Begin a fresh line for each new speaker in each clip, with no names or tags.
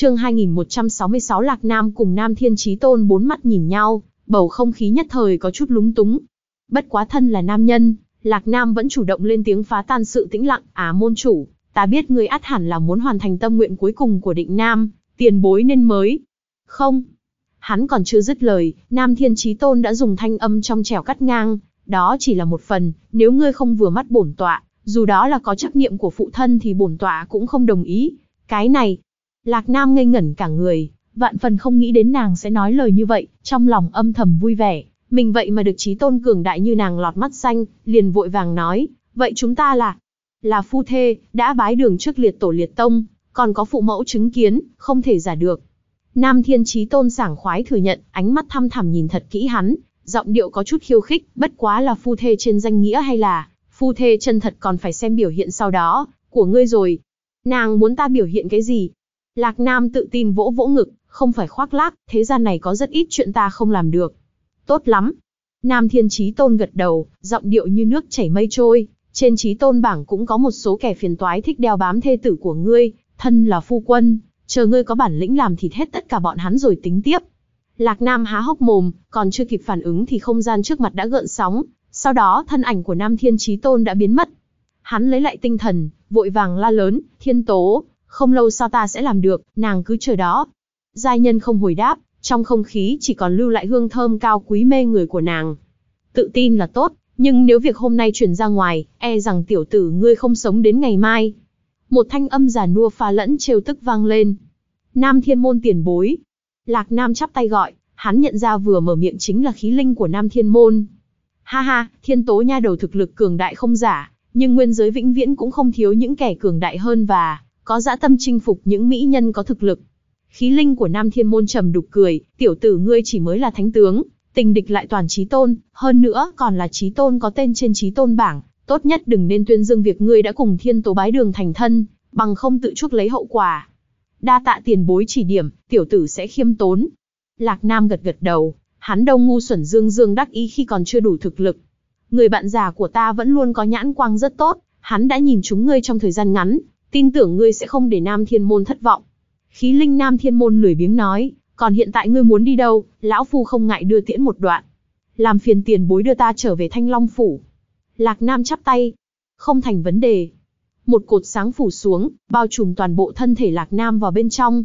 Chương 2166 Lạc Nam cùng Nam Thiên Chí Tôn bốn mắt nhìn nhau, bầu không khí nhất thời có chút lúng túng. Bất quá thân là nam nhân, Lạc Nam vẫn chủ động lên tiếng phá tan sự tĩnh lặng, "Á môn chủ, ta biết ngươi át hẳn là muốn hoàn thành tâm nguyện cuối cùng của Định Nam, tiền bối nên mới." "Không." Hắn còn chưa dứt lời, Nam Thiên Chí Tôn đã dùng thanh âm trong trẻo cắt ngang, "Đó chỉ là một phần, nếu ngươi không vừa mắt bổn tọa, dù đó là có trách nhiệm của phụ thân thì bổn tọa cũng không đồng ý." Cái này, Lạc Nam ngây ngẩn cả người, vạn phần không nghĩ đến nàng sẽ nói lời như vậy, trong lòng âm thầm vui vẻ, mình vậy mà được trí tôn cường đại như nàng lọt mắt xanh, liền vội vàng nói, vậy chúng ta là, là phu thê, đã bái đường trước liệt tổ liệt tông, còn có phụ mẫu chứng kiến, không thể giả được. Nam Thiên trí Tôn sảng khoái thừa nhận, ánh mắt thăm thẳm nhìn thật kỹ hắn, giọng điệu có chút khiêu khích, bất quá là phu thê trên danh nghĩa hay là phu thê chân thật còn phải xem biểu hiện sau đó của ngươi rồi. Nàng muốn ta biểu hiện cái gì? Lạc Nam tự tin vỗ vỗ ngực, không phải khoác lác, thế gian này có rất ít chuyện ta không làm được. Tốt lắm. Nam Thiên Chí Tôn gật đầu, giọng điệu như nước chảy mây trôi, trên Chí Tôn bảng cũng có một số kẻ phiền toái thích đeo bám thê tử của ngươi, thân là phu quân, chờ ngươi có bản lĩnh làm thịt hết tất cả bọn hắn rồi tính tiếp. Lạc Nam há hốc mồm, còn chưa kịp phản ứng thì không gian trước mặt đã gợn sóng, sau đó thân ảnh của Nam Thiên Chí Tôn đã biến mất. Hắn lấy lại tinh thần, vội vàng la lớn, Thiên Tố, không lâu sau ta sẽ làm được, nàng cứ chờ đó. Giai nhân không hồi đáp, trong không khí chỉ còn lưu lại hương thơm cao quý mê người của nàng. Tự tin là tốt, nhưng nếu việc hôm nay truyền ra ngoài, e rằng tiểu tử ngươi không sống đến ngày mai. Một thanh âm giả nua pha lẫn trêu tức vang lên. Nam thiên môn tiền bối. Lạc Nam chắp tay gọi, hắn nhận ra vừa mở miệng chính là khí linh của Nam thiên môn. Ha ha, thiên tố nha đầu thực lực cường đại không giả, nhưng nguyên giới vĩnh viễn cũng không thiếu những kẻ cường đại hơn và có dã tâm chinh phục những mỹ nhân có thực lực. Khí linh của Nam Thiên Môn trầm đục cười, tiểu tử ngươi chỉ mới là thánh tướng, tình địch lại toàn trí tôn, hơn nữa còn là trí tôn có tên trên trí tôn bảng, tốt nhất đừng nên tuyên dương việc ngươi đã cùng thiên tố bái đường thành thân, bằng không tự chuốc lấy hậu quả. Đa tạ tiền bối chỉ điểm, tiểu tử sẽ khiêm tốn. Lạc Nam gật gật đầu, hắn đông ngu xuẩn dương dương đắc ý khi còn chưa đủ thực lực. Người bạn già của ta vẫn luôn có nhãn quang rất tốt, hắn đã nhìn chúng ngươi trong thời gian ngắn, tin tưởng ngươi sẽ không để Nam Thiên Môn thất vọng. Khí linh Nam Thiên Môn lười biếng nói, còn hiện tại ngươi muốn đi đâu, lão phu không ngại đưa tiễn một đoạn. Làm phiền tiền bối đưa ta trở về Thanh Long Phủ. Lạc Nam chắp tay. Không thành vấn đề. Một cột sáng phủ xuống, bao trùm toàn bộ thân thể Lạc Nam vào bên trong.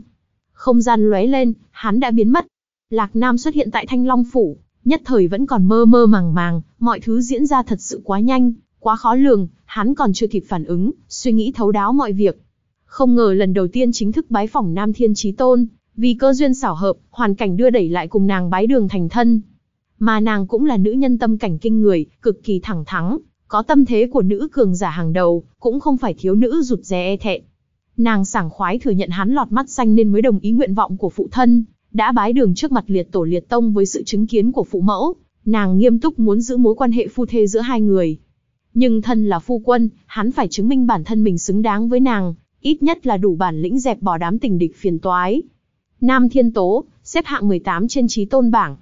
Không gian lóe lên, hắn đã biến mất. Lạc Nam xuất hiện tại Thanh Long Phủ, nhất thời vẫn còn mơ mơ màng màng, mọi thứ diễn ra thật sự quá nhanh, quá khó lường, hắn còn chưa kịp phản ứng, suy nghĩ thấu đáo mọi việc. Không ngờ lần đầu tiên chính thức bái phỏng Nam Thiên Chí Tôn, vì cơ duyên xảo hợp, hoàn cảnh đưa đẩy lại cùng nàng bái đường thành thân. Mà nàng cũng là nữ nhân tâm cảnh kinh người, cực kỳ thẳng thắng, có tâm thế của nữ cường giả hàng đầu, cũng không phải thiếu nữ rụt rè e thẹn. Nàng sảng khoái thừa nhận hắn lọt mắt xanh nên mới đồng ý nguyện vọng của phụ thân, đã bái đường trước mặt liệt tổ liệt tông với sự chứng kiến của phụ mẫu, nàng nghiêm túc muốn giữ mối quan hệ phu thê giữa hai người. Nhưng thân là phu quân, hắn phải chứng minh bản thân mình xứng đáng với nàng, ít nhất là đủ bản lĩnh dẹp bỏ đám tình địch phiền toái. Nam Thiên Tố, xếp hạng 18 trên trí tôn bảng.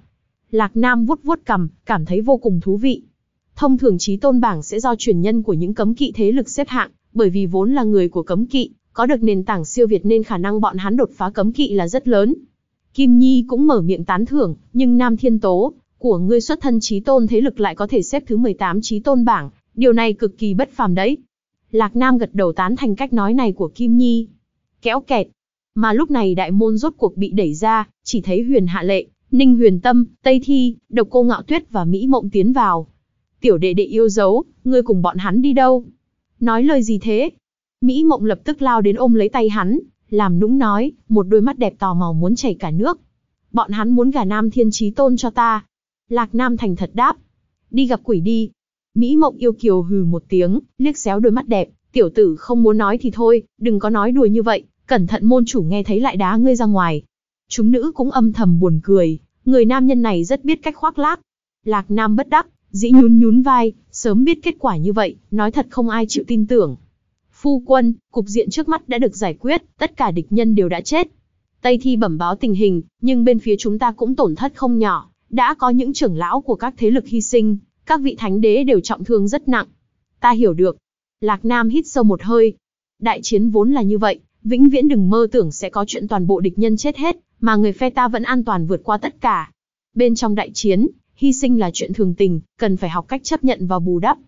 Lạc Nam vuốt vuốt cầm, cảm thấy vô cùng thú vị. Thông thường trí tôn bảng sẽ do truyền nhân của những cấm kỵ thế lực xếp hạng, bởi vì vốn là người của cấm kỵ, có được nền tảng siêu việt nên khả năng bọn hắn đột phá cấm kỵ là rất lớn. Kim Nhi cũng mở miệng tán thưởng, nhưng Nam Thiên Tố, của ngươi xuất thân trí tôn thế lực lại có thể xếp thứ 18 trí tôn bảng, điều này cực kỳ bất phàm đấy. Lạc Nam gật đầu tán thành cách nói này của Kim Nhi. Kéo kẹt. Mà lúc này đại môn rốt cuộc bị đẩy ra, chỉ thấy huyền hạ lệ, ninh huyền tâm, tây thi, độc cô ngạo tuyết và Mỹ mộng tiến vào. Tiểu đệ đệ yêu dấu, ngươi cùng bọn hắn đi đâu? Nói lời gì thế? Mỹ mộng lập tức lao đến ôm lấy tay hắn, làm nũng nói, một đôi mắt đẹp tò mò muốn chảy cả nước. Bọn hắn muốn gả nam thiên trí tôn cho ta. Lạc Nam thành thật đáp. Đi gặp quỷ đi, Mỹ mộng yêu kiều hừ một tiếng, liếc xéo đôi mắt đẹp, tiểu tử không muốn nói thì thôi, đừng có nói đùa như vậy, cẩn thận môn chủ nghe thấy lại đá ngươi ra ngoài. Chúng nữ cũng âm thầm buồn cười, người nam nhân này rất biết cách khoác lác. Lạc Nam bất đắc, dĩ nhún nhún vai, sớm biết kết quả như vậy, nói thật không ai chịu tin tưởng. Phu quân, cục diện trước mắt đã được giải quyết, tất cả địch nhân đều đã chết. Tây Thi bẩm báo tình hình, nhưng bên phía chúng ta cũng tổn thất không nhỏ, đã có những trưởng lão của các thế lực hy sinh, các vị thánh đế đều trọng thương rất nặng. Ta hiểu được. Lạc Nam hít sâu một hơi. Đại chiến vốn là như vậy, Vĩnh viễn đừng mơ tưởng sẽ có chuyện toàn bộ địch nhân chết hết, mà người phe ta vẫn an toàn vượt qua tất cả. Bên trong đại chiến, hy sinh là chuyện thường tình, cần phải học cách chấp nhận và bù đắp.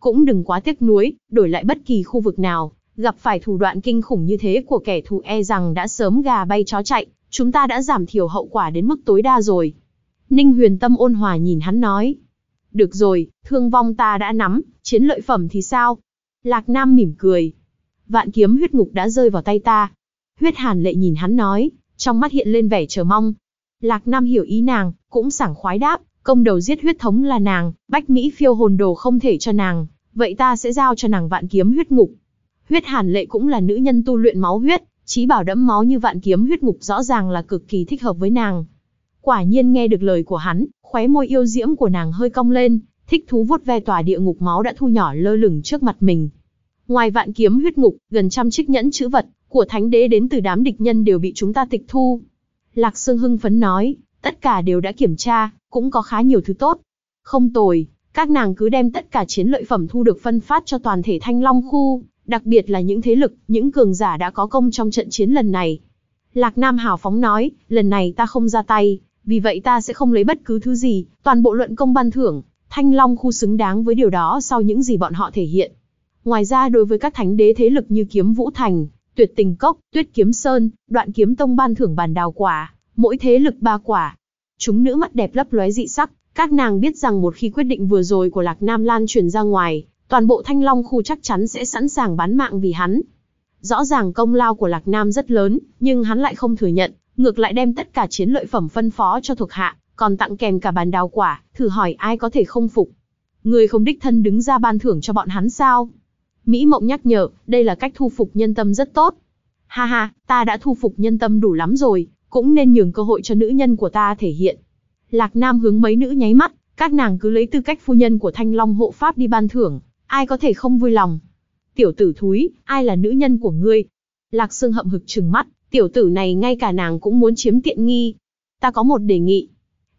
Cũng đừng quá tiếc nuối, đổi lại bất kỳ khu vực nào, gặp phải thủ đoạn kinh khủng như thế của kẻ thù e rằng đã sớm gà bay chó chạy, chúng ta đã giảm thiểu hậu quả đến mức tối đa rồi. Ninh huyền tâm ôn hòa nhìn hắn nói. Được rồi, thương vong ta đã nắm, chiến lợi phẩm thì sao? Lạc Nam mỉm cười. Vạn kiếm huyết ngục đã rơi vào tay ta. Huyết hàn lệ nhìn hắn nói, trong mắt hiện lên vẻ chờ mong. Lạc Nam hiểu ý nàng, cũng sảng khoái đáp, công đầu giết huyết thống là nàng, bách Mỹ phiêu hồn đồ không thể cho nàng, vậy ta sẽ giao cho nàng vạn kiếm huyết ngục. Huyết hàn lệ cũng là nữ nhân tu luyện máu huyết, trí bảo đẫm máu như vạn kiếm huyết ngục rõ ràng là cực kỳ thích hợp với nàng. Quả nhiên nghe được lời của hắn, khóe môi yêu diễm của nàng hơi cong lên, thích thú vuốt ve tòa địa ngục máu đã thu nhỏ lơ lửng trước mặt mình. Ngoài vạn kiếm huyết ngục, gần trăm chiếc nhẫn chữ vật của thánh đế đến từ đám địch nhân đều bị chúng ta tịch thu. Lạc Sương hưng phấn nói, tất cả đều đã kiểm tra, cũng có khá nhiều thứ tốt. Không tồi, các nàng cứ đem tất cả chiến lợi phẩm thu được phân phát cho toàn thể thanh long khu, đặc biệt là những thế lực, những cường giả đã có công trong trận chiến lần này. Lạc Nam hào phóng nói, lần này ta không ra tay, vì vậy ta sẽ không lấy bất cứ thứ gì, toàn bộ luận công ban thưởng, thanh long khu xứng đáng với điều đó sau những gì bọn họ thể hiện. Ngoài ra đối với các thánh đế thế lực như kiếm vũ thành, tuyệt tình cốc, tuyết kiếm sơn, đoạn kiếm tông ban thưởng bàn đào quả, mỗi thế lực ba quả. Chúng nữ mắt đẹp lấp lóe dị sắc, các nàng biết rằng một khi quyết định vừa rồi của Lạc Nam lan truyền ra ngoài, toàn bộ thanh long khu chắc chắn sẽ sẵn sàng bán mạng vì hắn. Rõ ràng công lao của Lạc Nam rất lớn, nhưng hắn lại không thừa nhận, ngược lại đem tất cả chiến lợi phẩm phân phó cho thuộc hạ, còn tặng kèm cả bàn đào quả, thử hỏi ai có thể không phục. Người không đích thân đứng ra ban thưởng cho bọn hắn sao? Mỹ Mộng nhắc nhở, đây là cách thu phục nhân tâm rất tốt. Ha ha, ta đã thu phục nhân tâm đủ lắm rồi, cũng nên nhường cơ hội cho nữ nhân của ta thể hiện. Lạc Nam hướng mấy nữ nháy mắt, các nàng cứ lấy tư cách phu nhân của Thanh Long hộ pháp đi ban thưởng, ai có thể không vui lòng. Tiểu tử thúi, ai là nữ nhân của ngươi? Lạc Sương hậm hực trừng mắt, tiểu tử này ngay cả nàng cũng muốn chiếm tiện nghi. Ta có một đề nghị.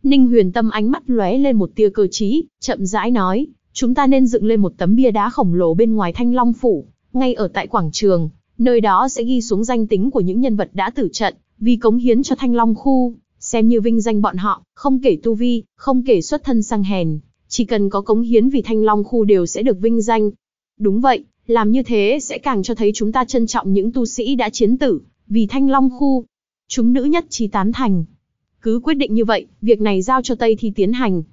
Ninh huyền tâm ánh mắt lóe lên một tia cơ trí, chậm rãi nói, chúng ta nên dựng lên một tấm bia đá khổng lồ bên ngoài Thanh Long Phủ, ngay ở tại quảng trường, nơi đó sẽ ghi xuống danh tính của những nhân vật đã tử trận, vì cống hiến cho Thanh Long Khu, xem như vinh danh bọn họ, không kể tu vi, không kể xuất thân sang hèn, chỉ cần có cống hiến vì Thanh Long Khu đều sẽ được vinh danh. Đúng vậy, làm như thế sẽ càng cho thấy chúng ta trân trọng những tu sĩ đã chiến tử, vì Thanh Long Khu. Chúng nữ nhất trí tán thành. Cứ quyết định như vậy, việc này giao cho Tây Thi tiến hành.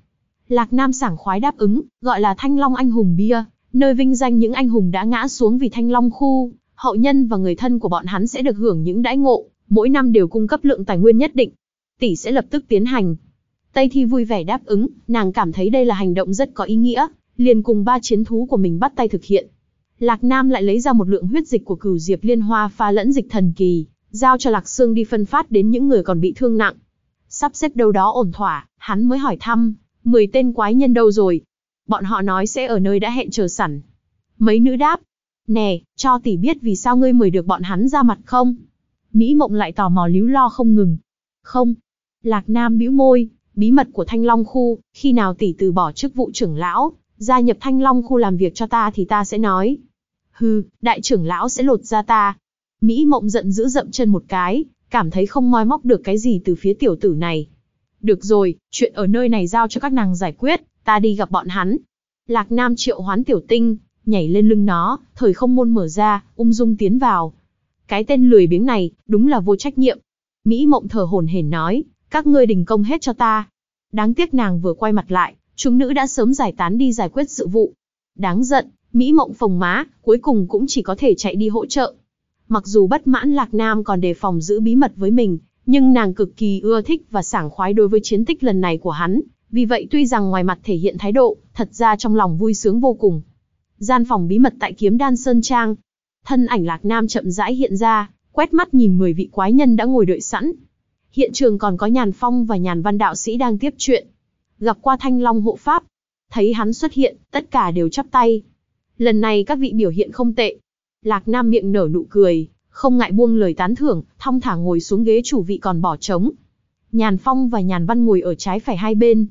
Lạc Nam sảng khoái đáp ứng, gọi là Thanh Long Anh Hùng Bia, nơi vinh danh những anh hùng đã ngã xuống vì Thanh Long Khu, hậu nhân và người thân của bọn hắn sẽ được hưởng những đãi ngộ, mỗi năm đều cung cấp lượng tài nguyên nhất định. Tỷ sẽ lập tức tiến hành. Tây Thi vui vẻ đáp ứng, nàng cảm thấy đây là hành động rất có ý nghĩa, liền cùng ba chiến thú của mình bắt tay thực hiện. Lạc Nam lại lấy ra một lượng huyết dịch của cửu diệp liên hoa pha lẫn dịch thần kỳ, giao cho Lạc Sương đi phân phát đến những người còn bị thương nặng. Sắp xếp đâu đó ổn thỏa, hắn mới hỏi thăm, 10 tên quái nhân đâu rồi? Bọn họ nói sẽ ở nơi đã hẹn chờ sẵn. Mấy nữ đáp, nè, cho tỷ biết vì sao ngươi mời được bọn hắn ra mặt không? Mỹ Mộng lại tò mò líu lo không ngừng. Không. Lạc Nam bĩu môi, bí mật của Thanh Long khu, khi nào tỷ từ bỏ chức vụ trưởng lão, gia nhập Thanh Long khu làm việc cho ta thì ta sẽ nói. Hừ, đại trưởng lão sẽ lột ra ta. Mỹ Mộng giận dữ dậm chân một cái, cảm thấy không moi móc được cái gì từ phía tiểu tử này. Được rồi, chuyện ở nơi này giao cho các nàng giải quyết, ta đi gặp bọn hắn. Lạc Nam triệu hoán tiểu tinh, nhảy lên lưng nó, thời không môn mở ra, ung dung tiến vào. Cái tên lười biếng này, đúng là vô trách nhiệm. Mỹ mộng thở hổn hển nói, các ngươi đình công hết cho ta. Đáng tiếc nàng vừa quay mặt lại, chúng nữ đã sớm giải tán đi giải quyết sự vụ. Đáng giận, Mỹ mộng phồng má, cuối cùng cũng chỉ có thể chạy đi hỗ trợ. Mặc dù bất mãn Lạc Nam còn đề phòng giữ bí mật với mình, nhưng nàng cực kỳ ưa thích và sảng khoái đối với chiến tích lần này của hắn, vì vậy tuy rằng ngoài mặt thể hiện thái độ, thật ra trong lòng vui sướng vô cùng. Gian phòng bí mật tại kiếm đan Sơn Trang. Thân ảnh Lạc Nam chậm rãi hiện ra, quét mắt nhìn 10 vị quái nhân đã ngồi đợi sẵn. Hiện trường còn có Nhàn Phong và Nhàn Văn đạo sĩ đang tiếp chuyện. Gặp qua Thanh Long hộ pháp, thấy hắn xuất hiện, tất cả đều chắp tay. Lần này các vị biểu hiện không tệ. Lạc Nam miệng nở nụ cười, không ngại buông lời tán thưởng, thong thả ngồi xuống ghế chủ vị còn bỏ trống. Nhàn Phong và Nhàn Văn ngồi ở trái phải hai bên.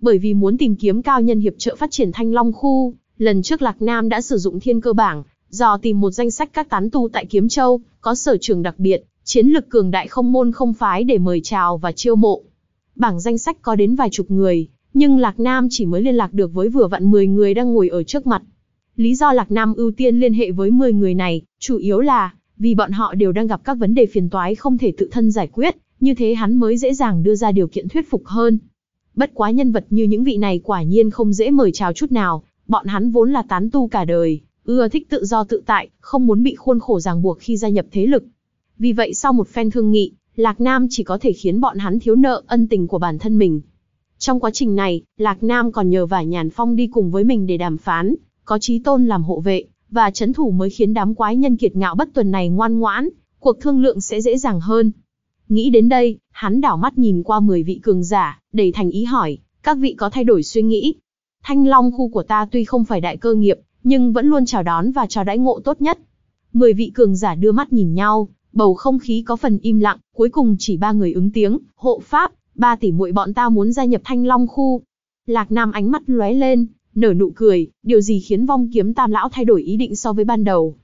Bởi vì muốn tìm kiếm cao nhân hiệp trợ phát triển Thanh Long khu, lần trước Lạc Nam đã sử dụng thiên cơ bảng, dò tìm một danh sách các tán tu tại Kiếm Châu, có sở trường đặc biệt, chiến lực cường đại không môn không phái để mời chào và chiêu mộ. Bảng danh sách có đến vài chục người, nhưng Lạc Nam chỉ mới liên lạc được với vừa vặn 10 người đang ngồi ở trước mặt. Lý do Lạc Nam ưu tiên liên hệ với 10 người này, chủ yếu là vì bọn họ đều đang gặp các vấn đề phiền toái không thể tự thân giải quyết, như thế hắn mới dễ dàng đưa ra điều kiện thuyết phục hơn. Bất quá nhân vật như những vị này quả nhiên không dễ mời chào chút nào, bọn hắn vốn là tán tu cả đời, ưa thích tự do tự tại, không muốn bị khuôn khổ ràng buộc khi gia nhập thế lực. Vì vậy sau một phen thương nghị, Lạc Nam chỉ có thể khiến bọn hắn thiếu nợ ân tình của bản thân mình. Trong quá trình này, Lạc Nam còn nhờ vả Nhàn Phong đi cùng với mình để đàm phán, có trí tôn làm hộ vệ, và chấn thủ mới khiến đám quái nhân kiệt ngạo bất tuần này ngoan ngoãn, cuộc thương lượng sẽ dễ dàng hơn. Nghĩ đến đây, hắn đảo mắt nhìn qua 10 vị cường giả, đầy thành ý hỏi, các vị có thay đổi suy nghĩ. Thanh Long khu của ta tuy không phải đại cơ nghiệp, nhưng vẫn luôn chào đón và chào đãi ngộ tốt nhất. 10 vị cường giả đưa mắt nhìn nhau, bầu không khí có phần im lặng, cuối cùng chỉ ba người ứng tiếng, hộ pháp, ba tỷ muội bọn ta muốn gia nhập Thanh Long khu. Lạc Nam ánh mắt lóe lên, nở nụ cười, điều gì khiến vong kiếm tam lão thay đổi ý định so với ban đầu.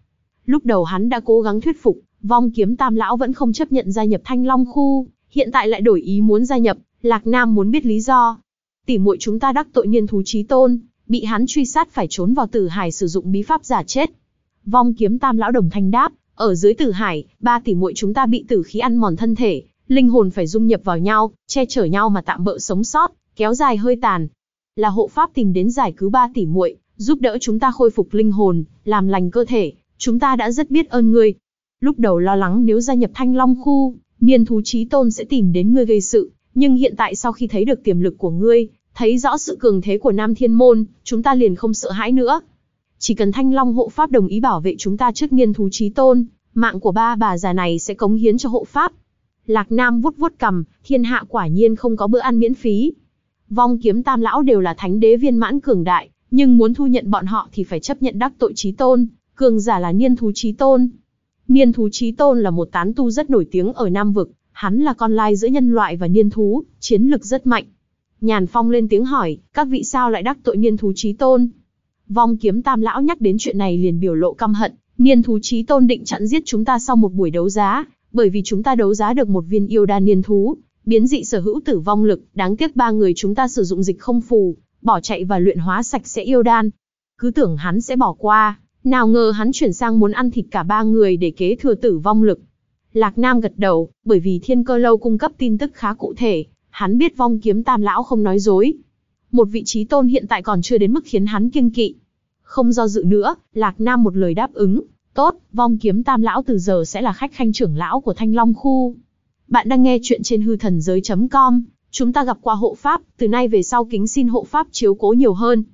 Lúc đầu hắn đã cố gắng thuyết phục, vong kiếm tam lão vẫn không chấp nhận gia nhập thanh long khu, hiện tại lại đổi ý muốn gia nhập, lạc nam muốn biết lý do. Tỷ muội chúng ta đắc tội niên thú trí tôn, bị hắn truy sát phải trốn vào tử hải sử dụng bí pháp giả chết. Vong kiếm tam lão đồng thanh đáp, ở dưới tử hải, ba tỷ muội chúng ta bị tử khí ăn mòn thân thể, linh hồn phải dung nhập vào nhau, che chở nhau mà tạm bỡ sống sót, kéo dài hơi tàn, là hộ pháp tìm đến giải cứu ba tỷ muội, giúp đỡ chúng ta khôi phục linh hồn, làm lành cơ thể, chúng ta đã rất biết ơn ngươi. Lúc đầu lo lắng nếu gia nhập Thanh Long khu, niên thú chí tôn sẽ tìm đến ngươi gây sự, nhưng hiện tại sau khi thấy được tiềm lực của ngươi, thấy rõ sự cường thế của Nam Thiên Môn, chúng ta liền không sợ hãi nữa. Chỉ cần Thanh Long hộ pháp đồng ý bảo vệ chúng ta trước niên thú chí tôn, mạng của ba bà già này sẽ cống hiến cho hộ pháp. Lạc Nam vuốt vuốt cầm, thiên hạ quả nhiên không có bữa ăn miễn phí, Vong kiếm tam lão đều là thánh đế viên mãn cường đại, nhưng muốn thu nhận bọn họ thì phải chấp nhận đắc tội trí tôn, cường giả là niên thú trí tôn. Niên thú trí tôn là một tán tu rất nổi tiếng ở Nam Vực, hắn là con lai giữa nhân loại và niên thú, chiến lực rất mạnh. Nhàn Phong lên tiếng hỏi, các vị sao lại đắc tội niên thú trí tôn? Vong kiếm tam lão nhắc đến chuyện này liền biểu lộ căm hận, niên thú trí tôn định chặn giết chúng ta sau một buổi đấu giá, bởi vì chúng ta đấu giá được một viên yêu đan niên thú, biến dị sở hữu tử vong lực, đáng tiếc ba người chúng ta sử dụng dịch không phù, bỏ chạy và luyện hóa sạch sẽ yêu đan. Cứ tưởng hắn sẽ bỏ qua, nào ngờ hắn chuyển sang muốn ăn thịt cả ba người để kế thừa tử vong lực. Lạc Nam gật đầu, bởi vì thiên cơ lâu cung cấp tin tức khá cụ thể, hắn biết vong kiếm tam lão không nói dối. Một vị trí tôn hiện tại còn chưa đến mức khiến hắn kiêng kỵ. Không do dự nữa, Lạc Nam một lời đáp ứng, tốt, vong kiếm tam lão từ giờ sẽ là khách khanh trưởng lão của Thanh Long Khu. Bạn đang nghe chuyện trên hư thần giới.com, chúng ta gặp qua hộ pháp, từ nay về sau kính xin hộ pháp chiếu cố nhiều hơn.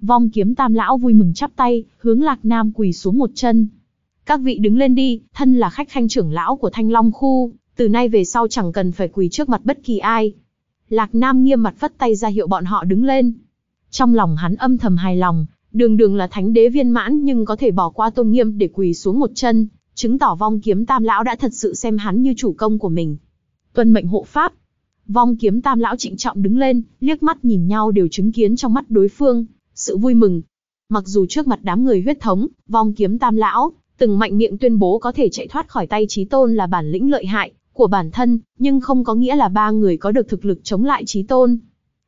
Vong kiếm tam lão vui mừng chắp tay, hướng lạc nam quỳ xuống một chân. Các vị đứng lên đi, thân là khách khanh trưởng lão của thanh long khu, từ nay về sau chẳng cần phải quỳ trước mặt bất kỳ ai. Lạc nam nghiêm mặt vất tay ra hiệu bọn họ đứng lên. Trong lòng hắn âm thầm hài lòng, đường đường là thánh đế viên mãn nhưng có thể bỏ qua tôn nghiêm để quỳ xuống một chân, chứng tỏ vong kiếm tam lão đã thật sự xem hắn như chủ công của mình. Tuân mệnh hộ pháp. Vong kiếm tam lão trịnh trọng đứng lên, liếc mắt nhìn nhau đều chứng kiến trong mắt đối phương, sự vui mừng. Mặc dù trước mặt đám người huyết thống, vong kiếm tam lão, từng mạnh miệng tuyên bố có thể chạy thoát khỏi tay trí tôn là bản lĩnh lợi hại của bản thân, nhưng không có nghĩa là ba người có được thực lực chống lại trí tôn.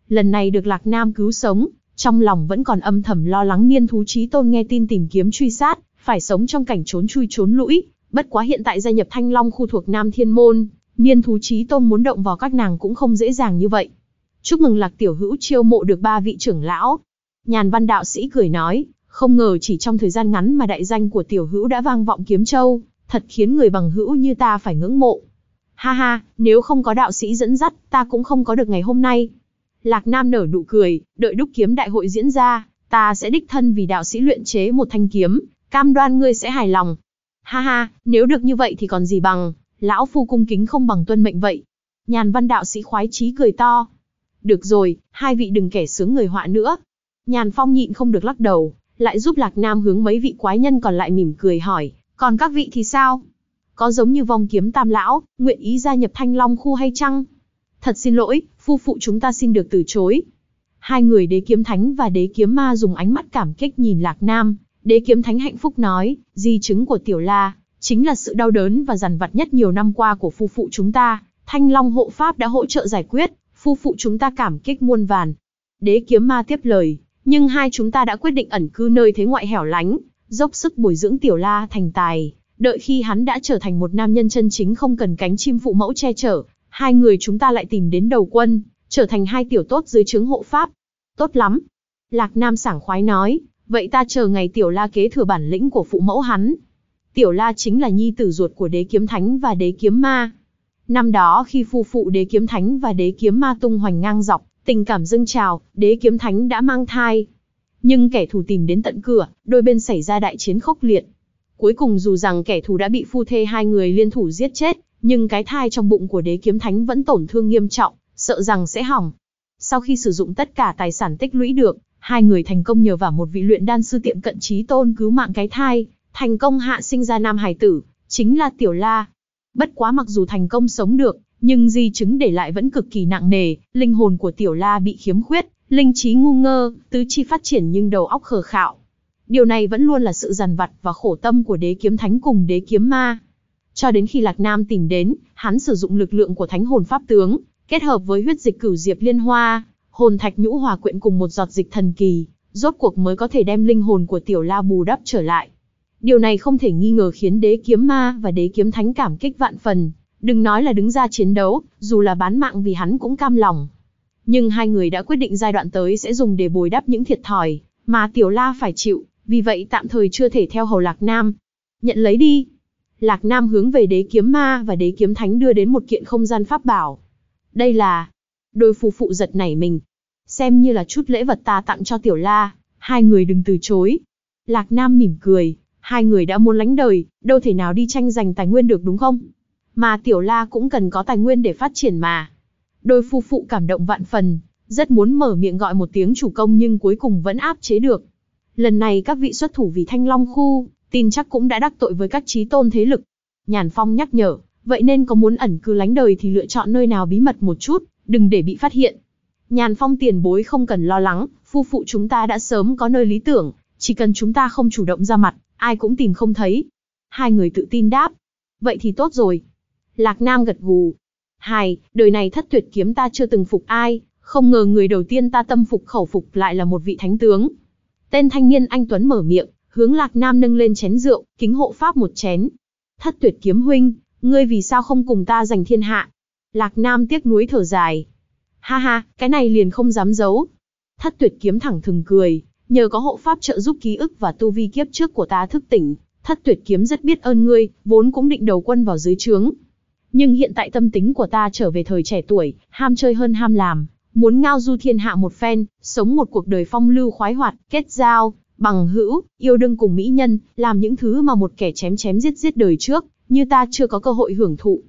Lần này được Lạc Nam cứu sống, trong lòng vẫn còn âm thầm lo lắng niên thú trí tôn nghe tin tìm kiếm truy sát, phải sống trong cảnh trốn chui trốn lũi, bất quá hiện tại gia nhập Thanh Long khu thuộc Nam Thiên Môn, niên thú trí tôn muốn động vào các nàng cũng không dễ dàng như vậy. Chúc mừng Lạc Tiểu Hữu chiêu mộ được ba vị trưởng lão. Nhàn văn đạo sĩ cười nói, không ngờ chỉ trong thời gian ngắn mà đại danh của Tiểu Hữu đã vang vọng kiếm châu, thật khiến người bằng hữu như ta phải ngưỡng mộ. Ha ha, nếu không có đạo sĩ dẫn dắt, ta cũng không có được ngày hôm nay. Lạc Nam nở nụ cười, đợi đúc kiếm đại hội diễn ra, ta sẽ đích thân vì đạo sĩ luyện chế một thanh kiếm, cam đoan ngươi sẽ hài lòng. Ha ha, nếu được như vậy thì còn gì bằng, lão phu cung kính không bằng tuân mệnh vậy. Nhàn văn đạo sĩ khoái chí cười to. Được rồi, hai vị đừng kẻ sướng người họa nữa. Nhàn phong nhịn không được lắc đầu, lại giúp Lạc Nam hướng mấy vị quái nhân còn lại mỉm cười hỏi, còn các vị thì sao? Có giống như vong kiếm tam lão, nguyện ý gia nhập thanh long khu hay chăng? Thật xin lỗi, phu phụ chúng ta xin được từ chối. Hai người đế kiếm thánh và đế kiếm ma dùng ánh mắt cảm kích nhìn Lạc Nam, Đế kiếm thánh hạnh phúc nói, di chứng của tiểu la, chính là sự đau đớn và dằn vặt nhất nhiều năm qua của phu phụ chúng ta. Thanh Long hộ pháp đã hỗ trợ giải quyết, phu phụ chúng ta cảm kích muôn vàn. Đế kiếm ma tiếp lời, nhưng hai chúng ta đã quyết định ẩn cư nơi thế ngoại hẻo lánh, dốc sức bồi dưỡng tiểu la thành tài. Đợi khi hắn đã trở thành một nam nhân chân chính không cần cánh chim phụ mẫu che chở, hai người chúng ta lại tìm đến đầu quân, trở thành hai tiểu tốt dưới trướng hộ pháp. Tốt lắm. Lạc Nam sảng khoái nói, vậy ta chờ ngày tiểu la kế thừa bản lĩnh của phụ mẫu hắn. Tiểu la chính là nhi tử ruột của đế kiếm thánh và đế kiếm ma. Năm đó khi phu phụ đế kiếm thánh và đế kiếm ma tung hoành ngang dọc, tình cảm dâng trào, đế kiếm thánh đã mang thai. Nhưng kẻ thù tìm đến tận cửa, đôi bên xảy ra đại chiến khốc liệt. Cuối cùng dù rằng kẻ thù đã bị phu thê hai người liên thủ giết chết, nhưng cái thai trong bụng của đế kiếm thánh vẫn tổn thương nghiêm trọng, sợ rằng sẽ hỏng. Sau khi sử dụng tất cả tài sản tích lũy được, hai người thành công nhờ vào một vị luyện đan sư tiệm cận trí tôn cứu mạng cái thai, thành công hạ sinh ra nam hài tử, chính là Tiểu La. Bất quá mặc dù thành công sống được, nhưng di chứng để lại vẫn cực kỳ nặng nề, linh hồn của Tiểu La bị khiếm khuyết, linh trí ngu ngơ, tứ chi phát triển nhưng đầu óc khờ khạo. Điều này vẫn luôn là sự dằn vặt và khổ tâm của đế kiếm thánh cùng đế kiếm ma. Cho đến khi Lạc Nam tìm đến, hắn sử dụng lực lượng của thánh hồn pháp tướng, kết hợp với huyết dịch cửu diệp liên hoa, hồn thạch nhũ hòa quyện cùng một giọt dịch thần kỳ, rốt cuộc mới có thể đem linh hồn của tiểu la bù đắp trở lại. Điều này không thể nghi ngờ khiến đế kiếm ma và đế kiếm thánh cảm kích vạn phần, đừng nói là đứng ra chiến đấu, dù là bán mạng vì hắn cũng cam lòng. Nhưng hai người đã quyết định giai đoạn tới sẽ dùng để bồi đắp những thiệt thòi, mà tiểu la phải chịu, vì vậy tạm thời chưa thể theo hầu Lạc Nam. Nhận lấy đi. Lạc Nam hướng về đế kiếm ma và đế kiếm thánh đưa đến một kiện không gian pháp bảo. Đây là... Đôi phù phụ giật nảy mình. Xem như là chút lễ vật ta tặng cho tiểu la, hai người đừng từ chối. Lạc Nam mỉm cười, hai người đã muốn lánh đời, đâu thể nào đi tranh giành tài nguyên được đúng không? Mà tiểu la cũng cần có tài nguyên để phát triển mà. Đôi phu phụ cảm động vạn phần, rất muốn mở miệng gọi một tiếng chủ công nhưng cuối cùng vẫn áp chế được. Lần này các vị xuất thủ vì thanh long khu, tin chắc cũng đã đắc tội với các trí tôn thế lực. Nhàn Phong nhắc nhở, vậy nên có muốn ẩn cư lánh đời thì lựa chọn nơi nào bí mật một chút, đừng để bị phát hiện. Nhàn Phong tiền bối không cần lo lắng, phu phụ chúng ta đã sớm có nơi lý tưởng, chỉ cần chúng ta không chủ động ra mặt, ai cũng tìm không thấy. Hai người tự tin đáp. Vậy thì tốt rồi. Lạc Nam gật gù. Hai, đời này thất tuyệt kiếm ta chưa từng phục ai, không ngờ người đầu tiên ta tâm phục khẩu phục lại là một vị thánh tướng. Tên thanh niên anh Tuấn mở miệng, hướng Lạc Nam nâng lên chén rượu, kính hộ pháp một chén. Thất tuyệt kiếm huynh, ngươi vì sao không cùng ta giành thiên hạ? Lạc Nam tiếc nuối thở dài. Ha ha, cái này liền không dám giấu. Thất tuyệt kiếm thẳng thừng cười, nhờ có hộ pháp trợ giúp ký ức và tu vi kiếp trước của ta thức tỉnh, thất tuyệt kiếm rất biết ơn ngươi, vốn cũng định đầu quân vào dưới trướng. Nhưng hiện tại tâm tính của ta trở về thời trẻ tuổi, ham chơi hơn ham làm, muốn ngao du thiên hạ một phen, sống một cuộc đời phong lưu khoái hoạt, kết giao, bằng hữu, yêu đương cùng mỹ nhân, làm những thứ mà một kẻ chém chém giết giết đời trước, như ta chưa có cơ hội hưởng thụ.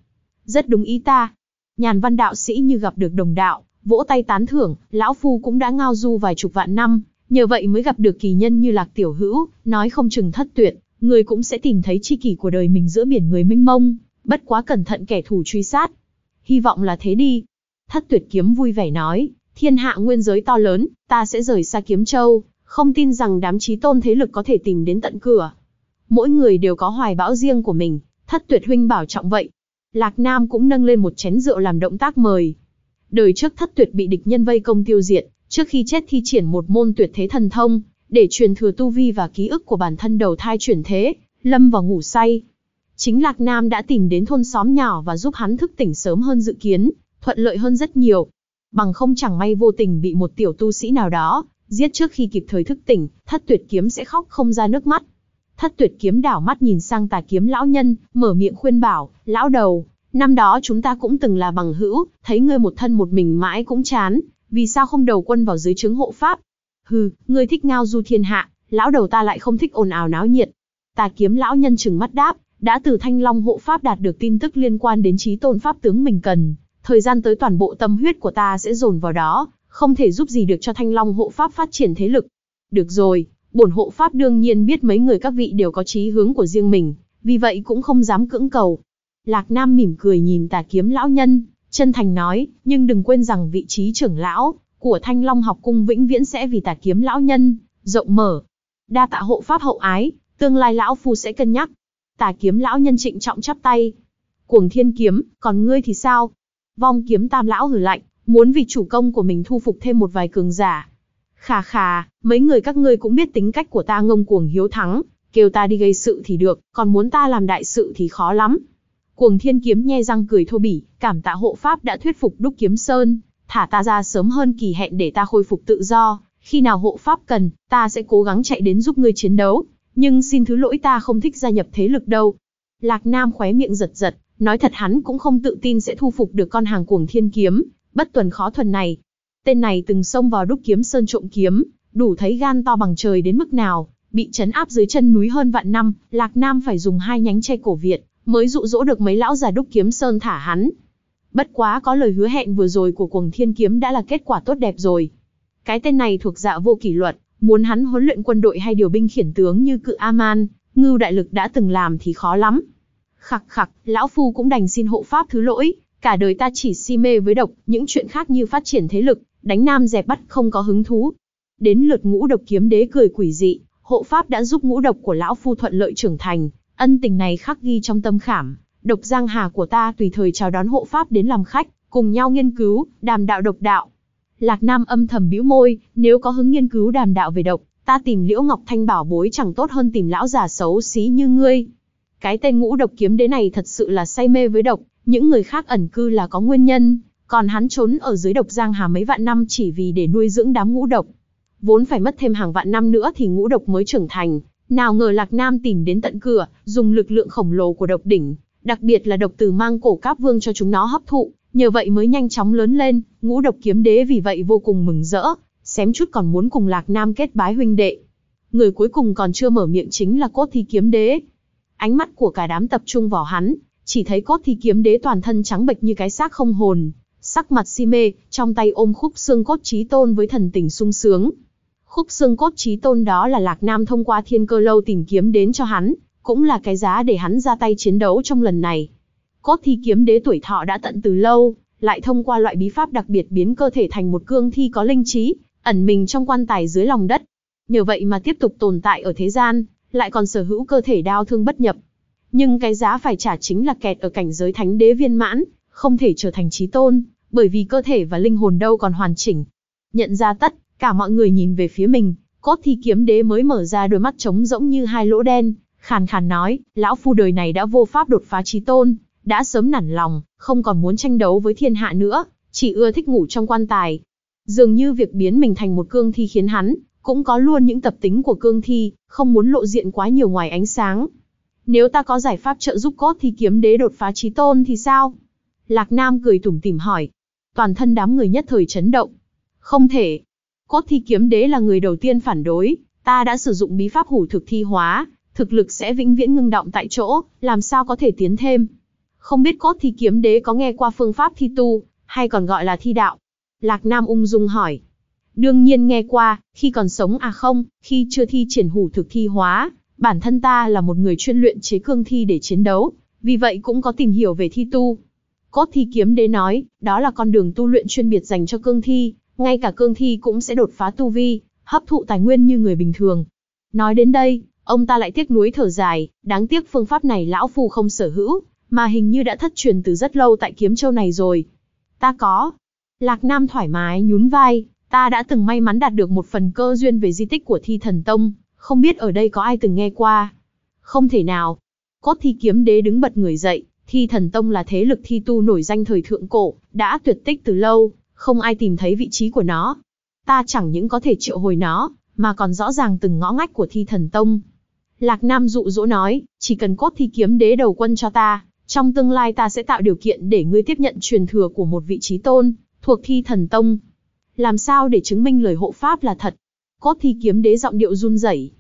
Rất đúng ý ta. Nhàn văn đạo sĩ như gặp được đồng đạo, vỗ tay tán thưởng, lão phu cũng đã ngao du vài chục vạn năm, nhờ vậy mới gặp được kỳ nhân như lạc tiểu hữu, nói không chừng thất tuyệt, người cũng sẽ tìm thấy chi kỷ của đời mình giữa biển người mênh mông, bất quá cẩn thận kẻ thù truy sát. Hy vọng là thế đi. Thất tuyệt kiếm vui vẻ nói, thiên hạ nguyên giới to lớn, ta sẽ rời xa kiếm châu, không tin rằng đám trí tôn thế lực có thể tìm đến tận cửa. Mỗi người đều có hoài bão riêng của mình, thất tuyệt huynh bảo trọng vậy. Lạc Nam cũng nâng lên một chén rượu làm động tác mời. Đời trước thất tuyệt bị địch nhân vây công tiêu diệt, trước khi chết thi triển một môn tuyệt thế thần thông, để truyền thừa tu vi và ký ức của bản thân đầu thai chuyển thế, lâm vào ngủ say. Chính Lạc Nam đã tìm đến thôn xóm nhỏ và giúp hắn thức tỉnh sớm hơn dự kiến, thuận lợi hơn rất nhiều. Bằng không chẳng may vô tình bị một tiểu tu sĩ nào đó, giết trước khi kịp thời thức tỉnh, thất tuyệt kiếm sẽ khóc không ra nước mắt. Thất tuyệt kiếm đảo mắt nhìn sang tà kiếm lão nhân, mở miệng khuyên bảo, lão đầu, năm đó chúng ta cũng từng là bằng hữu, thấy ngươi một thân một mình mãi cũng chán, vì sao không đầu quân vào dưới trướng hộ pháp? Hừ, ngươi thích ngao du thiên hạ, lão đầu ta lại không thích ồn ào náo nhiệt. Tà kiếm lão nhân chừng mắt đáp, đã từ thanh long hộ pháp đạt được tin tức liên quan đến trí tôn pháp tướng mình cần, thời gian tới toàn bộ tâm huyết của ta sẽ dồn vào đó, không thể giúp gì được cho thanh long hộ pháp phát triển thế lực. Được rồi, bổn hộ pháp đương nhiên biết mấy người các vị đều có chí hướng của riêng mình, vì vậy cũng không dám cưỡng cầu. Lạc Nam mỉm cười nhìn tà kiếm lão nhân, chân thành nói, nhưng đừng quên rằng vị trí trưởng lão của Thanh Long học cung vĩnh viễn sẽ vì tà kiếm lão nhân, rộng mở. Đa tạ hộ pháp hậu ái, tương lai lão phu sẽ cân nhắc. Tà kiếm lão nhân trịnh trọng chắp tay. Cuồng thiên kiếm, còn ngươi thì sao? Vong kiếm tam lão hử lạnh, muốn vì chủ công của mình thu phục thêm một vài cường giả. Khà khà, mấy người các ngươi cũng biết tính cách của ta ngông cuồng hiếu thắng, kêu ta đi gây sự thì được, còn muốn ta làm đại sự thì khó lắm. Cuồng thiên kiếm nhe răng cười thô bỉ, cảm tạ hộ pháp đã thuyết phục đúc kiếm sơn, thả ta ra sớm hơn kỳ hẹn để ta khôi phục tự do, khi nào hộ pháp cần, ta sẽ cố gắng chạy đến giúp ngươi chiến đấu, nhưng xin thứ lỗi ta không thích gia nhập thế lực đâu. Lạc Nam khóe miệng giật giật, nói thật hắn cũng không tự tin sẽ thu phục được con hàng cuồng thiên kiếm, bất tuần khó thuần này. Tên này từng xông vào đúc kiếm sơn trộm kiếm, đủ thấy gan to bằng trời đến mức nào, bị chấn áp dưới chân núi hơn vạn năm, Lạc Nam phải dùng hai nhánh che cổ Việt, mới dụ dỗ được mấy lão già đúc kiếm sơn thả hắn. Bất quá có lời hứa hẹn vừa rồi của cuồng thiên kiếm đã là kết quả tốt đẹp rồi. Cái tên này thuộc dạ vô kỷ luật, muốn hắn huấn luyện quân đội hay điều binh khiển tướng như cự A-man, ngưu đại lực đã từng làm thì khó lắm. Khặc khặc, lão phu cũng đành xin hộ pháp thứ lỗi, cả đời ta chỉ si mê với độc, những chuyện khác như phát triển thế lực, đánh nam dẹp bắt không có hứng thú. Đến lượt ngũ độc kiếm đế cười quỷ dị, hộ pháp đã giúp ngũ độc của lão phu thuận lợi trưởng thành, ân tình này khắc ghi trong tâm khảm. Độc giang hà của ta tùy thời chào đón hộ pháp đến làm khách, cùng nhau nghiên cứu, đàm đạo độc đạo. Lạc Nam âm thầm bĩu môi, nếu có hứng nghiên cứu đàm đạo về độc, ta tìm Liễu Ngọc Thanh bảo bối chẳng tốt hơn tìm lão già xấu xí như ngươi. Cái tên ngũ độc kiếm đế này thật sự là say mê với độc, những người khác ẩn cư là có nguyên nhân, còn hắn trốn ở dưới độc giang hà mấy vạn năm chỉ vì để nuôi dưỡng đám ngũ độc. Vốn phải mất thêm hàng vạn năm nữa thì ngũ độc mới trưởng thành, nào ngờ Lạc Nam tìm đến tận cửa, dùng lực lượng khổng lồ của độc đỉnh, đặc biệt là độc từ mang cổ cáp vương cho chúng nó hấp thụ, nhờ vậy mới nhanh chóng lớn lên, ngũ độc kiếm đế vì vậy vô cùng mừng rỡ, xém chút còn muốn cùng Lạc Nam kết bái huynh đệ. Người cuối cùng còn chưa mở miệng chính là cốt thi kiếm đế. Ánh mắt của cả đám tập trung vào hắn, chỉ thấy cốt thi kiếm đế toàn thân trắng bệch như cái xác không hồn, sắc mặt si mê, trong tay ôm khúc xương cốt trí tôn với thần tình sung sướng. Khúc xương cốt trí tôn đó là Lạc Nam thông qua thiên cơ lâu tìm kiếm đến cho hắn, cũng là cái giá để hắn ra tay chiến đấu trong lần này. Cốt thi kiếm đế tuổi thọ đã tận từ lâu, lại thông qua loại bí pháp đặc biệt biến cơ thể thành một cương thi có linh trí, ẩn mình trong quan tài dưới lòng đất. Nhờ vậy mà tiếp tục tồn tại ở thế gian, lại còn sở hữu cơ thể đao thương bất nhập. Nhưng cái giá phải trả chính là kẹt ở cảnh giới thánh đế viên mãn, không thể trở thành trí tôn, bởi vì cơ thể và linh hồn đâu còn hoàn chỉnh. Nhận ra tất, cả mọi người nhìn về phía mình, cốt thi kiếm đế mới mở ra đôi mắt trống rỗng như hai lỗ đen, khàn khàn nói, lão phu đời này đã vô pháp đột phá trí tôn, đã sớm nản lòng, không còn muốn tranh đấu với thiên hạ nữa, chỉ ưa thích ngủ trong quan tài. Dường như việc biến mình thành một cương thi khiến hắn, cũng có luôn những tập tính của cương thi, không muốn lộ diện quá nhiều ngoài ánh sáng. Nếu ta có giải pháp trợ giúp cốt thi kiếm đế đột phá trí tôn thì sao? Lạc Nam cười tủm tỉm hỏi. Toàn thân đám người nhất thời chấn động. Không thể. Cốt thi kiếm đế là người đầu tiên phản đối, ta đã sử dụng bí pháp hủ thực thi hóa, thực lực sẽ vĩnh viễn ngưng động tại chỗ, làm sao có thể tiến thêm. Không biết cốt thi kiếm đế có nghe qua phương pháp thi tu, hay còn gọi là thi đạo? Lạc Nam ung dung hỏi. Đương nhiên nghe qua, khi còn sống à không, khi chưa thi triển hủ thực thi hóa, bản thân ta là một người chuyên luyện chế cương thi để chiến đấu, vì vậy cũng có tìm hiểu về thi tu. Cốt thi kiếm đế nói, đó là con đường tu luyện chuyên biệt dành cho cương thi, ngay cả cương thi cũng sẽ đột phá tu vi, hấp thụ tài nguyên như người bình thường. Nói đến đây, ông ta lại tiếc nuối thở dài, đáng tiếc phương pháp này lão phu không sở hữu, mà hình như đã thất truyền từ rất lâu tại kiếm châu này rồi. Ta có. Lạc Nam thoải mái nhún vai, ta đã từng may mắn đạt được một phần cơ duyên về di tích của thi thần tông, không biết ở đây có ai từng nghe qua. Không thể nào. Cốt thi kiếm đế đứng bật người dậy, thi thần tông là thế lực thi tu nổi danh thời thượng cổ, đã tuyệt tích từ lâu, không ai tìm thấy vị trí của nó. Ta chẳng những có thể triệu hồi nó, mà còn rõ ràng từng ngõ ngách của thi thần tông. Lạc Nam dụ dỗ nói, chỉ cần cốt thi kiếm đế đầu quân cho ta, trong tương lai ta sẽ tạo điều kiện để ngươi tiếp nhận truyền thừa của một vị trí tôn, thuộc thi thần tông. Làm sao để chứng minh lời hộ pháp là thật? Cốt thi kiếm đế giọng điệu run rẩy.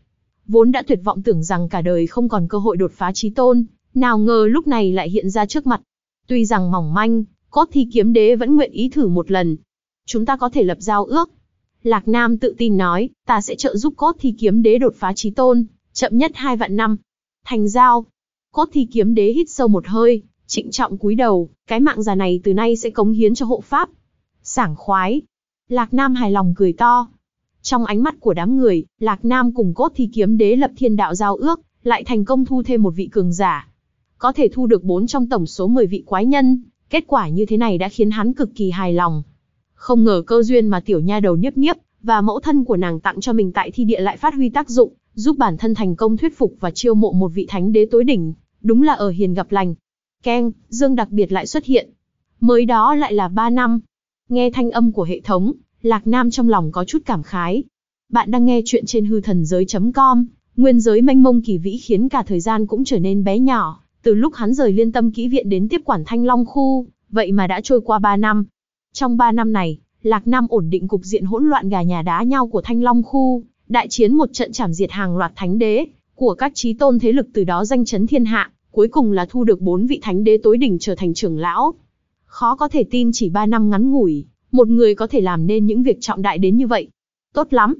Vốn đã tuyệt vọng tưởng rằng cả đời không còn cơ hội đột phá trí tôn, nào ngờ lúc này lại hiện ra trước mặt. Tuy rằng mỏng manh, cốt thi kiếm đế vẫn nguyện ý thử một lần. Chúng ta có thể lập giao ước. Lạc Nam tự tin nói, ta sẽ trợ giúp cốt thi kiếm đế đột phá trí tôn, chậm nhất hai vạn năm. Thành giao. Cốt thi kiếm đế hít sâu một hơi, trịnh trọng cúi đầu, cái mạng già này từ nay sẽ cống hiến cho hộ pháp. Sảng khoái. Lạc Nam hài lòng cười to. Trong ánh mắt của đám người, Lạc Nam cùng cốt thi kiếm đế lập thiên đạo giao ước, lại thành công thu thêm một vị cường giả. Có thể thu được 4 trong tổng số 10 vị quái nhân, kết quả như thế này đã khiến hắn cực kỳ hài lòng. Không ngờ cơ duyên mà tiểu nha đầu niếp niếp, và mẫu thân của nàng tặng cho mình tại thi địa lại phát huy tác dụng, giúp bản thân thành công thuyết phục và chiêu mộ một vị thánh đế tối đỉnh, đúng là ở hiền gặp lành. Keng, dương đặc biệt lại xuất hiện. Mới đó lại là 3 năm. Nghe thanh âm của hệ thống, Lạc Nam trong lòng có chút cảm khái. Bạn đang nghe chuyện trên hư thần giới.com, nguyên giới mênh mông kỳ vĩ khiến cả thời gian cũng trở nên bé nhỏ, từ lúc hắn rời liên tâm kỹ viện đến tiếp quản thanh long khu, vậy mà đã trôi qua 3 năm. Trong 3 năm này, Lạc Nam ổn định cục diện hỗn loạn gà nhà đá nhau của thanh long khu, đại chiến một trận chảm diệt hàng loạt thánh đế, của các trí tôn thế lực từ đó danh chấn thiên hạ, cuối cùng là thu được bốn vị thánh đế tối đỉnh trở thành trưởng lão. Khó có thể tin chỉ 3 năm ngắn ngủi, một người có thể làm nên những việc trọng đại đến như vậy. Tốt lắm.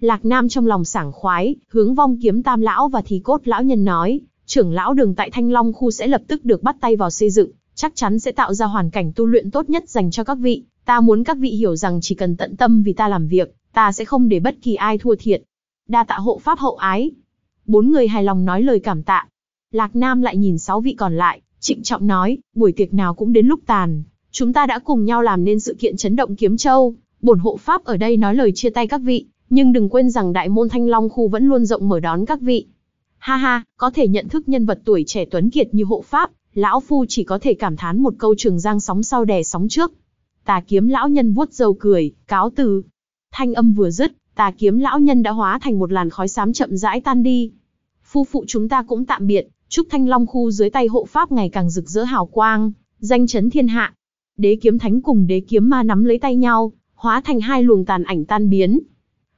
Lạc Nam trong lòng sảng khoái, hướng vong kiếm tam lão và thí cốt lão nhân nói, trưởng lão đường tại Thanh Long khu sẽ lập tức được bắt tay vào xây dựng, chắc chắn sẽ tạo ra hoàn cảnh tu luyện tốt nhất dành cho các vị. Ta muốn các vị hiểu rằng chỉ cần tận tâm vì ta làm việc, ta sẽ không để bất kỳ ai thua thiệt. Đa tạ hộ pháp hậu ái. Bốn người hài lòng nói lời cảm tạ. Lạc Nam lại nhìn sáu vị còn lại, trịnh trọng nói, buổi tiệc nào cũng đến lúc tàn. Chúng ta đã cùng nhau làm nên sự kiện chấn động kiếm châu. Bổn hộ pháp ở đây nói lời chia tay các vị, nhưng đừng quên rằng đại môn Thanh Long khu vẫn luôn rộng mở đón các vị. Ha ha, có thể nhận thức nhân vật tuổi trẻ tuấn kiệt như hộ pháp, lão phu chỉ có thể cảm thán một câu trường giang sóng sau đè sóng trước. Tà kiếm lão nhân vuốt râu cười, cáo từ. Thanh âm vừa dứt, tà kiếm lão nhân đã hóa thành một làn khói xám chậm rãi tan đi. Phu phụ chúng ta cũng tạm biệt, chúc thanh long khu dưới tay hộ pháp ngày càng rực rỡ hào quang, danh chấn thiên hạ. Đế kiếm thánh cùng đế kiếm ma nắm lấy tay nhau, hóa thành hai luồng tàn ảnh tan biến.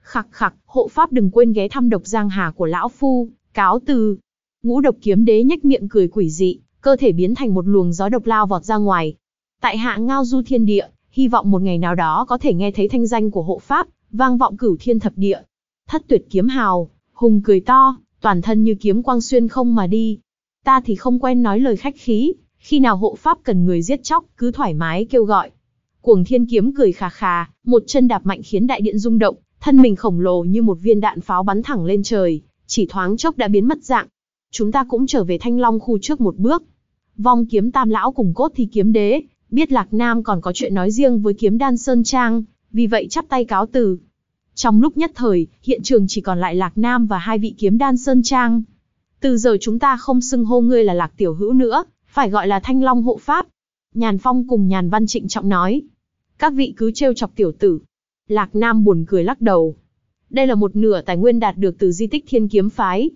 Khặc khặc, hộ pháp đừng quên ghé thăm độc giang hà của lão phu, cáo từ. Ngũ độc kiếm đế nhếch miệng cười quỷ dị, cơ thể biến thành một luồng gió độc lao vọt ra ngoài. Tại hạ ngao du thiên địa, hy vọng một ngày nào đó có thể nghe thấy thanh danh của hộ pháp, vang vọng cửu thiên thập địa. Thất tuyệt kiếm hào, hùng cười to, toàn thân như kiếm quang xuyên không mà đi. Ta thì không quen nói lời khách khí, khi nào hộ pháp cần người giết chóc, cứ thoải mái kêu gọi. Cuồng thiên kiếm cười khà khà, một chân đạp mạnh khiến đại điện rung động, thân mình khổng lồ như một viên đạn pháo bắn thẳng lên trời, chỉ thoáng chốc đã biến mất dạng. Chúng ta cũng trở về thanh long khu trước một bước. Vong kiếm tam lão cùng cốt thì kiếm đế, biết Lạc Nam còn có chuyện nói riêng với kiếm đan Sơn Trang, vì vậy chắp tay cáo từ. Trong lúc nhất thời, hiện trường chỉ còn lại Lạc Nam và hai vị kiếm đan Sơn Trang. Từ giờ chúng ta không xưng hô ngươi là Lạc Tiểu Hữu nữa, phải gọi là Thanh Long Hộ Pháp. Nhàn Phong cùng Nhàn Văn trịnh trọng nói. Các vị cứ trêu chọc tiểu tử. Lạc Nam buồn cười lắc đầu. Đây là một nửa tài nguyên đạt được từ di tích thiên kiếm phái.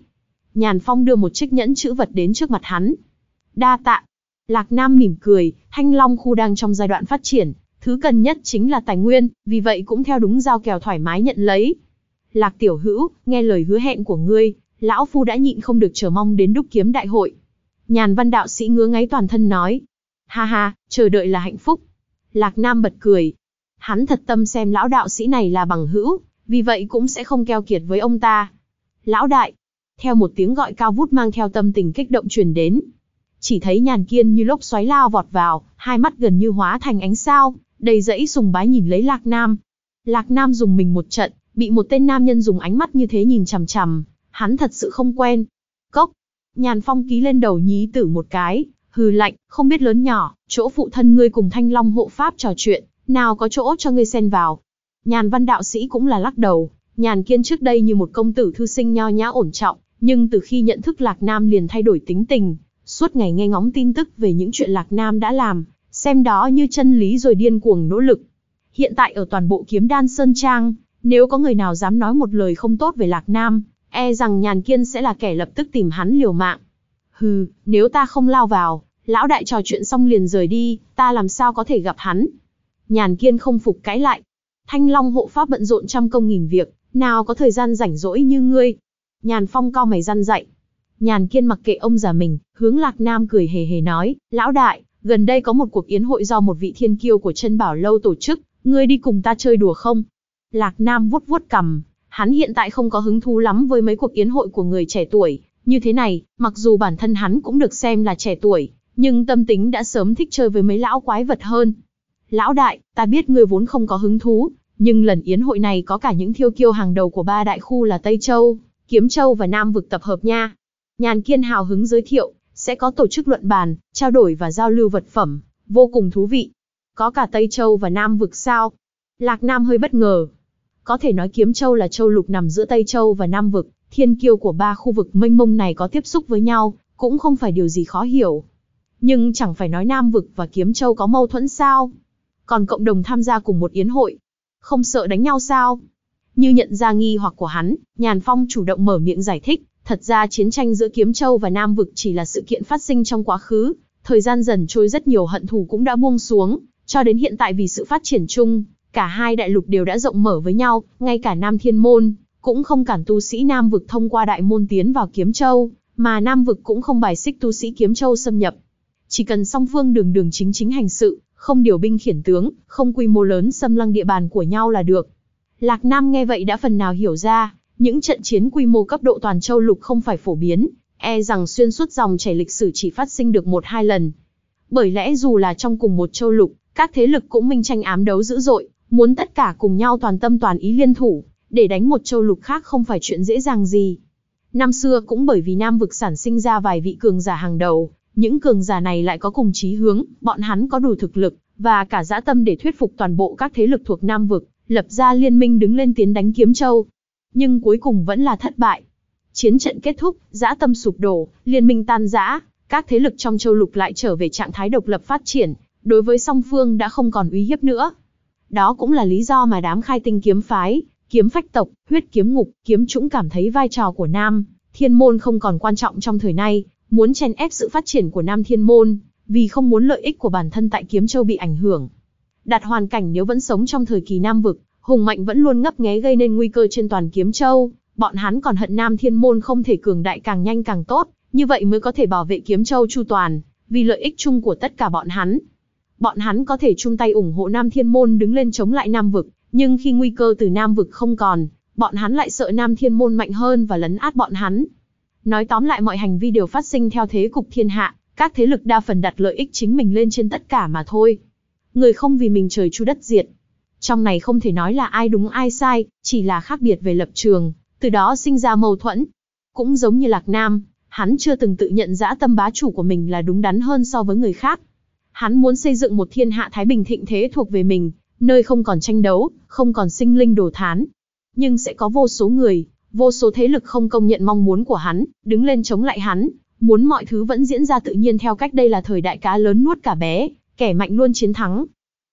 Nhàn Phong đưa một chiếc nhẫn chữ vật đến trước mặt hắn. Đa tạ. Lạc Nam mỉm cười, Thanh Long khu đang trong giai đoạn phát triển, thứ cần nhất chính là tài nguyên, vì vậy cũng theo đúng giao kèo thoải mái nhận lấy. Lạc tiểu hữu, nghe lời hứa hẹn của ngươi, lão phu đã nhịn không được chờ mong đến đúc kiếm đại hội. Nhàn văn đạo sĩ ngứa ngáy toàn thân nói. Ha ha, chờ đợi là hạnh phúc. Lạc Nam bật cười. Hắn thật tâm xem lão đạo sĩ này là bằng hữu, vì vậy cũng sẽ không keo kiệt với ông ta. Lão đại, theo một tiếng gọi cao vút mang theo tâm tình kích động truyền đến. Chỉ thấy nhàn kiên như lốc xoáy lao vọt vào, hai mắt gần như hóa thành ánh sao, đầy dẫy sùng bái nhìn lấy Lạc Nam. Lạc Nam dùng mình một trận, bị một tên nam nhân dùng ánh mắt như thế nhìn chằm chằm, hắn thật sự không quen. Cốc, nhàn phong ký lên đầu nhí tử một cái, hừ lạnh, không biết lớn nhỏ, chỗ phụ thân ngươi cùng thanh long hộ pháp trò chuyện, nào có chỗ cho ngươi xen vào. Nhàn văn đạo sĩ cũng là lắc đầu, nhàn kiên trước đây như một công tử thư sinh nho nhã ổn trọng, nhưng từ khi nhận thức Lạc Nam liền thay đổi tính tình, suốt ngày nghe ngóng tin tức về những chuyện Lạc Nam đã làm, xem đó như chân lý rồi điên cuồng nỗ lực. Hiện tại ở toàn bộ kiếm đan Sơn Trang, nếu có người nào dám nói một lời không tốt về Lạc Nam, e rằng nhàn kiên sẽ là kẻ lập tức tìm hắn liều mạng. Hừ, nếu ta không lao vào, lão đại trò chuyện xong liền rời đi, ta làm sao có thể gặp hắn. Nhàn kiên không phục cãi lại. Thanh Long hộ pháp bận rộn trăm công nghìn việc, nào có thời gian rảnh rỗi như ngươi. Nhàn Phong cao mày răn dạy. Nhàn kiên mặc kệ ông già mình, hướng Lạc Nam cười hề hề nói, lão đại, gần đây có một cuộc yến hội do một vị thiên kiêu của chân bảo lâu tổ chức, ngươi đi cùng ta chơi đùa không? Lạc Nam vuốt vuốt cầm, hắn hiện tại không có hứng thú lắm với mấy cuộc yến hội của người trẻ tuổi, như thế này, mặc dù bản thân hắn cũng được xem là trẻ tuổi, nhưng tâm tính đã sớm thích chơi với mấy lão quái vật hơn. Lão đại, ta biết ngươi vốn không có hứng thú, nhưng lần yến hội này có cả những thiêu kiêu hàng đầu của ba đại khu là Tây Châu, Kiếm Châu và Nam Vực tập hợp nha. Nhàn Kiên hào hứng giới thiệu, sẽ có tổ chức luận bàn, trao đổi và giao lưu vật phẩm, vô cùng thú vị. Có cả Tây Châu và Nam Vực sao? Lạc Nam hơi bất ngờ. Có thể nói Kiếm Châu là châu lục nằm giữa Tây Châu và Nam Vực, thiên kiêu của ba khu vực mênh mông này có tiếp xúc với nhau, cũng không phải điều gì khó hiểu. Nhưng chẳng phải nói Nam Vực và Kiếm Châu có mâu thuẫn sao? Còn cộng đồng tham gia cùng một yến hội, không sợ đánh nhau sao? Như nhận ra nghi hoặc của hắn, Nhàn Phong chủ động mở miệng giải thích, thật ra chiến tranh giữa Kiếm Châu và Nam Vực chỉ là sự kiện phát sinh trong quá khứ, thời gian dần trôi rất nhiều hận thù cũng đã buông xuống, cho đến hiện tại vì sự phát triển chung, cả hai đại lục đều đã rộng mở với nhau, ngay cả Nam Thiên Môn, cũng không cản tu sĩ Nam Vực thông qua đại môn tiến vào Kiếm Châu, mà Nam Vực cũng không bài xích tu sĩ Kiếm Châu xâm nhập. Chỉ cần song phương đường đường chính chính hành sự, không điều binh khiển tướng, không quy mô lớn xâm lăng địa bàn của nhau là được. Lạc Nam nghe vậy đã phần nào hiểu ra, những trận chiến quy mô cấp độ toàn châu lục không phải phổ biến, e rằng xuyên suốt dòng chảy lịch sử chỉ phát sinh được một hai lần. Bởi lẽ dù là trong cùng một châu lục, các thế lực cũng minh tranh ám đấu dữ dội, muốn tất cả cùng nhau toàn tâm toàn ý liên thủ, để đánh một châu lục khác không phải chuyện dễ dàng gì. Năm xưa cũng bởi vì Nam vực sản sinh ra vài vị cường giả hàng đầu, những cường giả này lại có cùng chí hướng, bọn hắn có đủ thực lực, và cả dã tâm để thuyết phục toàn bộ các thế lực thuộc Nam vực, lập ra liên minh đứng lên tiến đánh Kiếm Châu. Nhưng cuối cùng vẫn là thất bại. Chiến trận kết thúc, dã tâm sụp đổ, liên minh tan rã, các thế lực trong châu lục lại trở về trạng thái độc lập phát triển, đối với song phương đã không còn uy hiếp nữa. Đó cũng là lý do mà đám khai tinh kiếm phái, kiếm phách tộc, huyết kiếm ngục, kiếm trũng cảm thấy vai trò của Nam, thiên môn không còn quan trọng trong thời nay, muốn chèn ép sự phát triển của Nam thiên môn, vì không muốn lợi ích của bản thân tại kiếm châu bị ảnh hưởng. Đặt hoàn cảnh nếu vẫn sống trong thời kỳ Nam vực, hùng mạnh vẫn luôn ngấp nghé gây nên nguy cơ trên toàn kiếm châu, bọn hắn còn hận Nam thiên môn không thể cường đại càng nhanh càng tốt, như vậy mới có thể bảo vệ kiếm châu chu toàn, vì lợi ích chung của tất cả bọn hắn. Bọn hắn có thể chung tay ủng hộ Nam Thiên Môn đứng lên chống lại Nam Vực, nhưng khi nguy cơ từ Nam Vực không còn, bọn hắn lại sợ Nam Thiên Môn mạnh hơn và lấn át bọn hắn. Nói tóm lại mọi hành vi đều phát sinh theo thế cục thiên hạ, các thế lực đa phần đặt lợi ích chính mình lên trên tất cả mà thôi. Người không vì mình trời chu đất diệt. Trong này không thể nói là ai đúng ai sai, chỉ là khác biệt về lập trường, từ đó sinh ra mâu thuẫn. Cũng giống như Lạc Nam, hắn chưa từng tự nhận dã tâm bá chủ của mình là đúng đắn hơn so với người khác. Hắn muốn xây dựng một thiên hạ thái bình thịnh thế thuộc về mình, nơi không còn tranh đấu, không còn sinh linh đồ thán. Nhưng sẽ có vô số người, vô số thế lực không công nhận mong muốn của hắn, đứng lên chống lại hắn, muốn mọi thứ vẫn diễn ra tự nhiên theo cách đây là thời đại cá lớn nuốt cả bé, kẻ mạnh luôn chiến thắng.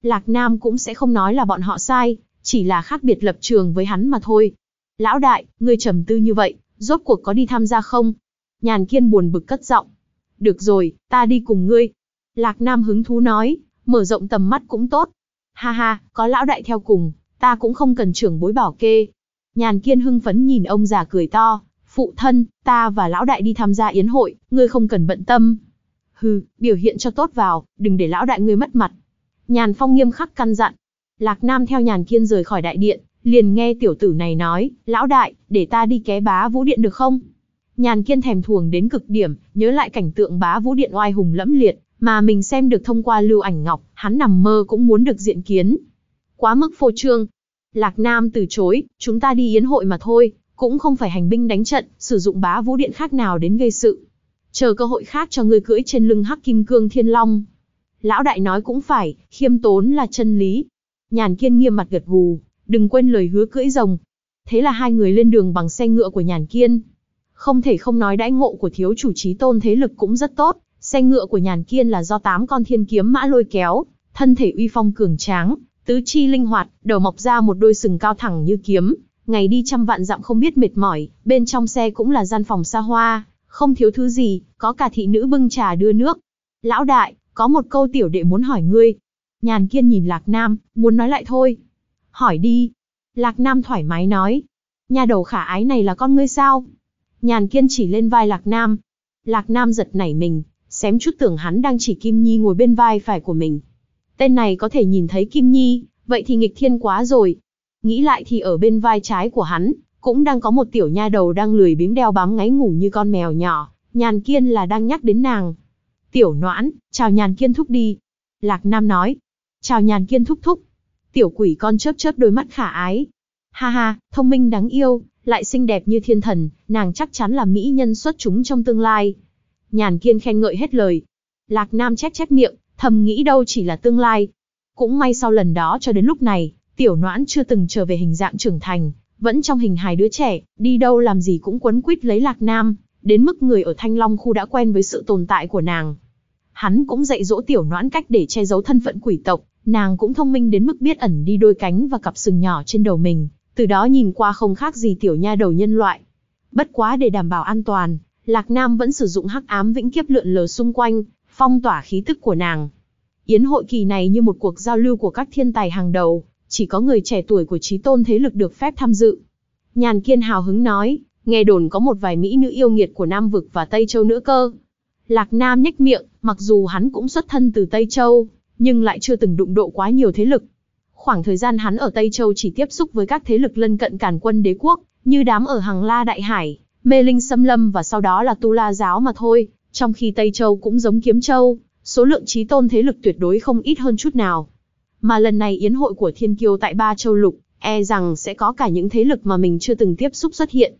Lạc Nam cũng sẽ không nói là bọn họ sai, chỉ là khác biệt lập trường với hắn mà thôi. Lão đại, ngươi trầm tư như vậy, rốt cuộc có đi tham gia không? Nhàn kiên buồn bực cất giọng. Được rồi, ta đi cùng ngươi. Lạc Nam hứng thú nói, mở rộng tầm mắt cũng tốt. Ha ha, có lão đại theo cùng, ta cũng không cần trưởng bối bảo kê. Nhàn kiên hưng phấn nhìn ông già cười to, phụ thân, ta và lão đại đi tham gia yến hội, ngươi không cần bận tâm. Hừ, biểu hiện cho tốt vào, đừng để lão đại ngươi mất mặt. Nhàn Phong nghiêm khắc căn dặn. Lạc Nam theo Nhàn Kiên rời khỏi đại điện, liền nghe tiểu tử này nói, lão đại, để ta đi ké bá vũ điện được không? Nhàn Kiên thèm thuồng đến cực điểm, nhớ lại cảnh tượng bá vũ điện oai hùng lẫm liệt, mà mình xem được thông qua lưu ảnh ngọc, hắn nằm mơ cũng muốn được diện kiến. Quá mức phô trương. Lạc Nam từ chối, chúng ta đi yến hội mà thôi, cũng không phải hành binh đánh trận, sử dụng bá vũ điện khác nào đến gây sự. Chờ cơ hội khác cho ngươi cưỡi trên lưng hắc kim cương thiên long. Lão đại nói cũng phải, khiêm tốn là chân lý. Nhàn kiên nghiêm mặt gật gù, đừng quên lời hứa cưỡi rồng. Thế là hai người lên đường bằng xe ngựa của nhàn kiên. Không thể không nói đãi ngộ của thiếu chủ trí tôn thế lực cũng rất tốt, Xe ngựa của nhàn kiên là do tám con thiên kiếm mã lôi kéo, thân thể uy phong cường tráng, tứ chi linh hoạt, đầu mọc ra một đôi sừng cao thẳng như kiếm, ngày đi trăm vạn dặm không biết mệt mỏi, bên trong xe cũng là gian phòng xa hoa, không thiếu thứ gì, có cả thị nữ bưng trà đưa nước. Lão đại, có một câu tiểu đệ muốn hỏi ngươi. Nhàn kiên nhìn Lạc Nam, muốn nói lại thôi. Hỏi đi. Lạc Nam thoải mái nói. Nhà đầu khả ái này là con ngươi sao? Nhàn kiên chỉ lên vai Lạc Nam. Lạc Nam giật nảy mình, xém chút tưởng hắn đang chỉ Kim Nhi ngồi bên vai phải của mình. Tên này có thể nhìn thấy Kim Nhi, vậy thì nghịch thiên quá rồi. Nghĩ lại thì ở bên vai trái của hắn, cũng đang có một tiểu nha đầu đang lười biếng đeo bám ngáy ngủ như con mèo nhỏ, nhàn kiên là đang nhắc đến nàng. Tiểu noãn, chào nhàn kiên thúc đi. Lạc Nam nói. Chào nhàn kiên thúc thúc. Tiểu quỷ con chớp chớp đôi mắt khả ái. Ha ha, thông minh đáng yêu, lại xinh đẹp như thiên thần, nàng chắc chắn là mỹ nhân xuất chúng trong tương lai. Nhàn kiên khen ngợi hết lời. Lạc Nam chép chép miệng, thầm nghĩ đâu chỉ là tương lai. Cũng may sau lần đó cho đến lúc này, tiểu noãn chưa từng trở về hình dạng trưởng thành, vẫn trong hình hài đứa trẻ, đi đâu làm gì cũng quấn quýt lấy Lạc Nam, đến mức người ở Thanh Long khu đã quen với sự tồn tại của nàng. Hắn cũng dạy dỗ tiểu noãn cách để che giấu thân phận quỷ tộc, nàng cũng thông minh đến mức biết ẩn đi đôi cánh và cặp sừng nhỏ trên đầu mình, từ đó nhìn qua không khác gì tiểu nha đầu nhân loại. Bất quá để đảm bảo an toàn, Lạc Nam vẫn sử dụng hắc ám vĩnh kiếp lượn lờ xung quanh, phong tỏa khí tức của nàng. Yến hội kỳ này như một cuộc giao lưu của các thiên tài hàng đầu, chỉ có người trẻ tuổi của trí tôn thế lực được phép tham dự. Nhàn kiên hào hứng nói, nghe đồn có một vài mỹ nữ yêu nghiệt của Nam Vực và Tây Châu nữa cơ. Lạc Nam nhếch miệng, mặc dù hắn cũng xuất thân từ Tây Châu, nhưng lại chưa từng đụng độ quá nhiều thế lực. Khoảng thời gian hắn ở Tây Châu chỉ tiếp xúc với các thế lực lân cận càn quân đế quốc, như đám ở Hằng La Đại Hải, Mê Linh Xâm Lâm và sau đó là Tu La Giáo mà thôi, trong khi Tây Châu cũng giống Kiếm Châu, số lượng trí tôn thế lực tuyệt đối không ít hơn chút nào. Mà lần này yến hội của Thiên Kiêu tại Ba Châu Lục, e rằng sẽ có cả những thế lực mà mình chưa từng tiếp xúc xuất hiện.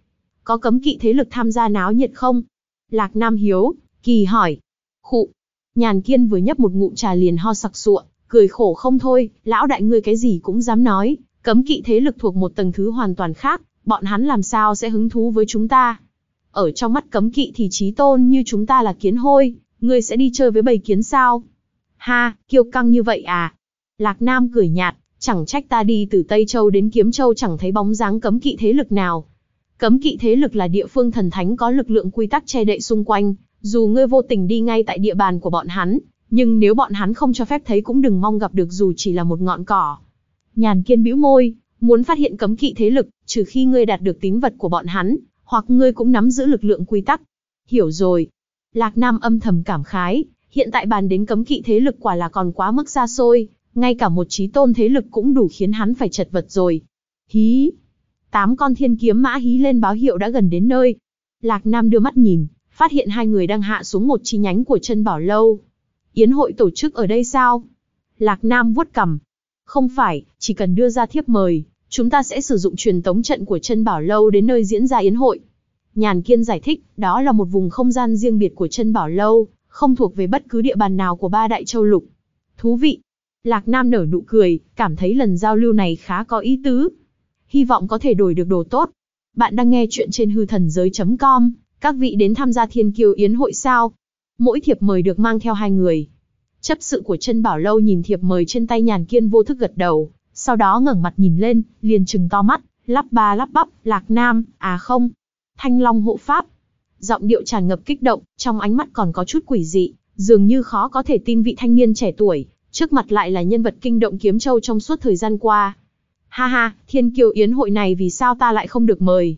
Có cấm kỵ thế lực tham gia náo nhiệt không? Lạc Nam Hiếu, kỳ hỏi. Khụ. Nhàn Kiên vừa nhấp một ngụm trà liền ho sặc sụa, cười khổ không thôi, lão đại ngươi cái gì cũng dám nói, cấm kỵ thế lực thuộc một tầng thứ hoàn toàn khác, bọn hắn làm sao sẽ hứng thú với chúng ta. Ở trong mắt cấm kỵ thì trí tôn như chúng ta là kiến hôi, ngươi sẽ đi chơi với bầy kiến sao? Ha, kiêu căng như vậy à? Lạc Nam cười nhạt, chẳng trách ta đi từ Tây Châu đến Kiếm Châu chẳng thấy bóng dáng cấm kỵ thế lực nào. Cấm kỵ thế lực là địa phương thần thánh có lực lượng quy tắc che đậy xung quanh, dù ngươi vô tình đi ngay tại địa bàn của bọn hắn, nhưng nếu bọn hắn không cho phép thấy cũng đừng mong gặp được dù chỉ là một ngọn cỏ. Nhàn kiên bĩu môi, muốn phát hiện cấm kỵ thế lực, trừ khi ngươi đạt được tính vật của bọn hắn, hoặc ngươi cũng nắm giữ lực lượng quy tắc. Hiểu rồi. Lạc Nam âm thầm cảm khái, hiện tại bàn đến cấm kỵ thế lực quả là còn quá mức xa xôi, ngay cả một trí tôn thế lực cũng đủ khiến hắn phải chật vật rồi. Hí! Tám con thiên kiếm mã hí lên báo hiệu đã gần đến nơi. Lạc Nam đưa mắt nhìn, phát hiện hai người đang hạ xuống một chi nhánh của chân bảo lâu. Yến hội tổ chức ở đây sao? Lạc Nam vuốt cằm. Không phải, chỉ cần đưa ra thiếp mời, chúng ta sẽ sử dụng truyền tống trận của chân bảo lâu đến nơi diễn ra yến hội. Nhàn Kiên giải thích, đó là một vùng không gian riêng biệt của chân bảo lâu, không thuộc về bất cứ địa bàn nào của ba đại châu lục. Thú vị. Lạc Nam nở nụ cười, cảm thấy lần giao lưu này khá có ý tứ. Hy vọng có thể đổi được đồ tốt. Bạn đang nghe chuyện trên hư thần giới.com, các vị đến tham gia thiên kiêu yến hội sao? Mỗi thiệp mời được mang theo hai người. Chấp sự của chân bảo lâu nhìn thiệp mời trên tay nhàn kiên vô thức gật đầu, sau đó ngẩng mặt nhìn lên, liền trừng to mắt, lắp ba lắp bắp, lạc nam, à không, thanh long hộ pháp. Giọng điệu tràn ngập kích động, trong ánh mắt còn có chút quỷ dị, dường như khó có thể tin vị thanh niên trẻ tuổi, trước mặt lại là nhân vật kinh động kiếm châu trong suốt thời gian qua. Ha ha, thiên kiều yến hội này vì sao ta lại không được mời?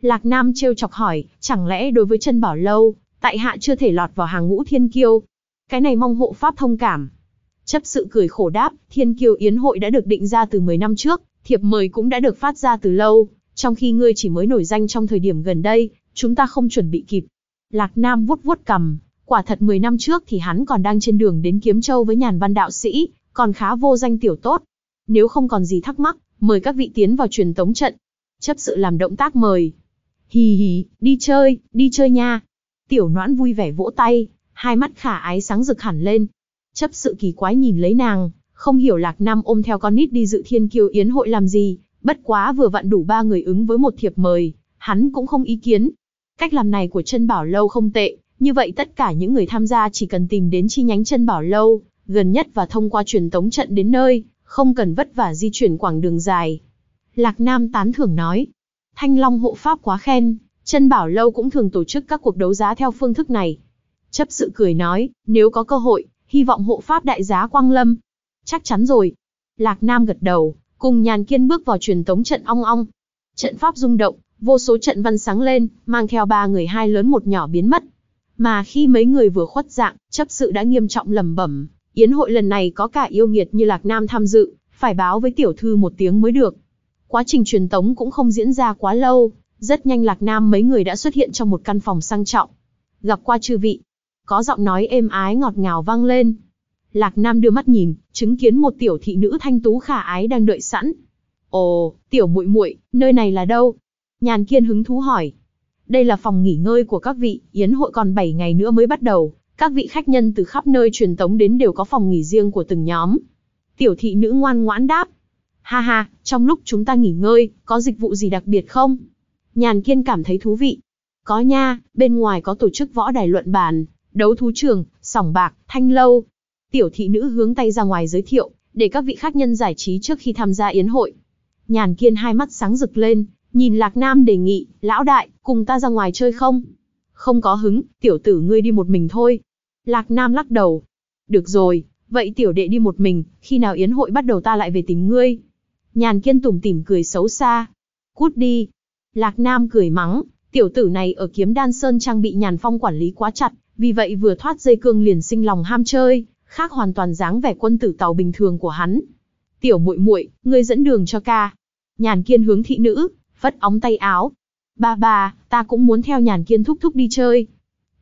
Lạc Nam trêu chọc hỏi, chẳng lẽ đối với chân bảo lâu, tại hạ chưa thể lọt vào hàng ngũ thiên kiêu? Cái này mong hộ pháp thông cảm. Chấp sự cười khổ đáp, thiên kiêu yến hội đã được định ra từ 10 năm trước, thiệp mời cũng đã được phát ra từ lâu, trong khi ngươi chỉ mới nổi danh trong thời điểm gần đây, chúng ta không chuẩn bị kịp. Lạc Nam vuốt vuốt cầm, quả thật 10 năm trước thì hắn còn đang trên đường đến Kiếm Châu với nhàn văn đạo sĩ, còn khá vô danh tiểu tốt. Nếu không còn gì thắc mắc, mời các vị tiến vào truyền tống trận. Chấp sự làm động tác mời. Hì hì, đi chơi, đi chơi nha. Tiểu noãn vui vẻ vỗ tay, hai mắt khả ái sáng rực hẳn lên. Chấp sự kỳ quái nhìn lấy nàng, không hiểu Lạc Nam ôm theo con nít đi dự thiên kiêu yến hội làm gì, bất quá vừa vặn đủ ba người ứng với một thiệp mời, hắn cũng không ý kiến. Cách làm này của chân bảo lâu không tệ, như vậy tất cả những người tham gia chỉ cần tìm đến chi nhánh chân bảo lâu, gần nhất và thông qua truyền tống trận đến nơi, không cần vất vả di chuyển quãng đường dài. Lạc Nam tán thưởng nói, Thanh Long hộ pháp quá khen, chân bảo lâu cũng thường tổ chức các cuộc đấu giá theo phương thức này. Chấp sự cười nói, nếu có cơ hội, hy vọng hộ pháp đại giá quang lâm. Chắc chắn rồi. Lạc Nam gật đầu, cùng nhàn kiên bước vào truyền tống trận ong ong. Trận pháp rung động, vô số trận văn sáng lên, mang theo ba người hai lớn một nhỏ biến mất. Mà khi mấy người vừa khuất dạng, chấp sự đã nghiêm trọng lầm bẩm, yến hội lần này có cả yêu nghiệt như Lạc Nam tham dự, phải báo với tiểu thư một tiếng mới được. Quá trình truyền tống cũng không diễn ra quá lâu, rất nhanh Lạc Nam mấy người đã xuất hiện trong một căn phòng sang trọng. Gặp qua chư vị, có giọng nói êm ái ngọt ngào vang lên. Lạc Nam đưa mắt nhìn, chứng kiến một tiểu thị nữ thanh tú khả ái đang đợi sẵn. Ồ, tiểu muội muội, nơi này là đâu? Nhàn Kiên hứng thú hỏi. Đây là phòng nghỉ ngơi của các vị, yến hội còn 7 ngày nữa mới bắt đầu, các vị khách nhân từ khắp nơi truyền tống đến đều có phòng nghỉ riêng của từng nhóm. Tiểu thị nữ ngoan ngoãn đáp. Ha ha, trong lúc chúng ta nghỉ ngơi, có dịch vụ gì đặc biệt không? Nhàn Kiên cảm thấy thú vị. Có nha, bên ngoài có tổ chức võ đài luận bàn, đấu thú trường, sòng bạc, thanh lâu. Tiểu thị nữ hướng tay ra ngoài giới thiệu, để các vị khách nhân giải trí trước khi tham gia yến hội. Nhàn Kiên hai mắt sáng rực lên, nhìn Lạc Nam đề nghị, lão đại, cùng ta ra ngoài chơi không? Không có hứng, tiểu tử ngươi đi một mình thôi. Lạc Nam lắc đầu. Được rồi, vậy tiểu đệ đi một mình, khi nào yến hội bắt đầu ta lại về tìm ngươi. Nhàn Kiên tủm tỉm cười xấu xa. Cút đi. Lạc Nam cười mắng, tiểu tử này ở kiếm đan sơn trang bị Nhàn Phong quản lý quá chặt, vì vậy vừa thoát dây cương liền sinh lòng ham chơi, khác hoàn toàn dáng vẻ quân tử tàu bình thường của hắn. Tiểu muội muội, ngươi dẫn đường cho ca. Nhàn Kiên hướng thị nữ, vất óng tay áo. Ba ba, ta cũng muốn theo Nhàn Kiên thúc thúc đi chơi.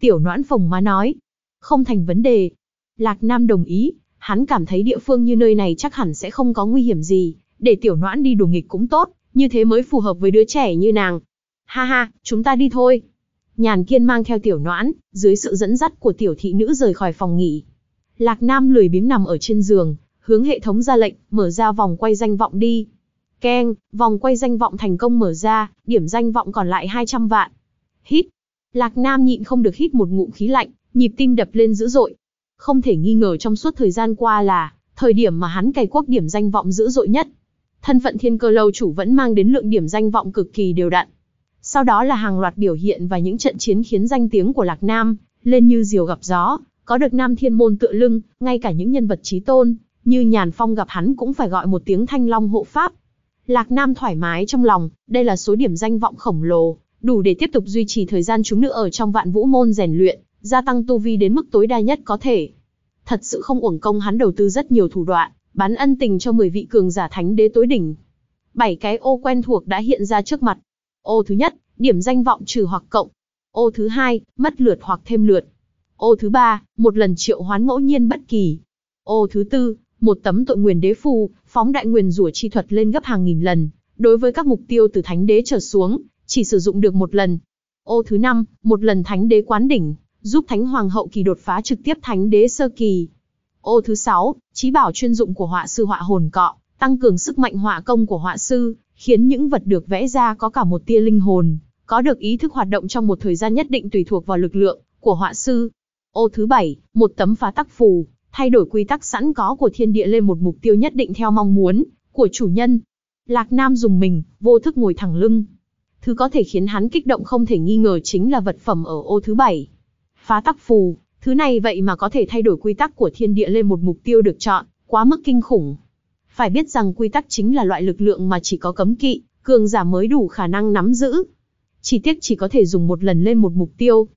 Tiểu noãn phồng má nói. Không thành vấn đề. Lạc Nam đồng ý, hắn cảm thấy địa phương như nơi này chắc hẳn sẽ không có nguy hiểm gì, để tiểu noãn đi đùa nghịch cũng tốt, như thế mới phù hợp với đứa trẻ như nàng. Ha ha, chúng ta đi thôi. Nhàn Kiên mang theo tiểu noãn, dưới sự dẫn dắt của tiểu thị nữ rời khỏi phòng nghỉ. Lạc Nam lười biếng nằm ở trên giường, hướng hệ thống ra lệnh, mở ra vòng quay danh vọng đi. Keng, vòng quay danh vọng thành công mở ra, điểm danh vọng còn lại 200 vạn. Hít. Lạc Nam nhịn không được hít một ngụm khí lạnh, nhịp tim đập lên dữ dội. Không thể nghi ngờ trong suốt thời gian qua là, thời điểm mà hắn cày quốc điểm danh vọng dữ dội nhất. Thân phận thiên cơ lâu chủ vẫn mang đến lượng điểm danh vọng cực kỳ đều đặn. Sau đó là hàng loạt biểu hiện và những trận chiến khiến danh tiếng của Lạc Nam lên như diều gặp gió, có được Nam Thiên Môn tựa lưng, ngay cả những nhân vật trí tôn, như Nhàn Phong gặp hắn cũng phải gọi một tiếng thanh long hộ pháp. Lạc Nam thoải mái trong lòng, đây là số điểm danh vọng khổng lồ, đủ để tiếp tục duy trì thời gian chúng nữ ở trong vạn vũ môn rèn luyện, gia tăng tu vi đến mức tối đa nhất có thể. Thật sự không uổng công hắn đầu tư rất nhiều thủ đoạn, bán ân tình cho 10 vị cường giả thánh đế tối đỉnh. Bảy cái ô quen thuộc đã hiện ra trước mặt. Ô thứ nhất, điểm danh vọng trừ hoặc cộng. Ô thứ hai, mất lượt hoặc thêm lượt. Ô thứ ba, một lần triệu hoán ngẫu nhiên bất kỳ. Ô thứ tư, một tấm tội nguyền đế phù, phóng đại nguyền rủa chi thuật lên gấp hàng nghìn lần. Đối với các mục tiêu từ thánh đế trở xuống, chỉ sử dụng được một lần. Ô thứ năm, một lần thánh đế quán đỉnh, giúp thánh hoàng hậu kỳ đột phá trực tiếp thánh đế sơ kỳ. Ô thứ sáu, trí bảo chuyên dụng của họa sư họa hồn cọ, tăng cường sức mạnh họa công của họa sư, khiến những vật được vẽ ra có cả một tia linh hồn, có được ý thức hoạt động trong một thời gian nhất định tùy thuộc vào lực lượng của họa sư. Ô thứ bảy, một tấm phá tắc phù, thay đổi quy tắc sẵn có của thiên địa lên một mục tiêu nhất định theo mong muốn của chủ nhân. Lạc Nam dùng mình, vô thức ngồi thẳng lưng. Thứ có thể khiến hắn kích động không thể nghi ngờ chính là vật phẩm ở ô thứ bảy. Phá tắc phù, thứ này vậy mà có thể thay đổi quy tắc của thiên địa lên một mục tiêu được chọn, quá mức kinh khủng. Phải biết rằng quy tắc chính là loại lực lượng mà chỉ có cấm kỵ, cường giả mới đủ khả năng nắm giữ. Chỉ tiếc chỉ có thể dùng một lần lên một mục tiêu.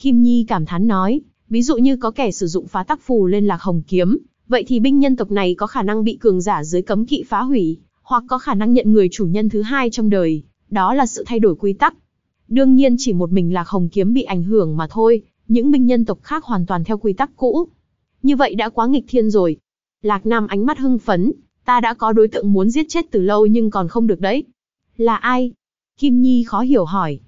Kim Nhi cảm thán nói, ví dụ như có kẻ sử dụng phá tắc phù lên lạc hồng kiếm, vậy thì binh nhân tộc này có khả năng bị cường giả dưới cấm kỵ phá hủy, hoặc có khả năng nhận người chủ nhân thứ hai trong đời, đó là sự thay đổi quy tắc. Đương nhiên chỉ một mình lạc hồng kiếm bị ảnh hưởng mà thôi, những binh nhân tộc khác hoàn toàn theo quy tắc cũ. Như vậy đã quá nghịch thiên rồi. Lạc Nam ánh mắt hưng phấn, ta đã có đối tượng muốn giết chết từ lâu nhưng còn không được đấy. Là ai? Kim Nhi khó hiểu hỏi.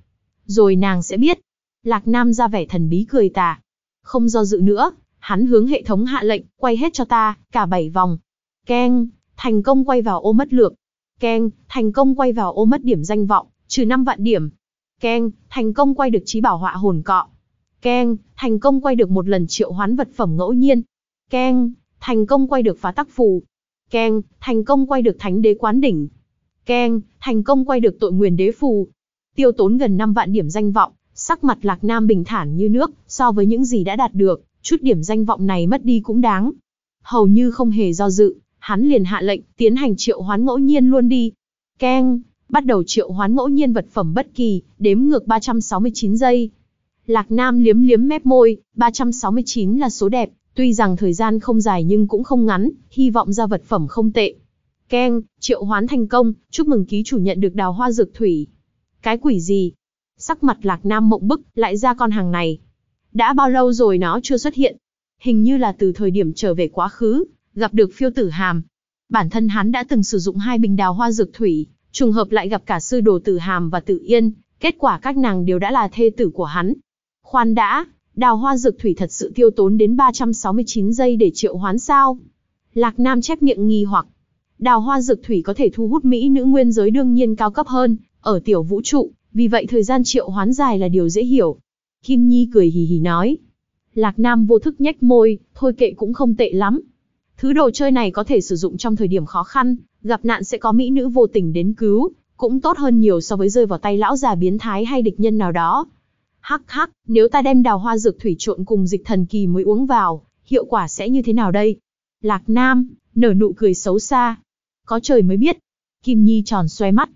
Rồi nàng sẽ biết. Lạc Nam ra vẻ thần bí cười tà. Không do dự nữa, hắn hướng hệ thống hạ lệnh, quay hết cho ta, cả bảy vòng. Keng, thành công quay vào ô mất lược. Keng, thành công quay vào ô mất điểm danh vọng, trừ 5 vạn điểm. Keng, thành công quay được trí bảo họa hồn cọ. Keng, thành công quay được một lần triệu hoán vật phẩm ngẫu nhiên. Keng, thành công quay được phá tắc phù. Keng, thành công quay được thánh đế quán đỉnh. Keng, thành công quay được tội nguyền đế phù. Tiêu tốn gần 5 vạn điểm danh vọng, sắc mặt Lạc Nam bình thản như nước, so với những gì đã đạt được, chút điểm danh vọng này mất đi cũng đáng. Hầu như không hề do dự, hắn liền hạ lệnh, tiến hành triệu hoán ngẫu nhiên luôn đi. Keng, bắt đầu triệu hoán ngẫu nhiên vật phẩm bất kỳ, đếm ngược 369 giây. Lạc Nam liếm liếm mép môi, 369 là số đẹp, tuy rằng thời gian không dài nhưng cũng không ngắn, hy vọng ra vật phẩm không tệ. Keng, triệu hoán thành công, chúc mừng ký chủ nhận được đào hoa dược thủy. Cái quỷ gì? Sắc mặt Lạc Nam mộng bức, lại ra con hàng này. Đã bao lâu rồi nó chưa xuất hiện? Hình như là từ thời điểm trở về quá khứ, gặp được phiêu tử hàm. Bản thân hắn đã từng sử dụng hai bình đào hoa dược thủy, trùng hợp lại gặp cả sư đồ tử hàm và tử yên, kết quả các nàng đều đã là thê tử của hắn. Khoan đã, đào hoa dược thủy thật sự tiêu tốn đến 369 giây để triệu hoán sao? Lạc Nam chép miệng nghi hoặc. Đào hoa dược thủy có thể thu hút mỹ nữ nguyên giới đương nhiên cao cấp hơn, ở tiểu vũ trụ, vì vậy thời gian triệu hoán dài là điều dễ hiểu. Kim Nhi cười hì hì nói. Lạc Nam vô thức nhếch môi, thôi kệ cũng không tệ lắm. Thứ đồ chơi này có thể sử dụng trong thời điểm khó khăn, gặp nạn sẽ có mỹ nữ vô tình đến cứu, cũng tốt hơn nhiều so với rơi vào tay lão già biến thái hay địch nhân nào đó. Hắc hắc, nếu ta đem đào hoa dược thủy trộn cùng dịch thần kỳ mới uống vào, hiệu quả sẽ như thế nào đây? Lạc Nam, nở nụ cười xấu xa. Có trời mới biết. Kim Nhi tròn xoay mắt.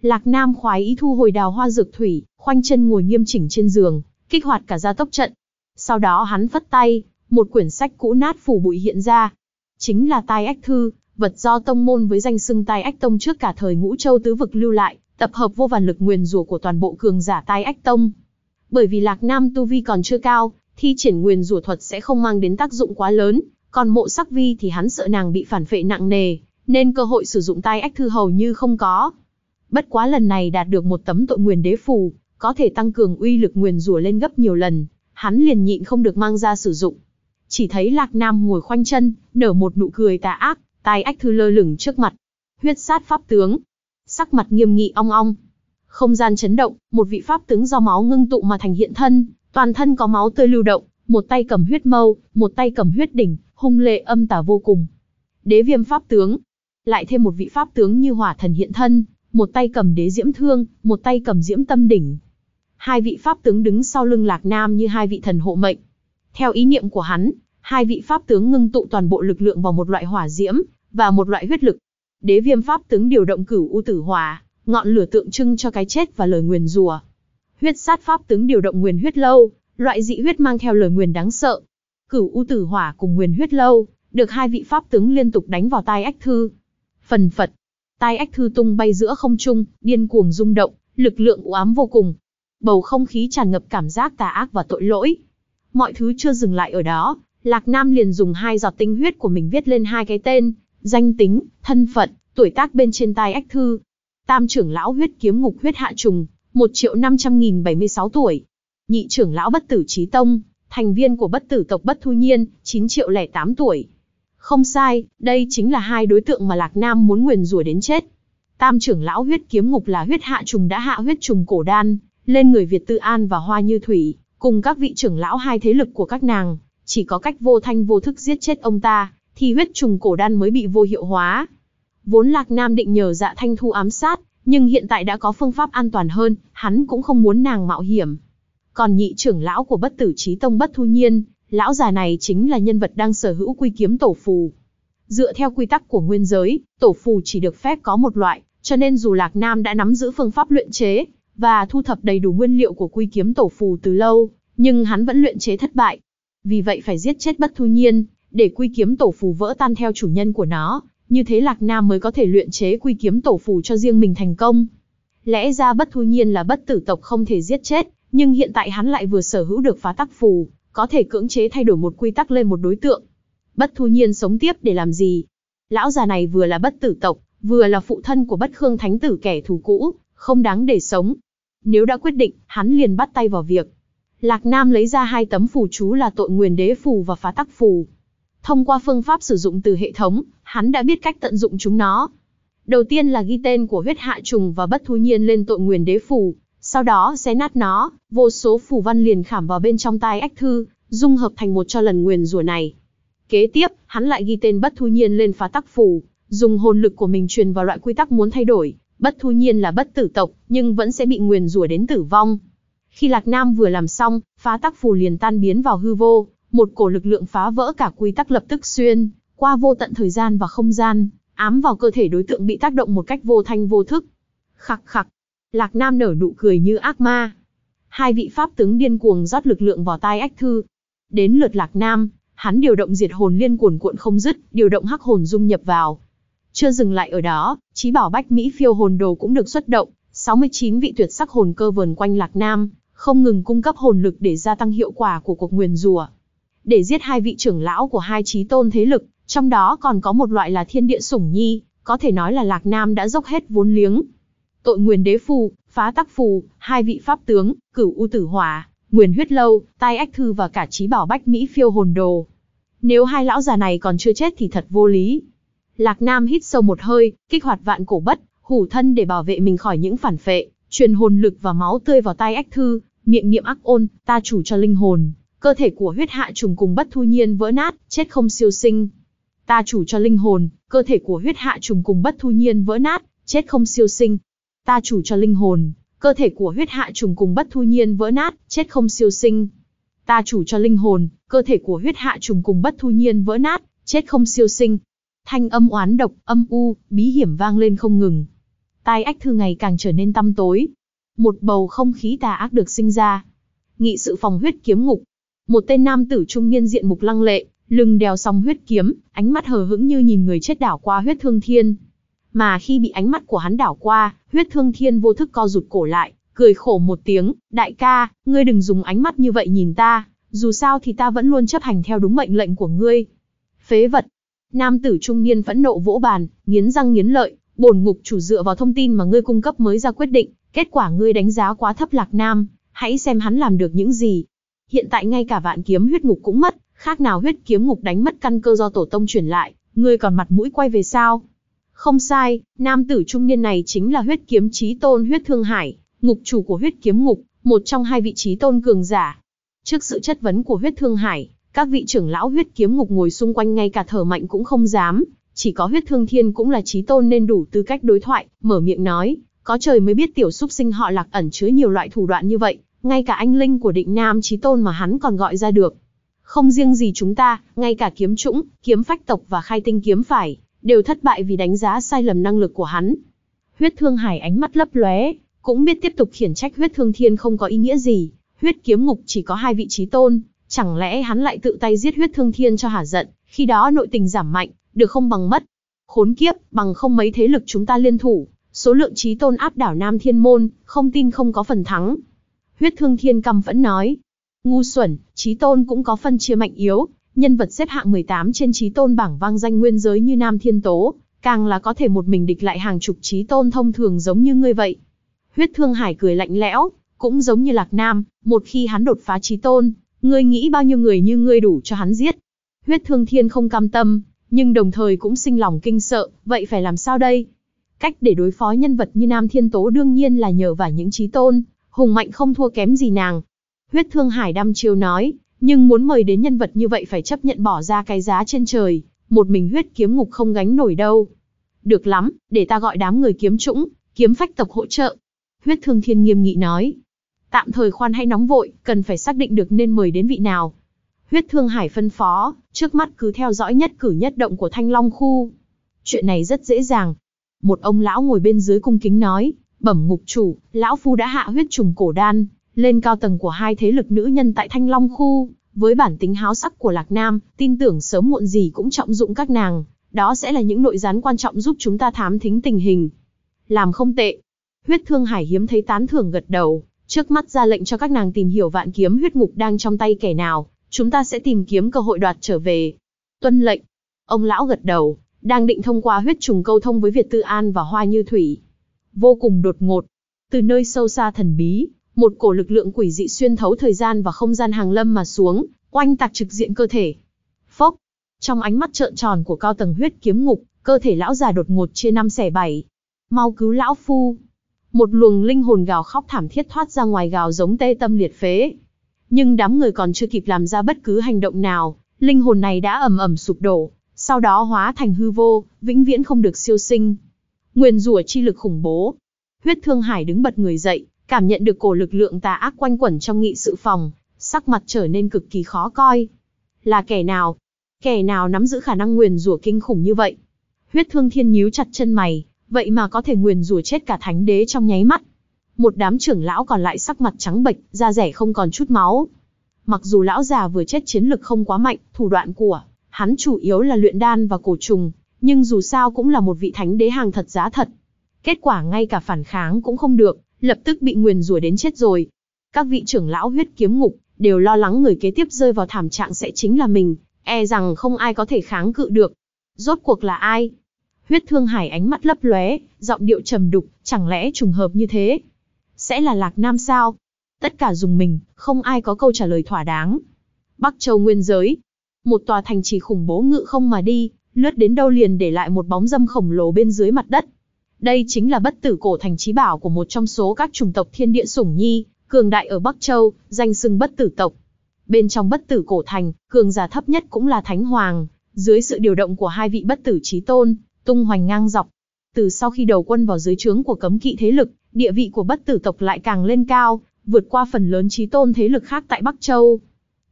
Lạc Nam khoái ý thu hồi đào hoa dược thủy, khoanh chân ngồi nghiêm chỉnh trên giường, kích hoạt cả gia tốc trận. Sau đó hắn phất tay, một quyển sách cũ nát phủ bụi hiện ra. Chính là tai ách thư, vật do tông môn với danh xưng tai ách tông trước cả thời ngũ châu tứ vực lưu lại, tập hợp vô vàn lực nguyền rủa của toàn bộ cường giả tai ách tông. Bởi vì Lạc Nam tu vi còn chưa cao, thi triển nguyền rủa thuật sẽ không mang đến tác dụng quá lớn, còn mộ sắc vi thì hắn sợ nàng bị phản phệ nặng nề, nên cơ hội sử dụng tai ách thư hầu như không có. Bất quá lần này đạt được một tấm tội nguyền đế phù, có thể tăng cường uy lực nguyền rủa lên gấp nhiều lần, hắn liền nhịn không được mang ra sử dụng. Chỉ thấy Lạc Nam ngồi khoanh chân, nở một nụ cười tà ác, tai ách thư lơ lửng trước mặt. Huyết sát pháp tướng. Sắc mặt nghiêm nghị ong ong. Không gian chấn động, một vị pháp tướng do máu ngưng tụ mà thành hiện thân, toàn thân có máu tươi lưu động, một tay cầm huyết mâu, một tay cầm huyết đỉnh, hung lệ âm tà vô cùng. Đế viêm pháp tướng. Lại thêm một vị pháp tướng như hỏa thần hiện thân, một tay cầm đế diễm thương, một tay cầm diễm tâm đỉnh. Hai vị pháp tướng đứng sau lưng Lạc Nam như hai vị thần hộ mệnh. Theo ý niệm của hắn, hai vị pháp tướng ngưng tụ toàn bộ lực lượng vào một loại hỏa diễm và một loại huyết lực. Đế viêm pháp tướng điều động cửu u tử hỏa, ngọn lửa tượng trưng cho cái chết và lời nguyền rủa. Huyết sát pháp tướng điều động nguyền huyết lâu, loại dị huyết mang theo lời nguyền đáng sợ. Cửu u tử hỏa cùng nguyền huyết lâu, được hai vị pháp tướng liên tục đánh vào tai ách thư. Phần phật, tai ách thư tung bay giữa không trung, điên cuồng rung động, lực lượng u ám vô cùng. Bầu không khí tràn ngập cảm giác tà ác và tội lỗi. Mọi thứ chưa dừng lại ở đó, Lạc Nam liền dùng hai giọt tinh huyết của mình viết lên hai cái tên, danh tính, thân phận, tuổi tác bên trên tai ách thư. Tam trưởng lão huyết kiếm ngục huyết hạ trùng, 1 triệu 500 nghìn 76 tuổi. Nhị trưởng lão bất tử trí tông, thành viên của bất tử tộc bất thu nhiên, 9 triệu 08 tuổi. Không sai, đây chính là hai đối tượng mà Lạc Nam muốn nguyền rủa đến chết. Tam trưởng lão huyết kiếm ngục là huyết hạ trùng đã hạ huyết trùng cổ đan, lên người Việt Tư An và Hoa Như Thủy, cùng các vị trưởng lão hai thế lực của các nàng, chỉ có cách vô thanh vô thức giết chết ông ta, thì huyết trùng cổ đan mới bị vô hiệu hóa. Vốn Lạc Nam định nhờ dạ thanh thu ám sát, nhưng hiện tại đã có phương pháp an toàn hơn, hắn cũng không muốn nàng mạo hiểm. Còn nhị trưởng lão của bất tử trí tông bất thu nhiên, lão già này chính là nhân vật đang sở hữu quy kiếm tổ phù. Dựa theo quy tắc của nguyên giới, tổ phù chỉ được phép có một loại, cho nên dù Lạc Nam đã nắm giữ phương pháp luyện chế, và thu thập đầy đủ nguyên liệu của quy kiếm tổ phù từ lâu, nhưng hắn vẫn luyện chế thất bại. Vì vậy phải giết chết bất thu nhiên, để quy kiếm tổ phù vỡ tan theo chủ nhân của nó, như thế Lạc Nam mới có thể luyện chế quy kiếm tổ phù cho riêng mình thành công. Lẽ ra bất thu nhiên là bất tử tộc không thể giết chết, nhưng hiện tại hắn lại vừa sở hữu được phá tắc phù, có thể cưỡng chế thay đổi một quy tắc lên một đối tượng. Bất thu nhiên sống tiếp để làm gì? Lão già này vừa là bất tử tộc, vừa là phụ thân của bất khương thánh tử kẻ thù cũ, không đáng để sống. Nếu đã quyết định, hắn liền bắt tay vào việc. Lạc Nam lấy ra hai tấm phù chú là tội nguyền đế phù và phá tắc phù. Thông qua phương pháp sử dụng từ hệ thống, hắn đã biết cách tận dụng chúng nó. Đầu tiên là ghi tên của huyết hạ trùng và bất thu nhiên lên tội nguyền đế phù, sau đó xé nát nó, vô số phù văn liền khảm vào bên trong tai ách thư, dung hợp thành một cho lần nguyền rủa này. Kế tiếp, hắn lại ghi tên bất thu nhiên lên phá tắc phù, dùng hồn lực của mình truyền vào loại quy tắc muốn thay đổi, bất thu nhiên là bất tử tộc, nhưng vẫn sẽ bị nguyền rủa đến tử vong. Khi Lạc Nam vừa làm xong, phá tắc phù liền tan biến vào hư vô, một cổ lực lượng phá vỡ cả quy tắc lập tức xuyên, qua vô tận thời gian và không gian, ám vào cơ thể đối tượng bị tác động một cách vô thanh vô thức. Khặc khặc, Lạc Nam nở nụ cười như ác ma. Hai vị pháp tướng điên cuồng rót lực lượng vào tai ách thư. Đến lượt Lạc Nam, hắn điều động diệt hồn liên cuồn cuộn không dứt, điều động hắc hồn dung nhập vào. Chưa dừng lại ở đó, trí bảo bách Mỹ phiêu hồn đồ cũng được xuất động, 69 vị tuyệt sắc hồn cơ vườn quanh Lạc Nam, không ngừng cung cấp hồn lực để gia tăng hiệu quả của cuộc nguyền rủa để giết hai vị trưởng lão của hai chí tôn thế lực, trong đó còn có một loại là thiên địa sủng nhi, có thể nói là Lạc Nam đã dốc hết vốn liếng. Tội Nguyền Đế Phù, Phá Tắc Phù, hai vị pháp tướng, Cửu U Tử Hỏa, Nguyền Huyết Lâu, Tai Ách Thư và cả trí bảo Bách Mỹ Phiêu Hồn Đồ. Nếu hai lão già này còn chưa chết thì thật vô lý. Lạc Nam hít sâu một hơi, kích hoạt vạn cổ bất, hủ thân để bảo vệ mình khỏi những phản phệ, truyền hồn lực và máu tươi vào tai ách thư, miệng niệm ác ôn, ta chủ cho linh hồn, cơ thể của huyết hạ trùng cùng bất thu nhiên vỡ nát, chết không siêu sinh. Ta chủ cho linh hồn, cơ thể của huyết hạ trùng cùng bất thu nhiên vỡ nát, chết không siêu sinh. Ta chủ cho linh hồn, cơ thể của huyết hạ trùng cùng bất thu nhiên vỡ nát, chết không siêu sinh. Ta chủ cho linh hồn, cơ thể của huyết hạ trùng cùng bất thu nhiên vỡ nát, chết không siêu sinh. Thanh âm oán độc, âm u, bí hiểm vang lên không ngừng. Tai ách thư ngày càng trở nên tăm tối. Một bầu không khí tà ác được sinh ra. Nghị sự phòng huyết kiếm ngục. Một tên nam tử trung niên diện mục lăng lệ, lưng đeo song huyết kiếm, ánh mắt hờ hững như nhìn người chết đảo qua huyết thương thiên. Mà khi bị ánh mắt của hắn đảo qua, huyết thương thiên vô thức co rụt cổ lại, cười khổ một tiếng, đại ca, ngươi đừng dùng ánh mắt như vậy nhìn ta, dù sao thì ta vẫn luôn chấp hành theo đúng mệnh lệnh của ngươi. Phế vật. Nam tử trung niên phẫn nộ vỗ bàn, nghiến răng nghiến lợi, bổn ngục chủ dựa vào thông tin mà ngươi cung cấp mới ra quyết định, kết quả ngươi đánh giá quá thấp Lạc Nam, hãy xem hắn làm được những gì. Hiện tại ngay cả vạn kiếm huyết ngục cũng mất, khác nào huyết kiếm ngục đánh mất căn cơ do tổ tông chuyển lại, ngươi còn mặt mũi quay về sao? Không sai, nam tử trung niên này chính là huyết kiếm chí tôn huyết thương hải, ngục chủ của huyết kiếm ngục, một trong hai vị chí tôn cường giả. Trước sự chất vấn của huyết thương hải, các vị trưởng lão huyết kiếm ngục ngồi xung quanh ngay cả thở mạnh cũng không dám, chỉ có huyết thương thiên cũng là chí tôn nên đủ tư cách đối thoại, mở miệng nói, có trời mới biết tiểu súc sinh họ lạc ẩn chứa nhiều loại thủ đoạn như vậy, ngay cả anh linh của định nam chí tôn mà hắn còn gọi ra được. Không riêng gì chúng ta, ngay cả kiếm trũng, kiếm phách tộc và khai tinh kiếm phải, đều thất bại vì đánh giá sai lầm năng lực của hắn. Huyết thương hải ánh mắt lấp lóe, cũng biết tiếp tục khiển trách huyết thương thiên không có ý nghĩa gì, huyết kiếm ngục chỉ có hai vị trí tôn, chẳng lẽ hắn lại tự tay giết huyết thương thiên cho hả giận, khi đó nội tình giảm mạnh, được không bằng mất. Khốn kiếp, bằng không mấy thế lực chúng ta liên thủ, số lượng trí tôn áp đảo Nam Thiên Môn, không tin không có phần thắng. Huyết thương thiên căm vẫn nói, ngu xuẩn, trí tôn cũng có phân chia mạnh yếu, nhân vật xếp hạng 18 trên trí tôn bảng vang danh nguyên giới như Nam Thiên Tố, càng là có thể một mình địch lại hàng chục trí tôn thông thường giống như ngươi vậy. Huyết Thương Hải cười lạnh lẽo, cũng giống như Lạc Nam, một khi hắn đột phá trí tôn, ngươi nghĩ bao nhiêu người như ngươi đủ cho hắn giết. Huyết Thương Thiên không cam tâm, nhưng đồng thời cũng sinh lòng kinh sợ, vậy phải làm sao đây? Cách để đối phó nhân vật như Nam Thiên Tố đương nhiên là nhờ vào những trí tôn, hùng mạnh không thua kém gì nàng. Huyết Thương Hải đăm chiêu nói, nhưng muốn mời đến nhân vật như vậy phải chấp nhận bỏ ra cái giá trên trời, một mình huyết kiếm ngục không gánh nổi đâu. Được lắm, để ta gọi đám người kiếm trũng, kiếm phách tộc hỗ trợ. Huyết thương thiên nghiêm nghị nói. Tạm thời khoan hay nóng vội, cần phải xác định được nên mời đến vị nào. Huyết thương hải phân phó, trước mắt cứ theo dõi nhất cử nhất động của thanh long khu. Chuyện này rất dễ dàng. Một ông lão ngồi bên dưới cung kính nói, bẩm ngục chủ, lão phu đã hạ huyết trùng cổ đan, lên cao tầng của hai thế lực nữ nhân tại Thanh Long khu, với bản tính háo sắc của Lạc Nam, tin tưởng sớm muộn gì cũng trọng dụng các nàng, đó sẽ là những nội gián quan trọng giúp chúng ta thám thính tình hình. Làm không tệ. Huyết Thương Hải hiếm thấy tán thưởng gật đầu, trước mắt ra lệnh cho các nàng tìm hiểu vạn kiếm huyết ngục đang trong tay kẻ nào, chúng ta sẽ tìm kiếm cơ hội đoạt trở về. Tuân lệnh. Ông lão gật đầu, đang định thông qua huyết trùng câu thông với Việt Tư An và Hoa Như Thủy. Vô cùng đột ngột. Từ nơi sâu xa thần bí, một cổ lực lượng quỷ dị xuyên thấu thời gian và không gian hàng lâm mà xuống, oanh tạc trực diện cơ thể. Phốc! Trong ánh mắt trợn tròn của cao tầng huyết kiếm ngục, cơ thể lão già đột ngột chia năm xẻ bảy. Mau cứu lão phu! Một luồng linh hồn gào khóc thảm thiết thoát ra ngoài gào giống tê tâm liệt phế. Nhưng đám người còn chưa kịp làm ra bất cứ hành động nào, linh hồn này đã ầm ầm sụp đổ, sau đó hóa thành hư vô, vĩnh viễn không được siêu sinh. Nguyền rủa chi lực khủng bố. Huyết Thương Hải đứng bật người dậy, Cảm nhận được cổ lực lượng tà ác quanh quẩn trong nghị sự phòng, sắc mặt trở nên cực kỳ khó coi. Là kẻ nào? Kẻ nào nắm giữ khả năng nguyền rủa kinh khủng như vậy? Huyết thương thiên nhíu chặt chân mày, vậy mà có thể nguyền rủa chết cả thánh đế trong nháy mắt. Một đám trưởng lão còn lại sắc mặt trắng bệch, da rẻ không còn chút máu. Mặc dù lão già vừa chết chiến lực không quá mạnh, thủ đoạn của hắn chủ yếu là luyện đan và cổ trùng, nhưng dù sao cũng là một vị thánh đế hàng thật giá thật. Kết quả ngay cả phản kháng cũng không được, lập tức bị nguyền rủa đến chết rồi. Các vị trưởng lão huyết kiếm ngục, đều lo lắng người kế tiếp rơi vào thảm trạng sẽ chính là mình, e rằng không ai có thể kháng cự được. Rốt cuộc là ai? Huyết Thương Hải ánh mắt lấp lóe, giọng điệu trầm đục, chẳng lẽ trùng hợp như thế? Sẽ là Lạc Nam sao? Tất cả dùng mình, không ai có câu trả lời thỏa đáng. Bắc Châu Nguyên Giới. Một tòa thành trì khủng bố ngự không mà đi, lướt đến đâu liền để lại một bóng dâm khổng lồ bên dưới mặt đất. Đây chính là bất tử cổ thành trí bảo của một trong số các chủng tộc thiên địa sủng nhi, cường đại ở Bắc Châu, danh xưng bất tử tộc. Bên trong bất tử cổ thành, cường giả thấp nhất cũng là Thánh Hoàng, dưới sự điều động của hai vị bất tử trí tôn, tung hoành ngang dọc. Từ sau khi đầu quân vào dưới trướng của cấm kỵ thế lực, địa vị của bất tử tộc lại càng lên cao, vượt qua phần lớn trí tôn thế lực khác tại Bắc Châu.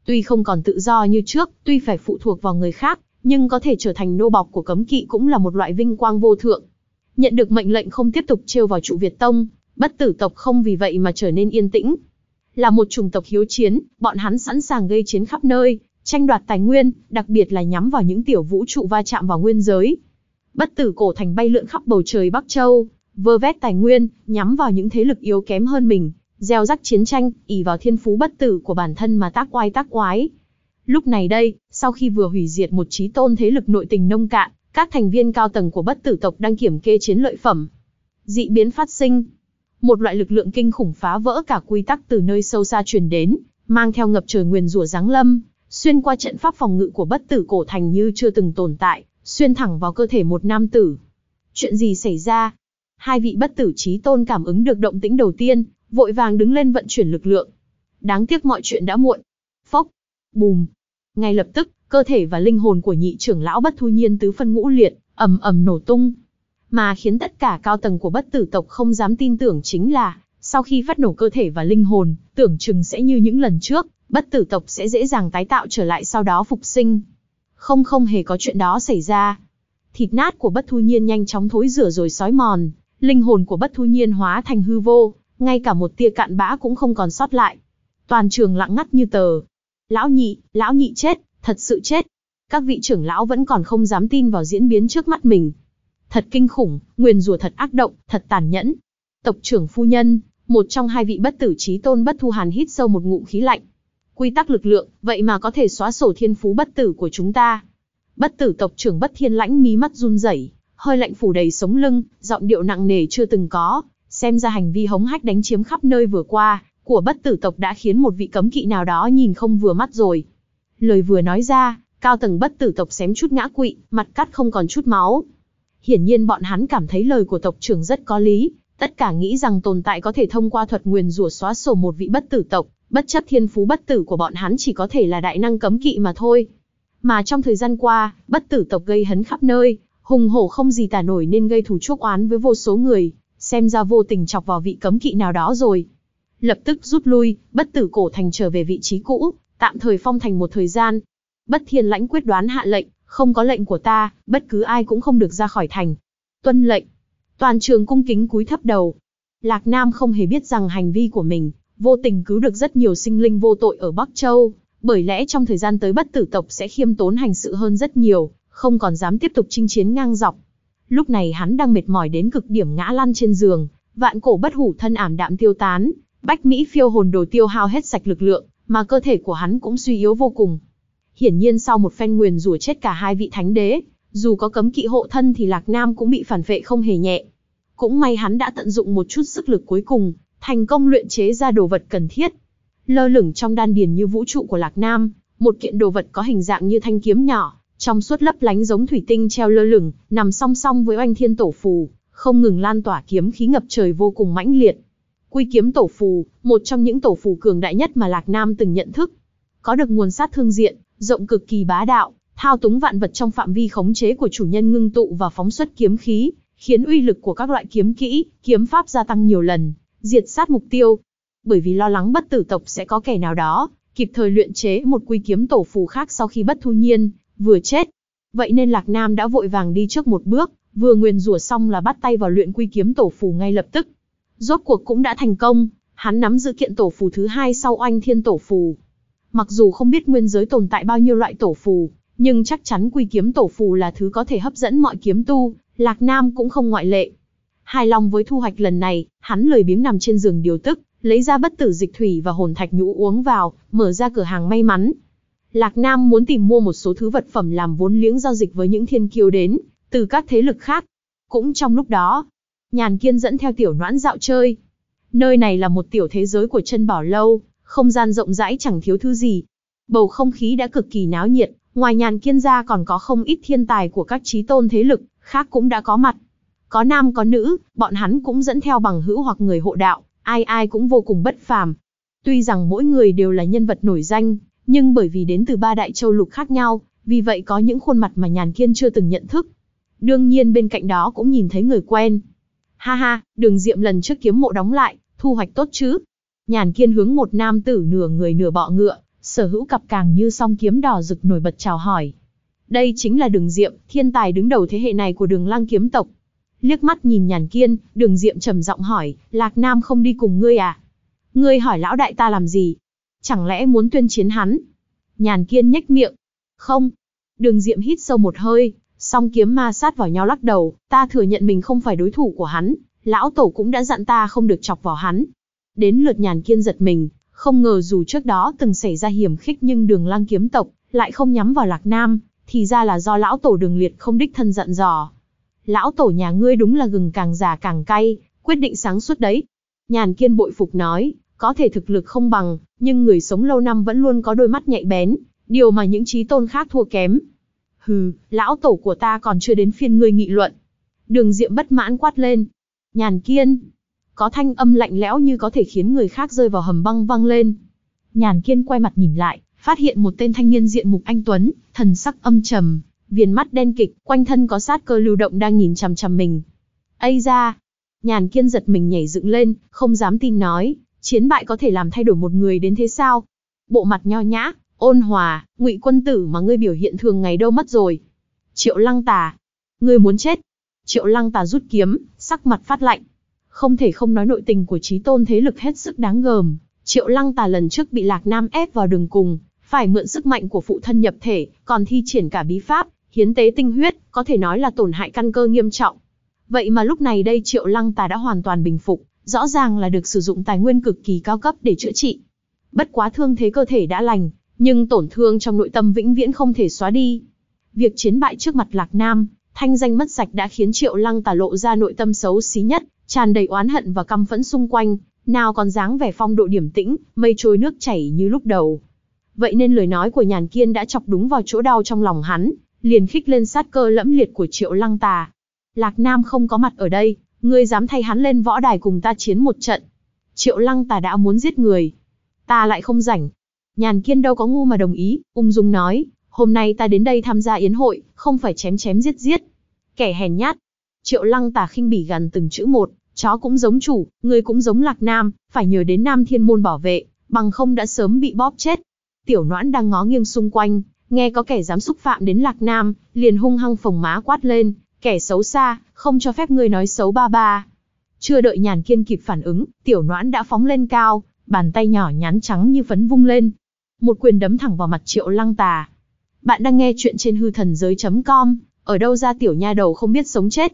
Tuy không còn tự do như trước, tuy phải phụ thuộc vào người khác, nhưng có thể trở thành nô bọc của cấm kỵ cũng là một loại vinh quang vô thượng. Nhận được mệnh lệnh không tiếp tục trêu vào trụ Việt Tông, bất tử tộc không vì vậy mà trở nên yên tĩnh. Là một chủng tộc hiếu chiến, bọn hắn sẵn sàng gây chiến khắp nơi, tranh đoạt tài nguyên, đặc biệt là nhắm vào những tiểu vũ trụ va chạm vào nguyên giới. Bất tử cổ thành bay lượn khắp bầu trời Bắc Châu, vơ vét tài nguyên, nhắm vào những thế lực yếu kém hơn mình, gieo rắc chiến tranh, ỉ vào thiên phú bất tử của bản thân mà tác oai tác quái. Lúc này đây, sau khi vừa hủy diệt một trí tôn thế lực nội tình nông cạn, các thành viên cao tầng của bất tử tộc đang kiểm kê chiến lợi phẩm. Dị biến phát sinh. Một loại lực lượng kinh khủng phá vỡ cả quy tắc từ nơi sâu xa truyền đến, mang theo ngập trời nguyền rủa giáng lâm, xuyên qua trận pháp phòng ngự của bất tử cổ thành như chưa từng tồn tại, xuyên thẳng vào cơ thể một nam tử. Chuyện gì xảy ra? Hai vị bất tử trí tôn cảm ứng được động tĩnh đầu tiên, vội vàng đứng lên vận chuyển lực lượng. Đáng tiếc mọi chuyện đã muộn. Phốc, bùm. Ngay lập tức, cơ thể và linh hồn của nhị trưởng lão bất thu nhiên tứ phân ngũ liệt, ầm ầm nổ tung. Mà khiến tất cả cao tầng của bất tử tộc không dám tin tưởng chính là, sau khi phát nổ cơ thể và linh hồn, tưởng chừng sẽ như những lần trước, bất tử tộc sẽ dễ dàng tái tạo trở lại sau đó phục sinh. Không không hề có chuyện đó xảy ra. Thịt nát của bất thu nhiên nhanh chóng thối rửa rồi sói mòn, linh hồn của bất thu nhiên hóa thành hư vô, ngay cả một tia cạn bã cũng không còn sót lại. Toàn trường lặng ngắt như tờ. Lão nhị, lão nhị chết, thật sự chết. Các vị trưởng lão vẫn còn không dám tin vào diễn biến trước mắt mình. Thật kinh khủng, nguyền rủa thật ác động, thật tàn nhẫn. Tộc trưởng phu nhân, một trong hai vị bất tử trí tôn bất thu hàn hít sâu một ngụm khí lạnh. Quy tắc lực lượng, vậy mà có thể xóa sổ thiên phú bất tử của chúng ta. Bất tử tộc trưởng bất thiên lãnh mí mắt run rẩy, hơi lạnh phủ đầy sống lưng, giọng điệu nặng nề chưa từng có, xem ra hành vi hống hách đánh chiếm khắp nơi vừa qua, của bất tử tộc đã khiến một vị cấm kỵ nào đó nhìn không vừa mắt rồi. Lời vừa nói ra, cao tầng bất tử tộc xém chút ngã quỵ, mặt cắt không còn chút máu. Hiển nhiên bọn hắn cảm thấy lời của tộc trưởng rất có lý, tất cả nghĩ rằng tồn tại có thể thông qua thuật nguyền rủa xóa sổ một vị bất tử tộc, bất chấp thiên phú bất tử của bọn hắn chỉ có thể là đại năng cấm kỵ mà thôi. Mà trong thời gian qua, bất tử tộc gây hấn khắp nơi, hùng hổ không gì tả nổi nên gây thù chuốc oán với vô số người, xem ra vô tình chọc vào vị cấm kỵ nào đó rồi. Lập tức rút lui, bất tử cổ thành trở về vị trí cũ, tạm thời phong thành một thời gian. Bất thiên lãnh quyết đoán hạ lệnh, không có lệnh của ta, bất cứ ai cũng không được ra khỏi thành. Tuân lệnh. Toàn trường cung kính cúi thấp đầu. Lạc Nam không hề biết rằng hành vi của mình, vô tình cứu được rất nhiều sinh linh vô tội ở Bắc Châu, bởi lẽ trong thời gian tới bất tử tộc sẽ khiêm tốn hành sự hơn rất nhiều, không còn dám tiếp tục chinh chiến ngang dọc. Lúc này hắn đang mệt mỏi đến cực điểm ngã lăn trên giường, vạn cổ bất hủ thân ảm đạm tiêu tán, bách mỹ phiêu hồn đồ tiêu hao hết sạch lực lượng, mà cơ thể của hắn cũng suy yếu vô cùng. Hiển nhiên sau một phen nguyền rủa chết cả hai vị thánh đế, dù có cấm kỵ hộ thân thì Lạc Nam cũng bị phản vệ không hề nhẹ. Cũng may hắn đã tận dụng một chút sức lực cuối cùng, thành công luyện chế ra đồ vật cần thiết. Lơ lửng trong đan điền như vũ trụ của Lạc Nam, một kiện đồ vật có hình dạng như thanh kiếm nhỏ, trong suốt lấp lánh giống thủy tinh treo lơ lửng, nằm song song với oanh thiên tổ phù, không ngừng lan tỏa kiếm khí ngập trời vô cùng mãnh liệt. Quy kiếm tổ phù, một trong những tổ phù cường đại nhất mà Lạc Nam từng nhận thức. Có được nguồn sát thương diện, rộng cực kỳ bá đạo, thao túng vạn vật trong phạm vi khống chế của chủ nhân ngưng tụ và phóng xuất kiếm khí, khiến uy lực của các loại kiếm kỹ, kiếm pháp gia tăng nhiều lần, diệt sát mục tiêu. Bởi vì lo lắng bất tử tộc sẽ có kẻ nào đó, kịp thời luyện chế một quy kiếm tổ phù khác sau khi bất thu nhiên, vừa chết. Vậy nên Lạc Nam đã vội vàng đi trước một bước, vừa nguyền rủa xong là bắt tay vào luyện quy kiếm tổ phù ngay lập tức. Rốt cuộc cũng đã thành công, hắn nắm giữ kiện tổ phù thứ hai sau oanh thiên tổ phù. Mặc dù không biết nguyên giới tồn tại bao nhiêu loại tổ phù, nhưng chắc chắn quy kiếm tổ phù là thứ có thể hấp dẫn mọi kiếm tu, Lạc Nam cũng không ngoại lệ. Hài lòng với thu hoạch lần này, hắn lười biếng nằm trên giường điều tức, lấy ra bất tử dịch thủy và hồn thạch nhũ uống vào, mở ra cửa hàng may mắn. Lạc Nam muốn tìm mua một số thứ vật phẩm làm vốn liếng giao dịch với những thiên kiêu đến, từ các thế lực khác. Cũng trong lúc đó, Nhàn Kiên dẫn theo tiểu noãn dạo chơi. Nơi này là một tiểu thế giới của chân bảo lâu, không gian rộng rãi chẳng thiếu thứ gì. Bầu không khí đã cực kỳ náo nhiệt, ngoài Nhàn Kiên ra còn có không ít thiên tài của các trí tôn thế lực, khác cũng đã có mặt. Có nam có nữ, bọn hắn cũng dẫn theo bằng hữu hoặc người hộ đạo, ai ai cũng vô cùng bất phàm. Tuy rằng mỗi người đều là nhân vật nổi danh, nhưng bởi vì đến từ ba đại châu lục khác nhau, vì vậy có những khuôn mặt mà Nhàn Kiên chưa từng nhận thức. Đương nhiên bên cạnh đó cũng nhìn thấy người quen. Ha ha, đường diệm lần trước kiếm mộ đóng lại, thu hoạch tốt chứ. Nhàn Kiên hướng một nam tử nửa người nửa bọ ngựa, sở hữu cặp càng như song kiếm đỏ rực nổi bật chào hỏi. Đây chính là đường diệm, thiên tài đứng đầu thế hệ này của đường lang kiếm tộc. Liếc mắt nhìn nhàn kiên, đường diệm trầm giọng hỏi, Lạc Nam không đi cùng ngươi à? Ngươi hỏi lão đại ta làm gì? Chẳng lẽ muốn tuyên chiến hắn? Nhàn kiên nhếch miệng. Không. Đường diệm hít sâu một hơi, song kiếm ma sát vào nhau lắc đầu, ta thừa nhận mình không phải đối thủ của hắn, lão tổ cũng đã dặn ta không được chọc vào hắn. Đến lượt nhàn kiên giật mình, không ngờ dù trước đó từng xảy ra hiểm khích nhưng đường lang kiếm tộc lại không nhắm vào Lạc Nam, thì ra là do lão tổ đường liệt không đích thân dặn dò. Lão tổ nhà ngươi đúng là gừng càng già càng cay, quyết định sáng suốt đấy. Nhàn kiên bội phục nói, có thể thực lực không bằng, nhưng người sống lâu năm vẫn luôn có đôi mắt nhạy bén, điều mà những trí tôn khác thua kém. Hừ, lão tổ của ta còn chưa đến phiên ngươi nghị luận. Đường diệm bất mãn quát lên. Nhàn kiên. Có thanh âm lạnh lẽo như có thể khiến người khác rơi vào hầm băng văng lên. Nhàn kiên quay mặt nhìn lại, phát hiện một tên thanh niên diện mục anh Tuấn, thần sắc âm trầm, viền mắt đen kịch, quanh thân có sát cơ lưu động đang nhìn chằm chằm mình. Ây ra! Nhàn kiên giật mình nhảy dựng lên, không dám tin nói, chiến bại có thể làm thay đổi một người đến thế sao? Bộ mặt nho nhã, ôn hòa, ngụy quân tử mà ngươi biểu hiện thường ngày đâu mất rồi. Triệu lăng tà! Ngươi muốn chết! Triệu lăng tà rút kiếm, sắc mặt phát lạnh. Không thể không nói nội tình của trí tôn thế lực hết sức đáng gờm. Triệu lăng tà lần trước bị Lạc Nam ép vào đường cùng, phải mượn sức mạnh của phụ thân nhập thể, còn thi triển cả bí pháp, hiến tế tinh huyết, có thể nói là tổn hại căn cơ nghiêm trọng. Vậy mà lúc này đây Triệu Lăng Tà đã hoàn toàn bình phục, rõ ràng là được sử dụng tài nguyên cực kỳ cao cấp để chữa trị. Bất quá thương thế cơ thể đã lành, nhưng tổn thương trong nội tâm vĩnh viễn không thể xóa đi. Việc chiến bại trước mặt Lạc Nam, thanh danh mất sạch đã khiến Triệu Lăng tả lộ ra nội tâm xấu xí nhất, tràn đầy oán hận và căm phẫn xung quanh, nào còn dáng vẻ phong độ điểm tĩnh, mây trôi nước chảy như lúc đầu. Vậy nên lời nói của Nhàn Kiên đã chọc đúng vào chỗ đau trong lòng hắn, liền khích lên sát cơ lẫm liệt của Triệu Lăng Tà. Lạc Nam không có mặt ở đây, ngươi dám thay hắn lên võ đài cùng ta chiến một trận. Triệu Lăng Tà đã muốn giết người. Ta lại không rảnh. Nhàn Kiên đâu có ngu mà đồng ý, ung dung nói, hôm nay ta đến đây tham gia yến hội, không phải chém chém giết giết. Kẻ hèn nhát. Triệu Lăng Tà khinh bỉ gần từng chữ một, chó cũng giống chủ, người cũng giống Lạc Nam, phải nhờ đến Nam Thiên Môn bảo vệ, bằng không đã sớm bị bóp chết. Tiểu Noãn đang ngó nghiêng xung quanh, Nghe có kẻ dám xúc phạm đến Lạc Nam, liền hung hăng phồng má quát lên, kẻ xấu xa, không cho phép ngươi nói xấu ba ba. Chưa đợi nhàn kiên kịp phản ứng, tiểu noãn đã phóng lên cao, bàn tay nhỏ nhắn trắng như phấn vung lên. Một quyền đấm thẳng vào mặt triệu lăng tà. Bạn đang nghe chuyện trên hư thần giới.com, ở đâu ra tiểu nha đầu không biết sống chết.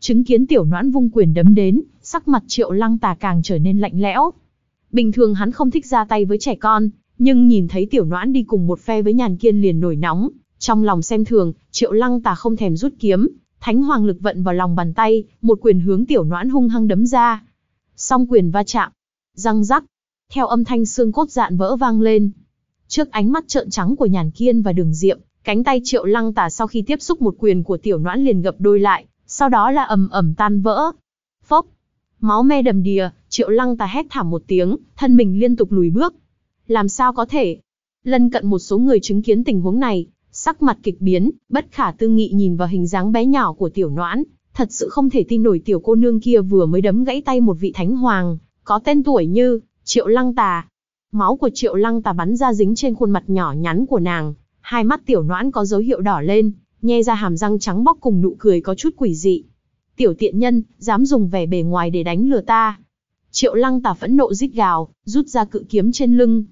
Chứng kiến tiểu noãn vung quyền đấm đến, sắc mặt triệu lăng tà càng trở nên lạnh lẽo. Bình thường hắn không thích ra tay với trẻ con, nhưng nhìn thấy tiểu noãn đi cùng một phe với nhàn kiên liền nổi nóng, trong lòng xem thường, triệu lăng tà không thèm rút kiếm, thánh hoàng lực vận vào lòng bàn tay, một quyền hướng tiểu noãn hung hăng đấm ra. Song quyền va chạm, răng rắc, theo âm thanh xương cốt dạn vỡ vang lên. Trước ánh mắt trợn trắng của nhàn kiên và đường diệm, cánh tay triệu lăng tà sau khi tiếp xúc một quyền của tiểu noãn liền gập đôi lại, sau đó là ầm ầm tan vỡ. Phốc, máu me đầm đìa, triệu lăng tà hét thảm một tiếng, thân mình liên tục lùi bước, làm sao có thể? Lân cận một số người chứng kiến tình huống này, sắc mặt kịch biến, bất khả tư nghị nhìn vào hình dáng bé nhỏ của tiểu noãn, thật sự không thể tin nổi tiểu cô nương kia vừa mới đấm gãy tay một vị thánh hoàng, có tên tuổi như Triệu Lăng Tà. Máu của Triệu Lăng Tà bắn ra dính trên khuôn mặt nhỏ nhắn của nàng, hai mắt tiểu noãn có dấu hiệu đỏ lên, nhe ra hàm răng trắng bóc cùng nụ cười có chút quỷ dị. Tiểu tiện nhân, dám dùng vẻ bề ngoài để đánh lừa ta. Triệu Lăng Tà phẫn nộ rít gào, rút ra cự kiếm trên lưng,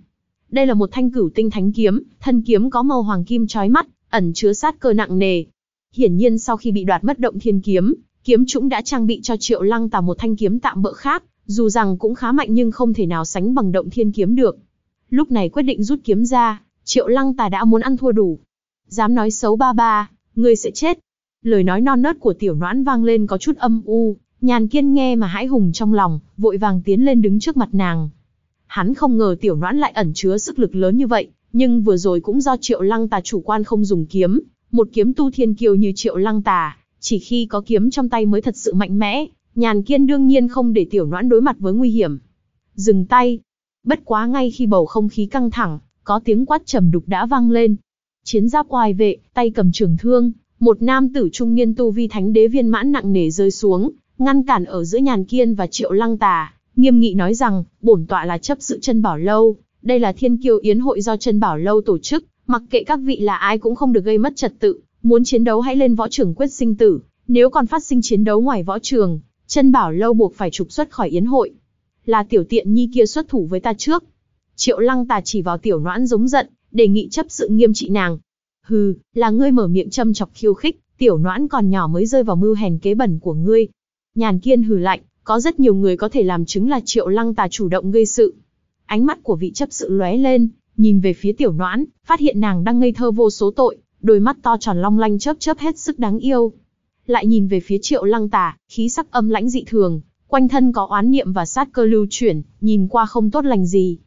đây là một thanh cửu tinh thánh kiếm, thân kiếm có màu hoàng kim chói mắt, ẩn chứa sát cơ nặng nề. Hiển nhiên sau khi bị đoạt mất động thiên kiếm, kiếm chúng đã trang bị cho Triệu Lăng Tà một thanh kiếm tạm bỡ khác, dù rằng cũng khá mạnh nhưng không thể nào sánh bằng động thiên kiếm được. Lúc này quyết định rút kiếm ra, triệu lăng tà đã muốn ăn thua đủ. Dám nói xấu ba ba, ngươi sẽ chết. Lời nói non nớt của tiểu noãn vang lên có chút âm u, nhàn kiên nghe mà hãi hùng trong lòng, vội vàng tiến lên đứng trước mặt nàng. Hắn không ngờ tiểu noãn lại ẩn chứa sức lực lớn như vậy, nhưng vừa rồi cũng do triệu lăng tà chủ quan không dùng kiếm, một kiếm tu thiên kiều như triệu lăng tà, chỉ khi có kiếm trong tay mới thật sự mạnh mẽ, nhàn kiên đương nhiên không để tiểu noãn đối mặt với nguy hiểm. Dừng tay. Bất quá ngay khi bầu không khí căng thẳng, có tiếng quát trầm đục đã vang lên. Chiến giáp oai vệ, tay cầm trường thương, một nam tử trung niên tu vi thánh đế viên mãn nặng nề rơi xuống, ngăn cản ở giữa nhàn kiên và triệu lăng tà, nghiêm nghị nói rằng, bổn tọa là chấp sự chân bảo lâu, đây là thiên kiêu yến hội do chân bảo lâu tổ chức, mặc kệ các vị là ai cũng không được gây mất trật tự, muốn chiến đấu hãy lên võ trường quyết sinh tử, nếu còn phát sinh chiến đấu ngoài võ trường, chân bảo lâu buộc phải trục xuất khỏi yến hội. Là tiểu tiện nhi kia xuất thủ với ta trước. Triệu lăng tà chỉ vào tiểu noãn giống giận, đề nghị chấp sự nghiêm trị nàng. Hừ, là ngươi mở miệng châm chọc khiêu khích, tiểu noãn còn nhỏ mới rơi vào mưu hèn kế bẩn của ngươi. Nhàn kiên hừ lạnh, có rất nhiều người có thể làm chứng là triệu lăng tà chủ động gây sự. Ánh mắt của vị chấp sự lóe lên, nhìn về phía tiểu noãn, phát hiện nàng đang ngây thơ vô số tội, đôi mắt to tròn long lanh chớp chớp hết sức đáng yêu. Lại nhìn về phía triệu lăng tà, khí sắc âm lãnh dị thường, quanh thân có oán niệm và sát cơ lưu chuyển, nhìn qua không tốt lành gì.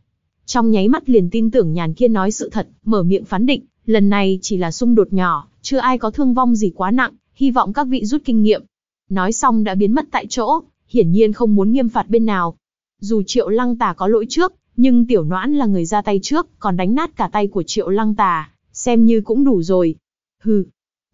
Trong nháy mắt liền tin tưởng nhàn kia nói sự thật, mở miệng phán định, lần này chỉ là xung đột nhỏ, chưa ai có thương vong gì quá nặng, hy vọng các vị rút kinh nghiệm. Nói xong đã biến mất tại chỗ, hiển nhiên không muốn nghiêm phạt bên nào. Dù triệu lăng tà có lỗi trước, nhưng tiểu noãn là người ra tay trước, còn đánh nát cả tay của triệu lăng tà, xem như cũng đủ rồi. Hừ.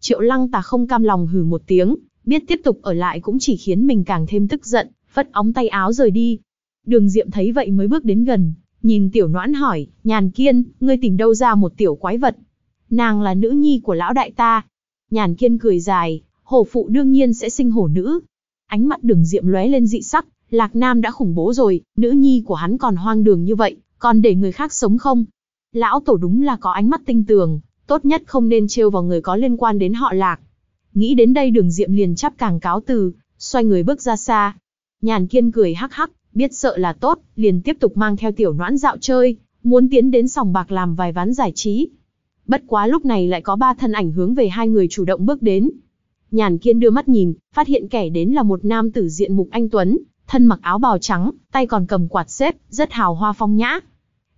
Triệu lăng tà không cam lòng hừ một tiếng, biết tiếp tục ở lại cũng chỉ khiến mình càng thêm tức giận, vất óng tay áo rời đi. Đường Diệm thấy vậy mới bước đến gần, nhìn tiểu noãn hỏi, nhàn kiên, ngươi tìm đâu ra một tiểu quái vật? Nàng là nữ nhi của lão đại ta. Nhàn kiên cười dài, hổ phụ đương nhiên sẽ sinh hổ nữ. Ánh mắt đường Diệm lóe lên dị sắc, Lạc Nam đã khủng bố rồi, nữ nhi của hắn còn hoang đường như vậy, còn để người khác sống không? Lão tổ đúng là có ánh mắt tinh tường, tốt nhất không nên trêu vào người có liên quan đến họ Lạc. Nghĩ đến đây đường Diệm liền chắp càng cáo từ, xoay người bước ra xa. Nhàn kiên cười hắc hắc, biết sợ là tốt, liền tiếp tục mang theo tiểu noãn dạo chơi, muốn tiến đến sòng bạc làm vài ván giải trí. Bất quá lúc này lại có ba thân ảnh hướng về hai người chủ động bước đến. Nhàn kiên đưa mắt nhìn, phát hiện kẻ đến là một nam tử diện mục anh Tuấn, thân mặc áo bào trắng, tay còn cầm quạt xếp, rất hào hoa phong nhã.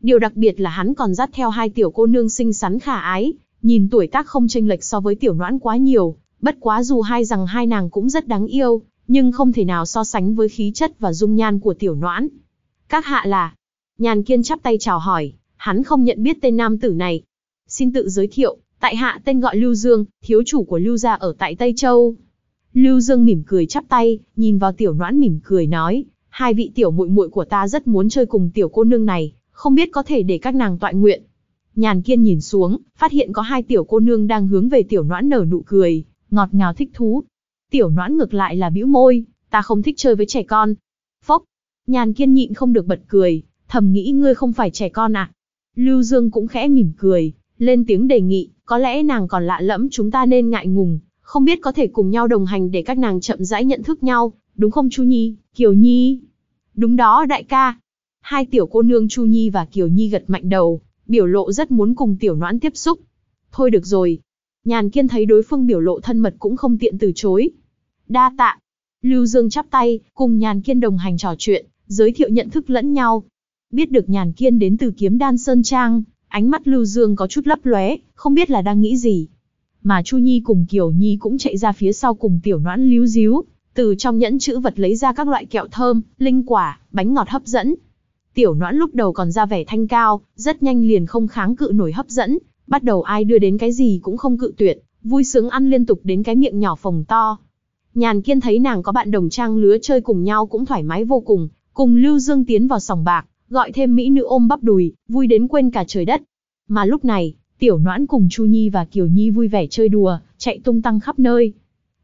Điều đặc biệt là hắn còn dắt theo hai tiểu cô nương xinh xắn khả ái, nhìn tuổi tác không chênh lệch so với tiểu noãn quá nhiều, bất quá dù hai rằng hai nàng cũng rất đáng yêu, nhưng không thể nào so sánh với khí chất và dung nhan của tiểu noãn. Các hạ là, nhàn kiên chắp tay chào hỏi, hắn không nhận biết tên nam tử này. Xin tự giới thiệu, tại hạ tên gọi Lưu Dương, thiếu chủ của Lưu gia ở tại Tây Châu. Lưu Dương mỉm cười chắp tay, nhìn vào tiểu noãn mỉm cười nói, hai vị tiểu muội muội của ta rất muốn chơi cùng tiểu cô nương này, không biết có thể để các nàng tọa nguyện. Nhàn kiên nhìn xuống, phát hiện có hai tiểu cô nương đang hướng về tiểu noãn nở nụ cười, ngọt ngào thích thú. Tiểu noãn ngược lại là bĩu môi, ta không thích chơi với trẻ con. Phốc, nhàn kiên nhịn không được bật cười, thầm nghĩ ngươi không phải trẻ con à. Lưu Dương cũng khẽ mỉm cười, lên tiếng đề nghị, có lẽ nàng còn lạ lẫm chúng ta nên ngại ngùng, không biết có thể cùng nhau đồng hành để các nàng chậm rãi nhận thức nhau, đúng không Chu Nhi, Kiều Nhi? Đúng đó đại ca. Hai tiểu cô nương Chu Nhi và Kiều Nhi gật mạnh đầu, biểu lộ rất muốn cùng tiểu noãn tiếp xúc. Thôi được rồi. Nhàn kiên thấy đối phương biểu lộ thân mật cũng không tiện từ chối. Đa tạ. Lưu Dương chắp tay, cùng nhàn kiên đồng hành trò chuyện, giới thiệu nhận thức lẫn nhau. Biết được nhàn kiên đến từ kiếm đan Sơn Trang, ánh mắt Lưu Dương có chút lấp lóe, không biết là đang nghĩ gì mà Chu Nhi cùng Kiều Nhi cũng chạy ra phía sau cùng tiểu noãn líu díu, từ trong nhẫn chữ vật lấy ra các loại kẹo thơm, linh quả, bánh ngọt hấp dẫn. Tiểu noãn lúc đầu còn ra vẻ thanh cao, rất nhanh liền không kháng cự nổi hấp dẫn, bắt đầu ai đưa đến cái gì cũng không cự tuyệt, vui sướng ăn liên tục đến cái miệng nhỏ phồng to. Nhàn kiên thấy nàng có bạn đồng trang lứa chơi cùng nhau cũng thoải mái vô cùng, cùng Lưu Dương tiến vào sòng bạc, gọi thêm mỹ nữ ôm bắp đùi, vui đến quên cả trời đất. Mà lúc này, Tiểu Noãn cùng Chu Nhi và Kiều Nhi vui vẻ chơi đùa, chạy tung tăng khắp nơi.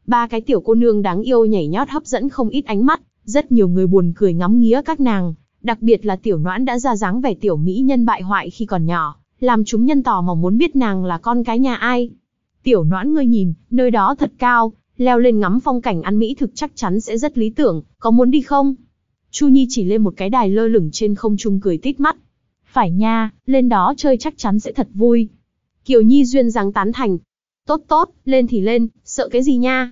Ba cái tiểu cô nương đáng yêu nhảy nhót hấp dẫn không ít ánh mắt, rất nhiều người buồn cười ngắm nghía các nàng, đặc biệt là Tiểu Noãn đã ra dáng vẻ tiểu mỹ nhân bại hoại khi còn nhỏ, làm chúng nhân tò mò muốn biết nàng là con cái nhà ai. Tiểu Noãn ngươi nhìn, nơi đó thật cao, leo lên ngắm phong cảnh ăn mỹ thực chắc chắn sẽ rất lý tưởng, có muốn đi không? Chu Nhi chỉ lên một cái đài lơ lửng trên không trung cười tít mắt. Phải nha, lên đó chơi chắc chắn sẽ thật vui. Kiều Nhi duyên dáng tán thành. Tốt tốt, lên thì lên, sợ cái gì nha.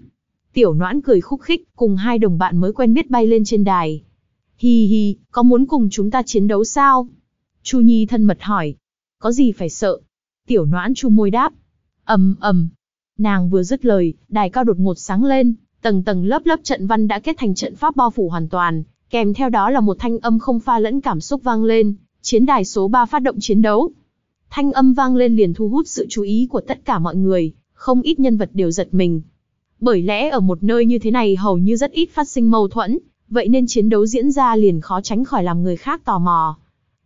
Tiểu noãn cười khúc khích, cùng hai đồng bạn mới quen biết bay lên trên đài. Hi hi, có muốn cùng chúng ta chiến đấu sao? Chu Nhi thân mật hỏi. Có gì phải sợ? Tiểu noãn chu môi đáp. ầm ầm. Nàng vừa dứt lời, đài cao đột ngột sáng lên, tầng tầng lớp lớp trận văn đã kết thành trận pháp bao phủ hoàn toàn, kèm theo đó là một thanh âm không pha lẫn cảm xúc vang lên, chiến đài số 3 phát động chiến đấu. Thanh âm vang lên liền thu hút sự chú ý của tất cả mọi người, không ít nhân vật đều giật mình. Bởi lẽ ở một nơi như thế này hầu như rất ít phát sinh mâu thuẫn, vậy nên chiến đấu diễn ra liền khó tránh khỏi làm người khác tò mò.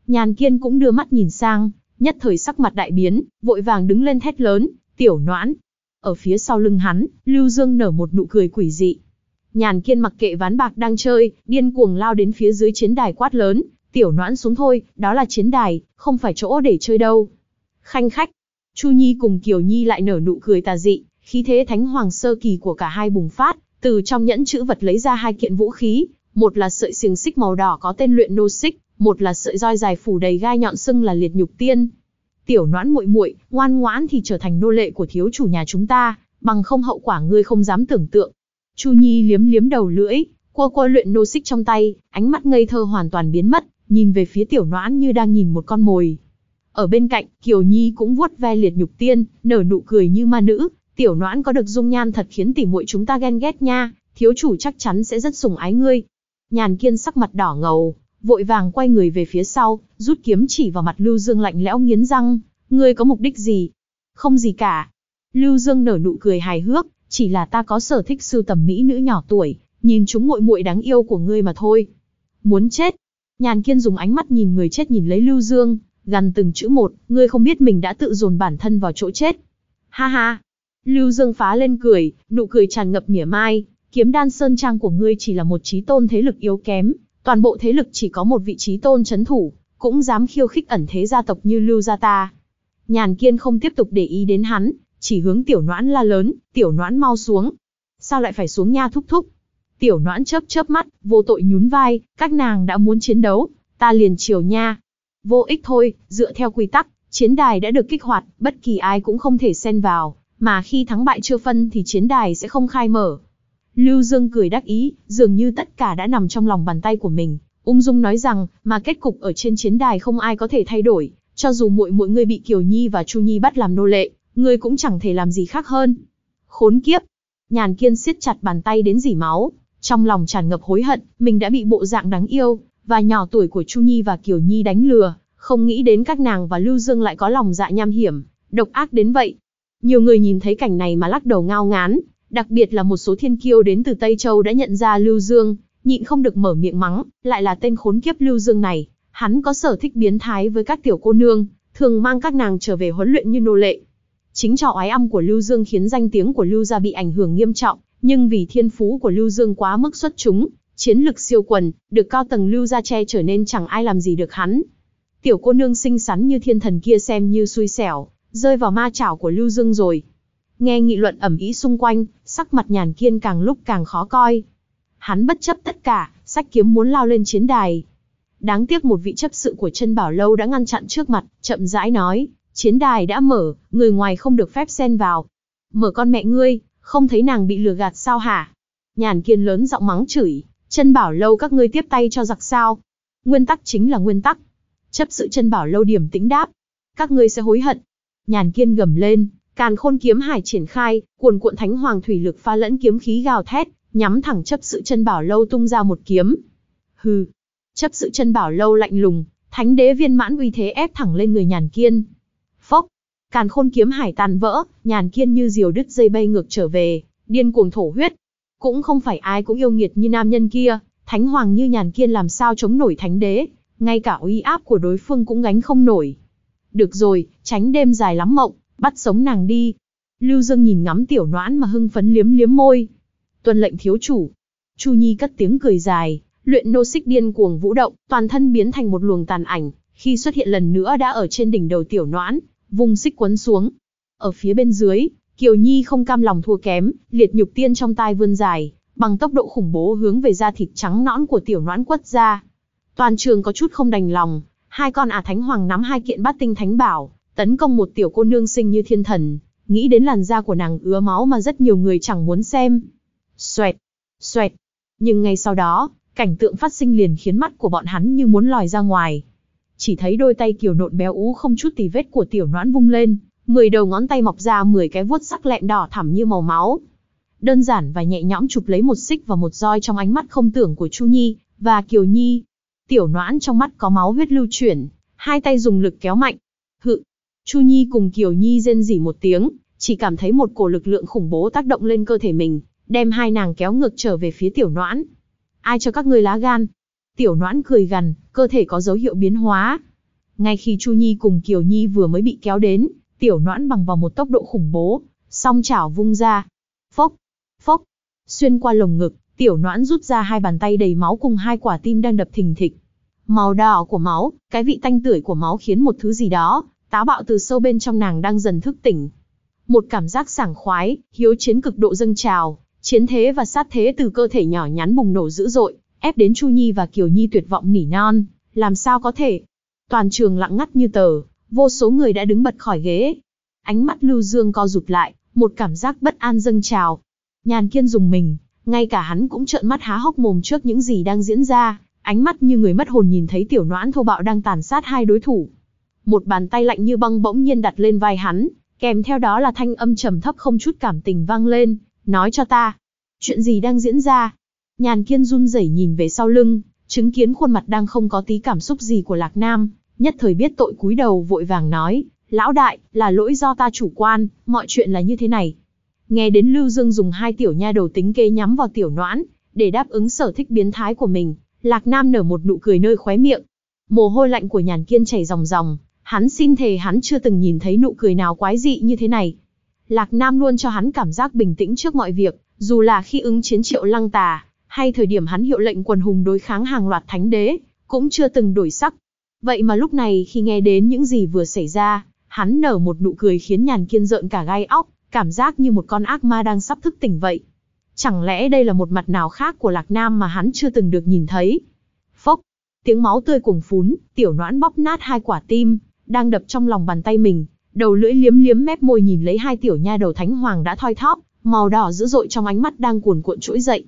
Nhàn Kiên cũng đưa mắt nhìn sang, nhất thời sắc mặt đại biến, vội vàng đứng lên thét lớn, tiểu noãn. Ở phía sau lưng hắn, Lưu Dương nở một nụ cười quỷ dị. Nhàn Kiên mặc kệ ván bạc đang chơi, điên cuồng lao đến phía dưới chiến đài quát lớn, tiểu noãn xuống thôi, đó là chiến đài, không phải chỗ để chơi đâu. Khanh khách, Chu Nhi cùng Kiều Nhi lại nở nụ cười tà dị, khí thế thánh hoàng sơ kỳ của cả hai bùng phát, từ trong nhẫn chữ vật lấy ra hai kiện vũ khí, một là sợi xiềng xích màu đỏ có tên luyện nô xích, một là sợi roi dài phủ đầy gai nhọn xưng là liệt nhục tiên. Tiểu noãn muội muội, ngoan ngoãn thì trở thành nô lệ của thiếu chủ nhà chúng ta, bằng không hậu quả ngươi không dám tưởng tượng. Chu Nhi liếm liếm đầu lưỡi, qua qua luyện nô xích trong tay, ánh mắt ngây thơ hoàn toàn biến mất, nhìn về phía tiểu noãn như đang nhìn một con mồi. Ở bên cạnh, Kiều Nhi cũng vuốt ve liệt nhục tiên, nở nụ cười như ma nữ, tiểu noãn có được dung nhan thật khiến tỉ muội chúng ta ghen ghét nha, thiếu chủ chắc chắn sẽ rất sủng ái ngươi. Nhàn kiên sắc mặt đỏ ngầu, vội vàng quay người về phía sau, rút kiếm chỉ vào mặt Lưu Dương lạnh lẽo nghiến răng, ngươi có mục đích gì? Không gì cả. Lưu Dương nở nụ cười hài hước, chỉ là ta có sở thích sưu tầm mỹ nữ nhỏ tuổi, nhìn chúng muội muội đáng yêu của ngươi mà thôi. Muốn chết. Nhàn Kiên dùng ánh mắt nhìn người chết nhìn lấy Lưu Dương, gần từng chữ một, ngươi không biết mình đã tự dồn bản thân vào chỗ chết. Ha ha. Lưu Dương phá lên cười, nụ cười tràn ngập mỉa mai, kiếm đan sơn trang của ngươi chỉ là một trí tôn thế lực yếu kém, toàn bộ thế lực chỉ có một vị trí tôn chấn thủ, cũng dám khiêu khích ẩn thế gia tộc như Lưu gia ta. Nhàn Kiên không tiếp tục để ý đến hắn, chỉ hướng tiểu noãn la lớn, tiểu noãn mau xuống. Sao lại phải xuống nha thúc thúc? Tiểu noãn chớp chớp mắt, vô tội nhún vai, các nàng đã muốn chiến đấu, ta liền chiều nha. Vô ích thôi, dựa theo quy tắc, chiến đài đã được kích hoạt, bất kỳ ai cũng không thể xen vào, mà khi thắng bại chưa phân thì chiến đài sẽ không khai mở. Lưu Dương cười đắc ý, dường như tất cả đã nằm trong lòng bàn tay của mình, ung dung nói rằng, mà kết cục ở trên chiến đài không ai có thể thay đổi, cho dù muội muội ngươi bị Kiều Nhi và Chu Nhi bắt làm nô lệ, ngươi cũng chẳng thể làm gì khác hơn. Khốn kiếp! Nhàn Kiên siết chặt bàn tay đến dỉ máu, trong lòng tràn ngập hối hận, mình đã bị bộ dạng đáng yêu và nhỏ tuổi của Chu Nhi và Kiều Nhi đánh lừa, không nghĩ đến các nàng và Lưu Dương lại có lòng dạ nham hiểm, độc ác đến vậy. Nhiều người nhìn thấy cảnh này mà lắc đầu ngao ngán, đặc biệt là một số thiên kiêu đến từ Tây Châu đã nhận ra Lưu Dương, nhịn không được mở miệng mắng, lại là tên khốn kiếp Lưu Dương này, hắn có sở thích biến thái với các tiểu cô nương, thường mang các nàng trở về huấn luyện như nô lệ. Chính trò ái âm của Lưu Dương khiến danh tiếng của Lưu gia bị ảnh hưởng nghiêm trọng, nhưng vì thiên phú của Lưu Dương quá mức xuất chúng, chiến lực siêu quần, được cao tầng Lưu gia che trở nên chẳng ai làm gì được hắn. Tiểu cô nương xinh xắn như thiên thần kia xem như xui xẻo, rơi vào ma chảo của Lưu Dương rồi. Nghe nghị luận ẩm ý xung quanh, sắc mặt nhàn kiên càng lúc càng khó coi. Hắn bất chấp tất cả, sách kiếm muốn lao lên chiến đài. Đáng tiếc một vị chấp sự của chân bảo lâu đã ngăn chặn trước mặt, chậm rãi nói, chiến đài đã mở, người ngoài không được phép xen vào. Mở con mẹ ngươi, không thấy nàng bị lừa gạt sao hả? Nhàn kiên lớn giọng mắng chửi, chân bảo lâu các ngươi tiếp tay cho giặc sao? Nguyên tắc chính là nguyên tắc. Chấp sự chân bảo lâu điểm tĩnh đáp. Các ngươi sẽ hối hận. Nhàn kiên gầm lên, càn khôn kiếm hải triển khai, cuồn cuộn thánh hoàng thủy lực pha lẫn kiếm khí gào thét, nhắm thẳng chấp sự chân bảo lâu tung ra một kiếm. Hừ. Chấp sự chân bảo lâu lạnh lùng, thánh đế viên mãn uy thế ép thẳng lên người nhàn kiên. Phốc. Càn khôn kiếm hải tàn vỡ, nhàn kiên như diều đứt dây bay ngược trở về, điên cuồng thổ huyết. Cũng không phải ai cũng yêu nghiệt như nam nhân kia, thánh hoàng như nhàn kiên làm sao chống nổi thánh đế, ngay cả uy áp của đối phương cũng gánh không nổi. Được rồi, tránh đêm dài lắm mộng, bắt sống nàng đi. Lưu Dương nhìn ngắm tiểu noãn mà hưng phấn liếm liếm môi. Tuân lệnh thiếu chủ. Chu Nhi cất tiếng cười dài, luyện nô xích điên cuồng vũ động, toàn thân biến thành một luồng tàn ảnh, khi xuất hiện lần nữa đã ở trên đỉnh đầu tiểu noãn, vùng xích quấn xuống. Ở phía bên dưới, Kiều Nhi không cam lòng thua kém, liệt nhục tiên trong tai vươn dài, bằng tốc độ khủng bố hướng về da thịt trắng nõn của tiểu noãn quất ra. Toàn trường có chút không đành lòng, hai con ả thánh hoàng nắm hai kiện bát tinh thánh bảo, tấn công một tiểu cô nương sinh như thiên thần, nghĩ đến làn da của nàng ứa máu mà rất nhiều người chẳng muốn xem. Xoẹt, xoẹt. Nhưng ngay sau đó, cảnh tượng phát sinh liền khiến mắt của bọn hắn như muốn lòi ra ngoài. Chỉ thấy đôi tay kiều nộn béo ú không chút tì vết của tiểu noãn vung lên, mười đầu ngón tay mọc ra mười cái vuốt sắc lẹm đỏ thẳm như màu máu. Đơn giản và nhẹ nhõm chụp lấy một xích và một roi trong ánh mắt không tưởng của Chu Nhi và Kiều Nhi. Tiểu noãn trong mắt có máu huyết lưu chuyển, hai tay dùng lực kéo mạnh. Hự, Chu Nhi cùng Kiều Nhi rên rỉ một tiếng, chỉ cảm thấy một cổ lực lượng khủng bố tác động lên cơ thể mình, đem hai nàng kéo ngược trở về phía tiểu noãn. Ai cho các ngươi lá gan? Tiểu noãn cười gằn, cơ thể có dấu hiệu biến hóa. Ngay khi Chu Nhi cùng Kiều Nhi vừa mới bị kéo đến, tiểu noãn bằng vào một tốc độ khủng bố, song chảo vung ra. Phốc, phốc, xuyên qua lồng ngực, tiểu noãn rút ra hai bàn tay đầy máu cùng hai quả tim đang đập thình thịch. Màu đỏ của máu, cái vị tanh tưởi của máu khiến một thứ gì đó, táo bạo từ sâu bên trong nàng đang dần thức tỉnh. Một cảm giác sảng khoái, hiếu chiến cực độ dâng trào, chiến thế và sát thế từ cơ thể nhỏ nhắn bùng nổ dữ dội, ép đến Chu Nhi và Kiều Nhi tuyệt vọng nỉ non, làm sao có thể. Toàn trường lặng ngắt như tờ, vô số người đã đứng bật khỏi ghế. Ánh mắt Lưu Dương co rụt lại, một cảm giác bất an dâng trào. Nhàn kiên dùng mình, ngay cả hắn cũng trợn mắt há hốc mồm trước những gì đang diễn ra, ánh mắt như người mất hồn nhìn thấy tiểu noãn thô bạo đang tàn sát hai đối thủ. Một bàn tay lạnh như băng bỗng nhiên đặt lên vai hắn, kèm theo đó là thanh âm trầm thấp không chút cảm tình vang lên, nói cho ta, chuyện gì đang diễn ra? Nhàn kiên run rẩy nhìn về sau lưng, chứng kiến khuôn mặt đang không có tí cảm xúc gì của Lạc Nam, nhất thời biết tội cúi đầu vội vàng nói, lão đại, là lỗi do ta chủ quan, mọi chuyện là như thế này. Nghe đến Lưu Dương dùng hai tiểu nha đầu tính kế nhắm vào tiểu noãn, để đáp ứng sở thích biến thái của mình, Lạc Nam nở một nụ cười nơi khóe miệng. Mồ hôi lạnh của nhàn kiên chảy ròng ròng, hắn xin thề hắn chưa từng nhìn thấy nụ cười nào quái dị như thế này. Lạc Nam luôn cho hắn cảm giác bình tĩnh trước mọi việc, dù là khi ứng chiến triệu lăng tà, hay thời điểm hắn hiệu lệnh quần hùng đối kháng hàng loạt thánh đế, cũng chưa từng đổi sắc. Vậy mà lúc này khi nghe đến những gì vừa xảy ra, hắn nở một nụ cười khiến nhàn kiên rợn cả gai óc, cảm giác như một con ác ma đang sắp thức tỉnh vậy. Chẳng lẽ đây là một mặt nào khác của Lạc Nam mà hắn chưa từng được nhìn thấy? Phốc, tiếng máu tươi cuồng phún, tiểu noãn bóp nát hai quả tim, đang đập trong lòng bàn tay mình, đầu lưỡi liếm liếm mép môi nhìn lấy hai tiểu nha đầu thánh hoàng đã thoi thóp, màu đỏ dữ dội trong ánh mắt đang cuồn cuộn trỗi dậy.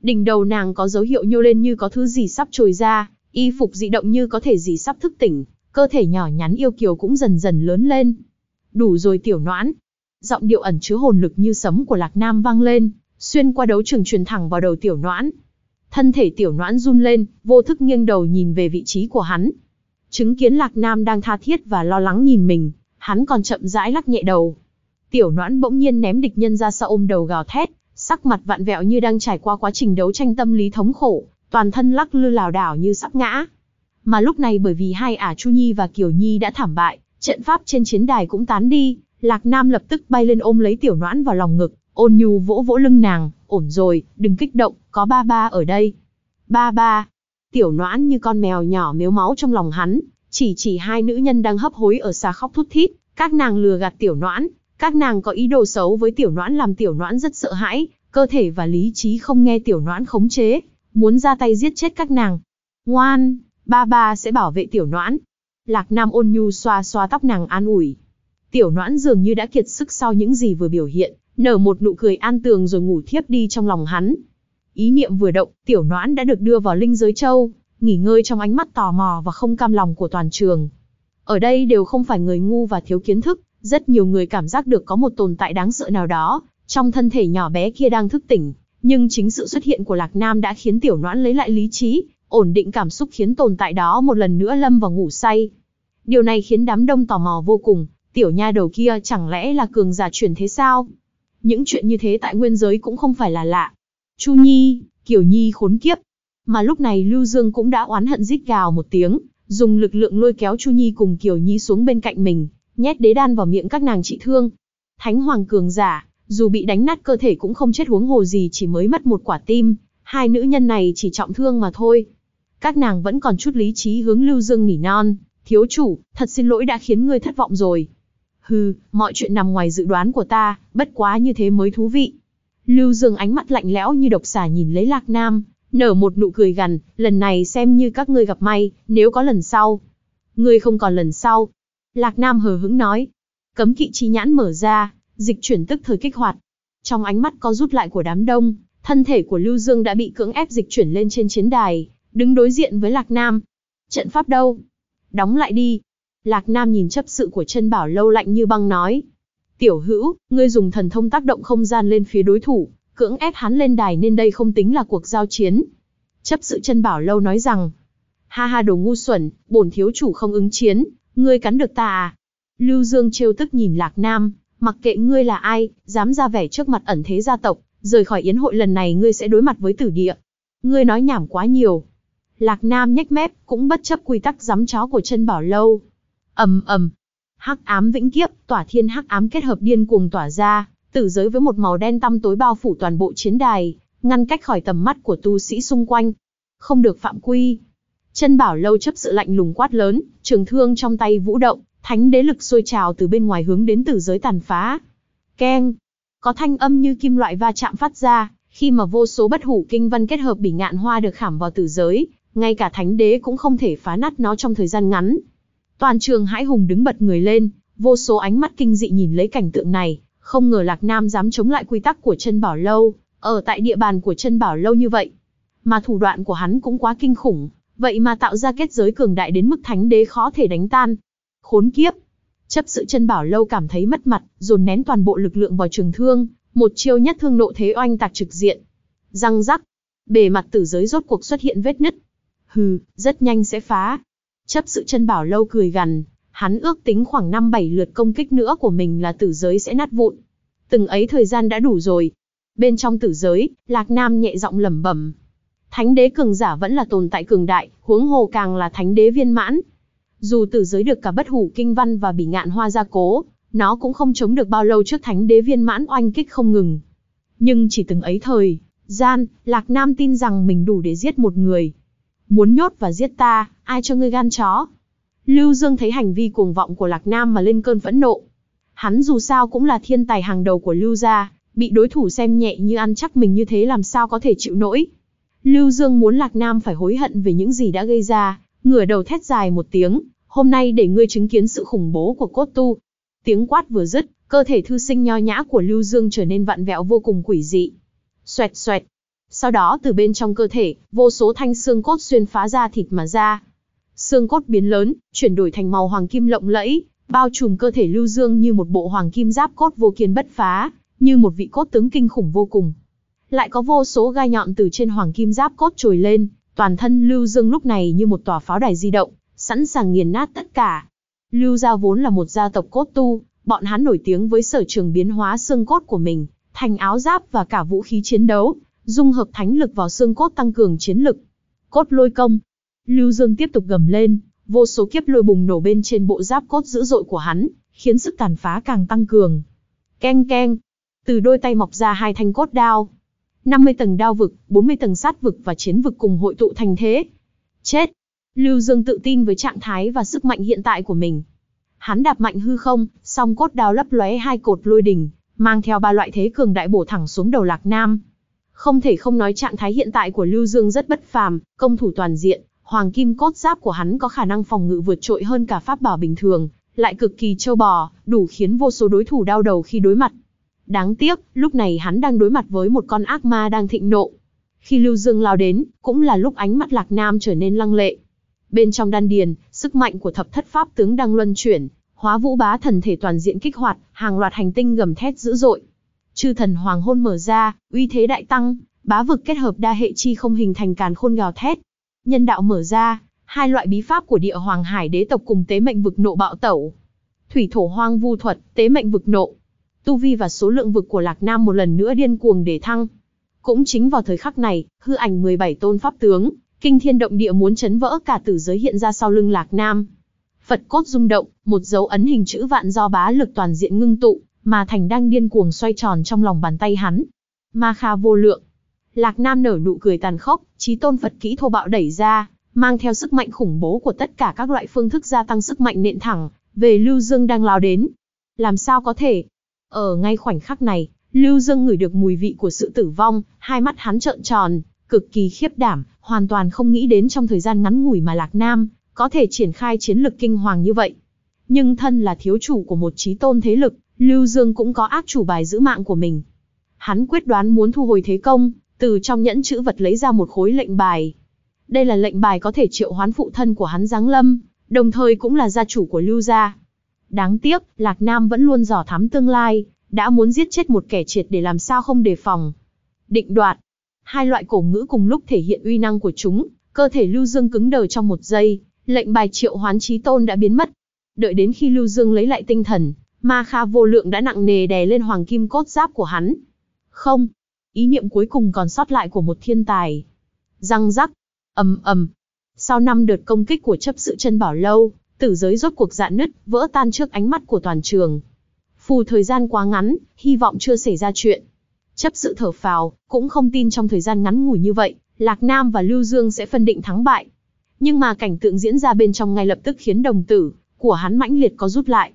Đỉnh đầu nàng có dấu hiệu nhô lên như có thứ gì sắp trồi ra, y phục dị động như có thể gì sắp thức tỉnh, cơ thể nhỏ nhắn yêu kiều cũng dần dần lớn lên. Đủ rồi tiểu noãn. Giọng điệu ẩn chứa hồn lực như sấm của Lạc Nam vang lên, xuyên qua đấu trường truyền thẳng vào đầu tiểu noãn. Thân thể tiểu noãn run lên, vô thức nghiêng đầu nhìn về vị trí của hắn. Chứng kiến Lạc Nam đang tha thiết và lo lắng nhìn mình, hắn còn chậm rãi lắc nhẹ đầu. Tiểu noãn bỗng nhiên ném địch nhân ra sau ôm đầu gào thét, sắc mặt vặn vẹo như đang trải qua quá trình đấu tranh tâm lý thống khổ, toàn thân lắc lư lảo đảo như sắp ngã. Mà lúc này bởi vì hai ả Chu Nhi và Kiều Nhi đã thảm bại, trận pháp trên chiến đài cũng tán đi, Lạc Nam lập tức bay lên ôm lấy tiểu noãn vào lòng ngực, ôn nhu vỗ vỗ lưng nàng, ổn rồi, đừng kích động, có ba ba ở đây. Ba ba, tiểu noãn như con mèo nhỏ miếu máu trong lòng hắn, chỉ chỉ hai nữ nhân đang hấp hối ở xa khóc thút thít, các nàng lừa gạt tiểu noãn, các nàng có ý đồ xấu với tiểu noãn làm tiểu noãn rất sợ hãi, cơ thể và lý trí không nghe tiểu noãn khống chế, muốn ra tay giết chết các nàng. Ngoan, ba ba sẽ bảo vệ tiểu noãn. Lạc Nam ôn nhu xoa xoa tóc nàng an ủi. Tiểu noãn dường như đã kiệt sức sau những gì vừa biểu hiện, nở một nụ cười an tường rồi ngủ thiếp đi trong lòng hắn. Ý niệm vừa động, tiểu noãn đã được đưa vào linh giới châu, nghỉ ngơi trong ánh mắt tò mò và không cam lòng của toàn trường. Ở đây đều không phải người ngu và thiếu kiến thức, rất nhiều người cảm giác được có một tồn tại đáng sợ nào đó, trong thân thể nhỏ bé kia đang thức tỉnh, nhưng chính sự xuất hiện của Lạc Nam đã khiến tiểu noãn lấy lại lý trí, ổn định cảm xúc khiến tồn tại đó một lần nữa lâm vào ngủ say. Điều này khiến đám đông tò mò vô cùng, tiểu nha đầu kia chẳng lẽ là cường giả chuyển thế sao? Những chuyện như thế tại nguyên giới cũng không phải là lạ. Chu Nhi, Kiều Nhi khốn kiếp. Mà lúc này Lưu Dương cũng đã oán hận rít gào một tiếng, dùng lực lượng lôi kéo Chu Nhi cùng Kiều Nhi xuống bên cạnh mình, nhét đế đan vào miệng các nàng trị thương. Thánh Hoàng cường giả, dù bị đánh nát cơ thể cũng không chết huống hồ gì chỉ mới mất một quả tim, hai nữ nhân này chỉ trọng thương mà thôi. Các nàng vẫn còn chút lý trí hướng Lưu Dương nỉ non, thiếu chủ, thật xin lỗi đã khiến ngươi thất vọng rồi. Hừ, mọi chuyện nằm ngoài dự đoán của ta, bất quá như thế mới thú vị. Lưu Dương ánh mắt lạnh lẽo như độc xà nhìn lấy Lạc Nam, nở một nụ cười gằn, lần này xem như các ngươi gặp may, nếu có lần sau. Ngươi không còn lần sau. Lạc Nam hờ hững nói. Cấm kỵ chi nhãn mở ra, dịch chuyển tức thời kích hoạt. Trong ánh mắt có rút lại của đám đông, thân thể của Lưu Dương đã bị cưỡng ép dịch chuyển lên trên chiến đài, đứng đối diện với Lạc Nam. Trận pháp đâu? Đóng lại đi. Lạc Nam nhìn chấp sự của chân bảo lâu lạnh như băng nói. Tiểu hữu, ngươi dùng thần thông tác động không gian lên phía đối thủ, cưỡng ép hắn lên đài nên đây không tính là cuộc giao chiến. Chấp sự chân bảo lâu nói rằng, ha ha đồ ngu xuẩn, bổn thiếu chủ không ứng chiến, ngươi cắn được ta à? Lưu Dương trêu tức nhìn Lạc Nam, mặc kệ ngươi là ai, dám ra vẻ trước mặt ẩn thế gia tộc, rời khỏi yến hội lần này ngươi sẽ đối mặt với tử địa. Ngươi nói nhảm quá nhiều. Lạc Nam nhếch mép, cũng bất chấp quy tắc giám chó của chân bảo lâu. ầm ầm, hắc ám vĩnh kiếp, tỏa thiên hắc ám kết hợp điên cuồng tỏa ra, tử giới với một màu đen tăm tối bao phủ toàn bộ chiến đài, ngăn cách khỏi tầm mắt của tu sĩ xung quanh. Không được phạm quy. Chân bảo lâu chấp sự lạnh lùng quát lớn, trường thương trong tay vũ động, thánh đế lực sôi trào từ bên ngoài hướng đến tử giới tàn phá. Keng! Có thanh âm như kim loại va chạm phát ra, khi mà vô số bất hủ kinh văn kết hợp bỉ ngạn hoa được khảm vào tử giới, ngay cả thánh đế cũng không thể phá nát nó trong thời gian ngắn. Toàn trường hãi hùng đứng bật người lên, vô số ánh mắt kinh dị nhìn lấy cảnh tượng này, không ngờ Lạc Nam dám chống lại quy tắc của chân bảo lâu, ở tại địa bàn của chân bảo lâu như vậy. Mà thủ đoạn của hắn cũng quá kinh khủng, vậy mà tạo ra kết giới cường đại đến mức thánh đế khó thể đánh tan. Khốn kiếp! Chấp sự chân bảo lâu cảm thấy mất mặt, dồn nén toàn bộ lực lượng vào trường thương, một chiêu nhất thương nộ thế oanh tạc trực diện. Răng rắc, bề mặt tử giới rốt cuộc xuất hiện vết nứt. Hừ, rất nhanh sẽ phá. Chấp sự chân bảo lâu cười gằn, hắn ước tính khoảng 5-7 lượt công kích nữa của mình là tử giới sẽ nát vụn. Từng ấy thời gian đã đủ rồi. Bên trong tử giới, Lạc Nam nhẹ giọng lẩm bẩm. Thánh đế cường giả vẫn là tồn tại cường đại, huống hồ càng là thánh đế viên mãn. Dù tử giới được cả bất hủ kinh văn và bỉ ngạn hoa gia cố, nó cũng không chống được bao lâu trước thánh đế viên mãn oanh kích không ngừng. Nhưng chỉ từng ấy thời, gian, Lạc Nam tin rằng mình đủ để giết một người. Muốn nhốt và giết ta, ai cho ngươi gan chó? Lưu Dương thấy hành vi cuồng vọng của Lạc Nam mà lên cơn phẫn nộ. Hắn dù sao cũng là thiên tài hàng đầu của Lưu gia, bị đối thủ xem nhẹ như ăn chắc mình như thế làm sao có thể chịu nổi. Lưu Dương muốn Lạc Nam phải hối hận về những gì đã gây ra, ngửa đầu thét dài một tiếng, hôm nay để ngươi chứng kiến sự khủng bố của cốt tu. Tiếng quát vừa dứt, cơ thể thư sinh nho nhã của Lưu Dương trở nên vặn vẹo vô cùng quỷ dị. Xoẹt xoẹt. Sau đó từ bên trong cơ thể, vô số thanh xương cốt xuyên phá ra thịt mà ra. Xương cốt biến lớn, chuyển đổi thành màu hoàng kim lộng lẫy, bao trùm cơ thể Lưu Dương như một bộ hoàng kim giáp cốt vô kiên bất phá, như một vị cốt tướng kinh khủng vô cùng. Lại có vô số gai nhọn từ trên hoàng kim giáp cốt trồi lên, toàn thân Lưu Dương lúc này như một tòa pháo đài di động, sẵn sàng nghiền nát tất cả. Lưu gia vốn là một gia tộc cốt tu, bọn hắn nổi tiếng với sở trường biến hóa xương cốt của mình, thành áo giáp và cả vũ khí chiến đấu, dung hợp thánh lực vào xương cốt tăng cường chiến lực. Cốt lôi công. Lưu Dương tiếp tục gầm lên, vô số kiếp lôi bùng nổ bên trên bộ giáp cốt dữ dội của hắn, khiến sức tàn phá càng tăng cường. Keng keng. Từ đôi tay mọc ra hai thanh cốt đao. 50 tầng đao vực, 40 tầng sát vực và chiến vực cùng hội tụ thành thế. Chết. Lưu Dương tự tin với trạng thái và sức mạnh hiện tại của mình. Hắn đạp mạnh hư không, song cốt đao lấp lóe hai cột lôi đỉnh, mang theo ba loại thế cường đại bổ thẳng xuống đầu Lạc Nam. Không thể không nói trạng thái hiện tại của Lưu Dương rất bất phàm, công thủ toàn diện, hoàng kim cốt giáp của hắn có khả năng phòng ngự vượt trội hơn cả pháp bảo bình thường, lại cực kỳ châu bò, đủ khiến vô số đối thủ đau đầu khi đối mặt. Đáng tiếc, lúc này hắn đang đối mặt với một con ác ma đang thịnh nộ. Khi Lưu Dương lao đến, cũng là lúc ánh mắt Lạc Nam trở nên lăng lệ. Bên trong đan điền, sức mạnh của thập thất pháp tướng đang luân chuyển, hóa vũ bá thần thể toàn diện kích hoạt, hàng loạt hành tinh gầm thét dữ dội. Chư thần hoàng hôn mở ra, uy thế đại tăng, bá vực kết hợp đa hệ chi không hình thành càn khôn gào thét. Nhân đạo mở ra, hai loại bí pháp của địa hoàng hải đế tộc cùng tế mệnh vực nộ bạo tẩu. Thủy thổ hoang vu thuật, tế mệnh vực nộ. Tu vi và số lượng vực của Lạc Nam một lần nữa điên cuồng để thăng. Cũng chính vào thời khắc này, hư ảnh 17 tôn pháp tướng, kinh thiên động địa muốn chấn vỡ cả tử giới hiện ra sau lưng Lạc Nam. Phật cốt rung động, một dấu ấn hình chữ vạn do bá lực toàn diện ngưng tụ, mà thành đang điên cuồng xoay tròn trong lòng bàn tay hắn. Ma kha vô lượng. Lạc Nam nở nụ cười tàn khốc, trí tôn Phật kỹ thô bạo đẩy ra, mang theo sức mạnh khủng bố của tất cả các loại phương thức gia tăng sức mạnh nện thẳng, về Lưu Dương đang lao đến. Làm sao có thể? Ở ngay khoảnh khắc này, Lưu Dương ngửi được mùi vị của sự tử vong, hai mắt hắn trợn tròn, cực kỳ khiếp đảm, hoàn toàn không nghĩ đến trong thời gian ngắn ngủi mà Lạc Nam có thể triển khai chiến lực kinh hoàng như vậy. Nhưng thân là thiếu chủ của một trí tôn thế lực, Lưu Dương cũng có ác chủ bài giữ mạng của mình. Hắn quyết đoán muốn thu hồi thế công, từ trong nhẫn chữ vật lấy ra một khối lệnh bài. Đây là lệnh bài có thể triệu hoán phụ thân của hắn Giáng Lâm, đồng thời cũng là gia chủ của Lưu gia. Đáng tiếc, Lạc Nam vẫn luôn dò thám tương lai, đã muốn giết chết một kẻ triệt để làm sao không đề phòng. Định đoạt. Hai loại cổ ngữ cùng lúc thể hiện uy năng của chúng, cơ thể Lưu Dương cứng đờ trong một giây, lệnh bài triệu hoán chí tôn đã biến mất. Đợi đến khi Lưu Dương lấy lại tinh thần, ma kha vô lượng đã nặng nề đè lên hoàng kim cốt giáp của hắn. Không, ý niệm cuối cùng còn sót lại của một thiên tài. Răng rắc, ầm ầm. Sau năm đợt công kích của chấp sự chân bảo lâu, tử giới rốt cuộc dạn nứt, vỡ tan trước ánh mắt của toàn trường. Phù thời gian quá ngắn, hy vọng chưa xảy ra chuyện. Chấp sự thở phào, cũng không tin trong thời gian ngắn ngủi như vậy, Lạc Nam và Lưu Dương sẽ phân định thắng bại. Nhưng mà cảnh tượng diễn ra bên trong ngay lập tức khiến đồng tử của hắn mãnh liệt có rút lại.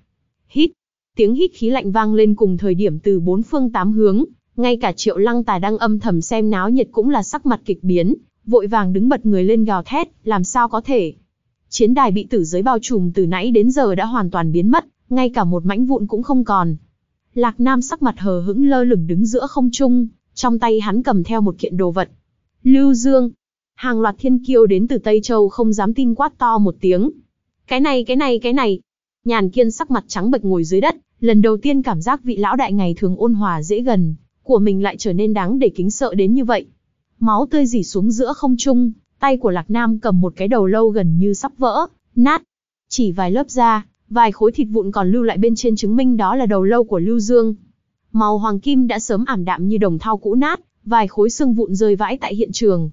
Hít, tiếng hít khí lạnh vang lên cùng thời điểm từ bốn phương tám hướng, ngay cả Triệu Lăng Tài đang âm thầm xem náo nhiệt cũng là sắc mặt kịch biến, vội vàng đứng bật người lên gào thét, làm sao có thể? Chiến đài bị tử giới bao trùm từ nãy đến giờ đã hoàn toàn biến mất, ngay cả một mảnh vụn cũng không còn. Lạc Nam sắc mặt hờ hững lơ lửng đứng giữa không trung, trong tay hắn cầm theo một kiện đồ vật. Lưu Dương, hàng loạt thiên kiêu đến từ Tây Châu không dám tin quát to một tiếng. Cái này cái này cái này. Nhàn kiên sắc mặt trắng bệch ngồi dưới đất, lần đầu tiên cảm giác vị lão đại ngày thường ôn hòa dễ gần, của mình lại trở nên đáng để kính sợ đến như vậy. Máu tươi rỉ xuống giữa không trung, tay của Lạc Nam cầm một cái đầu lâu gần như sắp vỡ, nát. Chỉ vài lớp da, vài khối thịt vụn còn lưu lại bên trên chứng minh đó là đầu lâu của Lưu Dương. Màu hoàng kim đã sớm ảm đạm như đồng thau cũ nát, vài khối xương vụn rơi vãi tại hiện trường.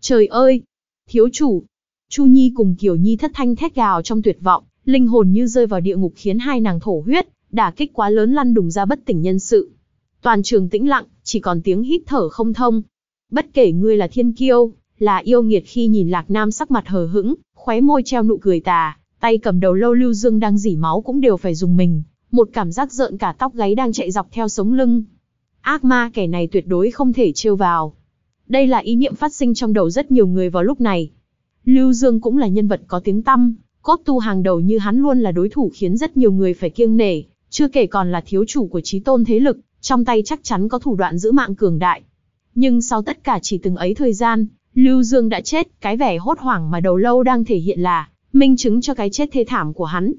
Trời ơi! Thiếu chủ! Chu Nhi cùng Kiều Nhi thất thanh thét gào trong tuyệt vọng, linh hồn như rơi vào địa ngục khiến hai nàng thổ huyết, đả kích quá lớn lăn đùng ra bất tỉnh nhân sự. Toàn trường tĩnh lặng, chỉ còn tiếng hít thở không thông. Bất kể ngươi là thiên kiêu, là yêu nghiệt khi nhìn Lạc Nam sắc mặt hờ hững, khóe môi treo nụ cười tà, tay cầm đầu lâu lưu dương đang dỉ máu cũng đều phải dùng mình, một cảm giác rợn cả tóc gáy đang chạy dọc theo sống lưng. Ác ma kẻ này tuyệt đối không thể trêu vào. Đây là ý niệm phát sinh trong đầu rất nhiều người vào lúc này. Lưu Dương cũng là nhân vật có tiếng tăm, cốt tu hàng đầu như hắn luôn là đối thủ khiến rất nhiều người phải kiêng nể, chưa kể còn là thiếu chủ của trí tôn thế lực, trong tay chắc chắn có thủ đoạn giữ mạng cường đại. Nhưng sau tất cả chỉ từng ấy thời gian, Lưu Dương đã chết, cái vẻ hốt hoảng mà đầu lâu đang thể hiện là, minh chứng cho cái chết thê thảm của hắn.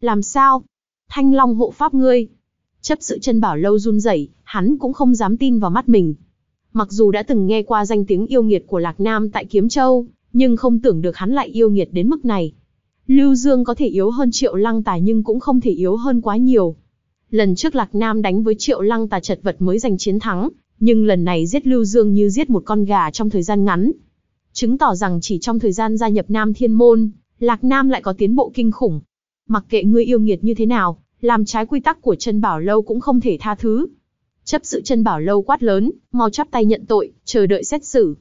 Làm sao? Thanh Long hộ pháp ngươi. Chấp sự chân bảo lâu run rẩy, hắn cũng không dám tin vào mắt mình. Mặc dù đã từng nghe qua danh tiếng yêu nghiệt của Lạc Nam tại Kiếm Châu, nhưng không tưởng được hắn lại yêu nghiệt đến mức này. Lưu Dương có thể yếu hơn Triệu Lăng Tài nhưng cũng không thể yếu hơn quá nhiều. Lần trước Lạc Nam đánh với Triệu Lăng Tà chật vật mới giành chiến thắng, nhưng lần này giết Lưu Dương như giết một con gà trong thời gian ngắn. Chứng tỏ rằng chỉ trong thời gian gia nhập Nam Thiên Môn, Lạc Nam lại có tiến bộ kinh khủng. Mặc kệ ngươi yêu nghiệt như thế nào, làm trái quy tắc của chân bảo lâu cũng không thể tha thứ. Chấp sự chân bảo lâu quát lớn, mau chắp tay nhận tội, chờ đợi xét xử.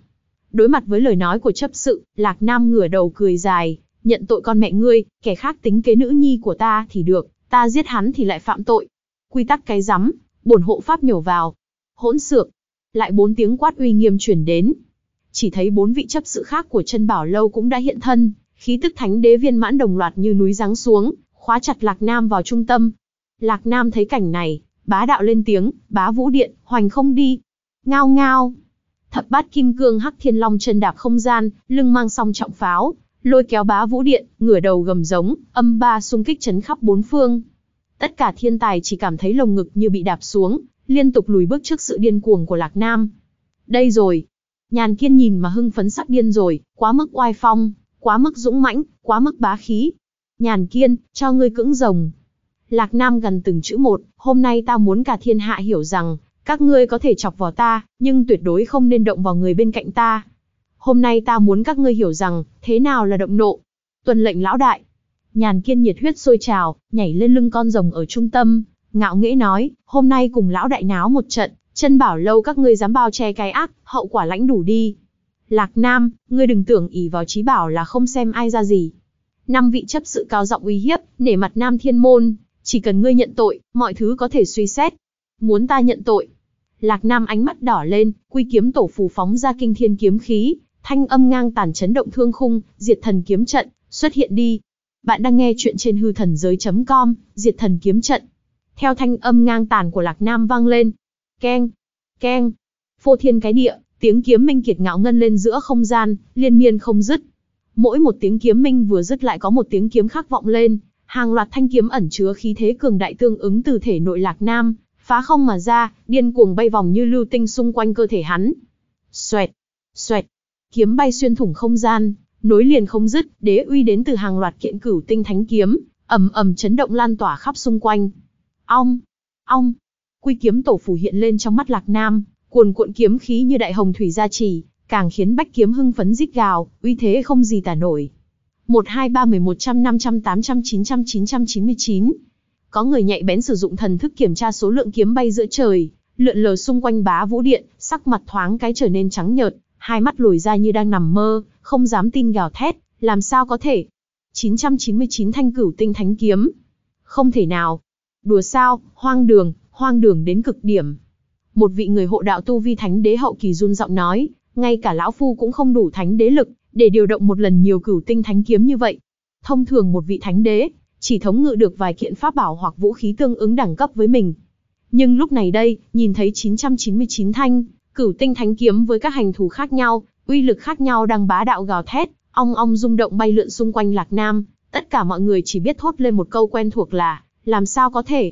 Đối mặt với lời nói của chấp sự, Lạc Nam ngửa đầu cười dài, nhận tội con mẹ ngươi, kẻ khác tính kế nữ nhi của ta thì được, ta giết hắn thì lại phạm tội. Quy tắc cái rắm, bổn hộ pháp nhổ vào. Hỗn xược. Lại bốn tiếng quát uy nghiêm truyền đến. Chỉ thấy bốn vị chấp sự khác của chân bảo lâu cũng đã hiện thân, khí tức thánh đế viên mãn đồng loạt như núi giáng xuống, khóa chặt Lạc Nam vào trung tâm. Lạc Nam thấy cảnh này, bá đạo lên tiếng, bá vũ điện, hoành không đi. Ngao ngao. Thập bát kim cương hắc thiên long chân đạp không gian, lưng mang song trọng pháo, lôi kéo bá vũ điện, ngửa đầu gầm giống, âm ba xung kích chấn khắp bốn phương. Tất cả thiên tài chỉ cảm thấy lồng ngực như bị đạp xuống, liên tục lùi bước trước sự điên cuồng của Lạc Nam. Đây rồi. Nhàn kiên nhìn mà hưng phấn sắc điên rồi, quá mức oai phong, quá mức dũng mãnh, quá mức bá khí. Nhàn kiên, cho ngươi cưỡng rồng. Lạc Nam gần từng chữ một, hôm nay ta muốn cả thiên hạ hiểu rằng, các ngươi có thể chọc vào ta, nhưng tuyệt đối không nên động vào người bên cạnh ta. Hôm nay ta muốn các ngươi hiểu rằng, thế nào là động nộ. Tuần lệnh lão đại. Nhàn kiên nhiệt huyết sôi trào, nhảy lên lưng con rồng ở trung tâm, ngạo nghễ nói, hôm nay cùng lão đại náo một trận, chân bảo lâu các ngươi dám bao che cái ác, hậu quả lãnh đủ đi. Lạc Nam, ngươi đừng tưởng ý vào trí bảo là không xem ai ra gì. Năm vị chấp sự cao giọng uy hiếp, nể mặt Nam Thiên Môn, chỉ cần ngươi nhận tội, mọi thứ có thể suy xét. Muốn ta nhận tội? Lạc Nam ánh mắt đỏ lên, quy kiếm tổ phù phóng ra kinh thiên kiếm khí, thanh âm ngang tàn chấn động thương khung, diệt thần kiếm trận, xuất hiện đi. Bạn đang nghe chuyện trên hư thần giới.com, diệt thần kiếm trận. Theo thanh âm ngang tàn của Lạc Nam vang lên. Keng, keng, phô thiên cái địa, tiếng kiếm minh kiệt ngạo ngân lên giữa không gian, liên miên không dứt. Mỗi một tiếng kiếm minh vừa dứt lại có một tiếng kiếm khác vọng lên, hàng loạt thanh kiếm ẩn chứa khí thế cường đại tương ứng từ thể nội Lạc Nam, phá không mà ra, điên cuồng bay vòng như lưu tinh xung quanh cơ thể hắn. Xoẹt, xoẹt, kiếm bay xuyên thủng không gian, nối liền không dứt, đế uy đến từ hàng loạt kiện cửu tinh thánh kiếm, ầm ầm chấn động lan tỏa khắp xung quanh. Ong, ong, quy kiếm tổ phủ hiện lên trong mắt Lạc Nam, cuồn cuộn kiếm khí như đại hồng thủy gia trì, càng khiến bách kiếm hưng phấn rít gào, uy thế không gì tả nổi. 1 2 3 11 trăm 500 800 900 999 có người nhạy bén sử dụng thần thức kiểm tra số lượng kiếm bay giữa trời, lượn lờ xung quanh bá vũ điện, sắc mặt thoáng cái trở nên trắng nhợt, hai mắt lồi ra như đang nằm mơ, không dám tin gào thét, làm sao có thể? 999 thanh cửu tinh thánh kiếm. Không thể nào. Đùa sao, hoang đường, hoang đường đến cực điểm. Một vị người hộ đạo tu vi thánh đế hậu kỳ run giọng nói, ngay cả lão phu cũng không đủ thánh đế lực, để điều động một lần nhiều cửu tinh thánh kiếm như vậy. Thông thường một vị thánh đế, chỉ thống ngự được vài kiện pháp bảo hoặc vũ khí tương ứng đẳng cấp với mình. Nhưng lúc này đây, nhìn thấy 999 thanh, cửu tinh thánh kiếm với các hành thủ khác nhau, uy lực khác nhau đang bá đạo gào thét, ong ong rung động bay lượn xung quanh Lạc Nam, tất cả mọi người chỉ biết thốt lên một câu quen thuộc là, làm sao có thể?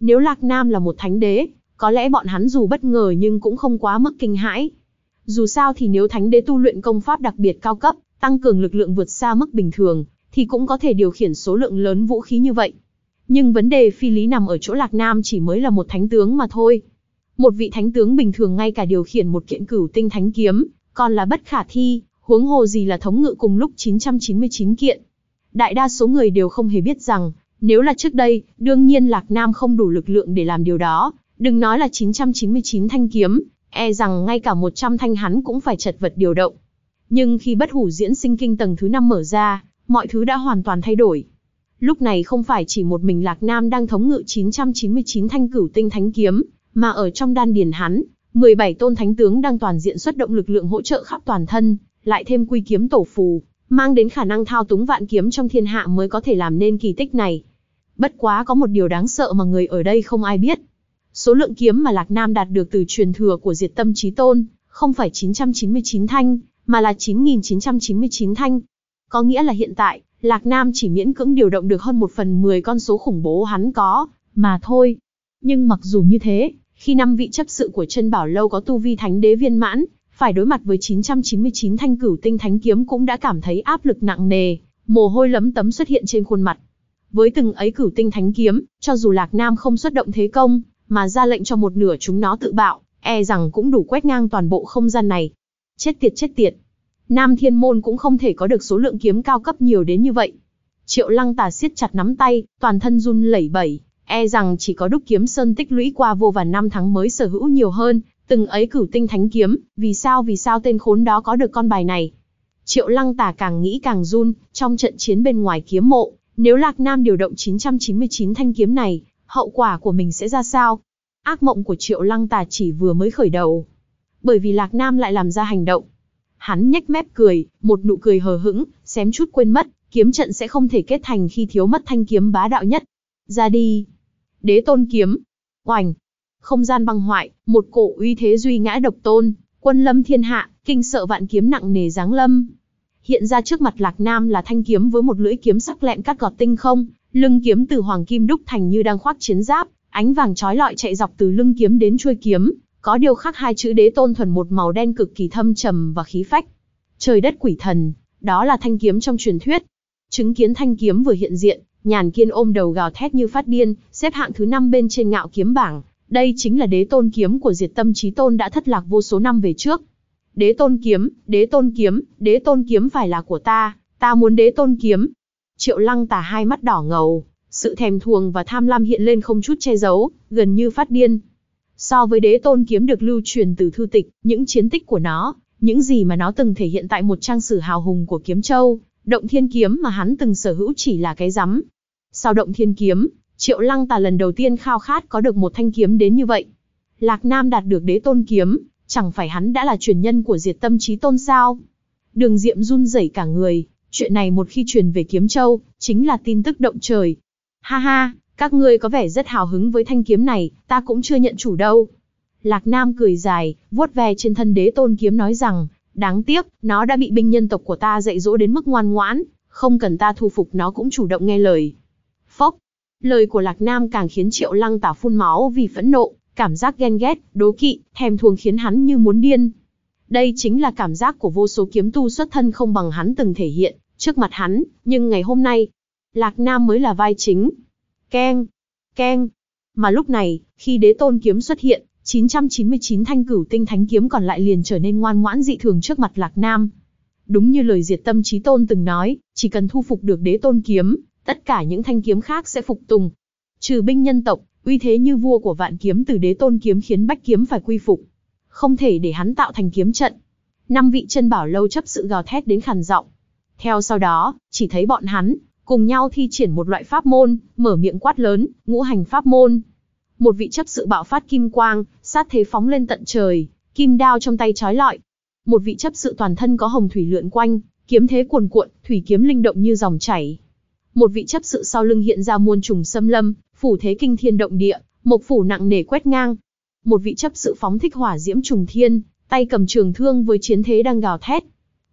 Nếu Lạc Nam là một thánh đế, có lẽ bọn hắn dù bất ngờ nhưng cũng không quá mức kinh hãi. Dù sao thì nếu thánh đế tu luyện công pháp đặc biệt cao cấp, tăng cường lực lượng vượt xa mức bình thường, thì cũng có thể điều khiển số lượng lớn vũ khí như vậy. Nhưng vấn đề phi lý nằm ở chỗ Lạc Nam chỉ mới là một thánh tướng mà thôi. Một vị thánh tướng bình thường ngay cả điều khiển một kiện cửu tinh thánh kiếm, còn là bất khả thi, huống hồ gì là thống ngự cùng lúc 999 kiện. Đại đa số người đều không hề biết rằng, nếu là trước đây, đương nhiên Lạc Nam không đủ lực lượng để làm điều đó, đừng nói là 999 thanh kiếm, e rằng ngay cả 100 thanh hắn cũng phải chật vật điều động. Nhưng khi bất hủ diễn sinh kinh tầng thứ 5 mở ra, mọi thứ đã hoàn toàn thay đổi. Lúc này không phải chỉ một mình Lạc Nam đang thống ngự 999 thanh cửu tinh thánh kiếm, mà ở trong đan điền hắn, 17 tôn thánh tướng đang toàn diện xuất động lực lượng hỗ trợ khắp toàn thân, lại thêm quy kiếm tổ phù, mang đến khả năng thao túng vạn kiếm trong thiên hạ mới có thể làm nên kỳ tích này. Bất quá có một điều đáng sợ mà người ở đây không ai biết. Số lượng kiếm mà Lạc Nam đạt được từ truyền thừa của Diệt Tâm Chí Tôn, không phải 999 thanh, mà là 9999 thanh, có nghĩa là hiện tại, Lạc Nam chỉ miễn cưỡng điều động được hơn một phần 10 con số khủng bố hắn có, mà thôi. Nhưng mặc dù như thế, khi năm vị chấp sự của chân bảo lâu có tu vi thánh đế viên mãn, phải đối mặt với 999 thanh cửu tinh thánh kiếm cũng đã cảm thấy áp lực nặng nề, mồ hôi lấm tấm xuất hiện trên khuôn mặt. Với từng ấy cửu tinh thánh kiếm, cho dù Lạc Nam không xuất động thế công, mà ra lệnh cho một nửa chúng nó tự bạo, e rằng cũng đủ quét ngang toàn bộ không gian này. Chết tiệt chết tiệt, Nam Thiên Môn cũng không thể có được số lượng kiếm cao cấp nhiều đến như vậy. Triệu Lăng Tà siết chặt nắm tay, toàn thân run lẩy bẩy, e rằng chỉ có đúc kiếm sơn tích lũy qua vô vàn năm tháng mới sở hữu nhiều hơn, từng ấy cửu tinh thánh kiếm, vì sao vì sao tên khốn đó có được con bài này. Triệu Lăng Tả càng nghĩ càng run, trong trận chiến bên ngoài kiếm mộ, nếu Lạc Nam điều động 999 thanh kiếm này, hậu quả của mình sẽ ra sao? Ác mộng của Triệu Lăng Tà chỉ vừa mới khởi đầu. Bởi vì Lạc Nam lại làm ra hành động, Hắn nhếch mép cười, một nụ cười hờ hững, xém chút quên mất, kiếm trận sẽ không thể kết thành khi thiếu mất thanh kiếm bá đạo nhất. Ra đi. Đế tôn kiếm. Oành. Không gian băng hoại, một cổ uy thế duy ngã độc tôn, quân lâm thiên hạ, kinh sợ vạn kiếm nặng nề giáng lâm. Hiện ra trước mặt Lạc Nam là thanh kiếm với một lưỡi kiếm sắc lẹm cắt gọt tinh không, lưng kiếm từ hoàng kim đúc thành như đang khoác chiến giáp, ánh vàng chói lọi chạy dọc từ lưng kiếm đến chuôi kiếm, có điều khắc hai chữ đế tôn thuần một màu đen cực kỳ thâm trầm và khí phách. Trời đất quỷ thần, đó là thanh kiếm trong truyền thuyết. Chứng kiến thanh kiếm vừa hiện diện, nhàn kiên ôm đầu gào thét như phát điên, xếp hạng thứ năm bên trên ngạo kiếm bảng. Đây chính là đế tôn kiếm của diệt tâm trí tôn đã thất lạc vô số năm về trước. Đế tôn kiếm, đế tôn kiếm, đế tôn kiếm phải là của ta, ta muốn đế tôn kiếm. Triệu lăng tả hai mắt đỏ ngầu, sự thèm thuồng và tham lam hiện lên không chút che giấu, gần như phát điên. So với đế tôn kiếm được lưu truyền từ thư tịch, những chiến tích của nó, những gì mà nó từng thể hiện tại một trang sử hào hùng của kiếm châu, động thiên kiếm mà hắn từng sở hữu chỉ là cái rắm. Sau động thiên kiếm, triệu lăng tà lần đầu tiên khao khát có được một thanh kiếm đến như vậy. Lạc Nam đạt được đế tôn kiếm, chẳng phải hắn đã là truyền nhân của diệt tâm trí tôn sao? Đường Diệm run rẩy cả người, chuyện này một khi truyền về Kiếm Châu, chính là tin tức động trời. Ha ha, các ngươi có vẻ rất hào hứng với thanh kiếm này, ta cũng chưa nhận chủ đâu. Lạc Nam cười dài, vuốt ve trên thân đế tôn kiếm nói rằng, đáng tiếc, nó đã bị binh nhân tộc của ta dạy dỗ đến mức ngoan ngoãn, không cần ta thu phục nó cũng chủ động nghe lời. Phốc, lời của Lạc Nam càng khiến Triệu Lăng tả phun máu vì phẫn nộ, cảm giác ghen ghét, đố kỵ, thèm thuồng khiến hắn như muốn điên. Đây chính là cảm giác của vô số kiếm tu xuất thân không bằng hắn từng thể hiện, trước mặt hắn, nhưng ngày hôm nay, Lạc Nam mới là vai chính. Keng, keng. Mà lúc này, khi đế tôn kiếm xuất hiện, 999 thanh cửu tinh thánh kiếm còn lại liền trở nên ngoan ngoãn dị thường trước mặt Lạc Nam. Đúng như lời diệt tâm trí tôn từng nói, chỉ cần thu phục được đế tôn kiếm, tất cả những thanh kiếm khác sẽ phục tùng. Trừ binh nhân tộc, uy thế như vua của vạn kiếm từ đế tôn kiếm khiến bách kiếm phải quy phục. Không thể để hắn tạo thành kiếm trận. Năm vị chân bảo lâu chấp sự gào thét đến khàn giọng. Theo sau đó, chỉ thấy bọn hắn, cùng nhau thi triển một loại pháp môn, mở miệng quát lớn, ngũ hành pháp môn. Một vị chấp sự bạo phát kim quang, sát thế phóng lên tận trời, kim đao trong tay trói lọi. Một vị chấp sự toàn thân có hồng thủy lượn quanh, kiếm thế cuồn cuộn, thủy kiếm linh động như dòng chảy. Một vị chấp sự sau lưng hiện ra muôn trùng xâm lâm, phủ thế kinh thiên động địa, một phủ nặng nề quét ngang. Một vị chấp sự phóng thích hỏa diễm trùng thiên, tay cầm trường thương với chiến thế đang gào thét.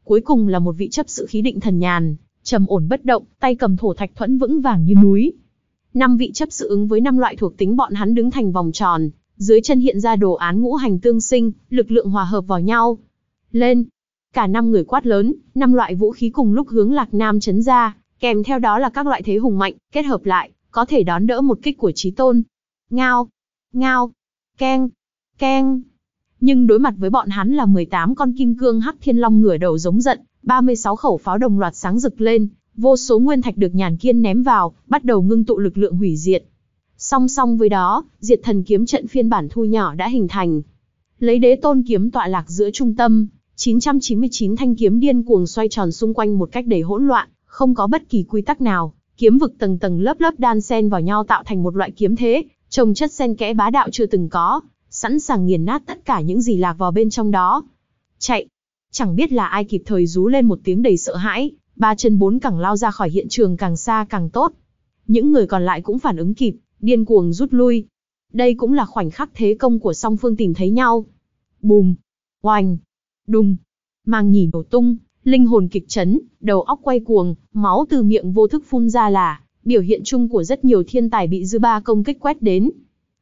Cuối cùng là một vị chấp sự khí định thần nhàn, trầm ổn bất động, tay cầm thổ thạch thuẫn vững vàng như núi. Năm vị chấp sự ứng với năm loại thuộc tính bọn hắn đứng thành vòng tròn, dưới chân hiện ra đồ án ngũ hành tương sinh, lực lượng hòa hợp vào nhau. Lên! Cả năm người quát lớn, năm loại vũ khí cùng lúc hướng Lạc Nam chấn ra, kèm theo đó là các loại thế hùng mạnh, kết hợp lại, có thể đón đỡ một kích của trí tôn. Ngao! Ngao! Keng! Keng! Nhưng đối mặt với bọn hắn là 18 con kim cương hắc thiên long ngửa đầu giống giận, 36 khẩu pháo đồng loạt sáng rực lên, vô số nguyên thạch được nhàn kiên ném vào, bắt đầu ngưng tụ lực lượng hủy diệt. Song song với đó, diệt thần kiếm trận phiên bản thu nhỏ đã hình thành. Lấy đế tôn kiếm tọa lạc giữa trung tâm, 999 thanh kiếm điên cuồng xoay tròn xung quanh một cách đầy hỗn loạn, không có bất kỳ quy tắc nào, kiếm vực tầng tầng lớp lớp đan xen vào nhau tạo thành một loại kiếm thế, trồng chất xen kẽ bá đạo chưa từng có, sẵn sàng nghiền nát tất cả những gì lạc vào bên trong đó. Chạy! Chẳng biết là ai kịp thời rú lên một tiếng đầy sợ hãi, ba chân bốn cẳng lao ra khỏi hiện trường càng xa càng tốt. Những người còn lại cũng phản ứng kịp, điên cuồng rút lui. Đây cũng là khoảnh khắc thế công của song phương tìm thấy nhau. Bùm! Oanh! Đùng! Mang nhỉ nổ tung, linh hồn kịch chấn, đầu óc quay cuồng, máu từ miệng vô thức phun ra là, biểu hiện chung của rất nhiều thiên tài bị dư ba công kích quét đến.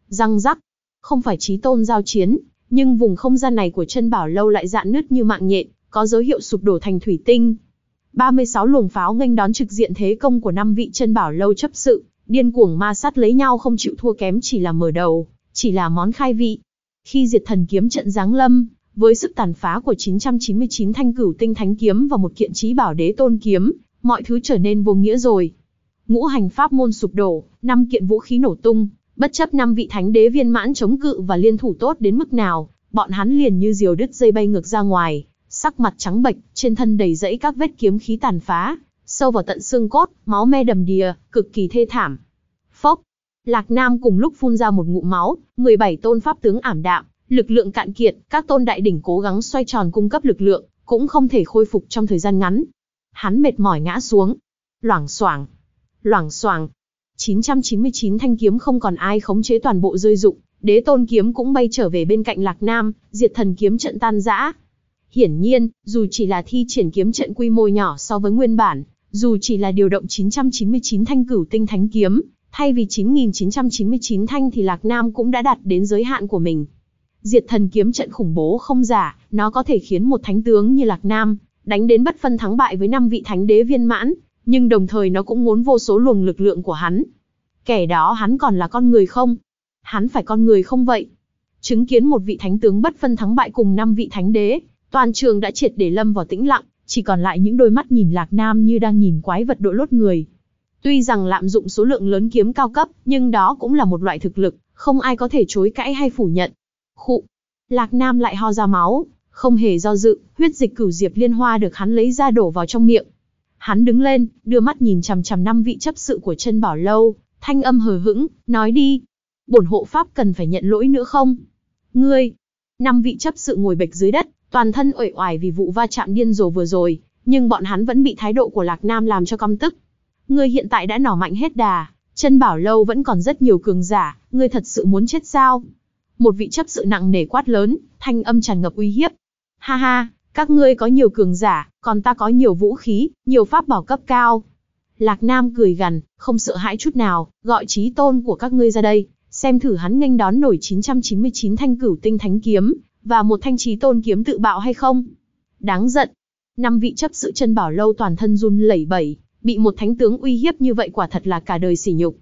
Răng rắc! Không phải trí tôn giao chiến, nhưng vùng không gian này của chân bảo lâu lại dạn nứt như mạng nhện, có dấu hiệu sụp đổ thành thủy tinh. 36 luồng pháo nghênh đón trực diện thế công của năm vị chân bảo lâu chấp sự, điên cuồng ma sát lấy nhau không chịu thua kém chỉ là mở đầu, chỉ là món khai vị. Khi diệt thần kiếm trận giáng lâm, với sức tàn phá của 999 thanh cửu tinh thánh kiếm và một kiện trí bảo đế tôn kiếm, mọi thứ trở nên vô nghĩa rồi. Ngũ hành pháp môn sụp đổ, năm kiện vũ khí nổ tung, bất chấp năm vị thánh đế viên mãn chống cự và liên thủ tốt đến mức nào, bọn hắn liền như diều đứt dây bay ngược ra ngoài, sắc mặt trắng bệch, trên thân đầy rẫy các vết kiếm khí tàn phá, sâu vào tận xương cốt, máu me đầm đìa, cực kỳ thê thảm. Phốc, Lạc Nam cùng lúc phun ra một ngụm máu, 17 tôn pháp tướng ảm đạm, lực lượng cạn kiệt, các tôn đại đỉnh cố gắng xoay tròn cung cấp lực lượng, cũng không thể khôi phục trong thời gian ngắn. Hắn mệt mỏi ngã xuống. Loảng xoảng, loảng xoảng. 999 thanh kiếm không còn ai khống chế toàn bộ rơi dụng, đế tôn kiếm cũng bay trở về bên cạnh Lạc Nam, diệt thần kiếm trận tan rã. Hiển nhiên, dù chỉ là thi triển kiếm trận quy mô nhỏ so với nguyên bản, dù chỉ là điều động 999 thanh cửu tinh thánh kiếm, thay vì 9999 thanh thì Lạc Nam cũng đã đạt đến giới hạn của mình. Diệt thần kiếm trận khủng bố không giả, nó có thể khiến một thánh tướng như Lạc Nam đánh đến bất phân thắng bại với năm vị thánh đế viên mãn, nhưng đồng thời nó cũng muốn vô số luồng lực lượng của hắn. Kẻ đó hắn còn là con người không? Hắn phải con người không vậy? Chứng kiến một vị thánh tướng bất phân thắng bại cùng năm vị thánh đế, toàn trường đã triệt để lâm vào tĩnh lặng, chỉ còn lại những đôi mắt nhìn Lạc Nam như đang nhìn quái vật đội lốt người. Tuy rằng lạm dụng số lượng lớn kiếm cao cấp, nhưng đó cũng là một loại thực lực, không ai có thể chối cãi hay phủ nhận. Khụ. Lạc Nam lại ho ra máu, không hề do dự, huyết dịch cửu diệp liên hoa được hắn lấy ra đổ vào trong miệng. Hắn đứng lên, đưa mắt nhìn chằm chằm năm vị chấp sự của chân bảo lâu, thanh âm hờ hững, nói đi. Bổn hộ pháp cần phải nhận lỗi nữa không? Ngươi! Năm vị chấp sự ngồi bệch dưới đất, toàn thân uể oải vì vụ va chạm điên rồ vừa rồi, nhưng bọn hắn vẫn bị thái độ của Lạc Nam làm cho căm tức. Ngươi hiện tại đã nỏ mạnh hết đà, chân bảo lâu vẫn còn rất nhiều cường giả, ngươi thật sự muốn chết sao? Một vị chấp sự nặng nề quát lớn, thanh âm tràn ngập uy hiếp. Ha ha, các ngươi có nhiều cường giả, còn ta có nhiều vũ khí, nhiều pháp bảo cấp cao. Lạc Nam cười gằn, không sợ hãi chút nào, gọi trí tôn của các ngươi ra đây, xem thử hắn nghênh đón nổi 999 thanh cửu tinh thánh kiếm, và một thanh trí tôn kiếm tự bạo hay không. Đáng giận. Năm vị chấp sự chân bảo lâu toàn thân run lẩy bẩy, bị một thánh tướng uy hiếp như vậy quả thật là cả đời sỉ nhục.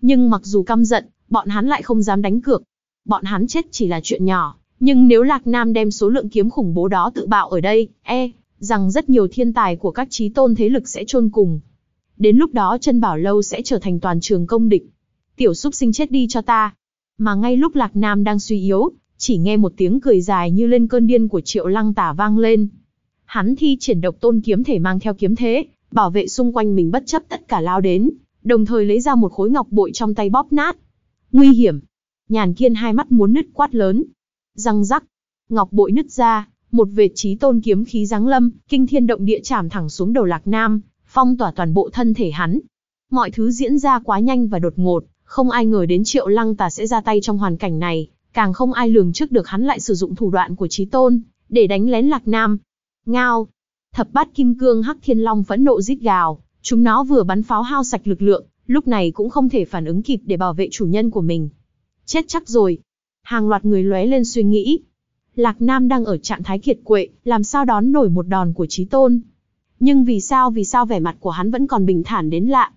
Nhưng mặc dù căm giận, bọn hắn lại không dám đánh cược. Bọn hắn chết chỉ là chuyện nhỏ, nhưng nếu Lạc Nam đem số lượng kiếm khủng bố đó tự bạo ở đây, e, rằng rất nhiều thiên tài của các trí tôn thế lực sẽ chôn cùng. Đến lúc đó chân bảo lâu sẽ trở thành toàn trường công địch. Tiểu súc sinh chết đi cho ta. Mà ngay lúc Lạc Nam đang suy yếu, chỉ nghe một tiếng cười dài như lên cơn điên của triệu lăng tả vang lên. Hắn thi triển độc tôn kiếm thể mang theo kiếm thế, bảo vệ xung quanh mình bất chấp tất cả lao đến, đồng thời lấy ra một khối ngọc bội trong tay bóp nát. Nguy hiểm! Nhàn kiên hai mắt muốn nứt quát lớn. Răng rắc! Ngọc bội nứt ra, một vệt trí tôn kiếm khí giáng lâm, kinh thiên động địa chạm thẳng xuống đầu lạc nam, phong tỏa toàn bộ thân thể hắn. Mọi thứ diễn ra quá nhanh và đột ngột, không ai ngờ đến triệu lăng tà sẽ ra tay trong hoàn cảnh này, càng không ai lường trước được hắn lại sử dụng thủ đoạn của trí tôn, để đánh lén lạc nam. Ngao! Thập bát kim cương hắc thiên long phẫn nộ rít gào, chúng nó vừa bắn pháo hao sạch lực lượng, lúc này cũng không thể phản ứng kịp để bảo vệ chủ nhân của mình. Chết chắc rồi. Hàng loạt người lóe lên suy nghĩ. Lạc Nam đang ở trạng thái kiệt quệ, làm sao đón nổi một đòn của trí tôn. Nhưng vì sao vì sao vẻ mặt của hắn vẫn còn bình thản đến lạ.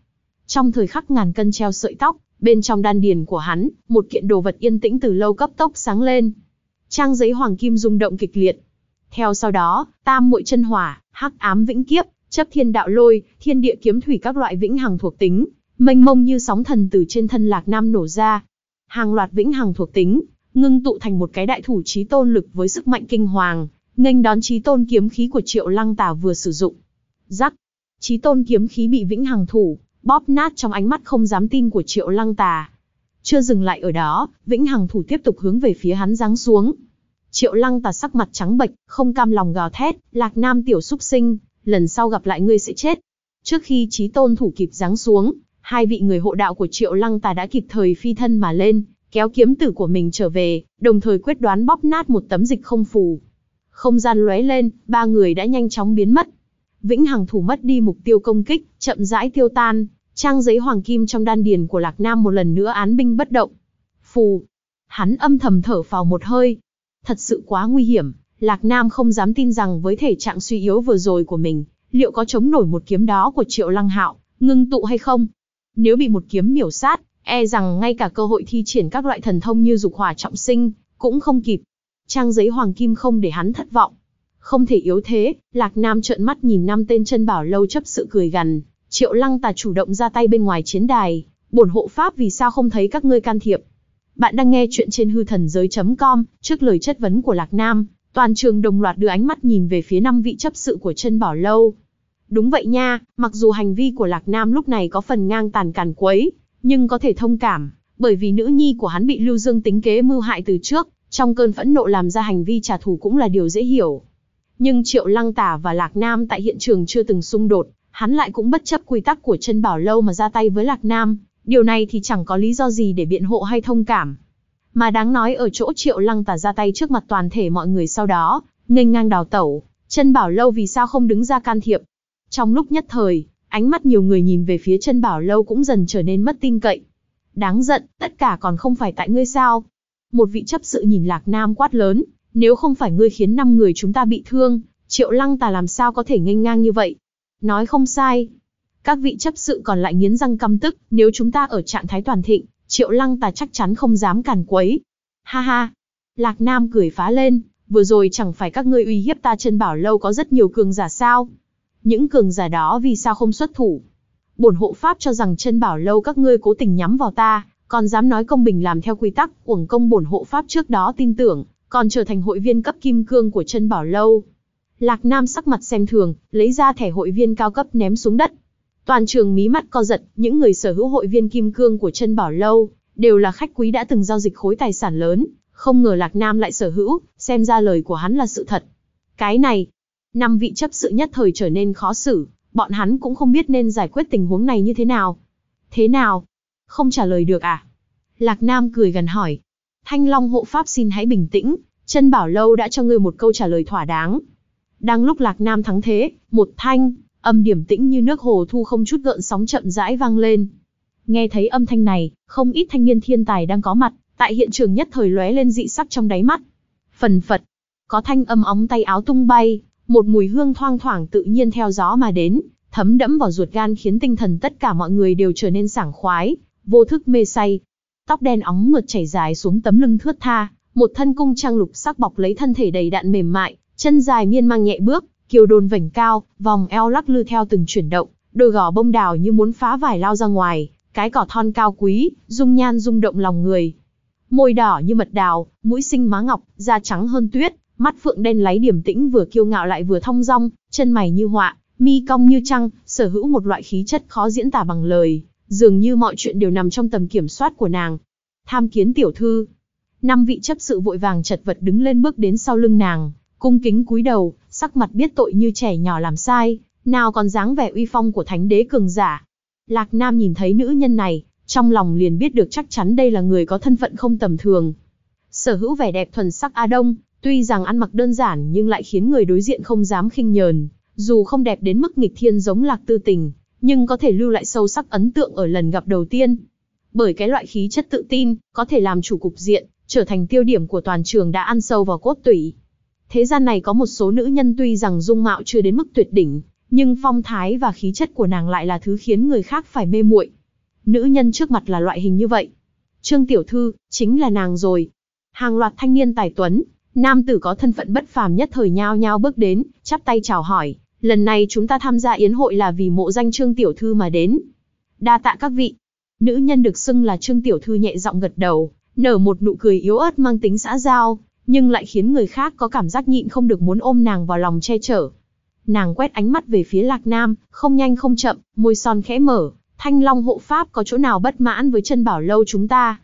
Trong thời khắc ngàn cân treo sợi tóc, bên trong đan điền của hắn, một kiện đồ vật yên tĩnh từ lâu cấp tốc sáng lên. Trang giấy hoàng kim rung động kịch liệt. Theo sau đó, tam muội chân hỏa, hắc ám vĩnh kiếp, chấp thiên đạo lôi, thiên địa kiếm thủy các loại vĩnh hằng thuộc tính, mênh mông như sóng thần từ trên thân lạc nam nổ ra. Hàng loạt vĩnh hằng thuộc tính, ngưng tụ thành một cái đại thủ trí tôn lực với sức mạnh kinh hoàng, nghênh đón trí tôn kiếm khí của triệu lăng tà vừa sử dụng. Rắc, trí tôn kiếm khí bị vĩnh hằng thủ, bóp nát trong ánh mắt không dám tin của triệu lăng tà. Chưa dừng lại ở đó, vĩnh hằng thủ tiếp tục hướng về phía hắn giáng xuống. Triệu lăng tà sắc mặt trắng bệch, không cam lòng gào thét, lạc nam tiểu súc sinh, lần sau gặp lại ngươi sẽ chết. Trước khi trí tôn thủ kịp giáng xuống, hai vị người hộ đạo của triệu lăng tà đã kịp thời phi thân mà lên, kéo kiếm tử của mình trở về, đồng thời quyết đoán bóp nát một tấm dịch không phù. Không gian lóe lên, ba người đã nhanh chóng biến mất. Vĩnh Hằng thủ mất đi mục tiêu công kích, chậm rãi tiêu tan, trang giấy hoàng kim trong đan điền của Lạc Nam một lần nữa án binh bất động. Phù. Hắn âm thầm thở phào một hơi. Thật sự quá nguy hiểm, Lạc Nam không dám tin rằng với thể trạng suy yếu vừa rồi của mình, liệu có chống nổi một kiếm đó của Triệu Lăng Hạo, ngưng tụ hay không? Nếu bị một kiếm miểu sát, e rằng ngay cả cơ hội thi triển các loại thần thông như dục hỏa trọng sinh, cũng không kịp. Trang giấy hoàng kim không để hắn thất vọng. Không thể yếu thế, Lạc Nam trợn mắt nhìn năm tên chân bảo lâu chấp sự cười gằn, Triệu Lăng Tà chủ động ra tay bên ngoài chiến đài, bổn hộ pháp vì sao không thấy các ngươi can thiệp. Bạn đang nghe chuyện trên hư thần giới.com, trước lời chất vấn của Lạc Nam, toàn trường đồng loạt đưa ánh mắt nhìn về phía năm vị chấp sự của chân bảo lâu. Đúng vậy nha, mặc dù hành vi của Lạc Nam lúc này có phần ngang tàn càn quấy, nhưng có thể thông cảm, bởi vì nữ nhi của hắn bị Lưu Dương tính kế mưu hại từ trước, trong cơn phẫn nộ làm ra hành vi trả thù cũng là điều dễ hiểu. Nhưng Triệu Lăng Tả và Lạc Nam tại hiện trường chưa từng xung đột, hắn lại cũng bất chấp quy tắc của chân bảo lâu mà ra tay với Lạc Nam, điều này thì chẳng có lý do gì để biện hộ hay thông cảm. Mà đáng nói ở chỗ Triệu Lăng Tả ra tay trước mặt toàn thể mọi người sau đó, nghênh ngang đào tẩu, chân bảo lâu vì sao không đứng ra can thiệp. Trong lúc nhất thời, ánh mắt nhiều người nhìn về phía chân bảo lâu cũng dần trở nên mất tin cậy. Đáng giận, tất cả còn không phải tại ngươi sao. Một vị chấp sự nhìn Lạc Nam quát lớn, nếu không phải ngươi khiến năm người chúng ta bị thương, triệu lăng tà làm sao có thể nghênh ngang như vậy. Nói không sai. Các vị chấp sự còn lại nghiến răng căm tức, nếu chúng ta ở trạng thái toàn thịnh, triệu lăng tà chắc chắn không dám càn quấy. Ha ha. Lạc Nam cười phá lên, vừa rồi chẳng phải các ngươi uy hiếp ta chân bảo lâu có rất nhiều cường giả sao. Những cường giả đó vì sao không xuất thủ? Bổn hộ pháp cho rằng chân bảo lâu các ngươi cố tình nhắm vào ta, còn dám nói công bình làm theo quy tắc, uổng công bổn hộ pháp trước đó tin tưởng, còn trở thành hội viên cấp kim cương của chân bảo lâu. Lạc Nam sắc mặt xem thường, lấy ra thẻ hội viên cao cấp ném xuống đất. Toàn trường mí mắt co giật, những người sở hữu hội viên kim cương của chân bảo lâu, đều là khách quý đã từng giao dịch khối tài sản lớn, Không ngờ Lạc Nam lại sở hữu, xem ra lời của hắn là sự thật. Cái này, năm vị chấp sự nhất thời trở nên khó xử, bọn hắn cũng không biết nên giải quyết tình huống này như thế nào. Thế nào? Không trả lời được à? Lạc Nam cười gần hỏi. Thanh Long hộ pháp xin hãy bình tĩnh, chân bảo lâu đã cho ngươi một câu trả lời thỏa đáng. Đang lúc Lạc Nam thắng thế, một thanh, âm điểm tĩnh như nước hồ thu không chút gợn sóng chậm rãi vang lên. Nghe thấy âm thanh này, không ít thanh niên thiên tài đang có mặt, tại hiện trường nhất thời lóe lên dị sắc trong đáy mắt. Phần phật, có thanh âm óng tay áo tung bay, một mùi hương thoang thoảng tự nhiên theo gió mà đến, thấm đẫm vào ruột gan khiến tinh thần tất cả mọi người đều trở nên sảng khoái, vô thức mê say. Tóc đen óng mượt chảy dài xuống tấm lưng thướt tha, một thân cung trang lục sắc bọc lấy thân thể đầy đạn mềm mại, chân dài miên mang nhẹ bước, kiều đồn vảnh cao, vòng eo lắc lư theo từng chuyển động, đôi gò bông đào như muốn phá vải lao ra ngoài, cái cỏ thon cao quý, dung nhan rung động lòng người. Môi đỏ như mật đào, mũi xinh má ngọc, da trắng hơn tuyết, mắt phượng đen láy điểm tĩnh vừa kiêu ngạo lại vừa thong dong, chân mày như họa, mi cong như trăng, sở hữu một loại khí chất khó diễn tả bằng lời, dường như mọi chuyện đều nằm trong tầm kiểm soát của nàng. Tham kiến tiểu thư, năm vị chấp sự vội vàng chật vật đứng lên bước đến sau lưng nàng, cung kính cúi đầu, sắc mặt biết tội như trẻ nhỏ làm sai, nào còn dáng vẻ uy phong của thánh đế cường giả. Lạc Nam nhìn thấy nữ nhân này, trong lòng liền biết được chắc chắn đây là người có thân phận không tầm thường. Sở hữu vẻ đẹp thuần sắc A Đông, tuy rằng ăn mặc đơn giản nhưng lại khiến người đối diện không dám khinh nhờn, dù không đẹp đến mức nghịch thiên giống Lạc Tư Tình, nhưng có thể lưu lại sâu sắc ấn tượng ở lần gặp đầu tiên. Bởi cái loại khí chất tự tin, có thể làm chủ cục diện, trở thành tiêu điểm của toàn trường đã ăn sâu vào cốt tủy. Thế gian này có một số nữ nhân tuy rằng dung mạo chưa đến mức tuyệt đỉnh, nhưng phong thái và khí chất của nàng lại là thứ khiến người khác phải mê muội. Nữ nhân trước mặt là loại hình như vậy. Trương Tiểu Thư, chính là nàng rồi. Hàng loạt thanh niên tài tuấn, nam tử có thân phận bất phàm nhất thời nhao nhao bước đến, chắp tay chào hỏi. Lần này chúng ta tham gia yến hội là vì mộ danh Trương Tiểu Thư mà đến. Đa tạ các vị. Nữ nhân được xưng là Trương Tiểu Thư nhẹ giọng gật đầu, nở một nụ cười yếu ớt mang tính xã giao, nhưng lại khiến người khác có cảm giác nhịn không được muốn ôm nàng vào lòng che chở. Nàng quét ánh mắt về phía Lạc Nam, không nhanh không chậm, môi son khẽ mở, Thanh Long hộ pháp có chỗ nào bất mãn với chân bảo lâu chúng ta?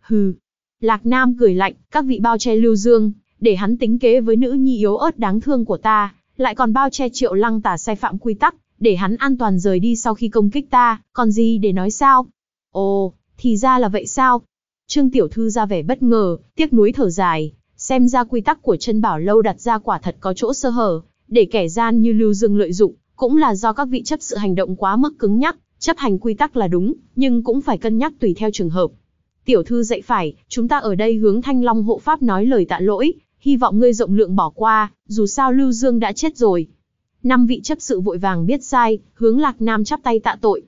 Hừ. Lạc Nam cười lạnh, các vị bao che lưu dương, để hắn tính kế với nữ nhi yếu ớt đáng thương của ta, lại còn bao che triệu lăng tả sai phạm quy tắc, để hắn an toàn rời đi sau khi công kích ta, còn gì để nói sao? Ồ, thì ra là vậy sao? Trương Tiểu Thư ra vẻ bất ngờ, tiếc nuối thở dài, xem ra quy tắc của chân bảo lâu đặt ra quả thật có chỗ sơ hở, để kẻ gian như Lưu Dương lợi dụng, cũng là do các vị chấp sự hành động quá mức cứng nhắc, chấp hành quy tắc là đúng, nhưng cũng phải cân nhắc tùy theo trường hợp. Tiểu thư dạy phải, chúng ta ở đây hướng Thanh Long hộ pháp nói lời tạ lỗi, hy vọng ngươi rộng lượng bỏ qua, dù sao Lưu Dương đã chết rồi. Năm vị chấp sự vội vàng biết sai, hướng Lạc Nam chắp tay tạ tội.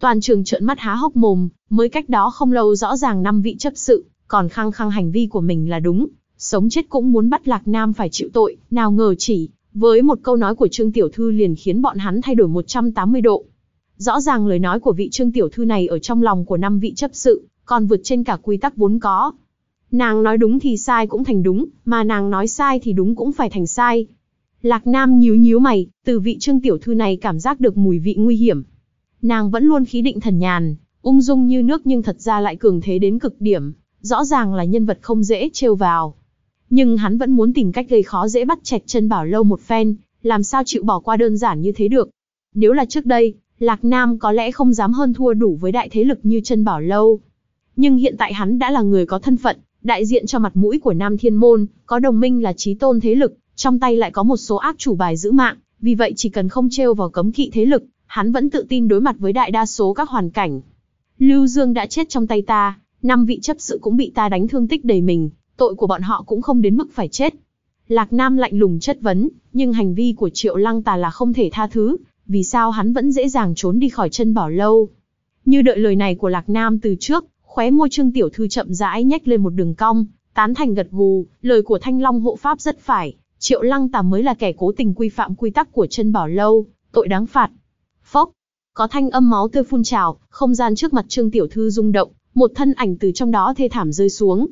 Toàn trường trợn mắt há hốc mồm, mới cách đó không lâu rõ ràng năm vị chấp sự, còn khăng khăng hành vi của mình là đúng, sống chết cũng muốn bắt Lạc Nam phải chịu tội, nào ngờ chỉ, với một câu nói của Trương Tiểu Thư liền khiến bọn hắn thay đổi 180 độ. Rõ ràng lời nói của vị Trương Tiểu Thư này ở trong lòng của năm vị chấp sự, còn vượt trên cả quy tắc vốn có. Nàng nói đúng thì sai cũng thành đúng, mà nàng nói sai thì đúng cũng phải thành sai. Lạc Nam nhíu nhíu mày, từ vị Trương Tiểu Thư này cảm giác được mùi vị nguy hiểm. Nàng vẫn luôn khí định thần nhàn, ung dung như nước nhưng thật ra lại cường thế đến cực điểm, rõ ràng là nhân vật không dễ trêu vào. Nhưng hắn vẫn muốn tìm cách gây khó dễ bắt chẹt chân bảo lâu một phen, làm sao chịu bỏ qua đơn giản như thế được. Nếu là trước đây, Lạc Nam có lẽ không dám hơn thua đủ với đại thế lực như chân bảo lâu. Nhưng hiện tại hắn đã là người có thân phận, đại diện cho mặt mũi của Nam Thiên Môn, có đồng minh là trí tôn thế lực, trong tay lại có một số ác chủ bài giữ mạng, vì vậy chỉ cần không trêu vào cấm kỵ thế lực, hắn vẫn tự tin đối mặt với đại đa số các hoàn cảnh. Lưu Dương đã chết trong tay ta, năm vị chấp sự cũng bị ta đánh thương tích đầy mình, tội của bọn họ cũng không đến mức phải chết. Lạc Nam lạnh lùng chất vấn, nhưng hành vi của Triệu Lăng Tà là không thể tha thứ, vì sao hắn vẫn dễ dàng trốn đi khỏi chân bảo lâu. Như đợi lời này của Lạc Nam từ trước, khóe môi Trương Tiểu Thư chậm rãi nhếch lên một đường cong, tán thành gật gù, lời của Thanh Long hộ pháp rất phải, Triệu Lăng Tà mới là kẻ cố tình quy phạm quy tắc của chân bảo lâu, tội đáng phạt. Phốc, có thanh âm máu tươi phun trào, không gian trước mặt Trương Tiểu Thư rung động, một thân ảnh từ trong đó thê thảm rơi xuống.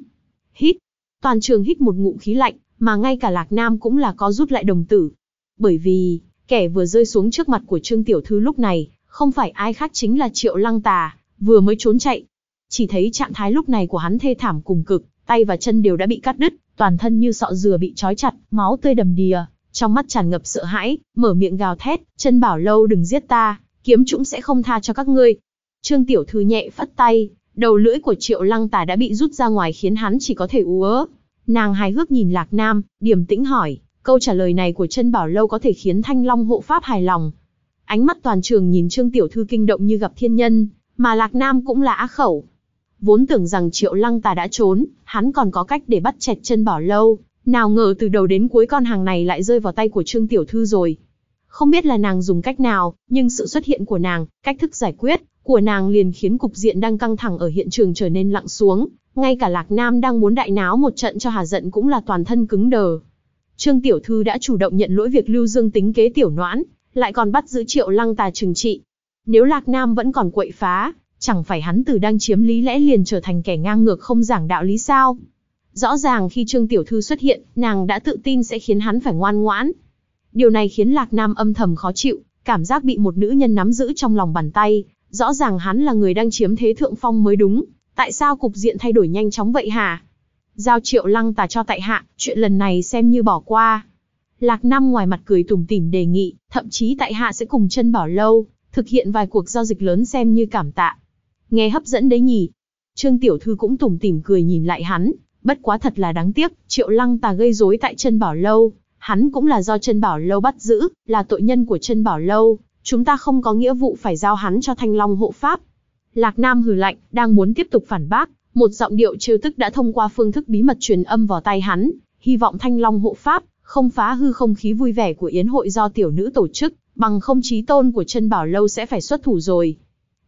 Hít, toàn trường hít một ngụm khí lạnh, mà ngay cả Lạc Nam cũng là có rút lại đồng tử. Bởi vì, kẻ vừa rơi xuống trước mặt của Trương Tiểu Thư lúc này, không phải ai khác chính là Triệu Lăng Tà, vừa mới trốn chạy. Chỉ thấy trạng thái lúc này của hắn thê thảm cùng cực, tay và chân đều đã bị cắt đứt, toàn thân như sọ dừa bị trói chặt, máu tươi đầm đìa, trong mắt tràn ngập sợ hãi, mở miệng gào thét, chân bảo lâu đừng giết ta, kiếm trũng sẽ không tha cho các ngươi. Trương Tiểu Thư nhẹ phất tay, đầu lưỡi của Triệu Lăng Tà đã bị rút ra ngoài khiến hắn chỉ có thể ú ớ. Nàng hài hước nhìn Lạc Nam, điềm tĩnh hỏi, câu trả lời này của chân bảo lâu có thể khiến Thanh Long hộ pháp hài lòng. Ánh mắt toàn trường nhìn Trương Tiểu Thư kinh động như gặp thiên nhân, mà Lạc Nam cũng là á khẩu. Vốn tưởng rằng Triệu Lăng Tà đã trốn, hắn còn có cách để bắt chẹt chân bảo lâu, nào ngờ từ đầu đến cuối con hàng này lại rơi vào tay của Trương Tiểu Thư rồi. Không biết là nàng dùng cách nào, nhưng sự xuất hiện của nàng, cách thức giải quyết, của nàng liền khiến cục diện đang căng thẳng ở hiện trường trở nên lặng xuống, ngay cả Lạc Nam đang muốn đại náo một trận cho hà giận cũng là toàn thân cứng đờ. Trương Tiểu Thư đã chủ động nhận lỗi việc Lưu Dương tính kế tiểu noãn, lại còn bắt giữ triệu lăng tà trừng trị. Nếu Lạc Nam vẫn còn quậy phá, chẳng phải hắn từ đang chiếm lý lẽ liền trở thành kẻ ngang ngược không giảng đạo lý sao? Rõ ràng khi Trương Tiểu Thư xuất hiện, nàng đã tự tin sẽ khiến hắn phải ngoan ngoãn. Điều này khiến Lạc Nam âm thầm khó chịu, cảm giác bị một nữ nhân nắm giữ trong lòng bàn tay, rõ ràng hắn là người đang chiếm thế thượng phong mới đúng, tại sao cục diện thay đổi nhanh chóng vậy hả? Giao triệu lăng tà cho tại hạ, chuyện lần này xem như bỏ qua. Lạc Nam ngoài mặt cười tủm tỉm đề nghị, thậm chí tại hạ sẽ cùng chân bảo lâu, thực hiện vài cuộc giao dịch lớn xem như cảm tạ. Nghe hấp dẫn đấy nhỉ? Trương Tiểu Thư cũng tủm tỉm cười nhìn lại hắn, bất quá thật là đáng tiếc, triệu lăng tà gây rối tại chân bảo lâu, hắn cũng là do chân bảo lâu bắt giữ, là tội nhân của chân bảo lâu, chúng ta không có nghĩa vụ phải giao hắn cho thanh long hộ pháp. Lạc Nam hừ lạnh, đang muốn tiếp tục phản bác, một giọng điệu trêu tức đã thông qua phương thức bí mật truyền âm vào tay hắn, hy vọng thanh long hộ pháp, không phá hư không khí vui vẻ của yến hội do tiểu nữ tổ chức, bằng không chí tôn của chân bảo lâu sẽ phải xuất thủ rồi.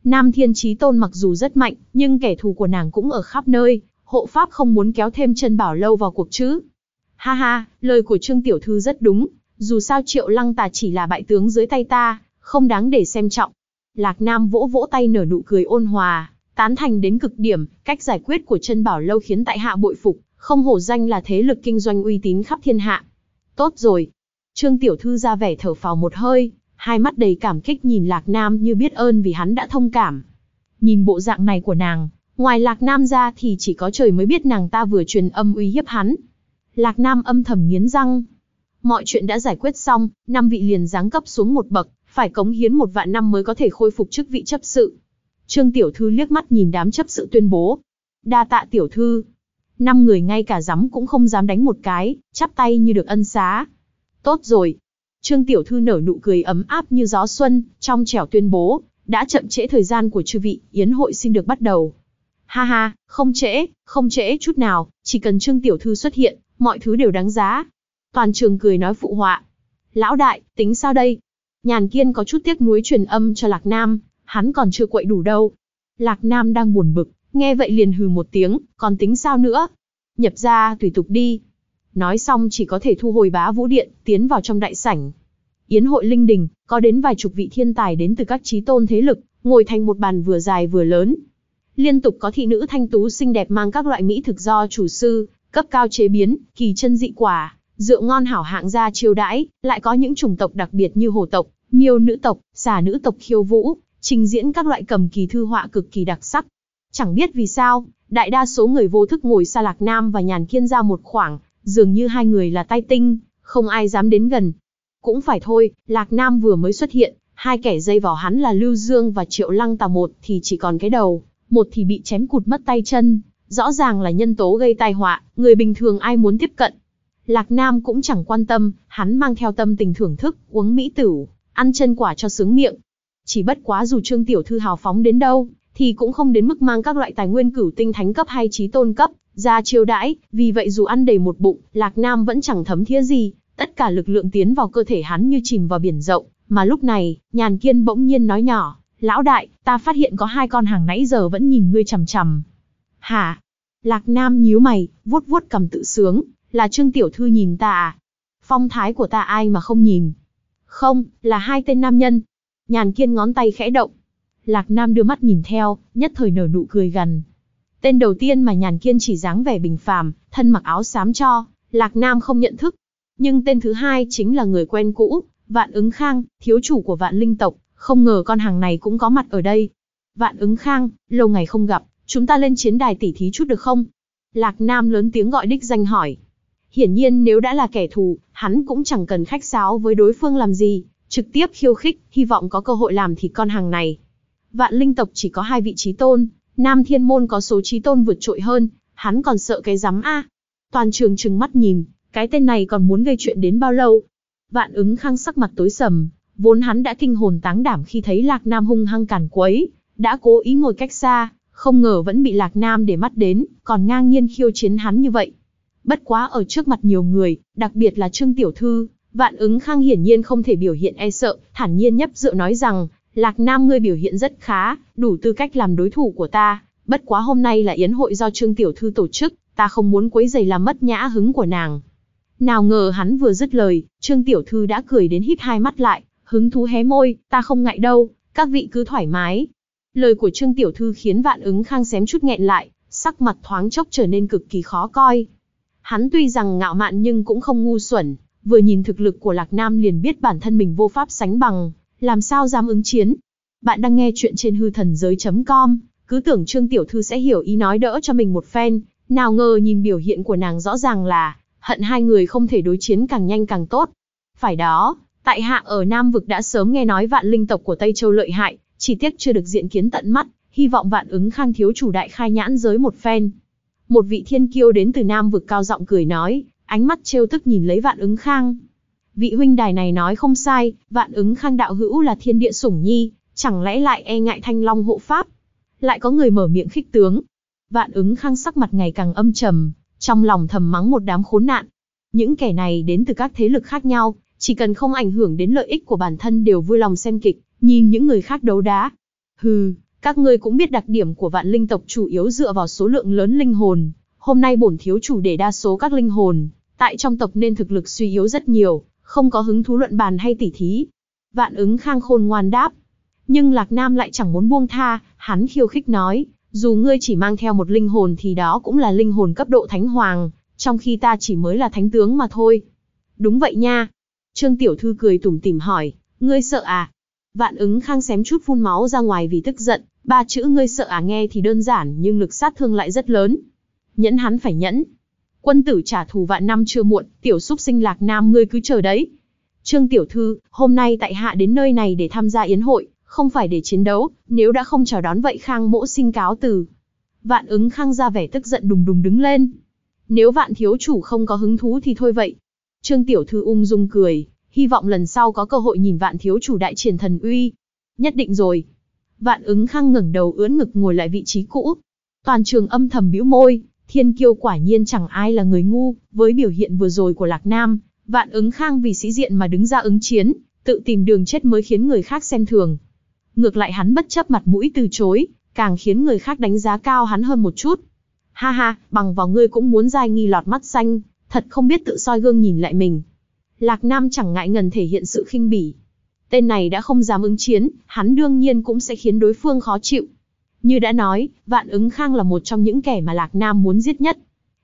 Nam Thiên Chí Tôn mặc dù rất mạnh, nhưng kẻ thù của nàng cũng ở khắp nơi, hộ pháp không muốn kéo thêm chân bảo lâu vào cuộc chứ. Ha ha, lời của Trương Tiểu Thư rất đúng, dù sao Triệu Lăng Tà chỉ là bại tướng dưới tay ta, không đáng để xem trọng. Lạc Nam vỗ vỗ tay nở nụ cười ôn hòa, tán thành đến cực điểm, cách giải quyết của chân bảo lâu khiến tại hạ bội phục, không hổ danh là thế lực kinh doanh uy tín khắp thiên hạ. Tốt rồi. Trương Tiểu Thư ra vẻ thở phào một hơi, hai mắt đầy cảm kích nhìn Lạc Nam như biết ơn vì hắn đã thông cảm. Nhìn bộ dạng này của nàng, ngoài Lạc Nam ra thì chỉ có trời mới biết nàng ta vừa truyền âm uy hiếp hắn. Lạc Nam âm thầm nghiến răng. Mọi chuyện đã giải quyết xong, năm vị liền giáng cấp xuống một bậc, phải cống hiến một vạn năm mới có thể khôi phục chức vị chấp sự. Trương Tiểu Thư liếc mắt nhìn đám chấp sự tuyên bố. Đa tạ Tiểu Thư. Năm người ngay cả dám cũng không dám đánh một cái, chắp tay như được ân xá. Tốt rồi. Trương Tiểu Thư nở nụ cười ấm áp như gió xuân, trong trẻo tuyên bố, đã chậm trễ thời gian của chư vị, yến hội xin được bắt đầu. Ha ha, không trễ, không trễ chút nào, chỉ cần Trương Tiểu Thư xuất hiện, mọi thứ đều đáng giá. Toàn trường cười nói phụ họa. Lão đại, tính sao đây? Nhàn kiên có chút tiếc nuối truyền âm cho Lạc Nam, hắn còn chưa quậy đủ đâu. Lạc Nam đang buồn bực, nghe vậy liền hừ một tiếng, còn tính sao nữa? Nhập ra tùy tục đi. Nói xong chỉ có thể thu hồi bá vũ điện, tiến vào trong đại sảnh. Yến hội linh đình, có đến vài chục vị thiên tài đến từ các trí tôn thế lực, ngồi thành một bàn vừa dài vừa lớn. Liên tục có thị nữ thanh tú xinh đẹp mang các loại mỹ thực do chủ sư, cấp cao chế biến, kỳ chân dị quả, rượu ngon hảo hạng ra chiêu đãi, lại có những chủng tộc đặc biệt như hồ tộc, miêu nữ tộc, xà nữ tộc khiêu vũ, trình diễn các loại cầm kỳ thư họa cực kỳ đặc sắc. Chẳng biết vì sao, đại đa số người vô thức ngồi xa Lạc Nam và Nhàn Kiên ra một khoảng, dường như hai người là tay tinh, không ai dám đến gần. Cũng phải thôi, Lạc Nam vừa mới xuất hiện, hai kẻ dây vào hắn là Lưu Dương và Triệu Lăng Tà một thì chỉ còn cái đầu, một thì bị chém cụt mất tay chân, rõ ràng là nhân tố gây tai họa, người bình thường ai muốn tiếp cận. Lạc Nam cũng chẳng quan tâm, hắn mang theo tâm tình thưởng thức, uống mỹ tử, ăn chân quả cho sướng miệng. Chỉ bất quá dù Trương Tiểu Thư hào phóng đến đâu, thì cũng không đến mức mang các loại tài nguyên cửu tinh thánh cấp hay trí tôn cấp, ra chiêu đãi, vì vậy dù ăn đầy một bụng, Lạc Nam vẫn chẳng thấm thía gì, tất cả lực lượng tiến vào cơ thể hắn như chìm vào biển rộng, mà lúc này, nhàn kiên bỗng nhiên nói nhỏ, lão đại, ta phát hiện có hai con hàng nãy giờ vẫn nhìn ngươi chằm chằm. Hả? Lạc Nam nhíu mày, vuốt vuốt cầm tự sướng, là Trương Tiểu Thư nhìn ta à? Phong thái của ta ai mà không nhìn? Không, là hai tên nam nhân. Nhàn kiên ngón tay khẽ động. Lạc Nam đưa mắt nhìn theo, nhất thời nở nụ cười gần. Tên đầu tiên mà nhàn kiên chỉ dáng vẻ bình phàm, thân mặc áo xám cho, Lạc Nam không nhận thức. Nhưng tên thứ hai chính là người quen cũ, Vạn ứng Khang, thiếu chủ của vạn linh tộc, không ngờ con hàng này cũng có mặt ở đây. Vạn ứng Khang, lâu ngày không gặp, chúng ta lên chiến đài tỉ thí chút được không? Lạc Nam lớn tiếng gọi đích danh hỏi. Hiển nhiên nếu đã là kẻ thù, hắn cũng chẳng cần khách sáo với đối phương làm gì, trực tiếp khiêu khích, hy vọng có cơ hội làm thịt con hàng này. Vạn linh tộc chỉ có hai vị trí tôn, Nam Thiên Môn có số trí tôn vượt trội hơn, hắn còn sợ cái rắm a. Toàn trường trừng mắt nhìn, cái tên này còn muốn gây chuyện đến bao lâu? Vạn ứng khang sắc mặt tối sầm, vốn hắn đã kinh hồn táng đảm khi thấy Lạc Nam hung hăng càn quấy, đã cố ý ngồi cách xa, không ngờ vẫn bị Lạc Nam để mắt đến, còn ngang nhiên khiêu chiến hắn như vậy. Bất quá ở trước mặt nhiều người, đặc biệt là Trương Tiểu Thư, Vạn ứng khang hiển nhiên không thể biểu hiện e sợ, thản nhiên nhấp dựa nói rằng, Lạc Nam ngươi biểu hiện rất khá, đủ tư cách làm đối thủ của ta, bất quá hôm nay là yến hội do Trương Tiểu Thư tổ chức, ta không muốn quấy giày làm mất nhã hứng của nàng. Nào ngờ hắn vừa dứt lời, Trương Tiểu Thư đã cười đến híp hai mắt lại, hứng thú hé môi, ta không ngại đâu, các vị cứ thoải mái. Lời của Trương Tiểu Thư khiến vạn ứng khang xém chút nghẹn lại, sắc mặt thoáng chốc trở nên cực kỳ khó coi. Hắn tuy rằng ngạo mạn nhưng cũng không ngu xuẩn, vừa nhìn thực lực của Lạc Nam liền biết bản thân mình vô pháp sánh bằng, làm sao dám ứng chiến. Bạn đang nghe chuyện trên hư thần giới.com, cứ tưởng Trương Tiểu Thư sẽ hiểu ý nói đỡ cho mình một phen, nào ngờ nhìn biểu hiện của nàng rõ ràng là, hận hai người không thể đối chiến càng nhanh càng tốt. Phải đó, tại hạ ở Nam Vực đã sớm nghe nói vạn linh tộc của Tây Châu lợi hại, chỉ tiếc chưa được diện kiến tận mắt, hy vọng vạn ứng khang thiếu chủ đại khai nhãn giới một phen. Một vị thiên kiêu đến từ Nam Vực cao giọng cười nói, ánh mắt trêu tức nhìn lấy vạn ứng khang. Vị huynh đài này nói không sai, vạn ứng khang đạo hữu là thiên địa sủng nhi, chẳng lẽ lại e ngại thanh long hộ pháp. Lại có người mở miệng khích tướng. Vạn ứng khang sắc mặt ngày càng âm trầm, trong lòng thầm mắng một đám khốn nạn. Những kẻ này đến từ các thế lực khác nhau, chỉ cần không ảnh hưởng đến lợi ích của bản thân đều vui lòng xem kịch, nhìn những người khác đấu đá. Hừ, các ngươi cũng biết đặc điểm của vạn linh tộc chủ yếu dựa vào số lượng lớn linh hồn, Hôm nay bổn thiếu chủ để đa số các linh hồn, tại trong tộc nên thực lực suy yếu rất nhiều, không có hứng thú luận bàn hay tỉ thí. Vạn ứng khang khôn ngoan đáp. Nhưng Lạc Nam lại chẳng muốn buông tha, hắn khiêu khích nói, dù ngươi chỉ mang theo một linh hồn thì đó cũng là linh hồn cấp độ thánh hoàng, trong khi ta chỉ mới là thánh tướng mà thôi. Đúng vậy nha. Trương Tiểu Thư cười tủm tỉm hỏi, ngươi sợ à? Vạn ứng khang xém chút phun máu ra ngoài vì tức giận, ba chữ ngươi sợ à nghe thì đơn giản nhưng lực sát thương lại rất lớn nhẫn hắn phải nhẫn. Quân tử trả thù vạn năm chưa muộn, tiểu xúc sinh lạc nam ngươi cứ chờ đấy. Trương tiểu thư, hôm nay tại hạ đến nơi này để tham gia yến hội, không phải để chiến đấu, nếu đã không chào đón vậy khang mỗ xin cáo từ. Vạn ứng khang ra vẻ tức giận đùng đùng đứng lên. Nếu vạn thiếu chủ không có hứng thú thì thôi vậy. Trương tiểu thư ung dung cười, hy vọng lần sau có cơ hội nhìn vạn thiếu chủ đại triển thần uy. Nhất định rồi. Vạn ứng khang ngẩng đầu ưỡn ngực ngồi lại vị trí cũ. Toàn trường âm thầm bĩu môi, Thiên kiêu quả nhiên chẳng ai là người ngu, với biểu hiện vừa rồi của Lạc Nam, vạn ứng khang vì sĩ diện mà đứng ra ứng chiến, tự tìm đường chết mới khiến người khác xem thường. Ngược lại hắn bất chấp mặt mũi từ chối, càng khiến người khác đánh giá cao hắn hơn một chút. Ha ha, bằng vào ngươi cũng muốn dai nghi lọt mắt xanh, thật không biết tự soi gương nhìn lại mình. Lạc Nam chẳng ngại ngần thể hiện sự khinh bỉ. Tên này đã không dám ứng chiến, hắn đương nhiên cũng sẽ khiến đối phương khó chịu. Như đã nói, Vạn ứng Khang là một trong những kẻ mà Lạc Nam muốn giết nhất.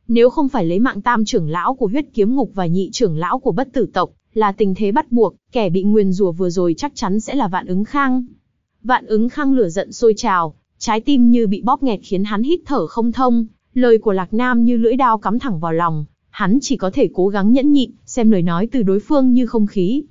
Nếu không phải lấy mạng tam trưởng lão của huyết kiếm ngục và nhị trưởng lão của bất tử tộc, là tình thế bắt buộc, kẻ bị nguyền rủa vừa rồi chắc chắn sẽ là Vạn ứng Khang. Vạn ứng Khang lửa giận sôi trào, trái tim như bị bóp nghẹt khiến hắn hít thở không thông, lời của Lạc Nam như lưỡi dao cắm thẳng vào lòng, hắn chỉ có thể cố gắng nhẫn nhịn, xem lời nói từ đối phương như không khí.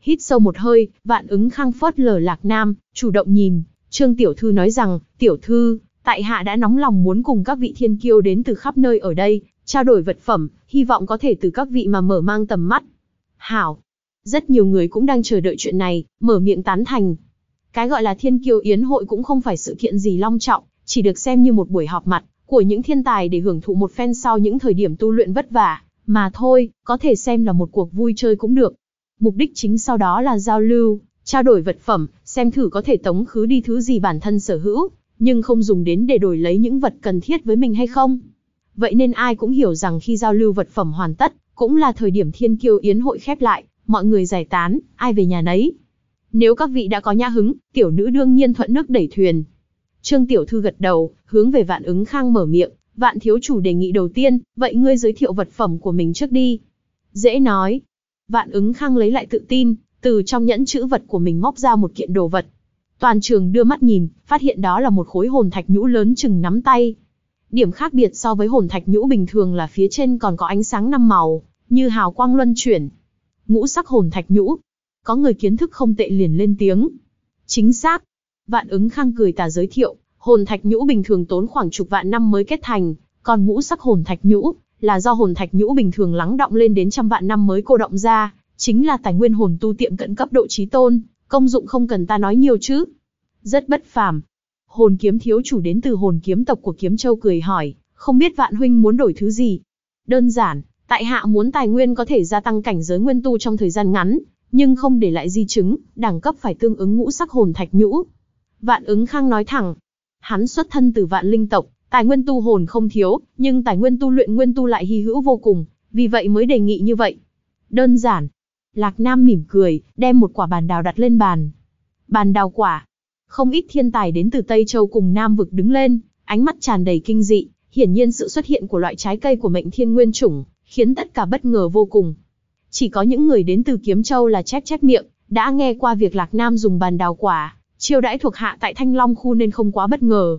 Hít sâu một hơi, Vạn ứng Khang phớt lờ Lạc Nam, chủ động nhìn, Trương Tiểu Thư nói rằng, Tiểu Thư, tại hạ đã nóng lòng muốn cùng các vị thiên kiêu đến từ khắp nơi ở đây, trao đổi vật phẩm, hy vọng có thể từ các vị mà mở mang tầm mắt. Hảo! Rất nhiều người cũng đang chờ đợi chuyện này, mở miệng tán thành. Cái gọi là thiên kiêu yến hội cũng không phải sự kiện gì long trọng, chỉ được xem như một buổi họp mặt của những thiên tài để hưởng thụ một phen sau những thời điểm tu luyện vất vả, mà thôi, có thể xem là một cuộc vui chơi cũng được. Mục đích chính sau đó là giao lưu, trao đổi vật phẩm, xem thử có thể tống khứ đi thứ gì bản thân sở hữu, nhưng không dùng đến để đổi lấy những vật cần thiết với mình hay không. Vậy nên ai cũng hiểu rằng khi giao lưu vật phẩm hoàn tất, cũng là thời điểm thiên kiêu yến hội khép lại, mọi người giải tán, ai về nhà nấy. Nếu các vị đã có nhã hứng, tiểu nữ đương nhiên thuận nước đẩy thuyền. Trương tiểu thư gật đầu, hướng về vạn ứng khang mở miệng, vạn thiếu chủ đề nghị đầu tiên, vậy ngươi giới thiệu vật phẩm của mình trước đi. Dễ nói. Vạn ứng khang lấy lại tự tin, từ trong nhẫn chữ vật của mình móc ra một kiện đồ vật. Toàn trường đưa mắt nhìn, phát hiện đó là một khối hồn thạch nhũ lớn chừng nắm tay. Điểm khác biệt so với hồn thạch nhũ bình thường là phía trên còn có ánh sáng năm màu, như hào quang luân chuyển. Ngũ sắc hồn thạch nhũ. Có người kiến thức không tệ liền lên tiếng. Chính xác. Vạn ứng khang cười tà giới thiệu, hồn thạch nhũ bình thường tốn khoảng chục vạn năm mới kết thành, còn ngũ sắc hồn thạch nhũ là do hồn thạch nhũ bình thường lắng động lên đến trăm vạn năm mới cô động ra, chính là tài nguyên hồn tu tiệm cận cấp độ trí tôn, công dụng không cần ta nói nhiều chứ. Rất bất phàm. Hồn kiếm thiếu chủ đến từ hồn kiếm tộc của Kiếm Châu cười hỏi, không biết vạn huynh muốn đổi thứ gì? Đơn giản, tại hạ muốn tài nguyên có thể gia tăng cảnh giới nguyên tu trong thời gian ngắn, nhưng không để lại di chứng, đẳng cấp phải tương ứng ngũ sắc hồn thạch nhũ. Vạn ứng khang nói thẳng, hắn xuất thân từ vạn linh tộc, tài nguyên tu hồn không thiếu, nhưng tài nguyên tu luyện nguyên tu lại hy hữu vô cùng, vì vậy mới đề nghị như vậy. Đơn giản. Lạc Nam mỉm cười, đem một quả bàn đào đặt lên bàn. Bàn đào quả. Không ít thiên tài đến từ Tây Châu cùng Nam vực đứng lên, ánh mắt tràn đầy kinh dị, hiển nhiên sự xuất hiện của loại trái cây của mệnh thiên nguyên chủng, khiến tất cả bất ngờ vô cùng. Chỉ có những người đến từ Kiếm Châu là chép chép miệng, đã nghe qua việc Lạc Nam dùng bàn đào quả, chiêu đãi thuộc hạ tại Thanh Long khu nên không quá bất ngờ.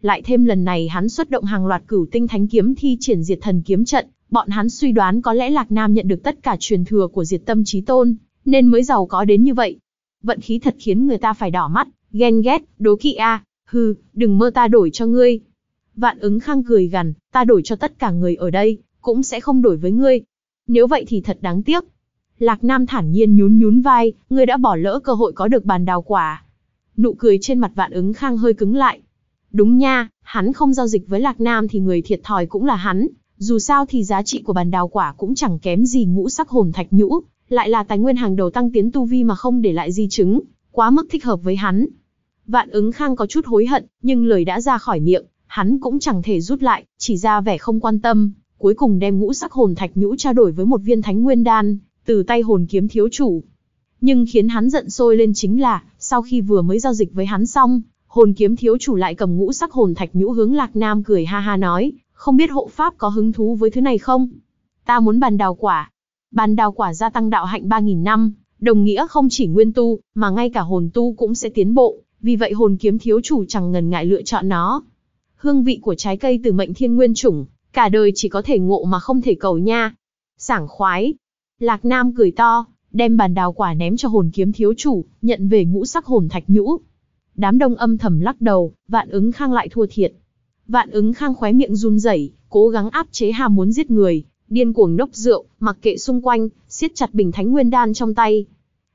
Lại thêm lần này hắn xuất động hàng loạt cửu tinh thánh kiếm thi triển diệt thần kiếm trận, bọn hắn suy đoán có lẽ Lạc Nam nhận được tất cả truyền thừa của diệt tâm trí tôn, nên mới giàu có đến như vậy. Vận khí thật khiến người ta phải đỏ mắt, ghen ghét, đố kỵ a, hừ, đừng mơ ta đổi cho ngươi. Vạn ứng khang cười gằn, ta đổi cho tất cả người ở đây, cũng sẽ không đổi với ngươi. Nếu vậy thì thật đáng tiếc. Lạc Nam thản nhiên nhún nhún vai, ngươi đã bỏ lỡ cơ hội có được bàn đào quả. Nụ cười trên mặt vạn ứng khang hơi cứng lại. Đúng nha, hắn không giao dịch với Lạc Nam thì người thiệt thòi cũng là hắn. Dù sao thì giá trị của bàn đào quả cũng chẳng kém gì ngũ sắc hồn thạch nhũ, lại là tài nguyên hàng đầu tăng tiến tu vi mà không để lại di chứng, quá mức thích hợp với hắn. Vạn ứng khang có chút hối hận, nhưng lời đã ra khỏi miệng, hắn cũng chẳng thể rút lại, chỉ ra vẻ không quan tâm, cuối cùng đem ngũ sắc hồn thạch nhũ trao đổi với một viên thánh nguyên đan, từ tay hồn kiếm thiếu chủ. Nhưng khiến hắn giận sôi lên chính là, sau khi vừa mới giao dịch với hắn xong, hồn kiếm thiếu chủ lại cầm ngũ sắc hồn thạch nhũ hướng Lạc Nam cười ha ha nói, không biết hộ pháp có hứng thú với thứ này không? Ta muốn bàn đào quả. Bàn đào quả gia tăng đạo hạnh 3.000 năm, đồng nghĩa không chỉ nguyên tu, mà ngay cả hồn tu cũng sẽ tiến bộ, vì vậy hồn kiếm thiếu chủ chẳng ngần ngại lựa chọn nó. Hương vị của trái cây từ mệnh thiên nguyên chủng, cả đời chỉ có thể ngộ mà không thể cầu nha. Sảng khoái. Lạc Nam cười to, đem bàn đào quả ném cho hồn kiếm thiếu chủ, nhận về ngũ sắc hồn thạch nhũ. Đám đông âm thầm lắc đầu, vạn ứng khang lại thua thiệt. Vạn ứng khang khóe miệng run rẩy, cố gắng áp chế ham muốn giết người, điên cuồng nốc rượu, mặc kệ xung quanh, siết chặt bình thánh nguyên đan trong tay.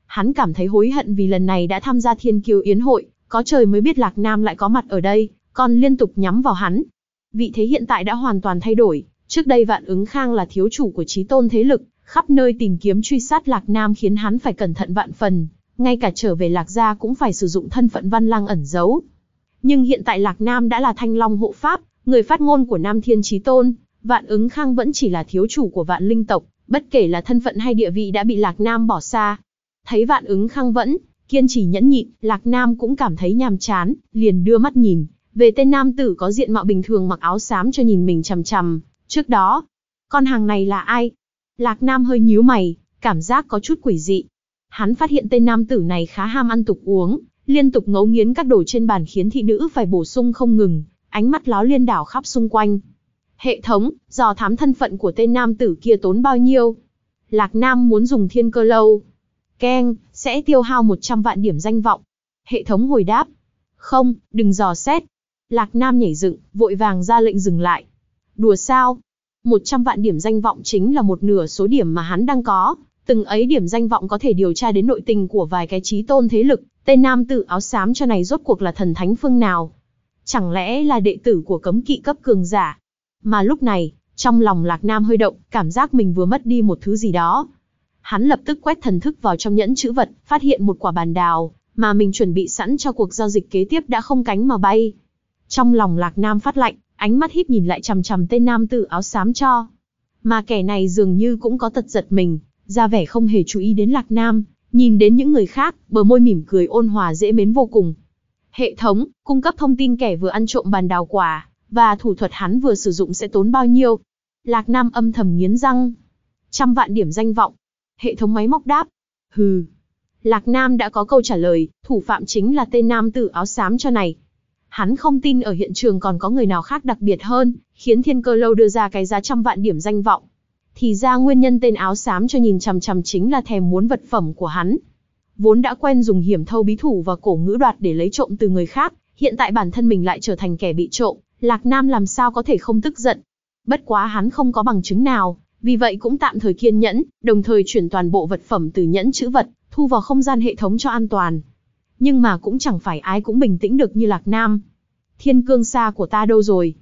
Hắn cảm thấy hối hận vì lần này đã tham gia thiên kiêu yến hội, có trời mới biết Lạc Nam lại có mặt ở đây, còn liên tục nhắm vào hắn. Vị thế hiện tại đã hoàn toàn thay đổi, trước đây vạn ứng khang là thiếu chủ của trí tôn thế lực, khắp nơi tìm kiếm truy sát Lạc Nam khiến hắn phải cẩn thận vạn phần, ngay cả trở về Lạc Gia cũng phải sử dụng thân phận văn lang ẩn giấu. Nhưng hiện tại Lạc Nam đã là thanh long hộ pháp, người phát ngôn của Nam Thiên Chí Tôn, vạn ứng khang vẫn chỉ là thiếu chủ của vạn linh tộc, bất kể là thân phận hay địa vị đã bị Lạc Nam bỏ xa. Thấy vạn ứng khang vẫn, kiên trì nhẫn nhịn, Lạc Nam cũng cảm thấy nhàm chán, liền đưa mắt nhìn, về tên nam tử có diện mạo bình thường mặc áo xám cho nhìn mình chằm chằm, trước đó, con hàng này là ai? Lạc Nam hơi nhíu mày, cảm giác có chút quỷ dị. Hắn phát hiện tên nam tử này khá ham ăn tục uống, liên tục ngấu nghiến các đồ trên bàn khiến thị nữ phải bổ sung không ngừng, ánh mắt láo liên đảo khắp xung quanh. Hệ thống, dò thám thân phận của tên nam tử kia tốn bao nhiêu? Lạc Nam muốn dùng thiên cơ lâu. Keng, sẽ tiêu hao 100 vạn điểm danh vọng. Hệ thống hồi đáp. Không, đừng dò xét. Lạc Nam nhảy dựng, vội vàng ra lệnh dừng lại. Đùa sao? 100 vạn điểm danh vọng chính là một nửa số điểm mà hắn đang có. Từng ấy điểm danh vọng có thể điều tra đến nội tình của vài cái trí tôn thế lực. Tên nam tử áo xám cho này rốt cuộc là thần thánh phương nào? Chẳng lẽ là đệ tử của cấm kỵ cấp cường giả? Mà lúc này, trong lòng Lạc Nam hơi động, cảm giác mình vừa mất đi một thứ gì đó. Hắn lập tức quét thần thức vào trong nhẫn chữ vật, phát hiện một quả bàn đào, mà mình chuẩn bị sẵn cho cuộc giao dịch kế tiếp đã không cánh mà bay. Trong lòng Lạc Nam phát lạnh, ánh mắt híp nhìn lại chằm chằm tên nam tử áo xám cho. Mà kẻ này dường như cũng có tật giật mình, ra vẻ không hề chú ý đến Lạc Nam, nhìn đến những người khác, bờ môi mỉm cười ôn hòa dễ mến vô cùng. Hệ thống, cung cấp thông tin kẻ vừa ăn trộm bàn đào quả, và thủ thuật hắn vừa sử dụng sẽ tốn bao nhiêu. Lạc Nam âm thầm nghiến răng. Trăm vạn điểm danh vọng. Hệ thống máy móc đáp. Hừ. Lạc Nam đã có câu trả lời, thủ phạm chính là tên nam tử áo xám cho này. Hắn không tin ở hiện trường còn có người nào khác đặc biệt hơn, khiến thiên cơ lâu đưa ra cái giá trăm vạn điểm danh vọng. Thì ra nguyên nhân tên áo xám cho nhìn chằm chằm chính là thèm muốn vật phẩm của hắn. Vốn đã quen dùng hiểm thâu bí thủ và cổ ngữ đoạt để lấy trộm từ người khác, hiện tại bản thân mình lại trở thành kẻ bị trộm, Lạc Nam làm sao có thể không tức giận. Bất quá hắn không có bằng chứng nào, vì vậy cũng tạm thời kiên nhẫn, đồng thời chuyển toàn bộ vật phẩm từ nhẫn chữ vật, thu vào không gian hệ thống cho an toàn. Nhưng mà cũng chẳng phải ai cũng bình tĩnh được như Lạc Nam. Thiên cương xa của ta đâu rồi?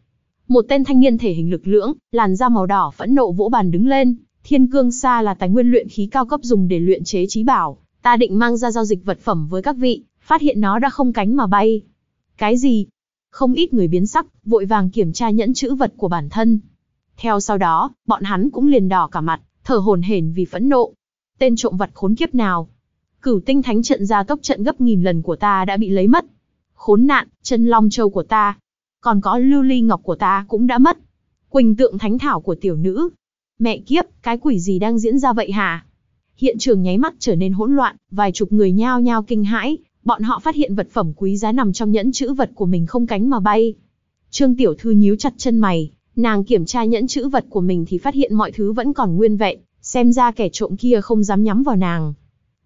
Một tên thanh niên thể hình lực lưỡng, làn da màu đỏ phẫn nộ vỗ bàn đứng lên. Thiên cương sa là tài nguyên luyện khí cao cấp dùng để luyện chế trí bảo. Ta định mang ra giao dịch vật phẩm với các vị, phát hiện nó đã không cánh mà bay. Cái gì? Không ít người biến sắc, vội vàng kiểm tra nhẫn chữ vật của bản thân. Theo sau đó, bọn hắn cũng liền đỏ cả mặt, thở hồn hển vì phẫn nộ. Tên trộm vật khốn kiếp nào? Cửu tinh thánh trận gia tốc trận gấp nghìn lần của ta đã bị lấy mất. Khốn nạn, chân long châu của ta. Còn có lưu ly ngọc của ta cũng đã mất. Quỳnh tượng thánh thảo của tiểu nữ. Mẹ kiếp, cái quỷ gì đang diễn ra vậy hả? Hiện trường nháy mắt trở nên hỗn loạn, vài chục người nhao nhao kinh hãi, bọn họ phát hiện vật phẩm quý giá nằm trong nhẫn chữ vật của mình không cánh mà bay. Trương Tiểu Thư nhíu chặt chân mày, nàng kiểm tra nhẫn chữ vật của mình thì phát hiện mọi thứ vẫn còn nguyên vẹn, xem ra kẻ trộm kia không dám nhắm vào nàng.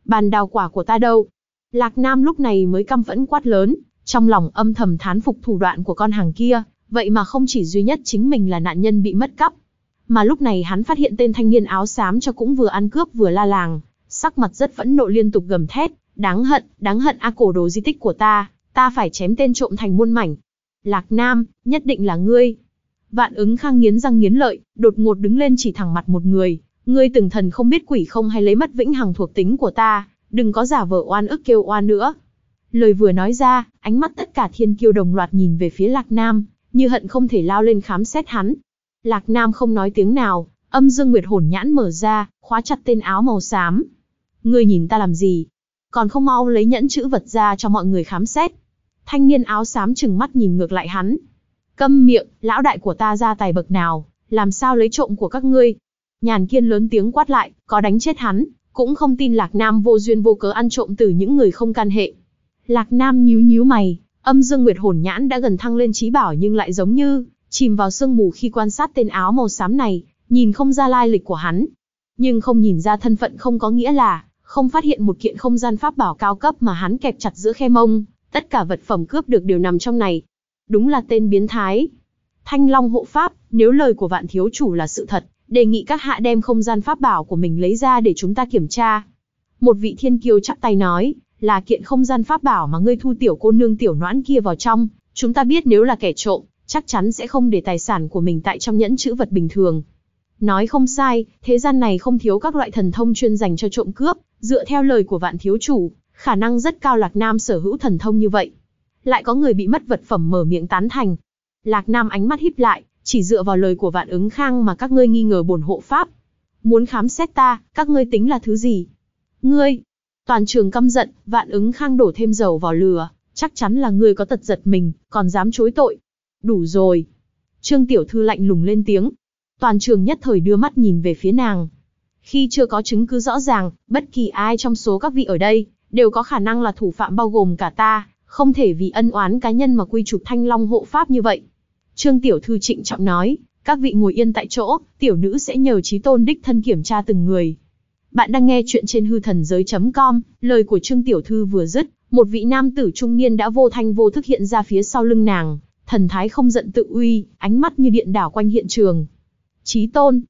Bàn đào quả của ta đâu? Lạc Nam lúc này mới căm phẫn quát lớn, trong lòng âm thầm thán phục thủ đoạn của con hàng kia, vậy mà không chỉ duy nhất chính mình là nạn nhân bị mất cắp. Mà lúc này hắn phát hiện tên thanh niên áo xám cho cũng vừa ăn cướp vừa la làng, sắc mặt rất phẫn nộ liên tục gầm thét, đáng hận, đáng hận a cổ đồ di tích của ta, ta phải chém tên trộm thành muôn mảnh. Lạc Nam, nhất định là ngươi. Vạn ứng khang nghiến răng nghiến lợi, đột ngột đứng lên chỉ thẳng mặt một người, ngươi từng thần không biết quỷ không hay lấy mất vĩnh hằng thuộc tính của ta, đừng có giả vờ oan ức kêu oan nữa. Lời vừa nói ra, ánh mắt tất cả thiên kiêu đồng loạt nhìn về phía Lạc Nam, như hận không thể lao lên khám xét hắn. Lạc Nam không nói tiếng nào, âm dương nguyệt hồn nhãn mở ra, khóa chặt tên áo màu xám. Ngươi nhìn ta làm gì? Còn không mau lấy nhẫn chữ vật ra cho mọi người khám xét. Thanh niên áo xám chừng mắt nhìn ngược lại hắn. Câm miệng, lão đại của ta ra tài bậc nào, làm sao lấy trộm của các ngươi? Nhàn kiên lớn tiếng quát lại, có đánh chết hắn, cũng không tin Lạc Nam vô duyên vô cớ ăn trộm từ những người không can hệ. Lạc Nam nhíu nhíu mày, âm dương nguyệt hồn nhãn đã gần thăng lên trí bảo nhưng lại giống như chìm vào sương mù khi quan sát tên áo màu xám này, nhìn không ra lai lịch của hắn. Nhưng không nhìn ra thân phận không có nghĩa là không phát hiện một kiện không gian pháp bảo cao cấp mà hắn kẹp chặt giữa khe mông, tất cả vật phẩm cướp được đều nằm trong này. Đúng là tên biến thái. Thanh Long hộ pháp, nếu lời của vạn thiếu chủ là sự thật, đề nghị các hạ đem không gian pháp bảo của mình lấy ra để chúng ta kiểm tra. Một vị thiên kiêu chắp tay nói, là kiện không gian pháp bảo mà ngươi thu tiểu cô nương tiểu noãn kia vào trong, chúng ta biết nếu là kẻ trộm, chắc chắn sẽ không để tài sản của mình tại trong nhẫn chữ vật bình thường. Nói không sai, thế gian này không thiếu các loại thần thông chuyên dành cho trộm cướp, dựa theo lời của vạn thiếu chủ, khả năng rất cao Lạc Nam sở hữu thần thông như vậy. Lại có người bị mất vật phẩm mở miệng tán thành. Lạc Nam ánh mắt híp lại, chỉ dựa vào lời của vạn ứng khang mà các ngươi nghi ngờ bổn hộ pháp. Muốn khám xét ta, các ngươi tính là thứ gì? Ngươi! Toàn trường căm giận, vạn ứng khang đổ thêm dầu vào lửa, chắc chắn là ngươi có tật giật mình, còn dám chối tội. Đủ rồi. Trương Tiểu Thư lạnh lùng lên tiếng. Toàn trường nhất thời đưa mắt nhìn về phía nàng. Khi chưa có chứng cứ rõ ràng, bất kỳ ai trong số các vị ở đây, đều có khả năng là thủ phạm bao gồm cả ta, không thể vì ân oán cá nhân mà quy trục thanh long hộ pháp như vậy. Trương Tiểu Thư trịnh trọng nói, các vị ngồi yên tại chỗ, tiểu nữ sẽ nhờ trí tôn đích thân kiểm tra từng người. Bạn đang nghe chuyện trên hư thần giới.com, lời của Trương Tiểu Thư vừa dứt, một vị nam tử trung niên đã vô thanh vô thức hiện ra phía sau lưng nàng, thần thái không giận tự uy, ánh mắt như điện đảo quanh hiện trường. Chí tôn,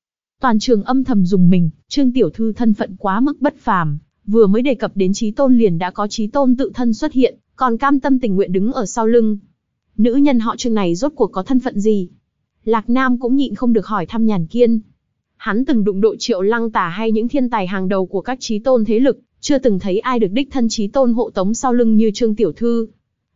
toàn trường âm thầm dùng mình, Trương Tiểu Thư thân phận quá mức bất phàm, vừa mới đề cập đến chí tôn liền đã có chí tôn tự thân xuất hiện, còn cam tâm tình nguyện đứng ở sau lưng. Nữ nhân họ Trương này rốt cuộc có thân phận gì? Lạc Nam cũng nhịn không được hỏi thăm nhàn kiên. Hắn từng đụng độ triệu lăng tả hay những thiên tài hàng đầu của các trí tôn thế lực, chưa từng thấy ai được đích thân trí tôn hộ tống sau lưng như Trương Tiểu Thư.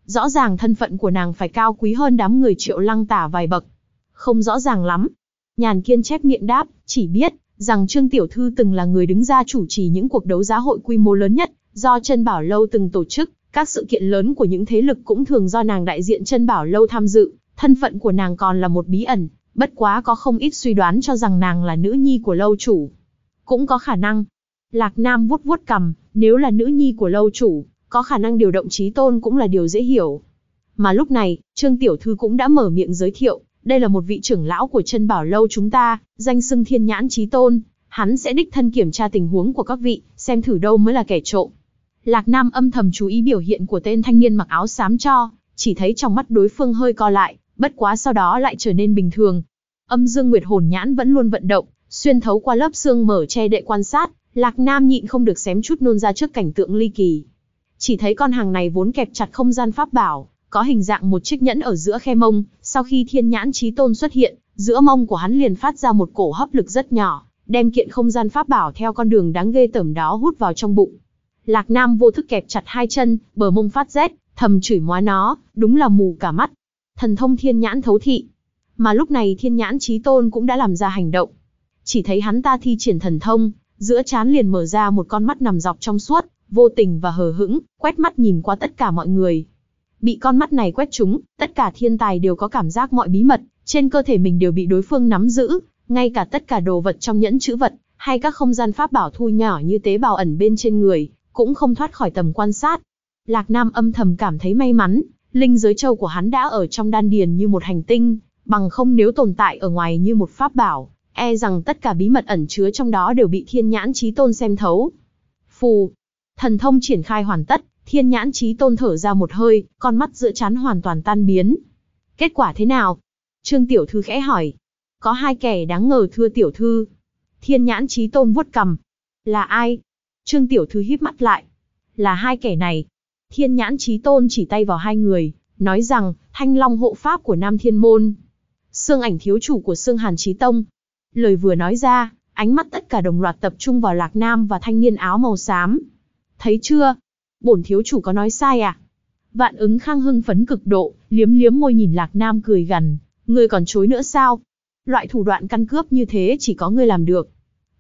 Rõ ràng thân phận của nàng phải cao quý hơn đám người triệu lăng tả vài bậc. Không rõ ràng lắm. Nhàn kiên chép miệng đáp, chỉ biết, rằng Trương Tiểu Thư từng là người đứng ra chủ trì những cuộc đấu giá hội quy mô lớn nhất, do chân Bảo Lâu từng tổ chức, các sự kiện lớn của những thế lực cũng thường do nàng đại diện chân Bảo Lâu tham dự, thân phận của nàng còn là một bí ẩn, bất quá có không ít suy đoán cho rằng nàng là nữ nhi của lâu chủ. Cũng có khả năng. Lạc Nam vuốt vuốt cầm, nếu là nữ nhi của lâu chủ, có khả năng điều động trí tôn cũng là điều dễ hiểu. Mà lúc này, Trương Tiểu Thư cũng đã mở miệng giới thiệu, đây là một vị trưởng lão của chân bảo lâu chúng ta, danh xưng thiên nhãn trí tôn, hắn sẽ đích thân kiểm tra tình huống của các vị, xem thử đâu mới là kẻ trộm. Lạc Nam âm thầm chú ý biểu hiện của tên thanh niên mặc áo xám cho, chỉ thấy trong mắt đối phương hơi co lại, bất quá sau đó lại trở nên bình thường. Âm Dương Nguyệt hồn nhãn vẫn luôn vận động, xuyên thấu qua lớp xương mở che đệ quan sát, Lạc Nam nhịn không được xém chút nôn ra trước cảnh tượng ly kỳ. Chỉ thấy con hàng này vốn kẹp chặt không gian pháp bảo, có hình dạng một chiếc nhẫn ở giữa khe mông, sau khi thiên nhãn trí tôn xuất hiện, giữa mông của hắn liền phát ra một cổ hấp lực rất nhỏ, đem kiện không gian pháp bảo theo con đường đáng ghê tởm đó hút vào trong bụng. Lạc Nam vô thức kẹp chặt hai chân, bờ mông phát rét, thầm chửi móa nó, đúng là mù cả mắt. Thần thông thiên nhãn thấu thị. Mà lúc này thiên nhãn trí tôn cũng đã làm ra hành động. Chỉ thấy hắn ta thi triển thần thông, giữa chán liền mở ra một con mắt nằm dọc trong suốt, vô tình và hờ hững, quét mắt nhìn qua tất cả mọi người. Bị con mắt này quét trúng, tất cả thiên tài đều có cảm giác mọi bí mật, trên cơ thể mình đều bị đối phương nắm giữ, ngay cả tất cả đồ vật trong nhẫn chữ vật, hay các không gian pháp bảo thu nhỏ như tế bào ẩn bên trên người, cũng không thoát khỏi tầm quan sát. Lạc Nam âm thầm cảm thấy may mắn, linh giới châu của hắn đã ở trong đan điền như một hành tinh, bằng không nếu tồn tại ở ngoài như một pháp bảo, e rằng tất cả bí mật ẩn chứa trong đó đều bị thiên nhãn trí tôn xem thấu. Phù, thần thông triển khai hoàn tất, thiên nhãn trí tôn thở ra một hơi, con mắt giữa chán hoàn toàn tan biến. Kết quả thế nào? Trương Tiểu Thư khẽ hỏi. Có hai kẻ đáng ngờ thưa Tiểu Thư. Thiên nhãn trí tôn vuốt cầm. Là ai? Trương Tiểu Thư híp mắt lại. Là hai kẻ này. Thiên nhãn trí tôn chỉ tay vào hai người, nói rằng, thanh long hộ pháp của Nam Thiên Môn. Sương ảnh thiếu chủ của Sương Hàn Trí Tông. Lời vừa nói ra, ánh mắt tất cả đồng loạt tập trung vào Lạc Nam và thanh niên áo màu xám. Thấy chưa? Bổn thiếu chủ có nói sai à? Vạn ứng khang hưng phấn cực độ, liếm liếm môi nhìn Lạc Nam cười gằn. Ngươi còn chối nữa sao? Loại thủ đoạn căn cướp như thế chỉ có ngươi làm được.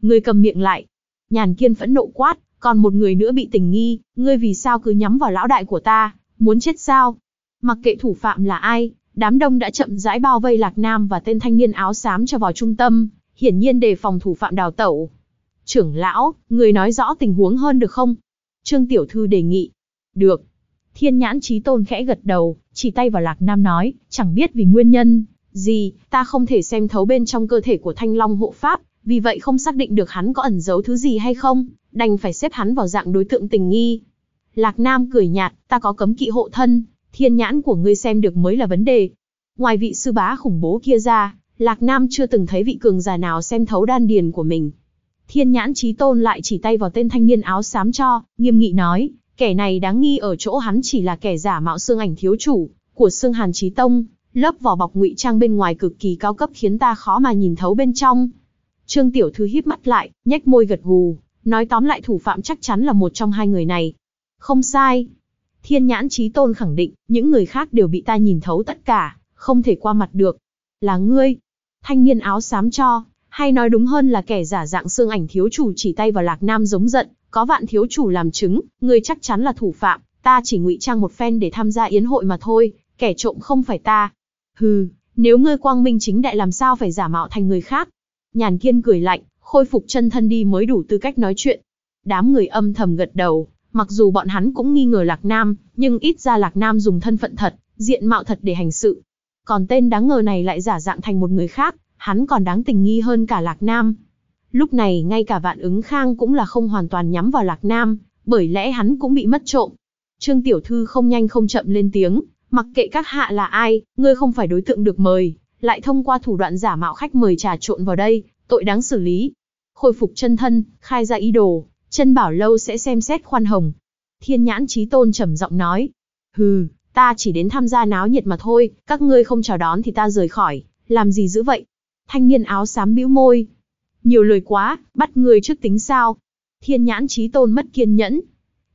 Ngươi cầm miệng lại. Nhàn kiên phẫn nộ quát, còn một người nữa bị tình nghi, ngươi vì sao cứ nhắm vào lão đại của ta, muốn chết sao? Mặc kệ thủ phạm là ai, đám đông đã chậm rãi bao vây Lạc Nam và tên thanh niên áo xám cho vào trung tâm, hiển nhiên đề phòng thủ phạm đào tẩu. Trưởng lão, người nói rõ tình huống hơn được không? Trương Tiểu Thư đề nghị. Được. Thiên nhãn trí tôn khẽ gật đầu, chỉ tay vào Lạc Nam nói, chẳng biết vì nguyên nhân gì, ta không thể xem thấu bên trong cơ thể của thanh long hộ pháp, vì vậy không xác định được hắn có ẩn giấu thứ gì hay không, đành phải xếp hắn vào dạng đối tượng tình nghi. Lạc Nam cười nhạt, ta có cấm kỵ hộ thân, thiên nhãn của ngươi xem được mới là vấn đề. Ngoài vị sư bá khủng bố kia ra, Lạc Nam chưa từng thấy vị cường giả nào xem thấu đan điền của mình. Thiên nhãn trí tôn lại chỉ tay vào tên thanh niên áo xám cho, nghiêm nghị nói, kẻ này đáng nghi ở chỗ hắn chỉ là kẻ giả mạo xương ảnh thiếu chủ, của xương hàn trí tông, lớp vỏ bọc ngụy trang bên ngoài cực kỳ cao cấp khiến ta khó mà nhìn thấu bên trong. Trương Tiểu Thư híp mắt lại, nhếch môi gật gù, nói tóm lại thủ phạm chắc chắn là một trong hai người này. Không sai. Thiên nhãn trí tôn khẳng định, những người khác đều bị ta nhìn thấu tất cả, không thể qua mặt được. Là ngươi. Thanh niên áo xám cho, hay nói đúng hơn là kẻ giả dạng xương ảnh thiếu chủ chỉ tay vào Lạc Nam giống giận, có vạn thiếu chủ làm chứng, ngươi chắc chắn là thủ phạm, ta chỉ ngụy trang một phen để tham gia yến hội mà thôi, kẻ trộm không phải ta. Hừ, nếu ngươi quang minh chính đại làm sao phải giả mạo thành người khác. Nhàn kiên cười lạnh, khôi phục chân thân đi mới đủ tư cách nói chuyện. Đám người âm thầm gật đầu, mặc dù bọn hắn cũng nghi ngờ Lạc Nam, nhưng ít ra Lạc Nam dùng thân phận thật, diện mạo thật để hành sự. Còn tên đáng ngờ này lại giả dạng thành một người khác, hắn còn đáng tình nghi hơn cả Lạc Nam. Lúc này ngay cả vạn ứng khang cũng là không hoàn toàn nhắm vào Lạc Nam, bởi lẽ hắn cũng bị mất trộm. Trương Tiểu Thư không nhanh không chậm lên tiếng, mặc kệ các hạ là ai, ngươi không phải đối tượng được mời, lại thông qua thủ đoạn giả mạo khách mời trà trộn vào đây, tội đáng xử lý. Khôi phục chân thân, khai ra ý đồ, chân bảo lâu sẽ xem xét khoan hồng. Thiên nhãn trí tôn trầm giọng nói. Hừ, ta chỉ đến tham gia náo nhiệt mà thôi, các ngươi không chào đón thì ta rời khỏi, làm gì dữ vậy? Thanh niên áo xám bĩu môi. Nhiều lời quá, bắt người trước tính sao? Thiên nhãn trí tôn mất kiên nhẫn.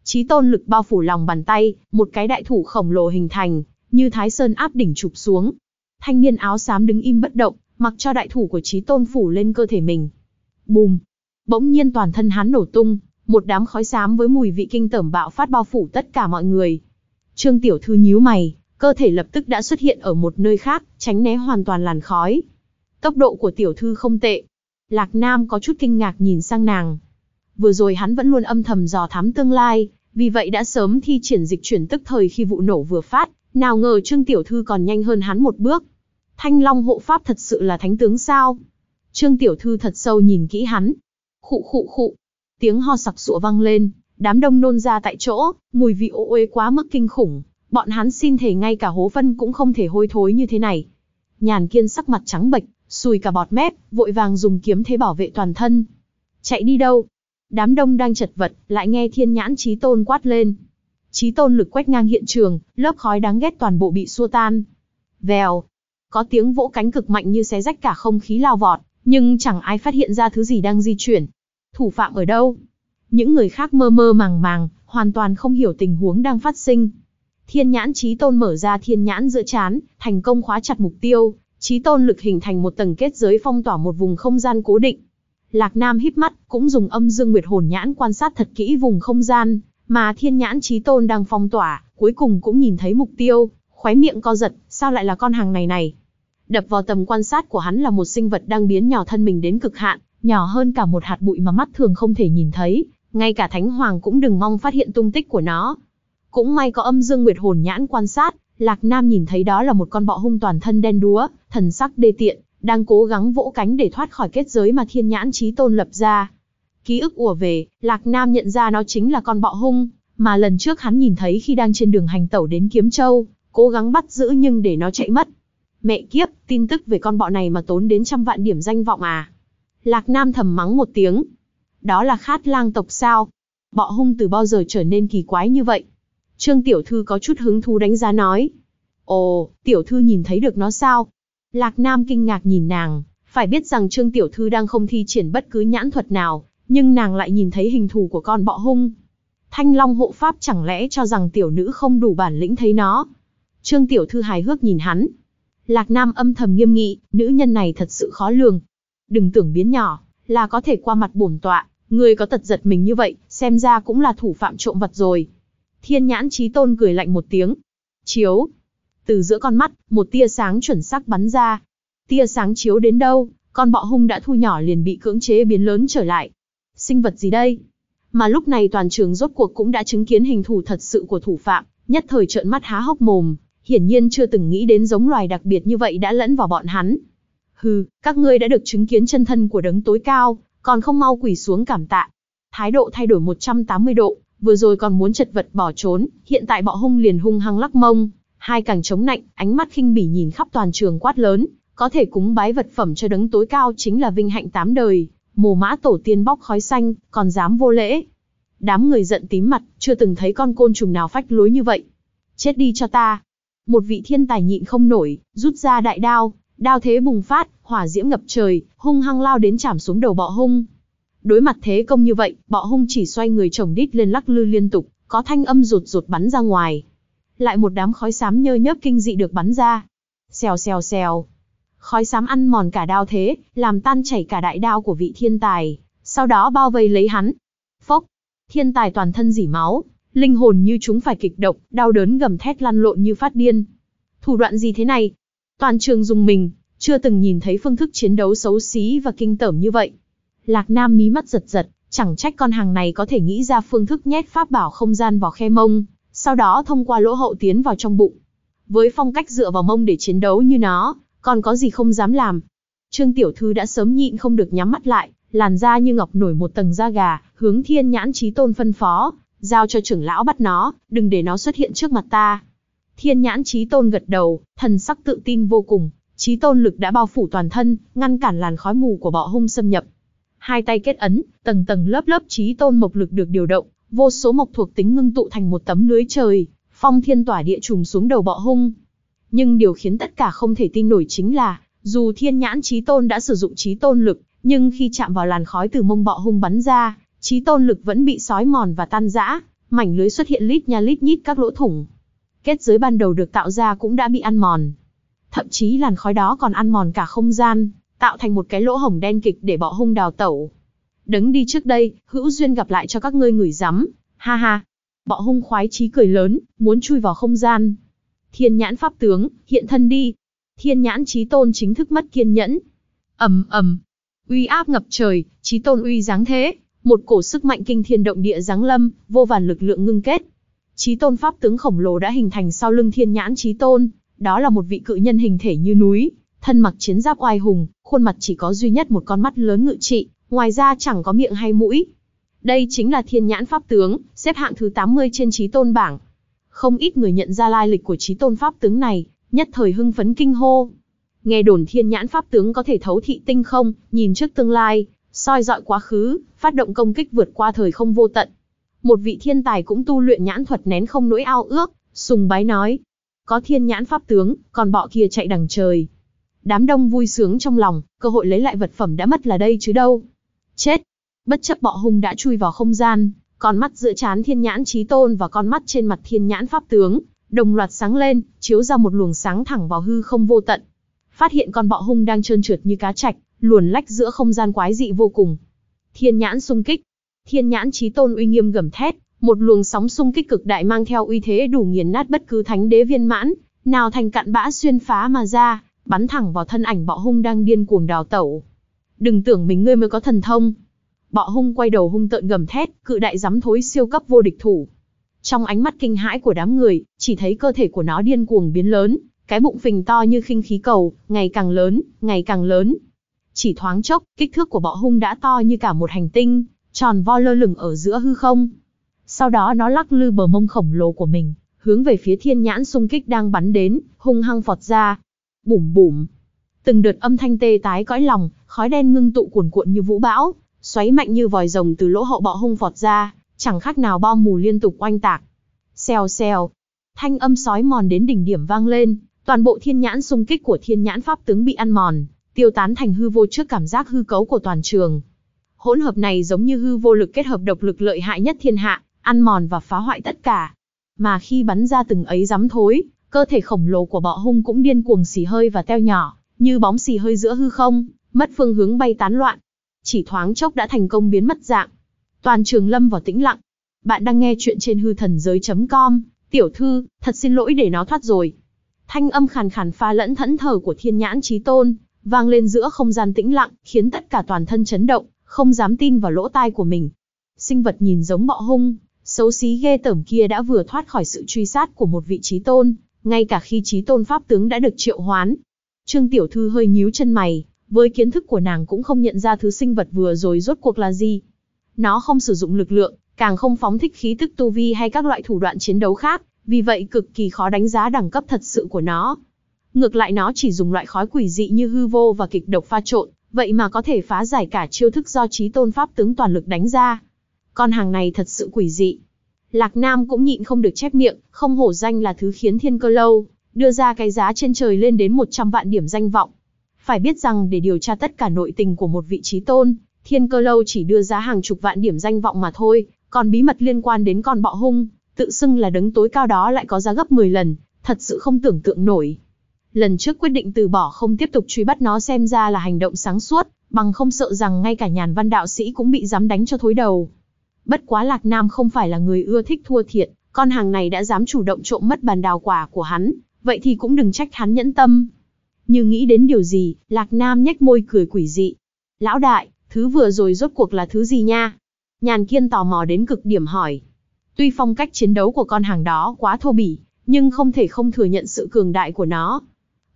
Trí tôn lực bao phủ lòng bàn tay, một cái đại thủ khổng lồ hình thành, như thái sơn áp đỉnh chụp xuống. Thanh niên áo xám đứng im bất động, mặc cho đại thủ của trí tôn phủ lên cơ thể mình. Bùm! Bỗng nhiên toàn thân hắn nổ tung, một đám khói xám với mùi vị kinh tởm bạo phát bao phủ tất cả mọi người. Trương Tiểu Thư nhíu mày, cơ thể lập tức đã xuất hiện ở một nơi khác, tránh né hoàn toàn làn khói. Tốc độ của tiểu thư không tệ. Lạc Nam có chút kinh ngạc nhìn sang nàng. Vừa rồi hắn vẫn luôn âm thầm dò thám tương lai, vì vậy đã sớm thi triển dịch chuyển tức thời khi vụ nổ vừa phát, Nào ngờ Trương Tiểu Thư còn nhanh hơn hắn một bước. Thanh Long hộ pháp thật sự là thánh tướng sao? Trương Tiểu Thư thật sâu nhìn kỹ hắn. Khụ khụ khụ. Tiếng ho sặc sụa vang lên, đám đông nôn ra tại chỗ, mùi vị ô uế quá mức kinh khủng. Bọn hắn xin thể ngay cả hố phân cũng không thể hôi thối như thế này. Nhàn kiên sắc mặt trắng bệch, sùi cả bọt mép, vội vàng dùng kiếm thế bảo vệ toàn thân. Chạy đi đâu? Đám đông đang chật vật, lại nghe thiên nhãn trí tôn quát lên. Trí tôn lực quét ngang hiện trường, lớp khói đáng ghét toàn bộ bị xua tan. Vèo. Có tiếng vỗ cánh cực mạnh như xé rách cả không khí lao vọt, nhưng chẳng ai phát hiện ra thứ gì đang di chuyển. Thủ phạm ở đâu? Những người khác mơ mơ màng màng, hoàn toàn không hiểu tình huống đang phát sinh. Thiên nhãn trí tôn mở ra thiên nhãn giữa chán, thành công khóa chặt mục tiêu, trí tôn lực hình thành một tầng kết giới phong tỏa một vùng không gian cố định. Lạc Nam híp mắt, cũng dùng âm dương nguyệt hồn nhãn quan sát thật kỹ vùng không gian, mà thiên nhãn trí tôn đang phong tỏa, cuối cùng cũng nhìn thấy mục tiêu, khóe miệng co giật, sao lại là con hàng này này? Đập vào tầm quan sát của hắn là một sinh vật đang biến nhỏ thân mình đến cực hạn, nhỏ hơn cả một hạt bụi mà mắt thường không thể nhìn thấy, ngay cả thánh hoàng cũng đừng mong phát hiện tung tích của nó. Cũng may có âm dương nguyệt hồn nhãn quan sát, Lạc Nam nhìn thấy đó là một con bọ hung toàn thân đen đúa, thần sắc đê tiện, đang cố gắng vỗ cánh để thoát khỏi kết giới mà thiên nhãn trí tôn lập ra. Ký ức ùa về, Lạc Nam nhận ra nó chính là con bọ hung, mà lần trước hắn nhìn thấy khi đang trên đường hành tẩu đến Kiếm Châu, cố gắng bắt giữ nhưng để nó chạy mất. Mẹ kiếp, tin tức về con bọ này mà tốn đến trăm vạn điểm danh vọng à. Lạc Nam thầm mắng một tiếng. Đó là khát lang tộc sao? Bọ hung từ bao giờ trở nên kỳ quái như vậy? Trương Tiểu Thư có chút hứng thú đánh giá nói. Ồ, Tiểu Thư nhìn thấy được nó sao? Lạc Nam kinh ngạc nhìn nàng, phải biết rằng Trương Tiểu Thư đang không thi triển bất cứ nhãn thuật nào, nhưng nàng lại nhìn thấy hình thù của con bọ hung. Thanh Long hộ pháp chẳng lẽ cho rằng tiểu nữ không đủ bản lĩnh thấy nó? Trương Tiểu Thư hài hước nhìn hắn. Lạc Nam âm thầm nghiêm nghị, nữ nhân này thật sự khó lường. Đừng tưởng biến nhỏ, là có thể qua mặt bổn tọa, người có tật giật mình như vậy, xem ra cũng là thủ phạm trộm vật rồi. Thiên nhãn trí tôn cười lạnh một tiếng. Chiếu. Từ giữa con mắt, một tia sáng chuẩn xác bắn ra. Tia sáng chiếu đến đâu, con bọ hung đã thu nhỏ liền bị cưỡng chế biến lớn trở lại. Sinh vật gì đây? Mà lúc này toàn trường rốt cuộc cũng đã chứng kiến hình thù thật sự của thủ phạm, nhất thời trợn mắt há hốc mồm, hiển nhiên chưa từng nghĩ đến giống loài đặc biệt như vậy đã lẫn vào bọn hắn. Hừ, các ngươi đã được chứng kiến chân thân của đấng tối cao, còn không mau quỳ xuống cảm tạ. Thái độ thay đổi 180 độ, vừa rồi còn muốn chật vật bỏ trốn, hiện tại bọ hung liền hung hăng lắc mông, hai càng chống nạnh, ánh mắt khinh bỉ nhìn khắp toàn trường quát lớn, có thể cúng bái vật phẩm cho đấng tối cao chính là vinh hạnh tám đời, mồ mã tổ tiên bóc khói xanh, còn dám vô lễ. Đám người giận tím mặt, chưa từng thấy con côn trùng nào phách lối như vậy. Chết đi cho ta. Một vị thiên tài nhịn không nổi, rút ra đại đao, đao thế bùng phát, hỏa diễm ngập trời, hung hăng lao đến chạm xuống đầu bọ hung. Đối mặt thế công như vậy, bọ hung chỉ xoay người chồng đít lên lắc lư liên tục, có thanh âm rụt rụt bắn ra ngoài. Lại một đám khói xám nhơ nhớp kinh dị được bắn ra. Xèo xèo xèo. Khói xám ăn mòn cả đao thế, làm tan chảy cả đại đao của vị thiên tài, sau đó bao vây lấy hắn. Phốc. Thiên tài toàn thân dỉ máu, linh hồn như chúng phải kịch độc, đau đớn gầm thét lăn lộn như phát điên. Thủ đoạn gì thế này? Toàn trường dùng mình, chưa từng nhìn thấy phương thức chiến đấu xấu xí và kinh tởm như vậy. Lạc Nam mí mắt giật giật, chẳng trách con hàng này có thể nghĩ ra phương thức nhét pháp bảo không gian vào khe mông, sau đó thông qua lỗ hậu tiến vào trong bụng. Với phong cách dựa vào mông để chiến đấu như nó, còn có gì không dám làm. Trương Tiểu Thư đã sớm nhịn không được nhắm mắt lại, làn da như ngọc nổi một tầng da gà, hướng thiên nhãn trí tôn phân phó, giao cho trưởng lão bắt nó, đừng để nó xuất hiện trước mặt ta. Thiên nhãn trí tôn gật đầu, thần sắc tự tin vô cùng, trí tôn lực đã bao phủ toàn thân, ngăn cản làn khói mù của bọ hung xâm nhập. Hai tay kết ấn, tầng tầng lớp lớp trí tôn mộc lực được điều động, vô số mộc thuộc tính ngưng tụ thành một tấm lưới trời, phong thiên tỏa địa trùm xuống đầu bọ hung. Nhưng điều khiến tất cả không thể tin nổi chính là, dù thiên nhãn trí tôn đã sử dụng trí tôn lực, nhưng khi chạm vào làn khói từ mông bọ hung bắn ra, trí tôn lực vẫn bị sói mòn và tan rã, mảnh lưới xuất hiện lít nha lít nhít các lỗ thủng. Kết giới ban đầu được tạo ra cũng đã bị ăn mòn. Thậm chí làn khói đó còn ăn mòn cả không gian, tạo thành một cái lỗ hổng đen kịch để bọ hung đào tẩu. Đứng đi trước đây, hữu duyên gặp lại cho các ngươi ngửi rắm, ha ha. Bọ hung khoái chí cười lớn, muốn chui vào không gian. Thiên nhãn pháp tướng, hiện thân đi. Thiên nhãn chí tôn chính thức mất kiên nhẫn. ầm ầm, uy áp ngập trời, chí tôn uy dáng thế, một cổ sức mạnh kinh thiên động địa giáng lâm, vô vàn lực lượng ngưng kết. Chí tôn pháp tướng khổng lồ đã hình thành sau lưng thiên nhãn chí tôn, đó là một vị cự nhân hình thể như núi, thân mặc chiến giáp oai hùng, khuôn mặt chỉ có duy nhất một con mắt lớn ngự trị, ngoài ra chẳng có miệng hay mũi. Đây chính là thiên nhãn pháp tướng, xếp hạng thứ 80 trên chí tôn bảng. Không ít người nhận ra lai lịch của chí tôn pháp tướng này, nhất thời hưng phấn kinh hô. Nghe đồn thiên nhãn pháp tướng có thể thấu thị tinh không, nhìn trước tương lai, soi dọi quá khứ, phát động công kích vượt qua thời không vô tận. Một vị thiên tài cũng tu luyện nhãn thuật nén không nỗi ao ước, sùng bái nói. Có thiên nhãn pháp tướng, còn bọ kia chạy đằng trời. Đám đông vui sướng trong lòng, cơ hội lấy lại vật phẩm đã mất là đây chứ đâu. Chết! Bất chấp bọ hung đã chui vào không gian, con mắt giữa chán thiên nhãn trí tôn và con mắt trên mặt thiên nhãn pháp tướng, đồng loạt sáng lên, chiếu ra một luồng sáng thẳng vào hư không vô tận. Phát hiện con bọ hung đang trơn trượt như cá trạch, luồn lách giữa không gian quái dị vô cùng. Thiên nhãn xung kích. Thiên nhãn trí tôn uy nghiêm gầm thét, một luồng sóng xung kích cực đại mang theo uy thế đủ nghiền nát bất cứ thánh đế viên mãn, nào thành cặn bã xuyên phá mà ra, bắn thẳng vào thân ảnh bọ hung đang điên cuồng đào tẩu. Đừng tưởng mình ngươi mới có thần thông. Bọ hung quay đầu hung tợn gầm thét, cự đại dám thối siêu cấp vô địch thủ. Trong ánh mắt kinh hãi của đám người, chỉ thấy cơ thể của nó điên cuồng biến lớn, cái bụng phình to như khinh khí cầu, ngày càng lớn, ngày càng lớn. Chỉ thoáng chốc, kích thước của bọ hung đã to như cả một hành tinh, tròn vo lơ lửng ở giữa hư không. Sau đó nó lắc lư bờ mông khổng lồ của mình, hướng về phía thiên nhãn xung kích đang bắn đến, hung hăng phọt ra. Bùm bùm. Từng đợt âm thanh tê tái cõi lòng, khói đen ngưng tụ cuồn cuộn như vũ bão, xoáy mạnh như vòi rồng từ lỗ hậu bọ hung phọt ra, chẳng khác nào bom mù liên tục oanh tạc. Xèo xèo. Thanh âm sói mòn đến đỉnh điểm vang lên, toàn bộ thiên nhãn xung kích của thiên nhãn pháp tướng bị ăn mòn, tiêu tán thành hư vô trước cảm giác hư cấu của toàn trường. Hỗn hợp này giống như hư vô lực kết hợp độc lực lợi hại nhất thiên hạ, ăn mòn và phá hoại tất cả. Mà khi bắn ra từng ấy rắm thối, cơ thể khổng lồ của bọ hung cũng điên cuồng xì hơi và teo nhỏ, như bóng xì hơi giữa hư không, mất phương hướng bay tán loạn. Chỉ thoáng chốc đã thành công biến mất dạng. Toàn trường lâm vào tĩnh lặng. Bạn đang nghe chuyện trên hư thần giới.com, tiểu thư, thật xin lỗi để nó thoát rồi. Thanh âm khàn khàn pha lẫn thẫn thờ của thiên nhãn trí tôn, vang lên giữa không gian tĩnh lặng, khiến tất cả toàn thân chấn động, không dám tin vào lỗ tai của mình. Sinh vật nhìn giống bọ hung, xấu xí ghê tởm kia đã vừa thoát khỏi sự truy sát của một vị trí tôn, ngay cả khi trí tôn pháp tướng đã được triệu hoán. Trương Tiểu Thư hơi nhíu chân mày, với kiến thức của nàng cũng không nhận ra thứ sinh vật vừa rồi rốt cuộc là gì. Nó không sử dụng lực lượng, càng không phóng thích khí tức tu vi hay các loại thủ đoạn chiến đấu khác, vì vậy cực kỳ khó đánh giá đẳng cấp thật sự của nó. Ngược lại nó chỉ dùng loại khói quỷ dị như hư vô và kịch độc pha trộn, vậy mà có thể phá giải cả chiêu thức do trí tôn pháp tướng toàn lực đánh ra. Con hàng này thật sự quỷ dị. Lạc Nam cũng nhịn không được chép miệng, không hổ danh là thứ khiến thiên cơ lâu, đưa ra cái giá trên trời lên đến 100 vạn điểm danh vọng. Phải biết rằng để điều tra tất cả nội tình của một vị trí tôn, thiên cơ lâu chỉ đưa giá hàng chục vạn điểm danh vọng mà thôi, còn bí mật liên quan đến con bọ hung, tự xưng là đấng tối cao đó lại có giá gấp 10 lần, thật sự không tưởng tượng nổi. Lần trước quyết định từ bỏ không tiếp tục truy bắt nó xem ra là hành động sáng suốt, bằng không sợ rằng ngay cả nhàn văn đạo sĩ cũng bị dám đánh cho thối đầu. Bất quá Lạc Nam không phải là người ưa thích thua thiệt, con hàng này đã dám chủ động trộm mất bàn đào quả của hắn, vậy thì cũng đừng trách hắn nhẫn tâm. Như nghĩ đến điều gì, Lạc Nam nhếch môi cười quỷ dị. Lão đại, thứ vừa rồi rốt cuộc là thứ gì nha? Nhàn kiên tò mò đến cực điểm hỏi. Tuy phong cách chiến đấu của con hàng đó quá thô bỉ, nhưng không thể không thừa nhận sự cường đại của nó.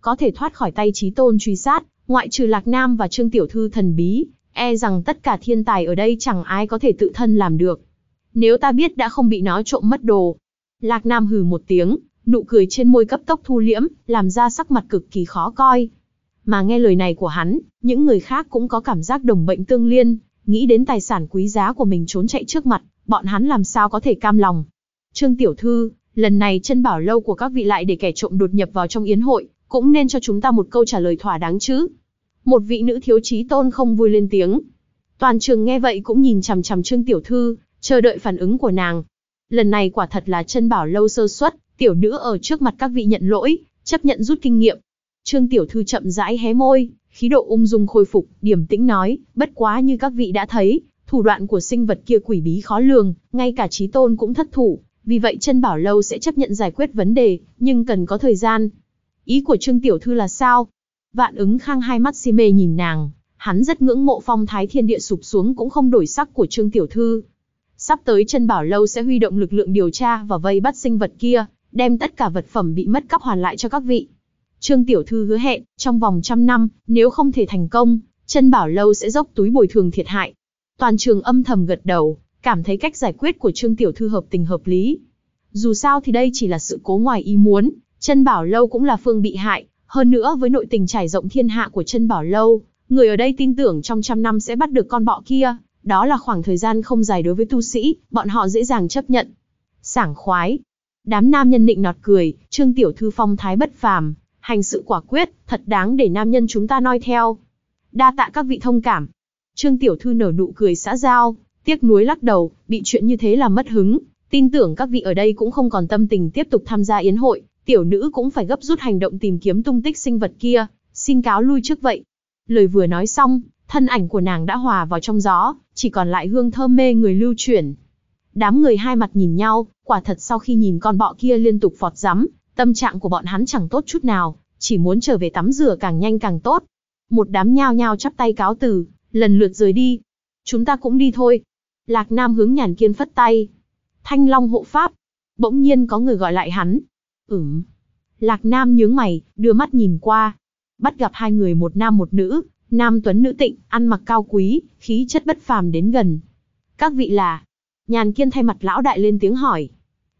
Có thể thoát khỏi tay trí tôn truy sát, ngoại trừ Lạc Nam và Trương Tiểu Thư thần bí, e rằng tất cả thiên tài ở đây chẳng ai có thể tự thân làm được. Nếu ta biết đã không bị nó trộm mất đồ. Lạc Nam hừ một tiếng, nụ cười trên môi cấp tốc thu liễm, làm ra sắc mặt cực kỳ khó coi. Mà nghe lời này của hắn, những người khác cũng có cảm giác đồng bệnh tương liên, nghĩ đến tài sản quý giá của mình trốn chạy trước mặt, bọn hắn làm sao có thể cam lòng. Trương Tiểu Thư, lần này chân bảo lâu của các vị lại để kẻ trộm đột nhập vào trong yến hội, cũng nên cho chúng ta một câu trả lời thỏa đáng chứ. Một vị nữ thiếu trí tôn không vui lên tiếng. Toàn trường nghe vậy cũng nhìn chằm chằm Trương Tiểu Thư, chờ đợi phản ứng của nàng. Lần này quả thật là chân bảo lâu sơ suất, tiểu nữ ở trước mặt các vị nhận lỗi, chấp nhận rút kinh nghiệm. Trương Tiểu Thư chậm rãi hé môi, khí độ ung dung khôi phục, điểm tĩnh nói, bất quá như các vị đã thấy, thủ đoạn của sinh vật kia quỷ bí khó lường, ngay cả trí tôn cũng thất thủ, vì vậy chân bảo lâu sẽ chấp nhận giải quyết vấn đề, nhưng cần có thời gian. Ý của Trương Tiểu Thư là sao? Vạn ứng khang hai mắt si mê nhìn nàng, hắn rất ngưỡng mộ phong thái thiên địa sụp xuống cũng không đổi sắc của Trương Tiểu Thư. Sắp tới chân bảo lâu sẽ huy động lực lượng điều tra và vây bắt sinh vật kia, đem tất cả vật phẩm bị mất cắp hoàn lại cho các vị. Trương Tiểu Thư hứa hẹn, trong vòng trăm năm, nếu không thể thành công, chân bảo lâu sẽ dốc túi bồi thường thiệt hại. Toàn trường âm thầm gật đầu, cảm thấy cách giải quyết của Trương Tiểu Thư hợp tình hợp lý. Dù sao thì đây chỉ là sự cố ngoài ý muốn, chân bảo lâu cũng là phương bị hại, hơn nữa với nội tình trải rộng thiên hạ của chân bảo lâu, người ở đây tin tưởng trong trăm năm sẽ bắt được con bọ kia, đó là khoảng thời gian không dài đối với tu sĩ, bọn họ dễ dàng chấp nhận. Sảng khoái. Đám nam nhân nịnh nọt cười, Trương Tiểu Thư phong thái bất phàm, hành sự quả quyết, thật đáng để nam nhân chúng ta noi theo. Đa tạ các vị thông cảm. Trương Tiểu Thư nở nụ cười xã giao, tiếc nuối lắc đầu, bị chuyện như thế là mất hứng, tin tưởng các vị ở đây cũng không còn tâm tình tiếp tục tham gia yến hội, tiểu nữ cũng phải gấp rút hành động tìm kiếm tung tích sinh vật kia, xin cáo lui trước vậy. Lời vừa nói xong, thân ảnh của nàng đã hòa vào trong gió, chỉ còn lại hương thơm mê người lưu chuyển. Đám người hai mặt nhìn nhau, quả thật sau khi nhìn con bọ kia liên tục phọt rắm, tâm trạng của bọn hắn chẳng tốt chút nào, chỉ muốn trở về tắm rửa càng nhanh càng tốt. Một đám nhao nhao chắp tay cáo từ, lần lượt rời đi. Chúng ta cũng đi thôi. Lạc Nam hướng nhàn kiên phất tay. Thanh Long hộ pháp. Bỗng nhiên có người gọi lại hắn. Ừm. Lạc Nam nhướng mày, đưa mắt nhìn qua. Bắt gặp hai người một nam một nữ, nam tuấn nữ tịnh, ăn mặc cao quý, khí chất bất phàm đến gần. Các vị là... Nhàn kiên thay mặt lão đại lên tiếng hỏi.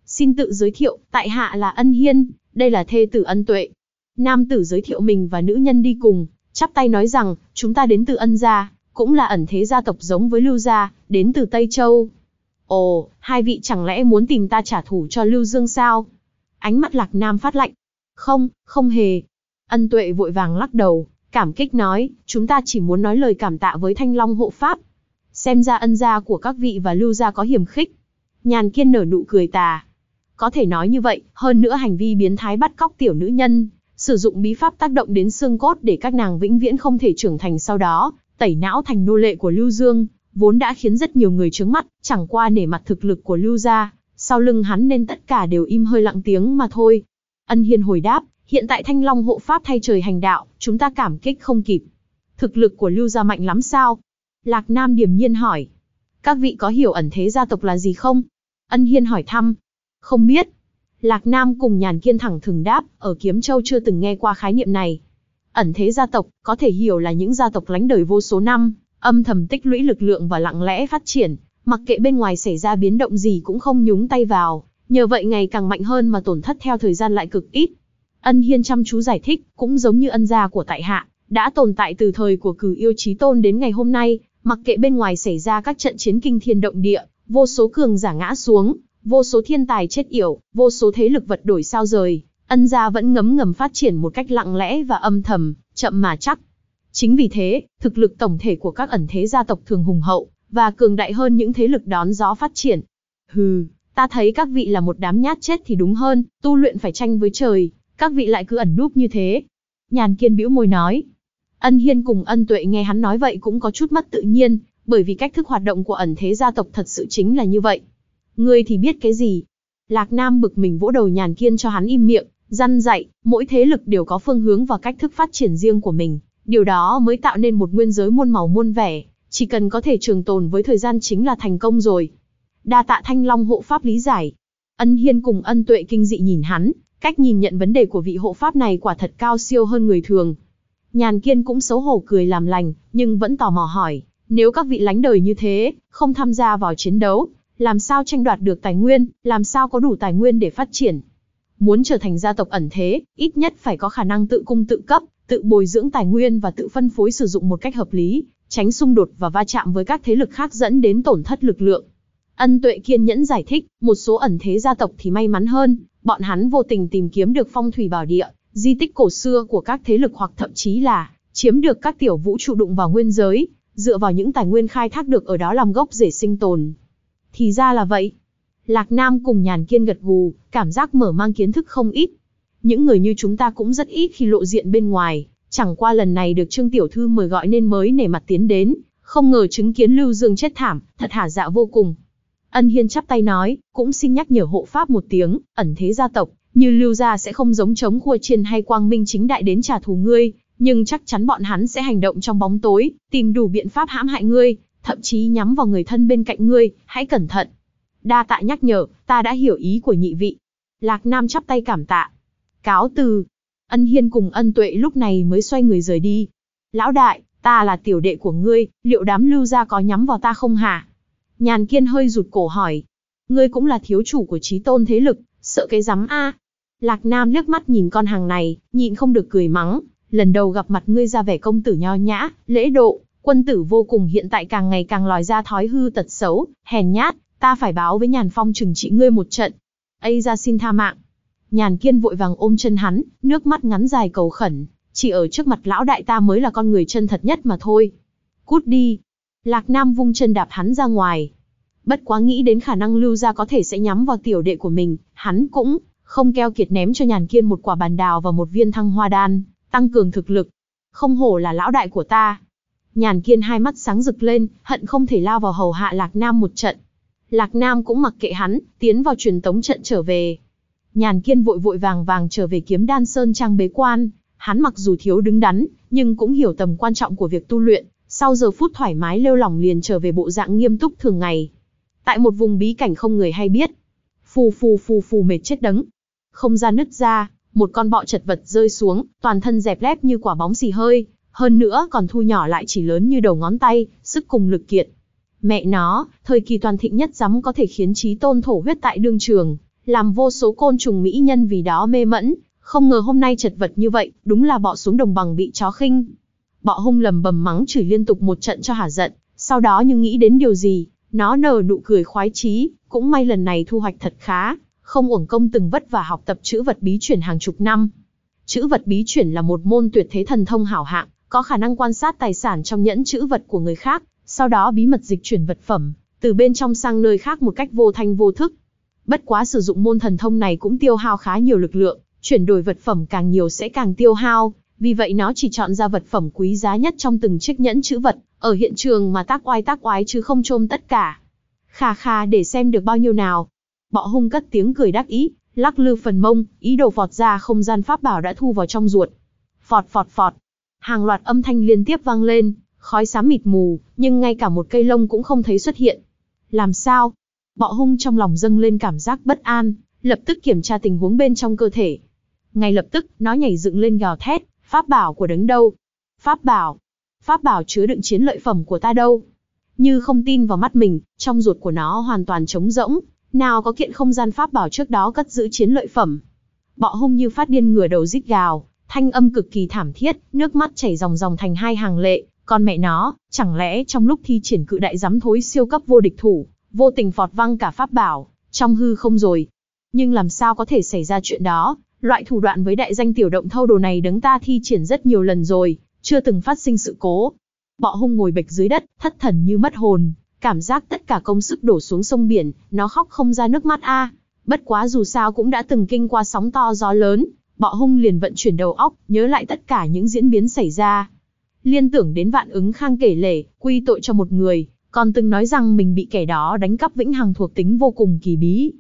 Xin tự giới thiệu, tại hạ là Ân Hiên, đây là thê tử Ân Tuệ. Nam tử giới thiệu mình và nữ nhân đi cùng, chắp tay nói rằng, chúng ta đến từ Ân gia, cũng là ẩn thế gia tộc giống với Lưu gia, đến từ Tây Châu. Ồ, hai vị chẳng lẽ muốn tìm ta trả thù cho Lưu Dương sao? Ánh mắt Lạc Nam phát lạnh. Không, không hề. Ân Tuệ vội vàng lắc đầu, cảm kích nói, chúng ta chỉ muốn nói lời cảm tạ với Thanh Long hộ pháp. Xem ra ân gia của các vị và Lưu gia có hiểm khích. Nhàn kiên nở nụ cười tà, có thể nói như vậy, hơn nữa hành vi biến thái bắt cóc tiểu nữ nhân, sử dụng bí pháp tác động đến xương cốt để các nàng vĩnh viễn không thể trưởng thành sau đó, tẩy não thành nô lệ của Lưu Dương, vốn đã khiến rất nhiều người trướng mắt, chẳng qua nể mặt thực lực của Lưu gia, sau lưng hắn nên tất cả đều im hơi lặng tiếng mà thôi. Ân Hiên hồi đáp, hiện tại Thanh Long hộ pháp thay trời hành đạo, chúng ta cảm kích không kịp. Thực lực của Lưu gia mạnh lắm sao? Lạc Nam điềm nhiên hỏi. Các vị có hiểu ẩn thế gia tộc là gì không? Ân Hiên hỏi thăm, không biết. Lạc Nam cùng Nhàn Kiên thẳng thừng đáp, ở Kiếm Châu chưa từng nghe qua khái niệm này. Ẩn thế gia tộc, có thể hiểu là những gia tộc lánh đời vô số năm, âm thầm tích lũy lực lượng và lặng lẽ phát triển, mặc kệ bên ngoài xảy ra biến động gì cũng không nhúng tay vào, nhờ vậy ngày càng mạnh hơn mà tổn thất theo thời gian lại cực ít. Ân Hiên chăm chú giải thích, cũng giống như ân gia của tại hạ, đã tồn tại từ thời của cử yêu chí tôn đến ngày hôm nay, mặc kệ bên ngoài xảy ra các trận chiến kinh thiên động địa, vô số cường giả ngã xuống, vô số thiên tài chết yểu, vô số thế lực vật đổi sao rời, ân gia vẫn ngấm ngầm phát triển một cách lặng lẽ và âm thầm, chậm mà chắc. Chính vì thế, thực lực tổng thể của các ẩn thế gia tộc thường hùng hậu, và cường đại hơn những thế lực đón gió phát triển. Hừ, ta thấy các vị là một đám nhát chết thì đúng hơn, tu luyện phải tranh với trời, các vị lại cứ ẩn núp như thế. Nhàn kiên bĩu môi nói. Ân Hiên cùng ân tuệ nghe hắn nói vậy cũng có chút mất tự nhiên, bởi vì cách thức hoạt động của ẩn thế gia tộc thật sự chính là như vậy. Ngươi thì biết cái gì? Lạc Nam bực mình vỗ đầu nhàn kiên cho hắn im miệng, Dăn dạy, mỗi thế lực đều có phương hướng và cách thức phát triển riêng của mình. Điều đó mới tạo nên một nguyên giới muôn màu muôn vẻ, chỉ cần có thể trường tồn với thời gian chính là thành công rồi. Đa tạ Thanh Long hộ pháp lý giải. Ân Hiên cùng ân tuệ kinh dị nhìn hắn, cách nhìn nhận vấn đề của vị hộ pháp này quả thật cao siêu hơn người thường. Nhàn kiên cũng xấu hổ cười làm lành, nhưng vẫn tò mò hỏi, nếu các vị lánh đời như thế, không tham gia vào chiến đấu, làm sao tranh đoạt được tài nguyên, làm sao có đủ tài nguyên để phát triển. Muốn trở thành gia tộc ẩn thế, ít nhất phải có khả năng tự cung tự cấp, tự bồi dưỡng tài nguyên và tự phân phối sử dụng một cách hợp lý, tránh xung đột và va chạm với các thế lực khác dẫn đến tổn thất lực lượng. Ân Tuệ kiên nhẫn giải thích, một số ẩn thế gia tộc thì may mắn hơn, bọn hắn vô tình tìm kiếm được phong thủy bảo địa, di tích cổ xưa của các thế lực hoặc thậm chí là chiếm được các tiểu vũ trụ đụng vào nguyên giới, dựa vào những tài nguyên khai thác được ở đó làm gốc rễ sinh tồn. Thì ra là vậy. Lạc Nam cùng nhàn kiên gật gù, cảm giác mở mang kiến thức không ít. Những người như chúng ta cũng rất ít khi lộ diện bên ngoài, chẳng qua lần này được Trương Tiểu Thư mời gọi nên mới nể mặt tiến đến, không ngờ chứng kiến Lưu Dương chết thảm, thật hả dạ vô cùng. Ân Hiên chắp tay nói, cũng xin nhắc nhở hộ pháp một tiếng, ẩn thế gia tộc, như Lưu gia sẽ không giống chống khua chiên hay quang minh chính đại đến trả thù ngươi, nhưng chắc chắn bọn hắn sẽ hành động trong bóng tối, tìm đủ biện pháp hãm hại ngươi, thậm chí nhắm vào người thân bên cạnh ngươi, hãy cẩn thận. Đa tạ nhắc nhở, ta đã hiểu ý của nhị vị. Lạc Nam chắp tay cảm tạ. Cáo từ. Ân Hiên cùng ân tuệ lúc này mới xoay người rời đi. Lão đại, ta là tiểu đệ của ngươi, liệu đám lưu gia có nhắm vào ta không hả? Nhàn kiên hơi rụt cổ hỏi. Ngươi cũng là thiếu chủ của trí tôn thế lực, sợ cái rắm a Lạc Nam nước mắt nhìn con hàng này, nhịn không được cười mắng. Lần đầu gặp mặt ngươi ra vẻ công tử nho nhã, lễ độ, quân tử vô cùng hiện tại càng ngày càng lòi ra thói hư tật xấu, hèn nhát, ta phải báo với nhàn phong trừng trị ngươi một trận. Ây ra xin tha mạng. Nhàn kiên vội vàng ôm chân hắn, nước mắt ngắn dài cầu khẩn, chỉ ở trước mặt lão đại ta mới là con người chân thật nhất mà thôi. Cút đi. Lạc Nam vung chân đạp hắn ra ngoài. Bất quá nghĩ đến khả năng lưu ra có thể sẽ nhắm vào tiểu đệ của mình, hắn cũng không keo kiệt ném cho nhàn kiên một quả bàn đào và một viên thăng hoa đan, tăng cường thực lực. Không hổ là lão đại của ta. Nhàn kiên hai mắt sáng rực lên, hận không thể lao vào hầu hạ Lạc Nam một trận. Lạc Nam cũng mặc kệ hắn, tiến vào truyền tống trận trở về. Nhàn kiên vội vội vàng vàng trở về kiếm đan sơn trang bế quan, hắn mặc dù thiếu đứng đắn, nhưng cũng hiểu tầm quan trọng của việc tu luyện, sau giờ phút thoải mái lêu lỏng liền trở về bộ dạng nghiêm túc thường ngày. Tại một vùng bí cảnh không người hay biết, phù phù phù phù mệt chết đấng. Không ra nứt ra, một con bọ chật vật rơi xuống, toàn thân dẹp lép như quả bóng xì hơi, hơn nữa còn thu nhỏ lại chỉ lớn như đầu ngón tay, sức cùng lực kiệt. Mẹ nó, thời kỳ toàn thịnh nhất dám có thể khiến trí tôn thổ huyết tại đương trường, làm vô số côn trùng mỹ nhân vì đó mê mẫn, không ngờ hôm nay chật vật như vậy, đúng là bọ xuống đồng bằng bị chó khinh. Bọ hung lầm bầm mắng chửi liên tục một trận cho hả giận, sau đó nhưng nghĩ đến điều gì, nó nở nụ cười khoái chí, cũng may lần này thu hoạch thật khá, không uổng công từng vất vả học tập chữ vật bí chuyển hàng chục năm. Chữ vật bí chuyển là một môn tuyệt thế thần thông hảo hạng, có khả năng quan sát tài sản trong nhẫn chữ vật của người khác, sau đó bí mật dịch chuyển vật phẩm, từ bên trong sang nơi khác một cách vô thanh vô thức. Bất quá sử dụng môn thần thông này cũng tiêu hao khá nhiều lực lượng, chuyển đổi vật phẩm càng nhiều sẽ càng tiêu hao, vì vậy nó chỉ chọn ra vật phẩm quý giá nhất trong từng chiếc nhẫn chữ vật, ở hiện trường mà tác oai tác oái chứ không trôm tất cả. Khà khà để xem được bao nhiêu nào. Bọ hung cất tiếng cười đắc ý, lắc lư phần mông, ý đồ phọt ra không gian pháp bảo đã thu vào trong ruột. Phọt phọt phọt. Hàng loạt âm thanh liên tiếp vang lên, khói xám mịt mù, nhưng ngay cả một cây lông cũng không thấy xuất hiện. Làm sao? Bọ hung trong lòng dâng lên cảm giác bất an, lập tức kiểm tra tình huống bên trong cơ thể. Ngay lập tức, nó nhảy dựng lên gào thét, pháp bảo của đứng đâu? Pháp bảo? Pháp bảo chứa đựng chiến lợi phẩm của ta đâu? Như không tin vào mắt mình, trong ruột của nó hoàn toàn trống rỗng, nào có kiện không gian pháp bảo trước đó cất giữ chiến lợi phẩm. Bọ hung như phát điên ngửa đầu rít gào, thanh âm cực kỳ thảm thiết, nước mắt chảy ròng ròng thành hai hàng lệ, con mẹ nó, chẳng lẽ trong lúc thi triển cự đại giám thối siêu cấp vô địch thủ, vô tình phọt văng cả pháp bảo, trong hư không rồi. Nhưng làm sao có thể xảy ra chuyện đó, loại thủ đoạn với đại danh tiểu động thâu đồ này đứng ta thi triển rất nhiều lần rồi, chưa từng phát sinh sự cố. Bọ hung ngồi bệch dưới đất, thất thần như mất hồn, cảm giác tất cả công sức đổ xuống sông biển, nó khóc không ra nước mắt a. Bất quá dù sao cũng đã từng kinh qua sóng to gió lớn, bọ hung liền vận chuyển đầu óc, nhớ lại tất cả những diễn biến xảy ra. Liên tưởng đến vạn ứng khang kể lể, quy tội cho một người, còn từng nói rằng mình bị kẻ đó đánh cắp vĩnh hằng thuộc tính vô cùng kỳ bí.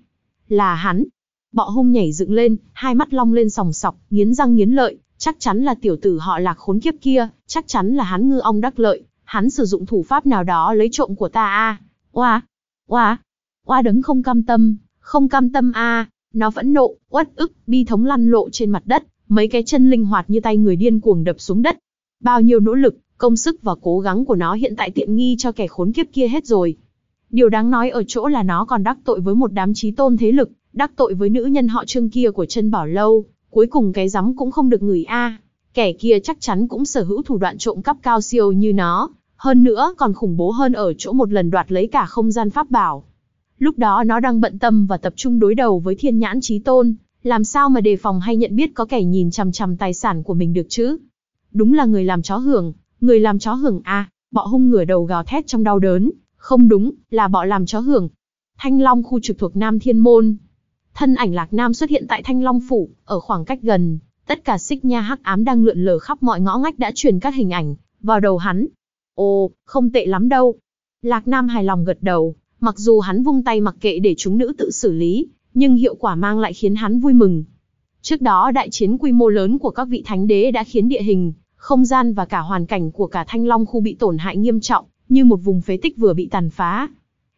Là hắn. Bọ hung nhảy dựng lên, hai mắt long lên sòng sọc, nghiến răng nghiến lợi, chắc chắn là tiểu tử họ lạc khốn kiếp kia, chắc chắn là hắn ngư ong đắc lợi, hắn sử dụng thủ pháp nào đó lấy trộm của ta a. Oa, oa, oa đứng không cam tâm, không cam tâm a, nó vẫn nộ, uất ức, bi thống lăn lộ trên mặt đất, mấy cái chân linh hoạt như tay người điên cuồng đập xuống đất. Bao nhiêu nỗ lực, công sức và cố gắng của nó hiện tại tiện nghi cho kẻ khốn kiếp kia hết rồi. Điều đáng nói ở chỗ là nó còn đắc tội với một đám trí tôn thế lực, đắc tội với nữ nhân họ trương kia của chân bảo lâu, cuối cùng cái rắm cũng không được ngửi a. Kẻ kia chắc chắn cũng sở hữu thủ đoạn trộm cắp cao siêu như nó, hơn nữa còn khủng bố hơn ở chỗ một lần đoạt lấy cả không gian pháp bảo. Lúc đó nó đang bận tâm và tập trung đối đầu với thiên nhãn trí tôn, làm sao mà đề phòng hay nhận biết có kẻ nhìn chằm chằm tài sản của mình được chứ? Đúng là người làm chó hưởng, người làm chó hưởng a, bọ hung ngửa đầu gào thét trong đau đớn, không đúng, là bọ làm chó hưởng. Thanh Long khu trực thuộc Nam Thiên Môn. Thân ảnh Lạc Nam xuất hiện tại Thanh Long phủ, ở khoảng cách gần, tất cả xích nha hắc ám đang lượn lờ khắp mọi ngõ ngách đã truyền các hình ảnh vào đầu hắn. Ồ, không tệ lắm đâu. Lạc Nam hài lòng gật đầu, mặc dù hắn vung tay mặc kệ để chúng nữ tự xử lý, nhưng hiệu quả mang lại khiến hắn vui mừng. Trước đó đại chiến quy mô lớn của các vị thánh đế đã khiến địa hình, không gian và cả hoàn cảnh của cả Thanh Long khu bị tổn hại nghiêm trọng, như một vùng phế tích vừa bị tàn phá.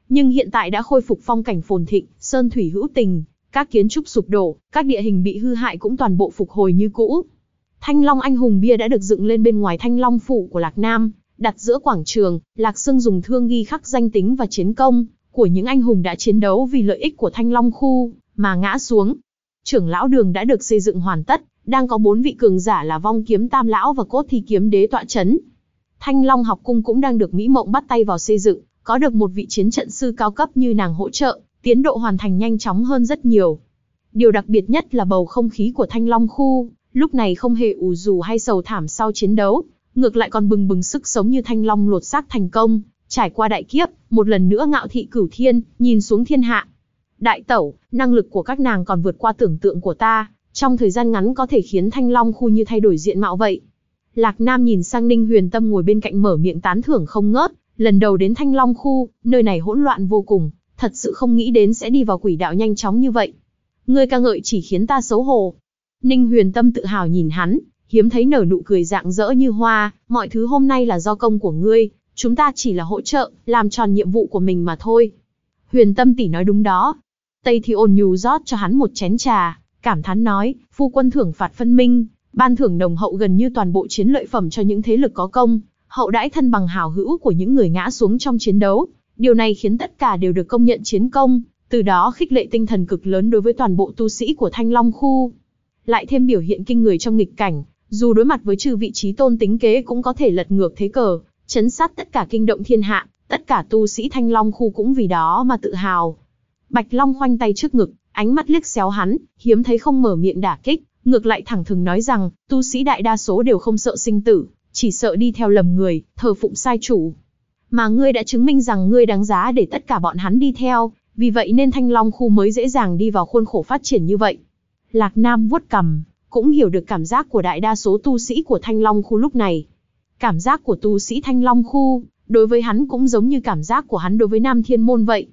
Nhưng hiện tại đã khôi phục phong cảnh phồn thịnh, sơn thủy hữu tình, các kiến trúc sụp đổ, các địa hình bị hư hại cũng toàn bộ phục hồi như cũ. Thanh Long Anh Hùng Bia đã được dựng lên bên ngoài Thanh Long Phủ của Lạc Nam, đặt giữa quảng trường, Lạc Sương dùng thương ghi khắc danh tính và chiến công của những anh hùng đã chiến đấu vì lợi ích của Thanh Long Khu, mà ngã xuống. Trưởng lão đường đã được xây dựng hoàn tất, đang có bốn vị cường giả là vong kiếm tam lão và cốt thi kiếm đế tọa chấn. Thanh Long học cung cũng đang được Mỹ Mộng bắt tay vào xây dựng, có được một vị chiến trận sư cao cấp như nàng hỗ trợ, tiến độ hoàn thành nhanh chóng hơn rất nhiều. Điều đặc biệt nhất là bầu không khí của Thanh Long khu, lúc này không hề ủ rù hay sầu thảm sau chiến đấu, ngược lại còn bừng bừng sức sống như Thanh Long lột xác thành công, trải qua đại kiếp, một lần nữa ngạo thị cửu thiên, nhìn xuống thiên hạ. Đại tẩu, năng lực của các nàng còn vượt qua tưởng tượng của ta, trong thời gian ngắn có thể khiến Thanh Long khu như thay đổi diện mạo vậy. Lạc Nam nhìn sang Ninh Huyền Tâm ngồi bên cạnh mở miệng tán thưởng không ngớt, lần đầu đến Thanh Long khu, nơi này hỗn loạn vô cùng, thật sự không nghĩ đến sẽ đi vào quỷ đạo nhanh chóng như vậy. Ngươi ca ngợi chỉ khiến ta xấu hổ. Ninh Huyền Tâm tự hào nhìn hắn, hiếm thấy nở nụ cười dạng dỡ như hoa, mọi thứ hôm nay là do công của ngươi, chúng ta chỉ là hỗ trợ, làm tròn nhiệm vụ của mình mà thôi. Huyền Tâm tỷ nói đúng đó. Tây Thi ôn nhu rót cho hắn một chén trà, cảm thán nói, phu quân thưởng phạt phân minh, ban thưởng đồng hậu gần như toàn bộ chiến lợi phẩm cho những thế lực có công, hậu đãi thân bằng hảo hữu của những người ngã xuống trong chiến đấu. Điều này khiến tất cả đều được công nhận chiến công, từ đó khích lệ tinh thần cực lớn đối với toàn bộ tu sĩ của Thanh Long khu. Lại thêm biểu hiện kinh người trong nghịch cảnh, dù đối mặt với trừ vị trí tôn tính kế cũng có thể lật ngược thế cờ, chấn sát tất cả kinh động thiên hạ, tất cả tu sĩ Thanh Long khu cũng vì đó mà tự hào. Bạch Long khoanh tay trước ngực, ánh mắt liếc xéo hắn, hiếm thấy không mở miệng đả kích, ngược lại thẳng thừng nói rằng, tu sĩ đại đa số đều không sợ sinh tử, chỉ sợ đi theo lầm người, thờ phụng sai chủ. Mà ngươi đã chứng minh rằng ngươi đáng giá để tất cả bọn hắn đi theo, vì vậy nên Thanh Long khu mới dễ dàng đi vào khuôn khổ phát triển như vậy. Lạc Nam vuốt cầm, cũng hiểu được cảm giác của đại đa số tu sĩ của Thanh Long khu lúc này. Cảm giác của tu sĩ Thanh Long khu, đối với hắn cũng giống như cảm giác của hắn đối với Nam Thiên Môn vậy.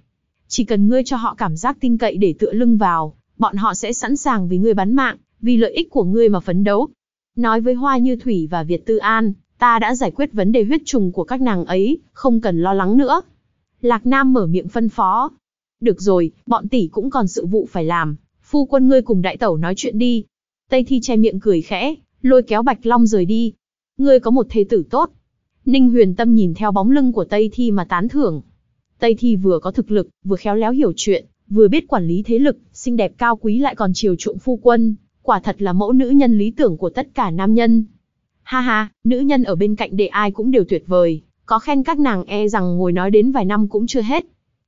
Chỉ cần ngươi cho họ cảm giác tin cậy để tựa lưng vào, bọn họ sẽ sẵn sàng vì ngươi bắn mạng, vì lợi ích của ngươi mà phấn đấu. Nói với Hoa Như Thủy và Việt Tư An, ta đã giải quyết vấn đề huyết trùng của các nàng ấy, không cần lo lắng nữa. Lạc Nam mở miệng phân phó. Được rồi, bọn tỷ cũng còn sự vụ phải làm, phu quân ngươi cùng đại tẩu nói chuyện đi. Tây Thi che miệng cười khẽ, lôi kéo Bạch Long rời đi. Ngươi có một thế tử tốt. Ninh huyền tâm nhìn theo bóng lưng của Tây Thi mà tán thưởng. Tây Thi vừa có thực lực, vừa khéo léo hiểu chuyện, vừa biết quản lý thế lực, xinh đẹp cao quý lại còn chiều chuộng phu quân, quả thật là mẫu nữ nhân lý tưởng của tất cả nam nhân. Ha ha, nữ nhân ở bên cạnh để ai cũng đều tuyệt vời, có khen các nàng e rằng ngồi nói đến vài năm cũng chưa hết.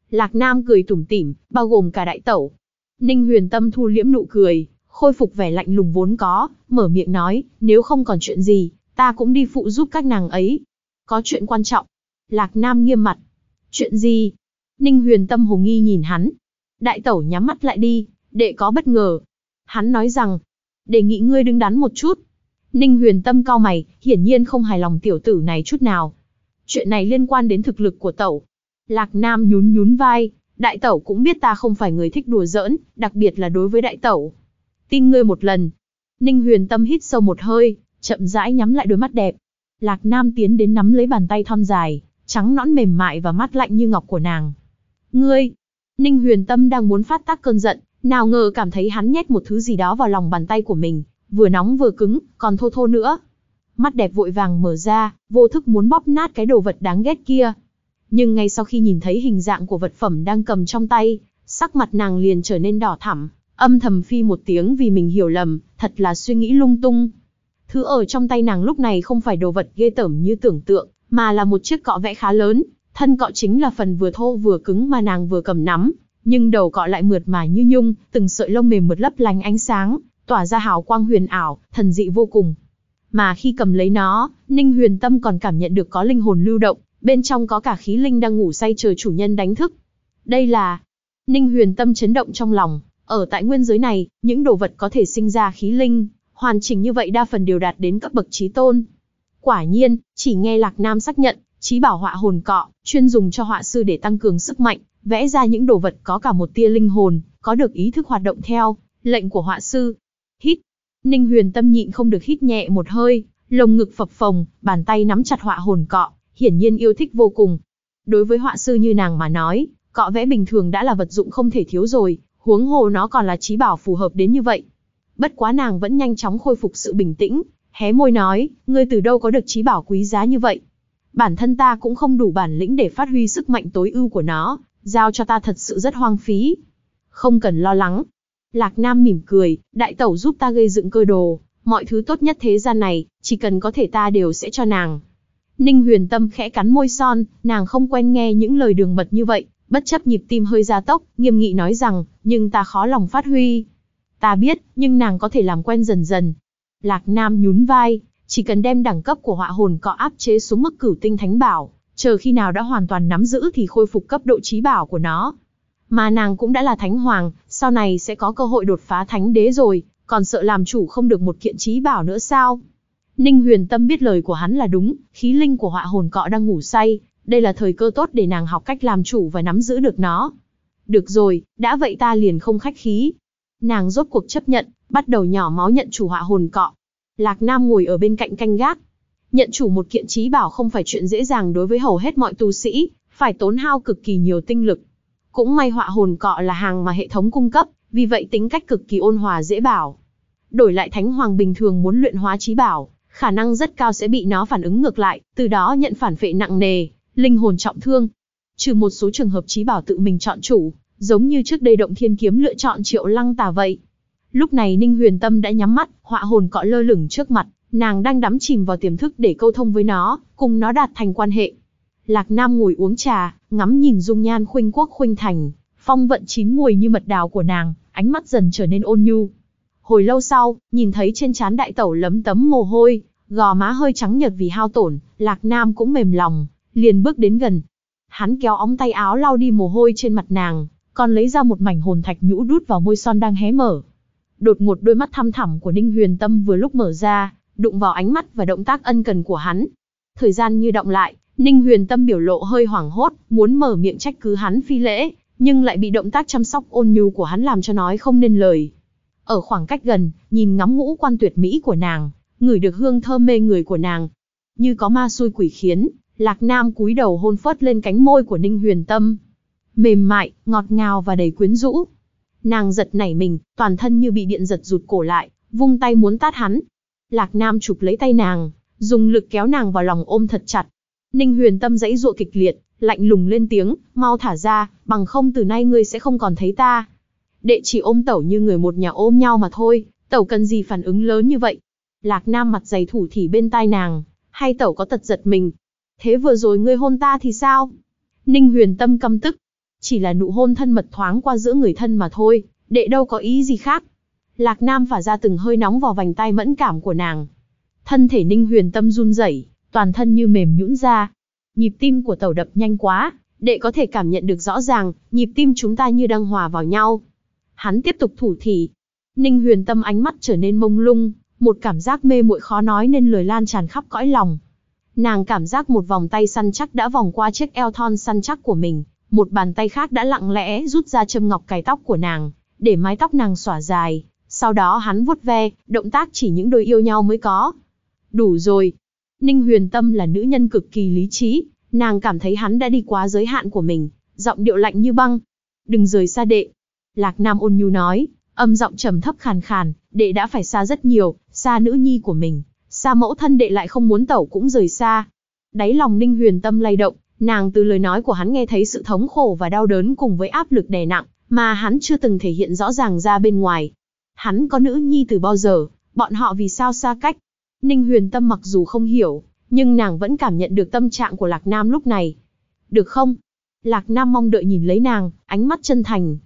Lạc Nam cười tủm tỉm, bao gồm cả đại tẩu. Ninh huyền tâm thu liễm nụ cười, khôi phục vẻ lạnh lùng vốn có, mở miệng nói, nếu không còn chuyện gì, ta cũng đi phụ giúp các nàng ấy. Có chuyện quan trọng. Lạc Nam nghiêm mặt. Chuyện gì? Ninh huyền tâm hồ nghi nhìn hắn. Đại tẩu nhắm mắt lại đi, để có bất ngờ. Hắn nói rằng, đề nghị ngươi đứng đắn một chút. Ninh huyền tâm cao mày, hiển nhiên không hài lòng tiểu tử này chút nào. Chuyện này liên quan đến thực lực của tẩu. Lạc Nam nhún nhún vai, đại tẩu cũng biết ta không phải người thích đùa giỡn, đặc biệt là đối với đại tẩu. Tin ngươi một lần. Ninh huyền tâm hít sâu một hơi, chậm rãi nhắm lại đôi mắt đẹp. Lạc Nam tiến đến nắm lấy bàn tay thon dài, trắng nõn mềm mại và mắt lạnh như ngọc của nàng. Ngươi! Ninh huyền tâm đang muốn phát tác cơn giận, nào ngờ cảm thấy hắn nhét một thứ gì đó vào lòng bàn tay của mình, vừa nóng vừa cứng, còn thô thô nữa. Mắt đẹp vội vàng mở ra, vô thức muốn bóp nát cái đồ vật đáng ghét kia. Nhưng ngay sau khi nhìn thấy hình dạng của vật phẩm đang cầm trong tay, sắc mặt nàng liền trở nên đỏ thẳm, âm thầm phi một tiếng vì mình hiểu lầm, thật là suy nghĩ lung tung. Thứ ở trong tay nàng lúc này không phải đồ vật ghê tởm như tưởng tượng, mà là một chiếc cọ vẽ khá lớn, thân cọ chính là phần vừa thô vừa cứng mà nàng vừa cầm nắm, nhưng đầu cọ lại mượt mà như nhung, từng sợi lông mềm mượt lấp lánh ánh sáng, tỏa ra hào quang huyền ảo, thần dị vô cùng. Mà khi cầm lấy nó, Ninh Huyền Tâm còn cảm nhận được có linh hồn lưu động, bên trong có cả khí linh đang ngủ say chờ chủ nhân đánh thức. Đây là... Ninh Huyền Tâm chấn động trong lòng, ở tại nguyên giới này, những đồ vật có thể sinh ra khí linh, hoàn chỉnh như vậy đa phần đều đạt đến cấp bậc trí tôn. Quả nhiên, chỉ nghe Lạc Nam xác nhận, trí bảo họa hồn cọ, chuyên dùng cho họa sư để tăng cường sức mạnh, vẽ ra những đồ vật có cả một tia linh hồn, có được ý thức hoạt động theo, lệnh của họa sư. Hít. Ninh huyền tâm nhịn không được hít nhẹ một hơi, lồng ngực phập phồng, bàn tay nắm chặt họa hồn cọ, hiển nhiên yêu thích vô cùng. Đối với họa sư như nàng mà nói, cọ vẽ bình thường đã là vật dụng không thể thiếu rồi, huống hồ nó còn là trí bảo phù hợp đến như vậy. Bất quá nàng vẫn nhanh chóng khôi phục sự bình tĩnh, hé môi nói, ngươi từ đâu có được trí bảo quý giá như vậy? Bản thân ta cũng không đủ bản lĩnh để phát huy sức mạnh tối ưu của nó, giao cho ta thật sự rất hoang phí. Không cần lo lắng. Lạc Nam mỉm cười, đại tẩu giúp ta gây dựng cơ đồ, mọi thứ tốt nhất thế gian này, chỉ cần có thể ta đều sẽ cho nàng. Ninh huyền tâm khẽ cắn môi son, nàng không quen nghe những lời đường mật như vậy, bất chấp nhịp tim hơi gia tốc, nghiêm nghị nói rằng, nhưng ta khó lòng phát huy. Ta biết, nhưng nàng có thể làm quen dần dần. Lạc Nam nhún vai, chỉ cần đem đẳng cấp của họa hồn cọ áp chế xuống mức cửu tinh thánh bảo, chờ khi nào đã hoàn toàn nắm giữ thì khôi phục cấp độ trí bảo của nó. Mà nàng cũng đã là thánh hoàng, sau này sẽ có cơ hội đột phá thánh đế rồi, còn sợ làm chủ không được một kiện trí bảo nữa sao? Ninh huyền tâm biết lời của hắn là đúng, khí linh của họa hồn cọ đang ngủ say, đây là thời cơ tốt để nàng học cách làm chủ và nắm giữ được nó. Được rồi, đã vậy ta liền không khách khí. Nàng rốt cuộc chấp nhận, bắt đầu nhỏ máu nhận chủ họa hồn cọ. Lạc Nam ngồi ở bên cạnh canh gác. Nhận chủ một kiện trí bảo không phải chuyện dễ dàng đối với hầu hết mọi tu sĩ, phải tốn hao cực kỳ nhiều tinh lực. Cũng may họa hồn cọ là hàng mà hệ thống cung cấp, vì vậy tính cách cực kỳ ôn hòa dễ bảo. Đổi lại thánh hoàng bình thường muốn luyện hóa trí bảo, khả năng rất cao sẽ bị nó phản ứng ngược lại, từ đó nhận phản phệ nặng nề, linh hồn trọng thương. Trừ một số trường hợp trí bảo tự mình chọn chủ, giống như trước đây động thiên kiếm lựa chọn triệu lăng tà vậy. Lúc này Ninh Huyền Tâm đã nhắm mắt, họa hồn cọ lơ lửng trước mặt, nàng đang đắm chìm vào tiềm thức để câu thông với nó, cùng nó đạt thành quan hệ. Lạc Nam ngồi uống trà, ngắm nhìn dung nhan khuynh quốc khuynh thành, phong vận chín mùi như mật đào của nàng, ánh mắt dần trở nên ôn nhu. Hồi lâu sau, nhìn thấy trên trán đại tẩu lấm tấm mồ hôi, gò má hơi trắng nhợt vì hao tổn, Lạc Nam cũng mềm lòng, liền bước đến gần. Hắn kéo ống tay áo lau đi mồ hôi trên mặt nàng, còn lấy ra một mảnh hồn thạch nhũ đút vào môi son đang hé mở. Đột ngột đôi mắt thăm thẳm của Ninh Huyền Tâm vừa lúc mở ra, đụng vào ánh mắt và động tác ân cần của hắn. Thời gian như động lại, Ninh Huyền Tâm biểu lộ hơi hoảng hốt, muốn mở miệng trách cứ hắn phi lễ, nhưng lại bị động tác chăm sóc ôn nhu của hắn làm cho nói không nên lời. Ở khoảng cách gần, nhìn ngắm ngũ quan tuyệt mỹ của nàng, ngửi được hương thơm mê người của nàng. Như có ma xui quỷ khiến, Lạc Nam cúi đầu hôn phớt lên cánh môi của Ninh Huyền Tâm. Mềm mại, ngọt ngào và đầy quyến rũ. Nàng giật nảy mình, toàn thân như bị điện giật rụt cổ lại, vung tay muốn tát hắn. Lạc Nam chụp lấy tay nàng, dùng lực kéo nàng vào lòng ôm thật chặt. Ninh Huyền Tâm dãy dụa kịch liệt, lạnh lùng lên tiếng, mau thả ra, bằng không từ nay ngươi sẽ không còn thấy ta. Đệ chỉ ôm tẩu như người một nhà ôm nhau mà thôi, tẩu cần gì phản ứng lớn như vậy. Lạc Nam mặt dày thủ thỉ bên tai nàng, hay tẩu có tật giật mình. Thế vừa rồi ngươi hôn ta thì sao? Ninh huyền tâm căm tức. Chỉ là nụ hôn thân mật thoáng qua giữa người thân mà thôi, đệ đâu có ý gì khác. Lạc Nam phả ra từng hơi nóng vào vành tay mẫn cảm của nàng. Thân thể ninh huyền tâm run rẩy, toàn thân như mềm nhũn ra. Nhịp tim của tẩu đập nhanh quá, đệ có thể cảm nhận được rõ ràng, nhịp tim chúng ta như đang hòa vào nhau. Hắn tiếp tục thủ thỉ. Ninh huyền tâm ánh mắt trở nên mông lung, một cảm giác mê muội khó nói nên lời lan tràn khắp cõi lòng. Nàng cảm giác một vòng tay săn chắc đã vòng qua chiếc eo thon săn chắc của mình, một bàn tay khác đã lặng lẽ rút ra châm ngọc cài tóc của nàng, để mái tóc nàng xỏa dài. Sau đó hắn vuốt ve, động tác chỉ những đôi yêu nhau mới có. Đủ rồi. Ninh Huyền Tâm là nữ nhân cực kỳ lý trí, nàng cảm thấy hắn đã đi quá giới hạn của mình, giọng điệu lạnh như băng. Đừng rời xa đệ. Lạc Nam ôn nhu nói, âm giọng trầm thấp khàn khàn, đệ đã phải xa rất nhiều, xa nữ nhi của mình, xa mẫu thân đệ lại không muốn tẩu cũng rời xa. Đáy lòng Ninh Huyền Tâm lay động, nàng từ lời nói của hắn nghe thấy sự thống khổ và đau đớn cùng với áp lực đè nặng, mà hắn chưa từng thể hiện rõ ràng ra bên ngoài. Hắn có nữ nhi từ bao giờ, bọn họ vì sao xa cách? Ninh Huyền Tâm mặc dù không hiểu, nhưng nàng vẫn cảm nhận được tâm trạng của Lạc Nam lúc này. Được không? Lạc Nam mong đợi nhìn lấy nàng, ánh mắt chân thành.